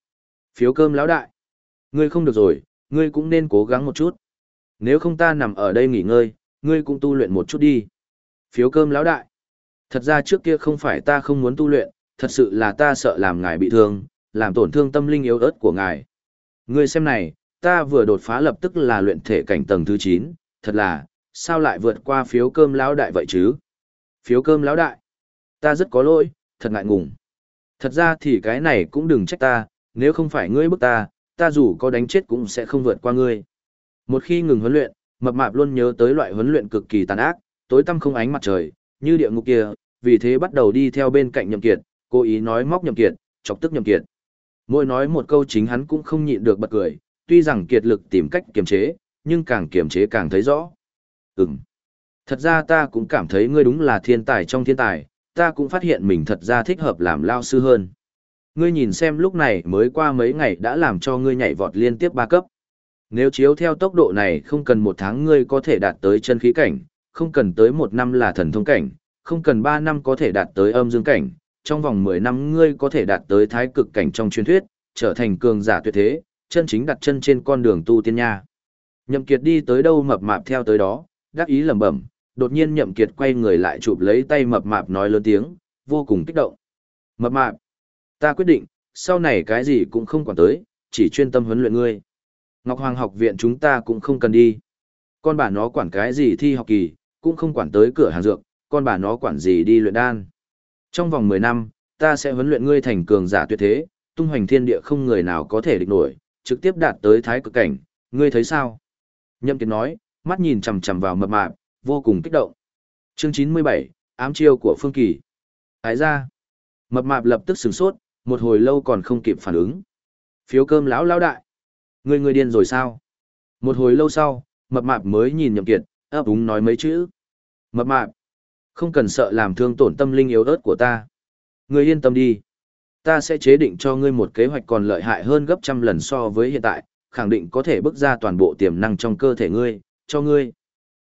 Phiếu cơm lão đại. Ngươi không được rồi, ngươi cũng nên cố gắng một chút. Nếu không ta nằm ở đây nghỉ ngơi, ngươi cũng tu luyện một chút đi. Phiếu cơm lão đại. Thật ra trước kia không phải ta không muốn tu luyện, thật sự là ta sợ làm ngài bị thương, làm tổn thương tâm linh yếu ớt của ngài. Ngươi xem này, ta vừa đột phá lập tức là luyện thể cảnh tầng thứ 9, thật là, sao lại vượt qua phiếu cơm lão đại vậy chứ? Phiếu cơm lão đại. Ta rất có lỗi, thật ngại ngùng. Thật ra thì cái này cũng đừng trách ta, nếu không phải ngươi bức ta, ta dù có đánh chết cũng sẽ không vượt qua ngươi. Một khi ngừng huấn luyện, mập mạp luôn nhớ tới loại huấn luyện cực kỳ tàn ác, tối tăm không ánh mặt trời, như địa ngục kia, vì thế bắt đầu đi theo bên cạnh nhậm kiệt, cố ý nói móc nhậm kiệt, chọc tức nhậm kiệt. Mỗi nói một câu chính hắn cũng không nhịn được bật cười, tuy rằng kiệt lực tìm cách kiềm chế, nhưng càng kiềm chế càng thấy rõ. Ừm. Thật ra ta cũng cảm thấy ngươi đúng là thiên tài trong thiên tài, ta cũng phát hiện mình thật ra thích hợp làm lao sư hơn. Ngươi nhìn xem lúc này mới qua mấy ngày đã làm cho ngươi nhảy vọt liên tiếp ba cấp. Nếu chiếu theo tốc độ này không cần một tháng ngươi có thể đạt tới chân khí cảnh, không cần tới một năm là thần thông cảnh, không cần ba năm có thể đạt tới âm dương cảnh, trong vòng mười năm ngươi có thể đạt tới thái cực cảnh trong truyền thuyết, trở thành cường giả tuyệt thế, chân chính đặt chân trên con đường tu tiên nha. Nhậm Kiệt đi tới đâu mập mạp theo tới đó, đắc ý lẩm bẩm, đột nhiên Nhậm Kiệt quay người lại chụp lấy tay mập mạp nói lớn tiếng, vô cùng kích động. Mập mạp, ta quyết định, sau này cái gì cũng không quản tới, chỉ chuyên tâm huấn luyện ngươi. Ngọc Hoàng học viện chúng ta cũng không cần đi. Con bà nó quản cái gì thi học kỳ, cũng không quản tới cửa hàng dược, con bà nó quản gì đi luyện đan. Trong vòng 10 năm, ta sẽ huấn luyện ngươi thành cường giả tuyệt thế, tung hoành thiên địa không người nào có thể địch nổi, trực tiếp đạt tới thái cực cảnh, ngươi thấy sao? Nhậm Kiệt nói, mắt nhìn chằm chằm vào mập mạp, vô cùng kích động. Chương 97, ám chiêu của Phương Kỳ. Thái ra. Mập mạp lập tức sửng sốt, một hồi lâu còn không kịp phản ứng. Phiếu cơm lão lão đại. người người điên rồi sao? Một hồi lâu sau, mập mạp mới nhìn Nhậm Kiệt, ấp úng nói mấy chữ. Mập mạp, không cần sợ làm thương tổn tâm linh yếu ớt của ta. Người yên tâm đi. Ta sẽ chế định cho ngươi một kế hoạch còn lợi hại hơn gấp trăm lần so với hiện tại, khẳng định có thể bước ra toàn bộ tiềm năng trong cơ thể ngươi, cho ngươi.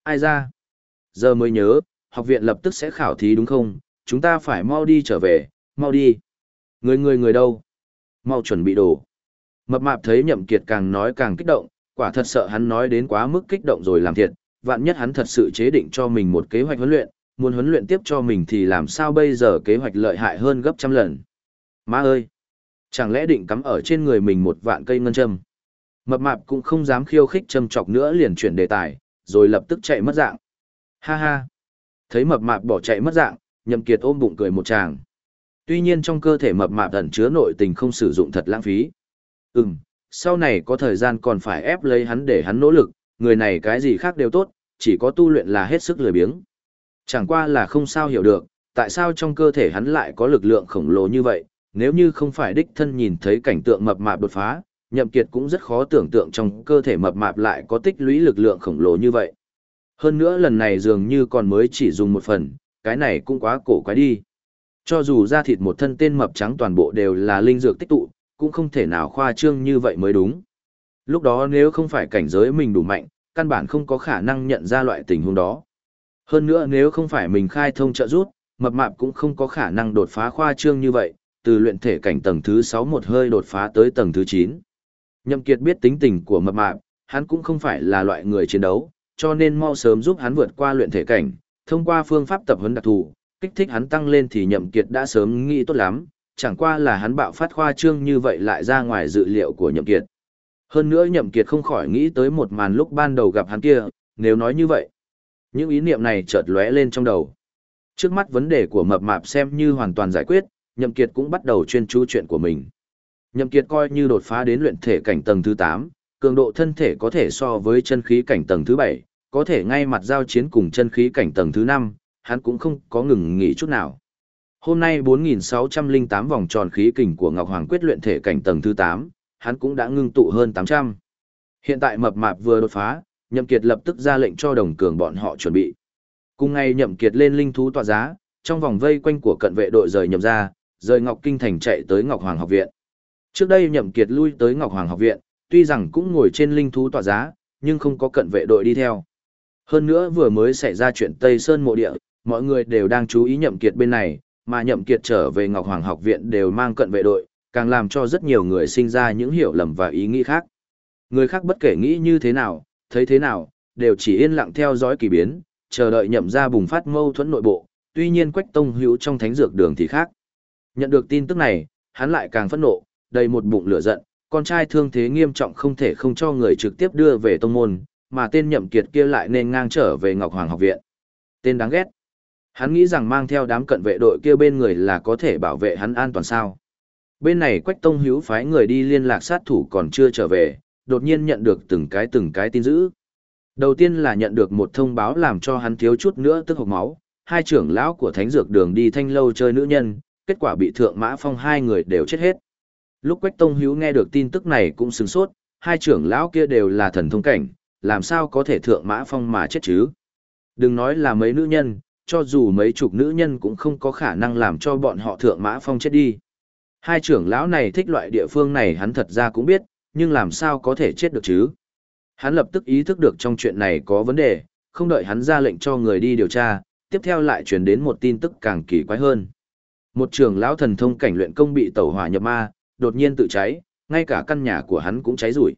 Ai ra? Giờ mới nhớ, học viện lập tức sẽ khảo thí đúng không? Chúng ta phải mau đi trở về, mau đi. Người người người đâu? Mau chuẩn bị đồ. Mập mạp thấy nhậm kiệt càng nói càng kích động, quả thật sợ hắn nói đến quá mức kích động rồi làm thiệt, vạn nhất hắn thật sự chế định cho mình một kế hoạch huấn luyện, muốn huấn luyện tiếp cho mình thì làm sao bây giờ kế hoạch lợi hại hơn gấp trăm lần. Má ơi! Chẳng lẽ định cắm ở trên người mình một vạn cây ngân châm? Mập mạp cũng không dám khiêu khích châm chọc nữa liền chuyển đề tài, rồi lập tức chạy mất dạng. Ha ha! Thấy mập mạp bỏ chạy mất dạng, nhậm kiệt ôm bụng cười một tràng. Tuy nhiên trong cơ thể mập mạp ẩn chứa nội tình không sử dụng thật lãng phí. Ừm, sau này có thời gian còn phải ép lấy hắn để hắn nỗ lực, người này cái gì khác đều tốt, chỉ có tu luyện là hết sức lười biếng. Chẳng qua là không sao hiểu được, tại sao trong cơ thể hắn lại có lực lượng khổng lồ như vậy, nếu như không phải đích thân nhìn thấy cảnh tượng mập mạp đột phá, nhậm kiệt cũng rất khó tưởng tượng trong cơ thể mập mạp lại có tích lũy lực lượng khổng lồ như vậy. Hơn nữa lần này dường như còn mới chỉ dùng một phần, cái này cũng quá cổ quái đi. Cho dù da thịt một thân tên mập trắng toàn bộ đều là linh dược tích tụ, cũng không thể nào khoa trương như vậy mới đúng. Lúc đó nếu không phải cảnh giới mình đủ mạnh, căn bản không có khả năng nhận ra loại tình huống đó. Hơn nữa nếu không phải mình khai thông trợ rút, mập mạp cũng không có khả năng đột phá khoa trương như vậy, từ luyện thể cảnh tầng thứ 6 một hơi đột phá tới tầng thứ 9. Nhậm Kiệt biết tính tình của mập mạp, hắn cũng không phải là loại người chiến đấu, cho nên mau sớm giúp hắn vượt qua luyện thể cảnh, thông qua phương pháp tập huấn đặc thù, kích thích hắn tăng lên thì Nhậm Kiệt đã sớm nghĩ tốt lắm, chẳng qua là hắn bạo phát khoa trương như vậy lại ra ngoài dự liệu của Nhậm Kiệt. Hơn nữa Nhậm Kiệt không khỏi nghĩ tới một màn lúc ban đầu gặp hắn kia, nếu nói như vậy. Những ý niệm này chợt lóe lên trong đầu. Trước mắt vấn đề của mập mạp xem như hoàn toàn giải quyết, Nhậm Kiệt cũng bắt đầu chuyên chú chuyện của mình. Nhậm Kiệt coi như đột phá đến luyện thể cảnh tầng thứ 8, cường độ thân thể có thể so với chân khí cảnh tầng thứ 7, có thể ngay mặt giao chiến cùng chân khí cảnh tầng thứ 5, hắn cũng không có ngừng nghỉ chút nào. Hôm nay 4608 vòng tròn khí kình của Ngọc Hoàng quyết luyện thể cảnh tầng thứ 8, hắn cũng đã ngưng tụ hơn 800. Hiện tại mập mạp vừa đột phá, Nhậm Kiệt lập tức ra lệnh cho đồng cường bọn họ chuẩn bị. Cùng ngày Nhậm Kiệt lên linh thú tọa giá, trong vòng vây quanh của cận vệ đội rời nhậm ra, rời Ngọc Kinh thành chạy tới Ngọc Hoàng học viện. Trước đây Nhậm Kiệt lui tới Ngọc Hoàng học viện, tuy rằng cũng ngồi trên linh thú tọa giá, nhưng không có cận vệ đội đi theo. Hơn nữa vừa mới xảy ra chuyện Tây Sơn mộ địa, mọi người đều đang chú ý Nhậm Kiệt bên này, mà Nhậm Kiệt trở về Ngọc Hoàng học viện đều mang cận vệ đội, càng làm cho rất nhiều người sinh ra những hiểu lầm và ý nghĩ khác. Người khác bất kể nghĩ như thế nào, thấy thế nào, đều chỉ yên lặng theo dõi kỳ biến, chờ đợi nhậm ra bùng phát mâu thuẫn nội bộ, tuy nhiên Quách Tông Hữu trong thánh dược đường thì khác. Nhận được tin tức này, hắn lại càng phẫn nộ, đầy một bụng lửa giận, con trai thương thế nghiêm trọng không thể không cho người trực tiếp đưa về tông môn, mà tên nhậm kiệt kia lại nên ngang trở về Ngọc Hoàng học viện. Tên đáng ghét. Hắn nghĩ rằng mang theo đám cận vệ đội kia bên người là có thể bảo vệ hắn an toàn sao. Bên này Quách Tông Hiếu phái người đi liên lạc sát thủ còn chưa trở về, đột nhiên nhận được từng cái từng cái tin dữ. Đầu tiên là nhận được một thông báo làm cho hắn thiếu chút nữa tức hộc máu, hai trưởng lão của thánh dược đường đi thanh lâu chơi nữ nhân, kết quả bị thượng mã phong hai người đều chết hết. Lúc Quách Tông Hữu nghe được tin tức này cũng sừng sốt, hai trưởng lão kia đều là thần thông cảnh, làm sao có thể thượng mã phong mà chết chứ? Đừng nói là mấy nữ nhân, cho dù mấy chục nữ nhân cũng không có khả năng làm cho bọn họ thượng mã phong chết đi. Hai trưởng lão này thích loại địa phương này hắn thật ra cũng biết, nhưng làm sao có thể chết được chứ? Hắn lập tức ý thức được trong chuyện này có vấn đề, không đợi hắn ra lệnh cho người đi điều tra, tiếp theo lại truyền đến một tin tức càng kỳ quái hơn. Một trưởng lão thần thông cảnh luyện công bị tẩu hỏa nhập ma, đột nhiên tự cháy, ngay cả căn nhà của hắn cũng cháy rủi.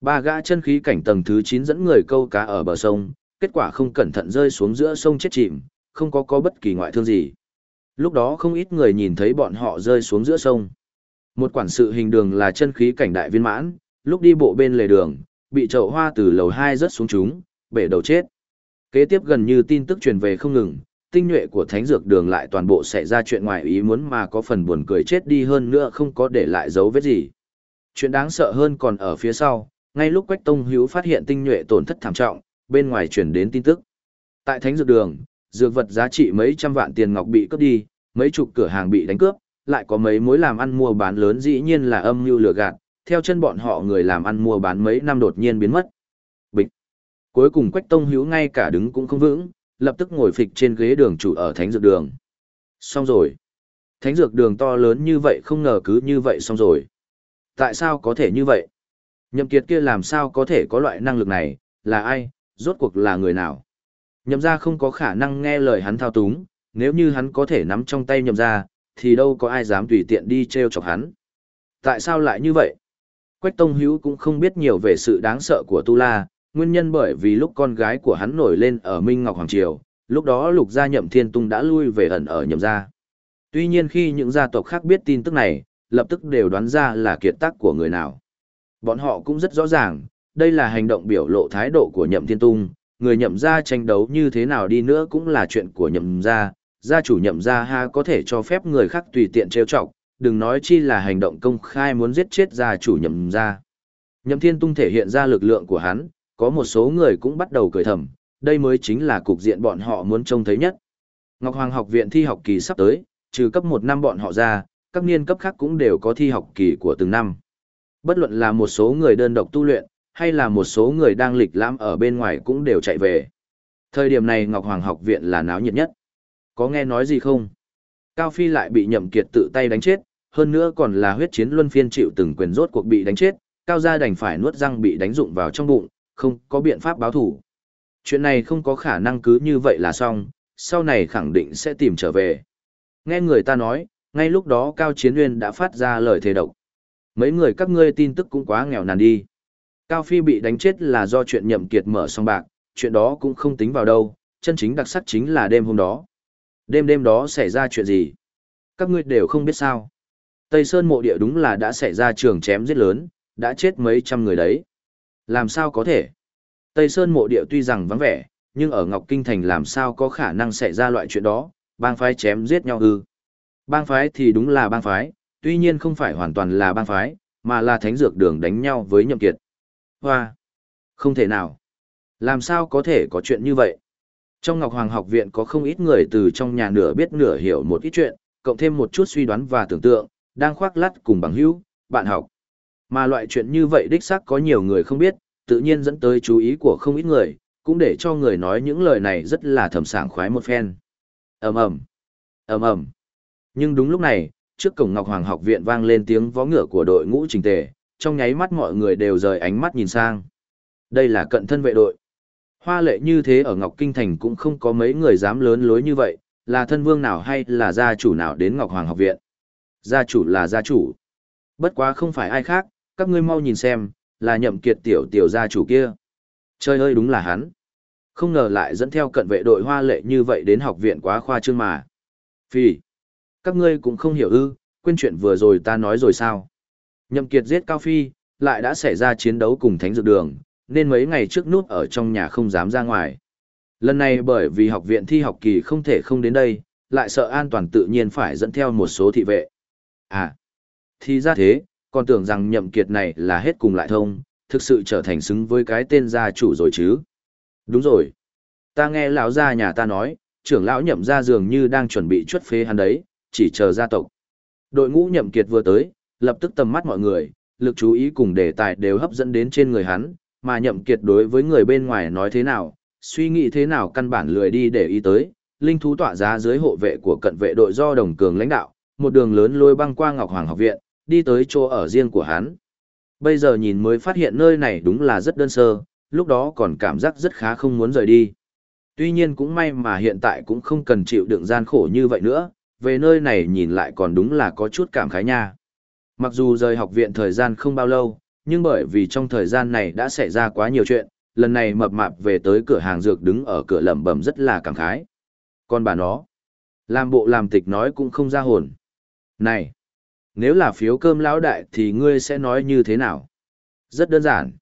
Ba gã chân khí cảnh tầng thứ 9 dẫn người câu cá ở bờ sông, kết quả không cẩn thận rơi xuống giữa sông chết chìm, không có có bất kỳ ngoại thương gì. Lúc đó không ít người nhìn thấy bọn họ rơi xuống giữa sông. Một quản sự hình đường là chân khí cảnh đại viên mãn, lúc đi bộ bên lề đường, bị chậu hoa từ lầu 2 rớt xuống chúng, bể đầu chết. Kế tiếp gần như tin tức truyền về không ngừng, tinh nhuệ của thánh dược đường lại toàn bộ xảy ra chuyện ngoài ý muốn mà có phần buồn cười chết đi hơn nữa không có để lại dấu vết gì. Chuyện đáng sợ hơn còn ở phía sau, ngay lúc Quách Tông Hữu phát hiện tinh nhuệ tổn thất thảm trọng, bên ngoài truyền đến tin tức. Tại thánh dược đường, dược vật giá trị mấy trăm vạn tiền ngọc bị cướp đi, mấy chục cửa hàng bị đánh cướp, lại có mấy mối làm ăn mua bán lớn dĩ nhiên là âm mưu lừa gạt, theo chân bọn họ người làm ăn mua bán mấy năm đột nhiên biến mất. Bịch. Cuối cùng Quách Tông Hữu ngay cả đứng cũng không vững, lập tức ngồi phịch trên ghế đường chủ ở thánh dược đường. Xong rồi. Thánh dược đường to lớn như vậy không ngờ cứ như vậy xong rồi. Tại sao có thể như vậy? Nhậm kiệt kia làm sao có thể có loại năng lực này, là ai, rốt cuộc là người nào? Nhậm gia không có khả năng nghe lời hắn thao túng, nếu như hắn có thể nắm trong tay nhậm gia, thì đâu có ai dám tùy tiện đi treo chọc hắn. Tại sao lại như vậy? Quách Tông Hữu cũng không biết nhiều về sự đáng sợ của Tu La, nguyên nhân bởi vì lúc con gái của hắn nổi lên ở Minh Ngọc Hoàng Triều, lúc đó lục gia nhậm thiên tung đã lui về ẩn ở nhậm gia. Tuy nhiên khi những gia tộc khác biết tin tức này, lập tức đều đoán ra là kiệt tác của người nào. Bọn họ cũng rất rõ ràng, đây là hành động biểu lộ thái độ của nhậm thiên tung, người nhậm gia tranh đấu như thế nào đi nữa cũng là chuyện của nhậm gia, gia chủ nhậm gia ha có thể cho phép người khác tùy tiện trêu chọc, đừng nói chi là hành động công khai muốn giết chết gia chủ nhậm gia. Nhậm thiên tung thể hiện ra lực lượng của hắn, có một số người cũng bắt đầu cười thầm, đây mới chính là cục diện bọn họ muốn trông thấy nhất. Ngọc Hoàng học viện thi học kỳ sắp tới, trừ cấp một năm bọn họ ra, các niên cấp khác cũng đều có thi học kỳ của từng năm. Bất luận là một số người đơn độc tu luyện, hay là một số người đang lịch lãm ở bên ngoài cũng đều chạy về. Thời điểm này Ngọc Hoàng học viện là náo nhiệt nhất. Có nghe nói gì không? Cao Phi lại bị nhậm kiệt tự tay đánh chết, hơn nữa còn là huyết chiến luân phiên chịu từng quyền rốt cuộc bị đánh chết, Cao gia đành phải nuốt răng bị đánh dụng vào trong bụng, không có biện pháp báo thủ. Chuyện này không có khả năng cứ như vậy là xong, sau này khẳng định sẽ tìm trở về. Nghe người ta nói, ngay lúc đó Cao Chiến Nguyên đã phát ra lời thề độc. Mấy người các ngươi tin tức cũng quá nghèo nàn đi. Cao Phi bị đánh chết là do chuyện nhậm kiệt mở song bạc, chuyện đó cũng không tính vào đâu, chân chính đặc sắc chính là đêm hôm đó. Đêm đêm đó xảy ra chuyện gì? Các ngươi đều không biết sao. Tây Sơn mộ địa đúng là đã xảy ra trường chém giết lớn, đã chết mấy trăm người đấy. Làm sao có thể? Tây Sơn mộ địa tuy rằng vắng vẻ, nhưng ở Ngọc Kinh Thành làm sao có khả năng xảy ra loại chuyện đó, bang phái chém giết nhau ư. Bang phái thì đúng là bang phái, tuy nhiên không phải hoàn toàn là bang phái, mà là thánh dược đường đánh nhau với nhậm kiệt. Hoa! Không thể nào! Làm sao có thể có chuyện như vậy? Trong Ngọc Hoàng học viện có không ít người từ trong nhà nửa biết nửa hiểu một ít chuyện, cộng thêm một chút suy đoán và tưởng tượng, đang khoác lắt cùng bằng hữu, bạn học. Mà loại chuyện như vậy đích xác có nhiều người không biết, tự nhiên dẫn tới chú ý của không ít người, cũng để cho người nói những lời này rất là thầm sảng khoái một phen. ầm ầm ầm ầm Nhưng đúng lúc này, trước cổng Ngọc Hoàng học viện vang lên tiếng vó ngựa của đội ngũ trình tề, trong nháy mắt mọi người đều rời ánh mắt nhìn sang. Đây là cận thân vệ đội. Hoa lệ như thế ở Ngọc Kinh Thành cũng không có mấy người dám lớn lối như vậy, là thân vương nào hay là gia chủ nào đến Ngọc Hoàng học viện. Gia chủ là gia chủ. Bất quá không phải ai khác, các ngươi mau nhìn xem, là nhậm kiệt tiểu tiểu gia chủ kia. Trời ơi đúng là hắn. Không ngờ lại dẫn theo cận vệ đội hoa lệ như vậy đến học viện quá khoa trương mà. Phi. Các ngươi cũng không hiểu ư, quên chuyện vừa rồi ta nói rồi sao. Nhậm kiệt giết Cao Phi, lại đã xảy ra chiến đấu cùng thánh dược đường, nên mấy ngày trước nút ở trong nhà không dám ra ngoài. Lần này bởi vì học viện thi học kỳ không thể không đến đây, lại sợ an toàn tự nhiên phải dẫn theo một số thị vệ. À, thì ra thế, còn tưởng rằng nhậm kiệt này là hết cùng lại thông, thực sự trở thành xứng với cái tên gia chủ rồi chứ. Đúng rồi. Ta nghe lão gia nhà ta nói, trưởng lão nhậm gia dường như đang chuẩn bị chuất phế hắn đấy, chỉ chờ gia tộc. Đội ngũ nhậm kiệt vừa tới, lập tức tầm mắt mọi người, lực chú ý cùng đề tài đều hấp dẫn đến trên người hắn, mà nhậm kiệt đối với người bên ngoài nói thế nào, suy nghĩ thế nào căn bản lười đi để ý tới, linh thú tỏa giá dưới hộ vệ của cận vệ đội do đồng cường lãnh đạo, một đường lớn lôi băng qua Ngọc Hoàng học viện, đi tới chỗ ở riêng của hắn. Bây giờ nhìn mới phát hiện nơi này đúng là rất đơn sơ, lúc đó còn cảm giác rất khá không muốn rời đi. Tuy nhiên cũng may mà hiện tại cũng không cần chịu đựng gian khổ như vậy nữa, về nơi này nhìn lại còn đúng là có chút cảm khái nha. Mặc dù rời học viện thời gian không bao lâu, nhưng bởi vì trong thời gian này đã xảy ra quá nhiều chuyện, lần này mập mạp về tới cửa hàng dược đứng ở cửa lẩm bẩm rất là cảm khái. Còn bà nó, làm bộ làm tịch nói cũng không ra hồn. Này, nếu là phiếu cơm lão đại thì ngươi sẽ nói như thế nào? Rất đơn giản.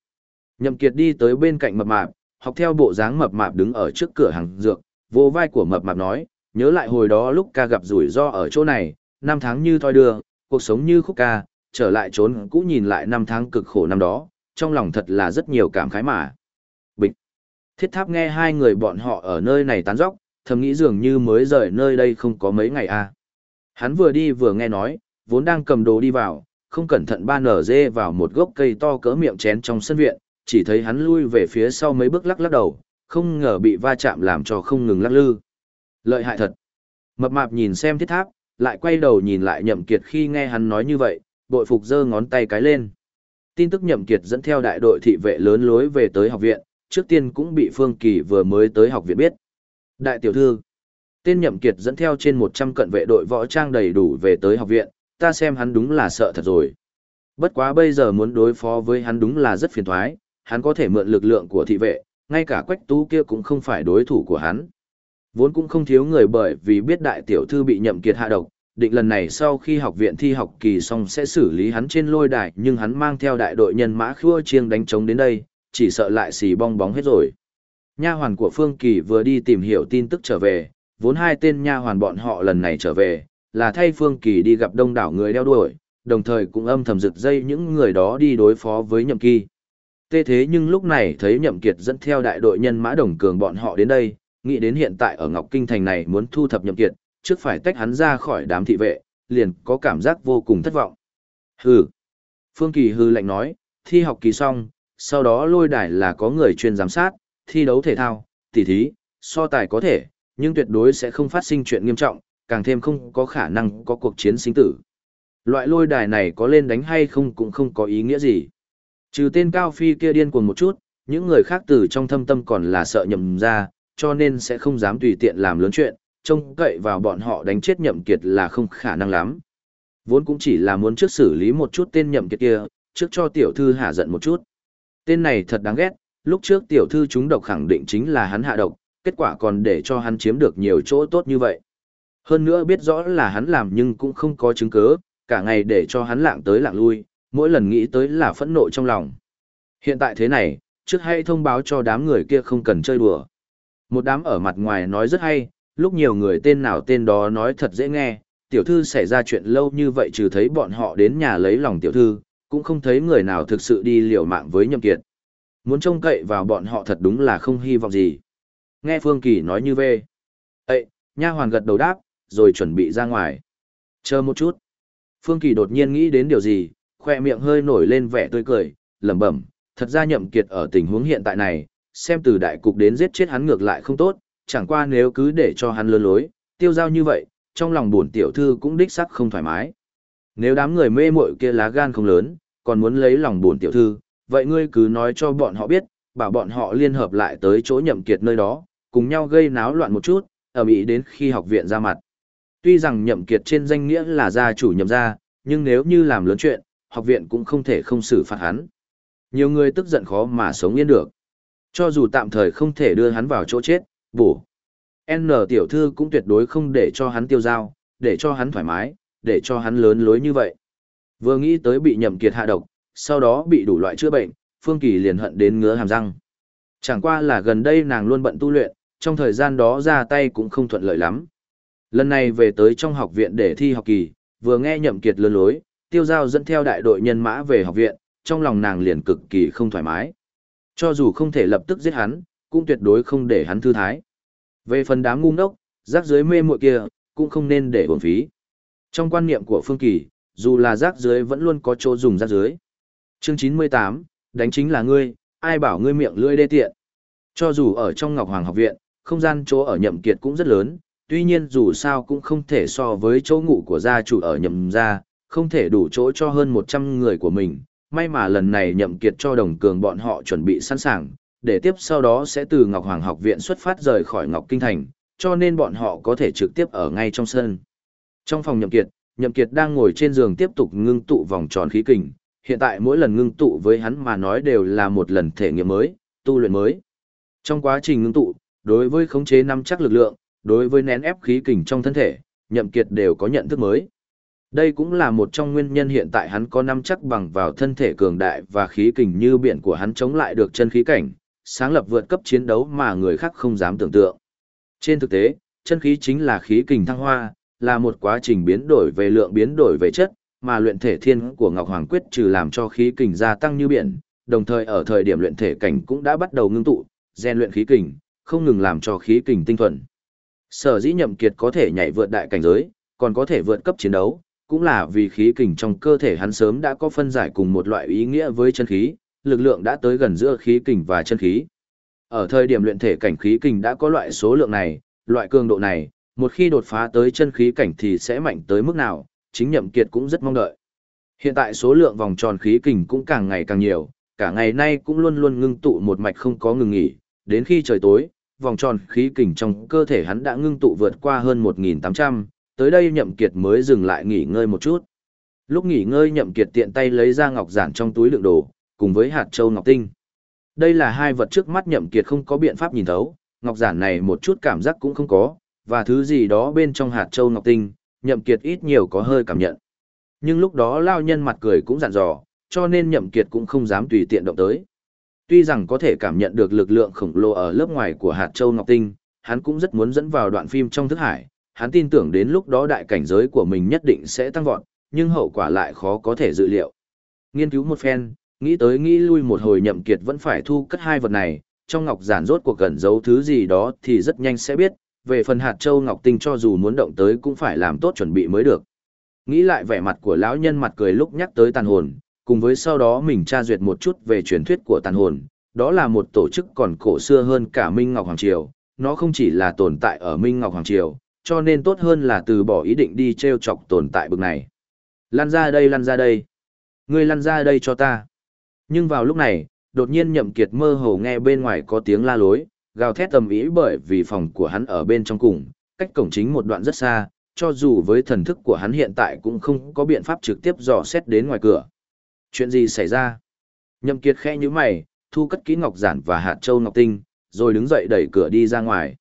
Nhậm Kiệt đi tới bên cạnh mập mạp, học theo bộ dáng mập mạp đứng ở trước cửa hàng dược, vô vai của mập mạp nói, nhớ lại hồi đó lúc ca gặp rủi ro ở chỗ này, năm tháng như thoi đưa, cuộc sống như khúc ca, trở lại trốn cũ nhìn lại năm tháng cực khổ năm đó, trong lòng thật là rất nhiều cảm khái mà. Bịch. Thiết tháp nghe hai người bọn họ ở nơi này tán dóc, thầm nghĩ dường như mới rời nơi đây không có mấy ngày. À. Hắn vừa đi vừa nghe nói, vốn đang cầm đồ đi vào, không cẩn thận ba nở dê vào một gốc cây to cỡ miệng chén trong sân viện, chỉ thấy hắn lui về phía sau mấy bước lắc lắc đầu, không ngờ bị va chạm làm cho không ngừng lắc lư. Lợi hại thật. Mập mạp nhìn xem thiết tháp, lại quay đầu nhìn lại nhậm kiệt khi nghe hắn nói như vậy, bội phục giơ ngón tay cái lên. Tin tức nhậm kiệt dẫn theo đại đội thị vệ lớn lối về tới học viện, trước tiên cũng bị Phương Kỳ vừa mới tới học viện biết. Đại tiểu thư, tên nhậm kiệt dẫn theo trên 100 cận vệ đội võ trang đầy đủ về tới học viện, ta xem hắn đúng là sợ thật rồi. Bất quá bây giờ muốn đối phó với hắn đúng là rất phiền toái, hắn có thể mượn lực lượng của thị vệ, ngay cả quách tú kia cũng không phải đối thủ của hắn. Vốn cũng không thiếu người bởi vì biết đại tiểu thư bị nhậm kiệt hạ độc, định lần này sau khi học viện thi học kỳ xong sẽ xử lý hắn trên lôi đài nhưng hắn mang theo đại đội nhân mã khua chiêng đánh trống đến đây, chỉ sợ lại xì bong bóng hết rồi. Nha hoàn của Phương Kỳ vừa đi tìm hiểu tin tức trở về, vốn hai tên nha hoàn bọn họ lần này trở về, là thay Phương Kỳ đi gặp đông đảo người đeo đuổi, đồng thời cũng âm thầm rực dây những người đó đi đối phó với nhậm kỳ. Tê thế nhưng lúc này thấy nhậm kiệt dẫn theo đại đội nhân mã đồng cường bọn họ đến đây, nghĩ đến hiện tại ở Ngọc Kinh Thành này muốn thu thập nhậm kiệt, trước phải tách hắn ra khỏi đám thị vệ, liền có cảm giác vô cùng thất vọng. Hừ. Phương Kỳ hừ lạnh nói, thi học kỳ xong, sau đó lôi đài là có người chuyên giám sát, thi đấu thể thao, tỉ thí, so tài có thể, nhưng tuyệt đối sẽ không phát sinh chuyện nghiêm trọng, càng thêm không có khả năng có cuộc chiến sinh tử. Loại lôi đài này có lên đánh hay không cũng không có ý nghĩa gì. Trừ tên Cao Phi kia điên cuồng một chút, những người khác từ trong thâm tâm còn là sợ nhầm ra, cho nên sẽ không dám tùy tiện làm lớn chuyện, trông cậy vào bọn họ đánh chết nhậm kiệt là không khả năng lắm. Vốn cũng chỉ là muốn trước xử lý một chút tên nhậm kiệt kia, trước cho tiểu thư hạ giận một chút. Tên này thật đáng ghét, lúc trước tiểu thư chúng độc khẳng định chính là hắn hạ độc, kết quả còn để cho hắn chiếm được nhiều chỗ tốt như vậy. Hơn nữa biết rõ là hắn làm nhưng cũng không có chứng cứ, cả ngày để cho hắn lạng tới lạng lui, mỗi lần nghĩ tới là phẫn nộ trong lòng. Hiện tại thế này, trước hay thông báo cho đám người kia không cần chơi đùa. Một đám ở mặt ngoài nói rất hay, lúc nhiều người tên nào tên đó nói thật dễ nghe, tiểu thư xảy ra chuyện lâu như vậy trừ thấy bọn họ đến nhà lấy lòng tiểu thư, cũng không thấy người nào thực sự đi liều mạng với nhậm kiệt. Muốn trông cậy vào bọn họ thật đúng là không hy vọng gì. Nghe Phương Kỳ nói như về. Ê, nha hoàn gật đầu đáp, rồi chuẩn bị ra ngoài. Chờ một chút. Phương Kỳ đột nhiên nghĩ đến điều gì, khoe miệng hơi nổi lên vẻ tươi cười, lẩm bẩm, thật ra nhậm kiệt ở tình huống hiện tại này, xem từ đại cục đến giết chết hắn ngược lại không tốt, chẳng qua nếu cứ để cho hắn lơ lối, tiêu giao như vậy, trong lòng buồn tiểu thư cũng đích sắc không thoải mái. Nếu đám người mê muội kia lá gan không lớn, còn muốn lấy lòng buồn tiểu thư, vậy ngươi cứ nói cho bọn họ biết, bảo bọn họ liên hợp lại tới chỗ nhậm kiệt nơi đó, cùng nhau gây náo loạn một chút, ở mỹ đến khi học viện ra mặt. Tuy rằng nhậm kiệt trên danh nghĩa là gia chủ nhậm gia, nhưng nếu như làm lớn chuyện, học viện cũng không thể không xử phạt hắn. Nhiều người tức giận khó mà sống yên được. Cho dù tạm thời không thể đưa hắn vào chỗ chết, bổ. N tiểu thư cũng tuyệt đối không để cho hắn tiêu dao, để cho hắn thoải mái, để cho hắn lớn lối như vậy. Vừa nghĩ tới bị nhậm kiệt hạ độc, sau đó bị đủ loại chữa bệnh, Phương Kỳ liền hận đến ngứa hàm răng. Chẳng qua là gần đây nàng luôn bận tu luyện, trong thời gian đó ra tay cũng không thuận lợi lắm. Lần này về tới trong học viện để thi học kỳ, vừa nghe nhậm kiệt lơ lối, tiêu giao dẫn theo đại đội nhân mã về học viện, trong lòng nàng liền cực kỳ không thoải mái. Cho dù không thể lập tức giết hắn, cũng tuyệt đối không để hắn thư thái. Về phần đám ngu ngốc, rác dưới mê muội kia, cũng không nên để uổng phí. Trong quan niệm của Phương Kỳ, dù là rác dưới vẫn luôn có chỗ dùng rác dưới. Chương 98, đánh chính là ngươi, ai bảo ngươi miệng lưỡi đê tiện. Cho dù ở trong Ngọc Hoàng học viện, không gian chỗ ở nhậm kiệt cũng rất lớn, tuy nhiên dù sao cũng không thể so với chỗ ngủ của gia chủ ở nhậm gia, không thể đủ chỗ cho hơn 100 người của mình. May mà lần này nhậm kiệt cho đồng cường bọn họ chuẩn bị sẵn sàng, để tiếp sau đó sẽ từ Ngọc Hoàng học viện xuất phát rời khỏi Ngọc Kinh Thành, cho nên bọn họ có thể trực tiếp ở ngay trong sân. Trong phòng nhậm kiệt, nhậm kiệt đang ngồi trên giường tiếp tục ngưng tụ vòng tròn khí kình, hiện tại mỗi lần ngưng tụ với hắn mà nói đều là một lần thể nghiệm mới, tu luyện mới. Trong quá trình ngưng tụ, đối với khống chế nắm chắc lực lượng, đối với nén ép khí kình trong thân thể, nhậm kiệt đều có nhận thức mới. Đây cũng là một trong nguyên nhân hiện tại hắn có nắm chắc bằng vào thân thể cường đại và khí kình như biển của hắn chống lại được chân khí cảnh, sáng lập vượt cấp chiến đấu mà người khác không dám tưởng tượng. Trên thực tế, chân khí chính là khí kình thăng hoa, là một quá trình biến đổi về lượng biến đổi về chất, mà luyện thể thiên của Ngọc Hoàng Quyết trừ làm cho khí kình gia tăng như biển, đồng thời ở thời điểm luyện thể cảnh cũng đã bắt đầu ngưng tụ, gen luyện khí kình, không ngừng làm cho khí kình tinh thuần. Sở dĩ nhậm kiệt có thể nhảy vượt đại cảnh giới, còn có thể vượt cấp chiến đấu, cũng là vì khí kình trong cơ thể hắn sớm đã có phân giải cùng một loại ý nghĩa với chân khí, lực lượng đã tới gần giữa khí kình và chân khí. Ở thời điểm luyện thể cảnh khí kình đã có loại số lượng này, loại cường độ này, một khi đột phá tới chân khí cảnh thì sẽ mạnh tới mức nào, chính nhậm kiệt cũng rất mong đợi. Hiện tại số lượng vòng tròn khí kình cũng càng ngày càng nhiều, cả ngày nay cũng luôn luôn ngưng tụ một mạch không có ngừng nghỉ, đến khi trời tối, vòng tròn khí kình trong cơ thể hắn đã ngưng tụ vượt qua hơn 1.800, tới đây nhậm kiệt mới dừng lại nghỉ ngơi một chút. Lúc nghỉ ngơi nhậm kiệt tiện tay lấy ra ngọc giản trong túi đựng đồ, cùng với hạt châu ngọc tinh. Đây là hai vật trước mắt nhậm kiệt không có biện pháp nhìn thấu, ngọc giản này một chút cảm giác cũng không có, và thứ gì đó bên trong hạt châu ngọc tinh, nhậm kiệt ít nhiều có hơi cảm nhận. Nhưng lúc đó lao nhân mặt cười cũng dặn dò, cho nên nhậm kiệt cũng không dám tùy tiện động tới. Tuy rằng có thể cảm nhận được lực lượng khổng lồ ở lớp ngoài của hạt châu ngọc tinh, hắn cũng rất muốn dẫn vào đoạn phim trong thức hải, hắn tin tưởng đến lúc đó đại cảnh giới của mình nhất định sẽ tăng vọt, nhưng hậu quả lại khó có thể dự liệu. Nghiên cứu một phen, nghĩ tới nghĩ lui một hồi nhậm kiệt vẫn phải thu cất hai vật này, trong ngọc giản rốt cuộc cần giấu thứ gì đó thì rất nhanh sẽ biết, về phần hạt châu ngọc tinh cho dù muốn động tới cũng phải làm tốt chuẩn bị mới được. Nghĩ lại vẻ mặt của lão nhân mặt cười lúc nhắc tới tàn hồn, cùng với sau đó mình tra duyệt một chút về truyền thuyết của tàn hồn, đó là một tổ chức còn cổ xưa hơn cả Minh Ngọc Hoàng Triều, nó không chỉ là tồn tại ở Minh Ngọc Hoàng Triều, cho nên tốt hơn là từ bỏ ý định đi treo chọc tồn tại bực này. Lăn ra đây lăn ra đây. Ngươi lăn ra đây cho ta. Nhưng vào lúc này, đột nhiên nhậm kiệt mơ hồ nghe bên ngoài có tiếng la lối, gào thét tầm ý bởi vì phòng của hắn ở bên trong cùng, cách cổng chính một đoạn rất xa, cho dù với thần thức của hắn hiện tại cũng không có biện pháp trực tiếp dò xét đến ngoài cửa. Chuyện gì xảy ra? Nhậm kiệt khẽ nhíu mày, thu cất kỹ ngọc giản và hạt châu ngọc tinh, rồi đứng dậy đẩy cửa đi ra ngoài.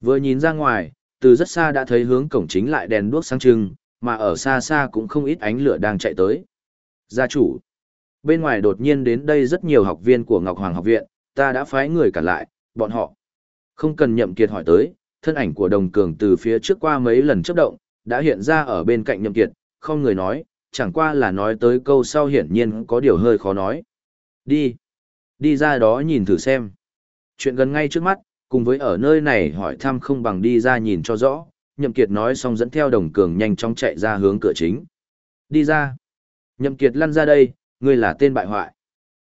Vừa nhìn ra ngoài, từ rất xa đã thấy hướng cổng chính lại đèn đuốc sáng trưng, mà ở xa xa cũng không ít ánh lửa đang chạy tới. Gia chủ, bên ngoài đột nhiên đến đây rất nhiều học viên của Ngọc Hoàng học viện, ta đã phái người cả lại, bọn họ. Không cần nhậm kiệt hỏi tới, thân ảnh của đồng cường từ phía trước qua mấy lần chấp động, đã hiện ra ở bên cạnh nhậm kiệt, không người nói, chẳng qua là nói tới câu sau hiển nhiên có điều hơi khó nói. Đi, đi ra đó nhìn thử xem. Chuyện gần ngay trước mắt, cùng với ở nơi này hỏi thăm không bằng đi ra nhìn cho rõ, Nhậm Kiệt nói xong dẫn theo đồng cường nhanh chóng chạy ra hướng cửa chính. Đi ra. Nhậm Kiệt lăn ra đây, ngươi là tên bại hoại.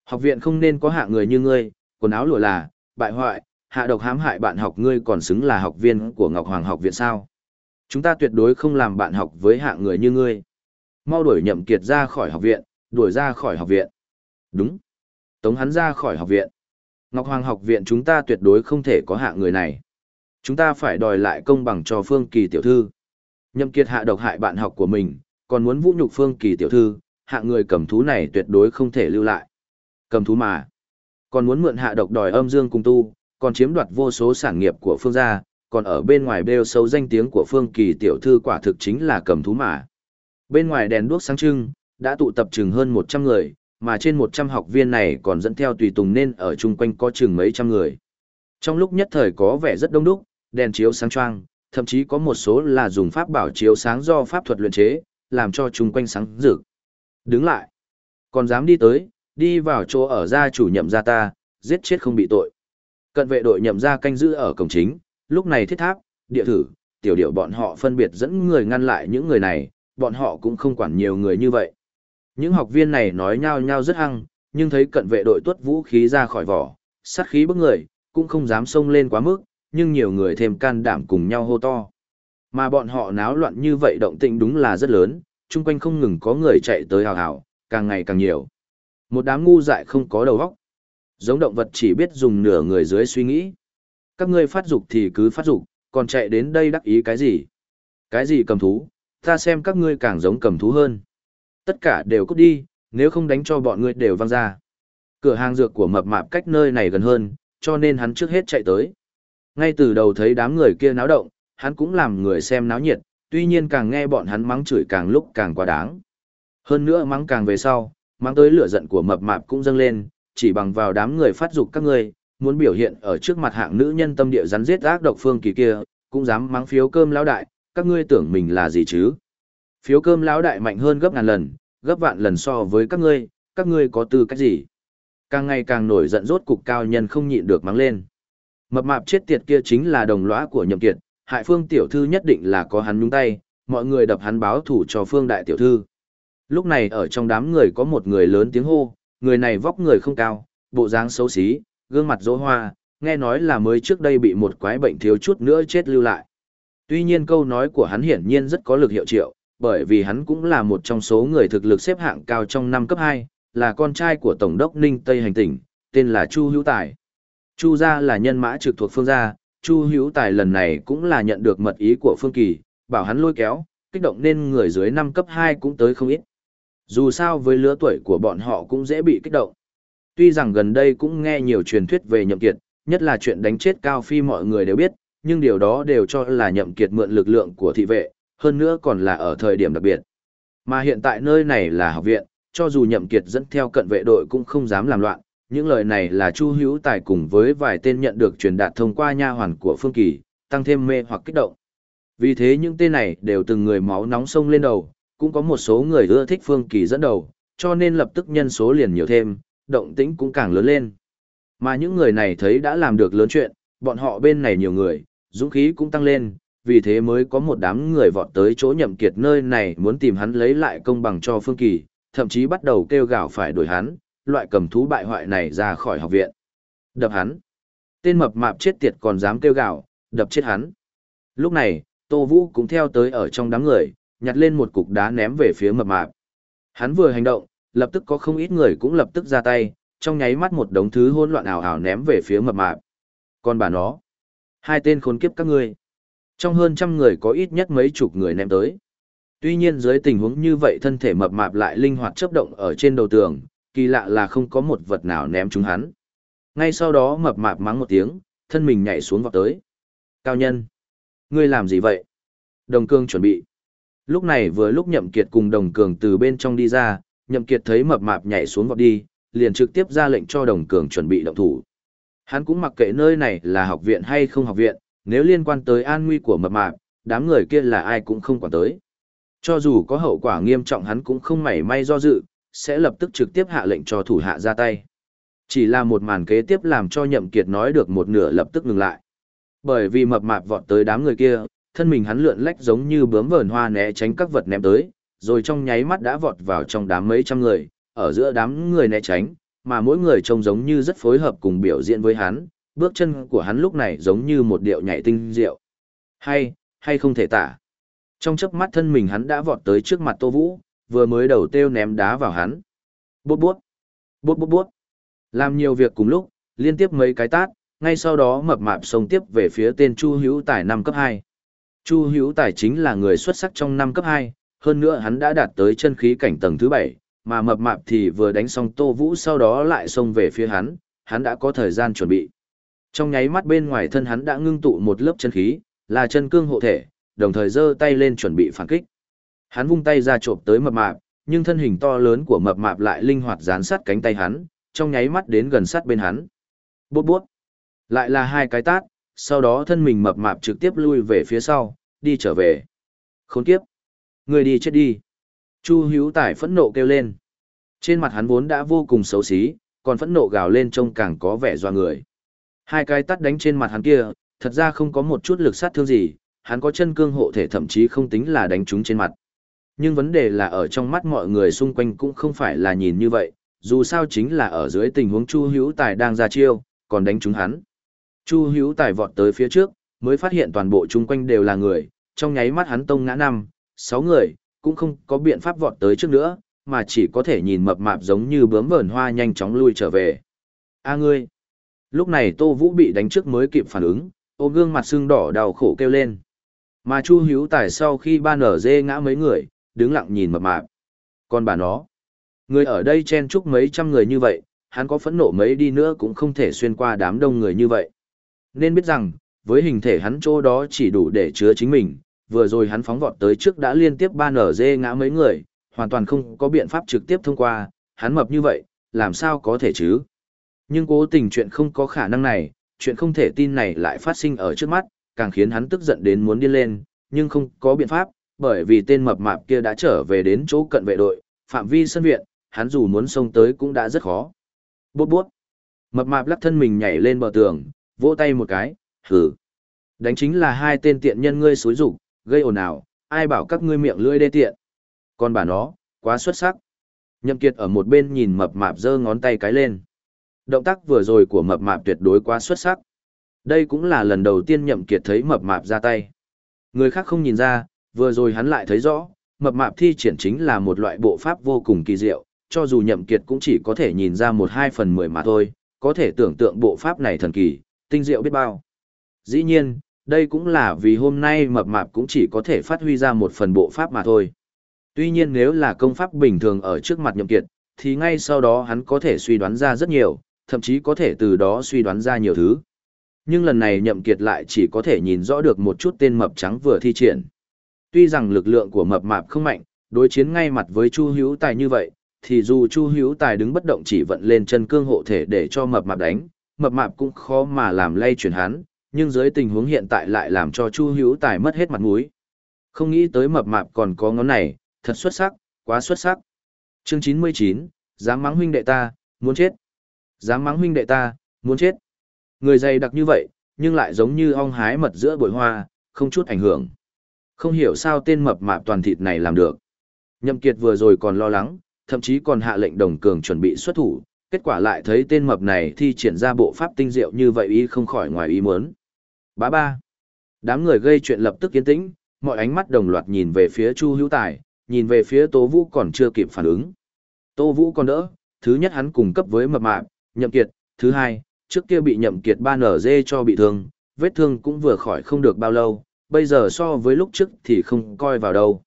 Học viện không nên có hạ người như ngươi, quần áo lụa là, bại hoại, hạ độc hãm hại bạn học ngươi còn xứng là học viên của Ngọc Hoàng học viện sao. Chúng ta tuyệt đối không làm bạn học với hạ người như ngươi. Mau đuổi Nhậm Kiệt ra khỏi học viện, đuổi ra khỏi học viện. Đúng. Tống hắn ra khỏi học viện. Ngọc Hoàng học viện chúng ta tuyệt đối không thể có hạ người này. Chúng ta phải đòi lại công bằng cho Phương Kỳ tiểu thư. Nhậm Kiệt hạ độc hại bạn học của mình, còn muốn vũ nhục Phương Kỳ tiểu thư, hạ người cầm thú này tuyệt đối không thể lưu lại. Cầm thú mà. Còn muốn mượn hạ độc đòi âm dương cùng tu, còn chiếm đoạt vô số sản nghiệp của Phương gia, còn ở bên ngoài bêu xấu danh tiếng của Phương Kỳ tiểu thư quả thực chính là cầm thú mà. Bên ngoài đèn đuốc sáng trưng, đã tụ tập chừng hơn 100 người, mà trên 100 học viên này còn dẫn theo tùy tùng nên ở chung quanh có chừng mấy trăm người. Trong lúc nhất thời có vẻ rất đông đúc, đèn chiếu sáng choang, thậm chí có một số là dùng pháp bảo chiếu sáng do pháp thuật luyện chế, làm cho chung quanh sáng rực. Đứng lại, còn dám đi tới, đi vào chỗ ở gia chủ nhậm gia ta, giết chết không bị tội. Cận vệ đội nhậm gia canh giữ ở cổng chính, lúc này thiết tháp, địa thử, tiểu điệu bọn họ phân biệt dẫn người ngăn lại những người này, bọn họ cũng không quản nhiều người như vậy. Những học viên này nói nhau nhau rất hăng, nhưng thấy cận vệ đội tuất vũ khí ra khỏi vỏ, sát khí bức người, cũng không dám xông lên quá mức, nhưng nhiều người thêm can đảm cùng nhau hô to. Mà bọn họ náo loạn như vậy động tĩnh đúng là rất lớn, chung quanh không ngừng có người chạy tới hào hào, càng ngày càng nhiều. Một đám ngu dại không có đầu óc. Giống động vật chỉ biết dùng nửa người dưới suy nghĩ. Các ngươi phát dục thì cứ phát dục, còn chạy đến đây đắc ý cái gì? Cái gì cầm thú? Ta xem các ngươi càng giống cầm thú hơn. Tất cả đều cút đi, nếu không đánh cho bọn ngươi đều văng ra. Cửa hàng dược của mập mạp cách nơi này gần hơn, cho nên hắn trước hết chạy tới. Ngay từ đầu thấy đám người kia náo động, hắn cũng làm người xem náo nhiệt, tuy nhiên càng nghe bọn hắn mắng chửi càng lúc càng quá đáng. Hơn nữa mắng càng về sau, mắng tới lửa giận của mập mạp cũng dâng lên, chỉ bằng vào đám người phát dục các ngươi, muốn biểu hiện ở trước mặt hạng nữ nhân tâm địa rắn giết ác độc phương kỳ kia, cũng dám mắng phiếu cơm lão đại, các ngươi tưởng mình là gì chứ? Phiếu cơm lão đại mạnh hơn gấp ngàn lần, gấp vạn lần so với các ngươi, các ngươi có tư cách gì? Càng ngày càng nổi giận rốt cục cao nhân không nhịn được mắng lên. Mập mạp chết tiệt kia chính là đồng lõa của nhậm kiệt, hại phương tiểu thư nhất định là có hắn nhúng tay, mọi người đập hắn báo thủ cho phương đại tiểu thư. Lúc này ở trong đám người có một người lớn tiếng hô, người này vóc người không cao, bộ dáng xấu xí, gương mặt rỗ hoa, nghe nói là mới trước đây bị một quái bệnh thiếu chút nữa chết lưu lại. Tuy nhiên câu nói của hắn hiển nhiên rất có lực hiệu triệu, bởi vì hắn cũng là một trong số người thực lực xếp hạng cao trong năm cấp 2, là con trai của Tổng đốc Ninh Tây Hành tỉnh, tên là Chu Hữu Tài. Chu gia là nhân mã trực thuộc phương gia, Chu Hữu Tài lần này cũng là nhận được mật ý của Phương Kỳ, bảo hắn lôi kéo, kích động nên người dưới năm cấp 2 cũng tới không ít. Dù sao với lứa tuổi của bọn họ cũng dễ bị kích động. Tuy rằng gần đây cũng nghe nhiều truyền thuyết về nhậm kiệt, nhất là chuyện đánh chết Cao Phi mọi người đều biết, nhưng điều đó đều cho là nhậm kiệt mượn lực lượng của thị vệ, hơn nữa còn là ở thời điểm đặc biệt. Mà hiện tại nơi này là học viện, cho dù nhậm kiệt dẫn theo cận vệ đội cũng không dám làm loạn, những lời này là Chu Hữu Tài cùng với vài tên nhận được truyền đạt thông qua nha hoàn của Phương Kỳ, tăng thêm mê hoặc kích động. Vì thế những tên này đều từng người máu nóng sông lên đầu, cũng có một số người ưa thích Phương Kỳ dẫn đầu, cho nên lập tức nhân số liền nhiều thêm, động tĩnh cũng càng lớn lên. Mà những người này thấy đã làm được lớn chuyện, bọn họ bên này nhiều người, dũng khí cũng tăng lên, vì thế mới có một đám người vọt tới chỗ nhậm kiệt nơi này muốn tìm hắn lấy lại công bằng cho Phương Kỳ, thậm chí bắt đầu kêu gào phải đuổi hắn, loại cầm thú bại hoại này ra khỏi học viện. Đập hắn. Tên mập mạp chết tiệt còn dám kêu gào, đập chết hắn. Lúc này, Tô Vũ cũng theo tới ở trong đám người, nhặt lên một cục đá ném về phía mập mạp. Hắn vừa hành động, lập tức có không ít người cũng lập tức ra tay, trong nháy mắt một đống thứ hỗn loạn ảo ảo ném về phía mập mạp. Còn bà nó, hai tên khốn kiếp các ngươi. Trong hơn trăm người có ít nhất mấy chục người ném tới. Tuy nhiên dưới tình huống như vậy thân thể mập mạp lại linh hoạt chấp động ở trên đầu tường, kỳ lạ là không có một vật nào ném chúng hắn. Ngay sau đó mập mạp mắng một tiếng, thân mình nhảy xuống vọt tới. Cao nhân, ngươi làm gì vậy? Đồng cương chuẩn bị. Lúc này vừa lúc nhậm kiệt cùng đồng cường từ bên trong đi ra, nhậm kiệt thấy mập mạp nhảy xuống vọt đi, liền trực tiếp ra lệnh cho đồng cường chuẩn bị động thủ. Hắn cũng mặc kệ nơi này là học viện hay không học viện, nếu liên quan tới an nguy của mập mạp, đám người kia là ai cũng không quản tới. Cho dù có hậu quả nghiêm trọng hắn cũng không mảy may do dự, sẽ lập tức trực tiếp hạ lệnh cho thủ hạ ra tay. Chỉ là một màn kế tiếp làm cho nhậm kiệt nói được một nửa lập tức ngừng lại. Bởi vì mập mạp vọt tới đám người kia, thân mình hắn lượn lách giống như bướm vờn hoa né tránh các vật ném tới, rồi trong nháy mắt đã vọt vào trong đám mấy trăm người, ở giữa đám người né tránh, mà mỗi người trông giống như rất phối hợp cùng biểu diễn với hắn, bước chân của hắn lúc này giống như một điệu nhảy tinh diệu. Hay, hay không thể tả. Trong chớp mắt thân mình hắn đã vọt tới trước mặt Tô Vũ, vừa mới đầu têu ném đá vào hắn. Bút bút, bút bút bút. Làm nhiều việc cùng lúc, liên tiếp mấy cái tát, ngay sau đó mập mạp xông tiếp về phía tên Chu Hữu Tài năm cấp 2. Chu Hữu Tài chính là người xuất sắc trong năm cấp 2, hơn nữa hắn đã đạt tới chân khí cảnh tầng thứ 7, mà mập mạp thì vừa đánh xong Tô Vũ sau đó lại xông về phía hắn, hắn đã có thời gian chuẩn bị. Trong nháy mắt bên ngoài thân hắn đã ngưng tụ một lớp chân khí, là chân cương hộ thể, đồng thời giơ tay lên chuẩn bị phản kích. Hắn vung tay ra trộm tới mập mạp, nhưng thân hình to lớn của mập mạp lại linh hoạt dán sát cánh tay hắn, trong nháy mắt đến gần sát bên hắn. Bút bút. Lại là hai cái tát, sau đó thân mình mập mạp trực tiếp lui về phía sau, đi trở về. Khốn kiếp. Người đi chết đi. Chu hữu tải phẫn nộ kêu lên. Trên mặt hắn vốn đã vô cùng xấu xí, còn phẫn nộ gào lên trông càng có vẻ doa người. Hai cái tát đánh trên mặt hắn kia, thật ra không có một chút lực sát thương gì, hắn có chân cương hộ thể thậm chí không tính là đánh trúng trên mặt. Nhưng vấn đề là ở trong mắt mọi người xung quanh cũng không phải là nhìn như vậy, dù sao chính là ở dưới tình huống Chu Hữu Tài đang ra chiêu, còn đánh trúng hắn. Chu Hữu Tài vọt tới phía trước, mới phát hiện toàn bộ chung quanh đều là người, trong nháy mắt hắn tông ngã năm, sáu người, cũng không có biện pháp vọt tới trước nữa, mà chỉ có thể nhìn mập mạp giống như bướm vờn hoa nhanh chóng lui trở về. A ngươi! Lúc này Tô Vũ bị đánh trước mới kịp phản ứng, ô gương mặt sưng đỏ đau khổ kêu lên. Mà Chu Hữu Tài sau khi ba nở dê ngã mấy người, đứng lặng nhìn mập mạp. Còn bà nó, người ở đây chen chúc mấy trăm người như vậy, hắn có phẫn nộ mấy đi nữa cũng không thể xuyên qua đám đông người như vậy. Nên biết rằng, với hình thể hắn chỗ đó chỉ đủ để chứa chính mình, vừa rồi hắn phóng vọt tới trước đã liên tiếp ba nở dê ngã mấy người, hoàn toàn không có biện pháp trực tiếp thông qua, hắn mập như vậy, làm sao có thể chứ? Nhưng cố tình chuyện không có khả năng này, chuyện không thể tin này lại phát sinh ở trước mắt, càng khiến hắn tức giận đến muốn điên lên, nhưng không có biện pháp, bởi vì tên mập mạp kia đã trở về đến chỗ cận vệ đội, phạm vi sân viện, hắn dù muốn xông tới cũng đã rất khó. Bút bút. Mập mạp lắc thân mình nhảy lên bờ tường, vỗ tay một cái, hử. Đánh chính là hai tên tiện nhân ngươi xối rủ gây ồn ào, ai bảo các ngươi miệng lưỡi đê tiện. Còn bà nó, quá xuất sắc. Nhậm Kiệt ở một bên nhìn mập mạp giơ ngón tay cái lên. Động tác vừa rồi của mập mạp tuyệt đối quá xuất sắc. Đây cũng là lần đầu tiên Nhậm Kiệt thấy mập mạp ra tay. Người khác không nhìn ra, vừa rồi hắn lại thấy rõ, mập mạp thi triển chính là một loại bộ pháp vô cùng kỳ diệu, cho dù Nhậm Kiệt cũng chỉ có thể nhìn ra một hai phần mười mà thôi, có thể tưởng tượng bộ pháp này thần kỳ, tinh diệu biết bao. Dĩ nhiên, đây cũng là vì hôm nay mập mạp cũng chỉ có thể phát huy ra một phần bộ pháp mà thôi. Tuy nhiên nếu là công pháp bình thường ở trước mặt nhậm kiệt, thì ngay sau đó hắn có thể suy đoán ra rất nhiều, thậm chí có thể từ đó suy đoán ra nhiều thứ. Nhưng lần này nhậm kiệt lại chỉ có thể nhìn rõ được một chút tên mập trắng vừa thi triển. Tuy rằng lực lượng của mập mạp không mạnh, đối chiến ngay mặt với Chu Hữu Tài như vậy, thì dù Chu Hữu Tài đứng bất động chỉ vận lên chân cương hộ thể để cho mập mạp đánh, mập mạp cũng khó mà làm lay chuyển hắn, nhưng dưới tình huống hiện tại lại làm cho Chu Hữu Tài mất hết mặt mũi. Không nghĩ tới mập mạp còn có ngón này, thật xuất sắc, quá xuất sắc. Chương 99, dám mắng huynh đệ ta, muốn chết. Dám mắng huynh đệ ta, muốn chết. Người dày đặc như vậy, nhưng lại giống như ong hái mật giữa bụi hoa, không chút ảnh hưởng. Không hiểu sao tên mập mạp toàn thịt này làm được. Nhậm Kiệt vừa rồi còn lo lắng, thậm chí còn hạ lệnh đồng cường chuẩn bị xuất thủ, kết quả lại thấy tên mập này thi triển ra bộ pháp tinh diệu như vậy ý không khỏi ngoài ý muốn. Bá ba. Đám người gây chuyện lập tức yên tĩnh, mọi ánh mắt đồng loạt nhìn về phía Chu Hữu Tài, nhìn về phía Tô Vũ còn chưa kịp phản ứng. Tô Vũ còn đỡ, thứ nhất hắn cùng cấp với mập mạp, nhậm kiệt, thứ hai, trước kia bị nhậm kiệt ba nở dê cho bị thương, vết thương cũng vừa khỏi không được bao lâu, bây giờ so với lúc trước thì không coi vào đâu.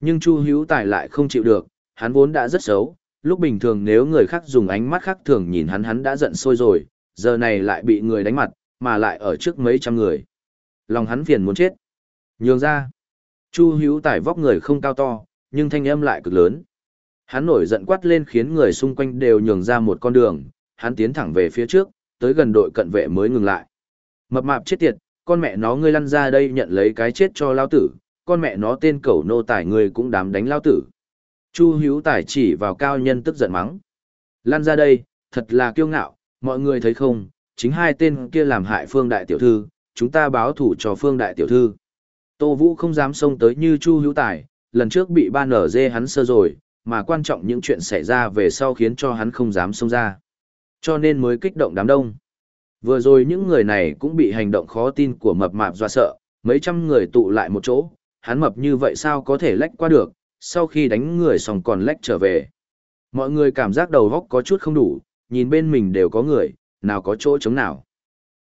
Nhưng Chu Hữu Tài lại không chịu được, hắn vốn đã rất xấu, lúc bình thường nếu người khác dùng ánh mắt khác thường nhìn hắn hắn đã giận sôi rồi, giờ này lại bị người đánh mặt, mà lại ở trước mấy trăm người. Lòng hắn phiền muốn chết. Nhường ra. Chu hữu tài vóc người không cao to, nhưng thanh âm lại cực lớn. Hắn nổi giận quát lên khiến người xung quanh đều nhường ra một con đường, hắn tiến thẳng về phía trước, tới gần đội cận vệ mới ngừng lại. Mập mạp chết tiệt, con mẹ nó ngươi lăn ra đây nhận lấy cái chết cho lao tử, con mẹ nó tên cẩu nô tài ngươi cũng đám đánh lao tử. Chu hữu tài chỉ vào cao nhân tức giận mắng. Lăn ra đây, thật là kiêu ngạo, mọi người thấy không, chính hai tên kia làm hại phương đại tiểu thư, chúng ta báo thủ cho phương đại tiểu thư. Tô Vũ không dám xông tới như Chu Hữu Tài, lần trước bị ban nở dê hắn sơ rồi, mà quan trọng những chuyện xảy ra về sau khiến cho hắn không dám xông ra. Cho nên mới kích động đám đông. Vừa rồi những người này cũng bị hành động khó tin của mập mạp dọa sợ, mấy trăm người tụ lại một chỗ, hắn mập như vậy sao có thể lách qua được, sau khi đánh người xong còn lách trở về. Mọi người cảm giác đầu góc có chút không đủ, nhìn bên mình đều có người, nào có chỗ chống nào.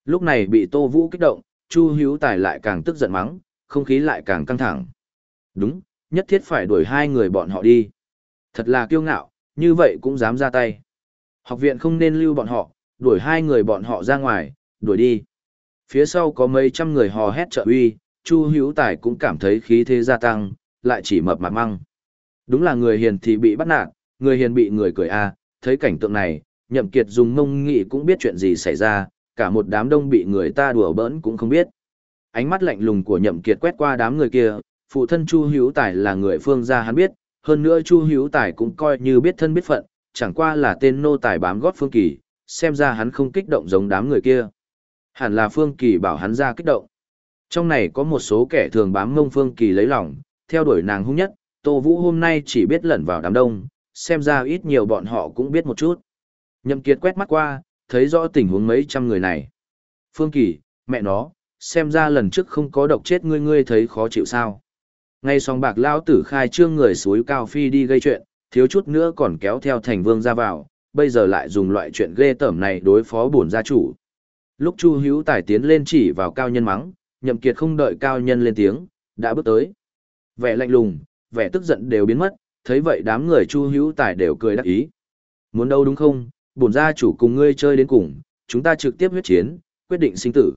Lúc này bị Tô Vũ kích động, Chu Hữu Tài lại càng tức giận mắng, không khí lại càng căng thẳng. Đúng, nhất thiết phải đuổi hai người bọn họ đi. Thật là kiêu ngạo, như vậy cũng dám ra tay. Học viện không nên lưu bọn họ, đuổi hai người bọn họ ra ngoài, đuổi đi. Phía sau có mấy trăm người hò hét trợ uy, Chu Hữu Tài cũng cảm thấy khí thế gia tăng, lại chỉ mập mạp măng. Đúng là người hiền thì bị bắt nạt, người hiền bị người cười a, à, thấy cảnh tượng này, Nhậm Kiệt dùng mông nghị cũng biết chuyện gì xảy ra, cả một đám đông bị người ta đùa bỡn cũng không biết. Ánh mắt lạnh lùng của Nhậm Kiệt quét qua đám người kia, phụ thân Chu Hữu Tài là người phương gia hắn biết, hơn nữa Chu Hữu Tài cũng coi như biết thân biết phận, chẳng qua là tên nô tài bám gót Phương Kỳ, xem ra hắn không kích động giống đám người kia. Hẳn là Phương Kỳ bảo hắn ra kích động. Trong này có một số kẻ thường bám ngông Phương Kỳ lấy lòng, theo đuổi nàng hung nhất, Tô Vũ hôm nay chỉ biết lẩn vào đám đông, xem ra ít nhiều bọn họ cũng biết một chút. Nhậm Kiệt quét mắt qua, thấy rõ tình huống mấy trăm người này. Phương Kỳ, mẹ nó, xem ra lần trước không có độc chết ngươi ngươi thấy khó chịu sao. Ngay song bạc lao tử khai trương người suối cao phi đi gây chuyện, thiếu chút nữa còn kéo theo thành vương ra vào, bây giờ lại dùng loại chuyện ghê tởm này đối phó bổn gia chủ. Lúc Chu Hữu Tài tiến lên chỉ vào cao nhân mắng, Nhậm Kiệt không đợi cao nhân lên tiếng, đã bước tới. Vẻ lạnh lùng, vẻ tức giận đều biến mất, thấy vậy đám người Chu Hữu Tài đều cười đắc ý. Muốn đâu đúng không, bổn gia chủ cùng ngươi chơi đến cùng, chúng ta trực tiếp huyết chiến, quyết định sinh tử.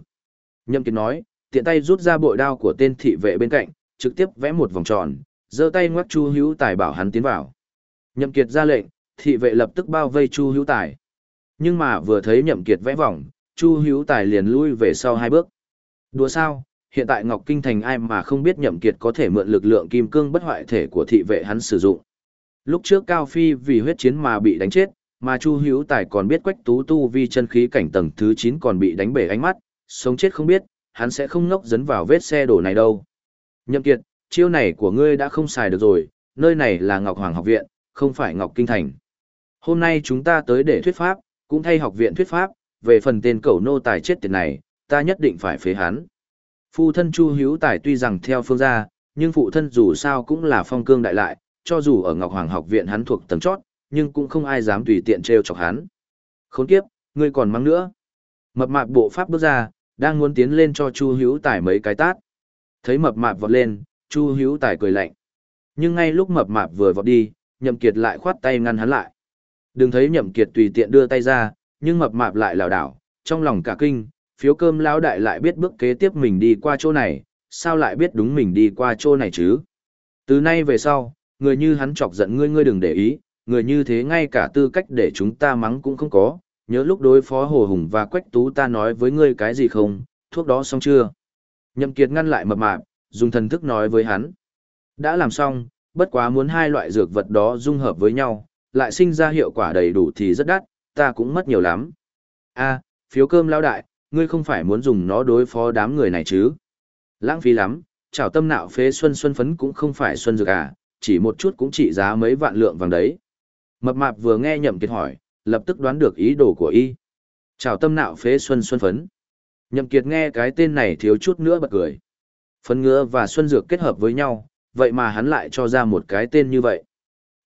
Nhậm Kiệt nói, tiện tay rút ra bội đao của tên thị vệ bên cạnh, trực tiếp vẽ một vòng tròn, giơ tay ngoắc Chu Hữu Tài bảo hắn tiến vào. Nhậm Kiệt ra lệnh, thị vệ lập tức bao vây Chu Hữu Tài. Nhưng mà vừa thấy nhậm kiệt vẽ vòng, Chu Hữu Tài liền lui về sau hai bước. Đùa sao, hiện tại Ngọc Kinh Thành ai mà không biết nhậm kiệt có thể mượn lực lượng kim cương bất hoại thể của thị vệ hắn sử dụng. Lúc trước Cao Phi vì huyết chiến mà bị đánh chết, mà Chu Hữu Tài còn biết quách tú tu vi chân khí cảnh tầng thứ 9 còn bị đánh bể ánh mắt, sống chết không biết, hắn sẽ không ngốc dấn vào vết xe đổ này đâu. Nhậm Kiệt, chiêu này của ngươi đã không xài được rồi, nơi này là Ngọc Hoàng học viện, không phải Ngọc Kinh Thành. Hôm nay chúng ta tới để thuyết pháp, cũng thay học viện thuyết pháp, về phần tên cẩu nô tài chết tiệt này, ta nhất định phải phế hắn. Phu thân Chu Hữu Tài tuy rằng theo phương gia, nhưng phụ thân dù sao cũng là phong cương đại lại, cho dù ở Ngọc Hoàng học viện hắn thuộc tầng chót, nhưng cũng không ai dám tùy tiện trêu chọc hắn. Khốn kiếp, ngươi còn mắng nữa. Mập mạp bộ pháp bước ra, đang muốn tiến lên cho Chu Hữu Tài mấy cái tát. Thấy mập mạp vọt lên, Chu Hữu Tài cười lạnh. Nhưng ngay lúc mập mạp vừa vọt đi, Nhậm Kiệt lại khoát tay ngăn hắn lại. Đừng thấy Nhậm Kiệt tùy tiện đưa tay ra, nhưng mập mạp lại lảo đảo, trong lòng cả kinh, phiếu cơm lão đại lại biết bước kế tiếp mình đi qua chỗ này, sao lại biết đúng mình đi qua chỗ này chứ? Từ nay về sau, người như hắn chọc giận ngươi ngươi đừng để ý, người như thế ngay cả tư cách để chúng ta mắng cũng không có, nhớ lúc đối phó Hồ Hùng và Quách Tú ta nói với ngươi cái gì không, thuốc đó xong chưa? Nhậm Kiệt ngăn lại mập mạp, dùng thần thức nói với hắn. Đã làm xong, bất quá muốn hai loại dược vật đó dung hợp với nhau, lại sinh ra hiệu quả đầy đủ thì rất đắt, ta cũng mất nhiều lắm. A, phiếu cơm lão đại, ngươi không phải muốn dùng nó đối phó đám người này chứ? Lãng phí lắm, chảo tâm nạo phế xuân xuân phấn cũng không phải xuân dược à, chỉ một chút cũng trị giá mấy vạn lượng vàng đấy. Mập mạp vừa nghe nhậm kiệt hỏi, lập tức đoán được ý đồ của y. Chào tâm nạo phế xuân xuân phấn. Nhậm kiệt nghe cái tên này thiếu chút nữa bật cười. Phấn ngựa và xuân dược kết hợp với nhau, vậy mà hắn lại cho ra một cái tên như vậy.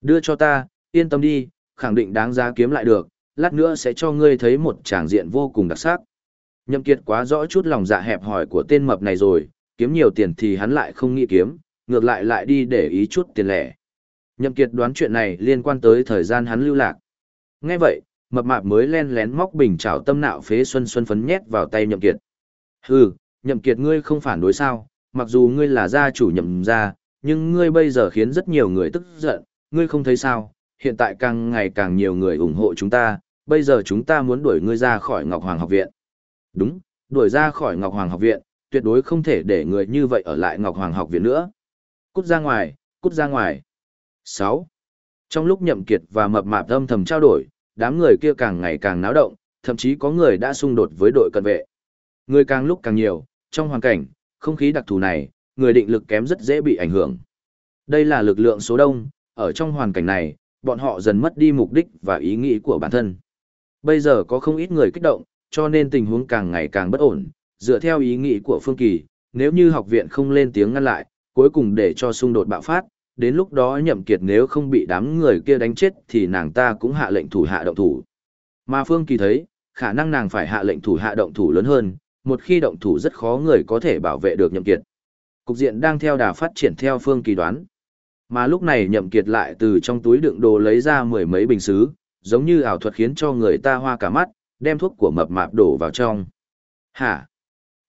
Đưa cho ta, yên tâm đi, khẳng định đáng giá kiếm lại được, lát nữa sẽ cho ngươi thấy một tràng diện vô cùng đặc sắc. Nhậm kiệt quá rõ chút lòng dạ hẹp hòi của tên mập này rồi, kiếm nhiều tiền thì hắn lại không nghĩ kiếm, ngược lại lại đi để ý chút tiền lẻ. Nhậm Kiệt đoán chuyện này liên quan tới thời gian hắn lưu lạc. Nghe vậy, mập mạp mới len lén móc bình chảo tâm nạo phế xuân xuân phấn nhét vào tay Nhậm Kiệt. Hừ, Nhậm Kiệt ngươi không phản đối sao, mặc dù ngươi là gia chủ nhậm gia, nhưng ngươi bây giờ khiến rất nhiều người tức giận, ngươi không thấy sao, hiện tại càng ngày càng nhiều người ủng hộ chúng ta, bây giờ chúng ta muốn đuổi ngươi ra khỏi Ngọc Hoàng học viện. Đúng, đuổi ra khỏi Ngọc Hoàng học viện, tuyệt đối không thể để người như vậy ở lại Ngọc Hoàng học viện nữa. Cút ra ngoài, cút ra ngoài. 6. Trong lúc nhậm kiệt và mập mạp âm thầm trao đổi, đám người kia càng ngày càng náo động, thậm chí có người đã xung đột với đội cận vệ. Người càng lúc càng nhiều, trong hoàn cảnh, không khí đặc thù này, người định lực kém rất dễ bị ảnh hưởng. Đây là lực lượng số đông, ở trong hoàn cảnh này, bọn họ dần mất đi mục đích và ý nghĩ của bản thân. Bây giờ có không ít người kích động, cho nên tình huống càng ngày càng bất ổn, dựa theo ý nghĩ của Phương Kỳ, nếu như học viện không lên tiếng ngăn lại, cuối cùng để cho xung đột bạo phát, đến lúc đó nhậm kiệt nếu không bị đám người kia đánh chết thì nàng ta cũng hạ lệnh thủ hạ động thủ. Mà Phương Kỳ thấy, khả năng nàng phải hạ lệnh thủ hạ động thủ lớn hơn, một khi động thủ rất khó người có thể bảo vệ được nhậm kiệt. Cục diện đang theo đà phát triển theo Phương Kỳ đoán. Mà lúc này nhậm kiệt lại từ trong túi đựng đồ lấy ra mười mấy bình sứ, giống như ảo thuật khiến cho người ta hoa cả mắt, đem thuốc của mập mạp đổ vào trong. Hả?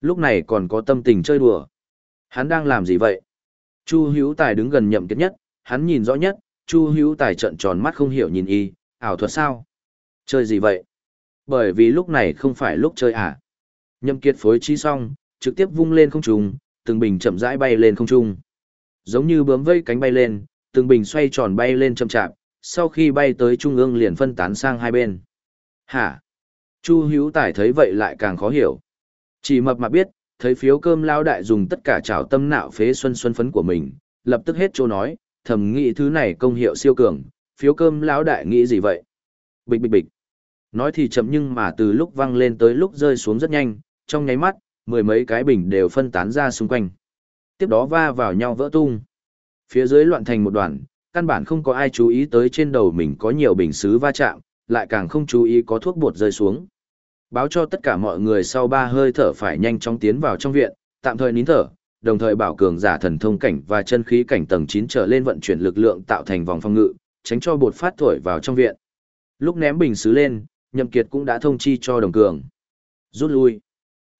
Lúc này còn có tâm tình chơi đùa. Hắn đang làm gì vậy? Chu Hữu Tài đứng gần nhậm kiệt nhất, hắn nhìn rõ nhất, Chu Hữu Tài trợn tròn mắt không hiểu nhìn y, ảo thuật sao? Chơi gì vậy? Bởi vì lúc này không phải lúc chơi à? Nhậm kiệt phối trí xong, trực tiếp vung lên không trung, từng bình chậm rãi bay lên không trung. Giống như bướm vây cánh bay lên, từng bình xoay tròn bay lên chậm chạp, sau khi bay tới trung ương liền phân tán sang hai bên. Hả? Chu Hữu Tài thấy vậy lại càng khó hiểu. Chỉ mập mà biết, thấy phiếu cơm lao đại dùng tất cả trào tâm nạo phế xuân xuân phấn của mình, lập tức hết chỗ nói, thầm nghĩ thứ này công hiệu siêu cường, phiếu cơm lão đại nghĩ gì vậy? Bịch bịch bịch. Nói thì chậm nhưng mà từ lúc văng lên tới lúc rơi xuống rất nhanh, trong nháy mắt, mười mấy cái bình đều phân tán ra xung quanh. Tiếp đó va vào nhau vỡ tung. Phía dưới loạn thành một đoàn, căn bản không có ai chú ý tới trên đầu mình có nhiều bình xứ va chạm, lại càng không chú ý có thuốc bột rơi xuống báo cho tất cả mọi người sau ba hơi thở phải nhanh chóng tiến vào trong viện, tạm thời nín thở, đồng thời bảo cường giả thần thông cảnh và chân khí cảnh tầng 9 trở lên vận chuyển lực lượng tạo thành vòng phòng ngự, tránh cho bột phát thổi vào trong viện. Lúc ném bình sứ lên, Nhậm Kiệt cũng đã thông chi cho Đồng Cường. Rút lui.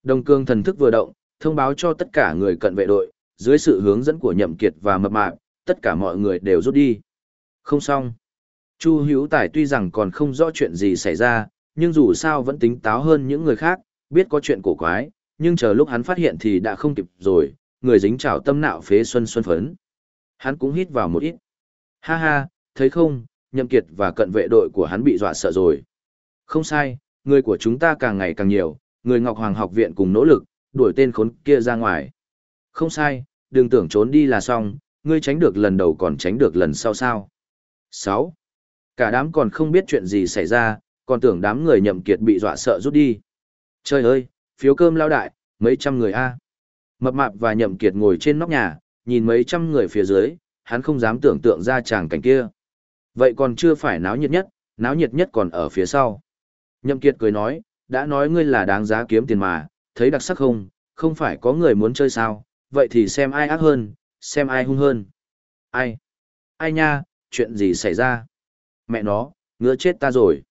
Đồng Cường thần thức vừa động, thông báo cho tất cả người cận vệ đội, dưới sự hướng dẫn của Nhậm Kiệt và Mập Mạp, tất cả mọi người đều rút đi. Không xong. Chu Hữu Tài tuy rằng còn không rõ chuyện gì xảy ra, nhưng dù sao vẫn tính táo hơn những người khác, biết có chuyện cổ quái, nhưng chờ lúc hắn phát hiện thì đã không kịp rồi, người dính trào tâm nạo phế xuân xuân phấn. Hắn cũng hít vào một ít. Ha ha, thấy không, nhậm kiệt và cận vệ đội của hắn bị dọa sợ rồi. Không sai, người của chúng ta càng ngày càng nhiều, người Ngọc Hoàng học viện cùng nỗ lực, đuổi tên khốn kia ra ngoài. Không sai, đừng tưởng trốn đi là xong, ngươi tránh được lần đầu còn tránh được lần sau sao. 6. Cả đám còn không biết chuyện gì xảy ra, còn tưởng đám người nhậm kiệt bị dọa sợ rút đi. Trời ơi, phiếu cơm lao đại, mấy trăm người a. Mập mạp và nhậm kiệt ngồi trên nóc nhà, nhìn mấy trăm người phía dưới, hắn không dám tưởng tượng ra tràng cảnh kia. Vậy còn chưa phải náo nhiệt nhất, náo nhiệt nhất còn ở phía sau. Nhậm kiệt cười nói, đã nói ngươi là đáng giá kiếm tiền mà, thấy đặc sắc không, không phải có người muốn chơi sao, vậy thì xem ai ác hơn, xem ai hung hơn. Ai? Ai nha, chuyện gì xảy ra? Mẹ nó, ngứa chết ta rồi.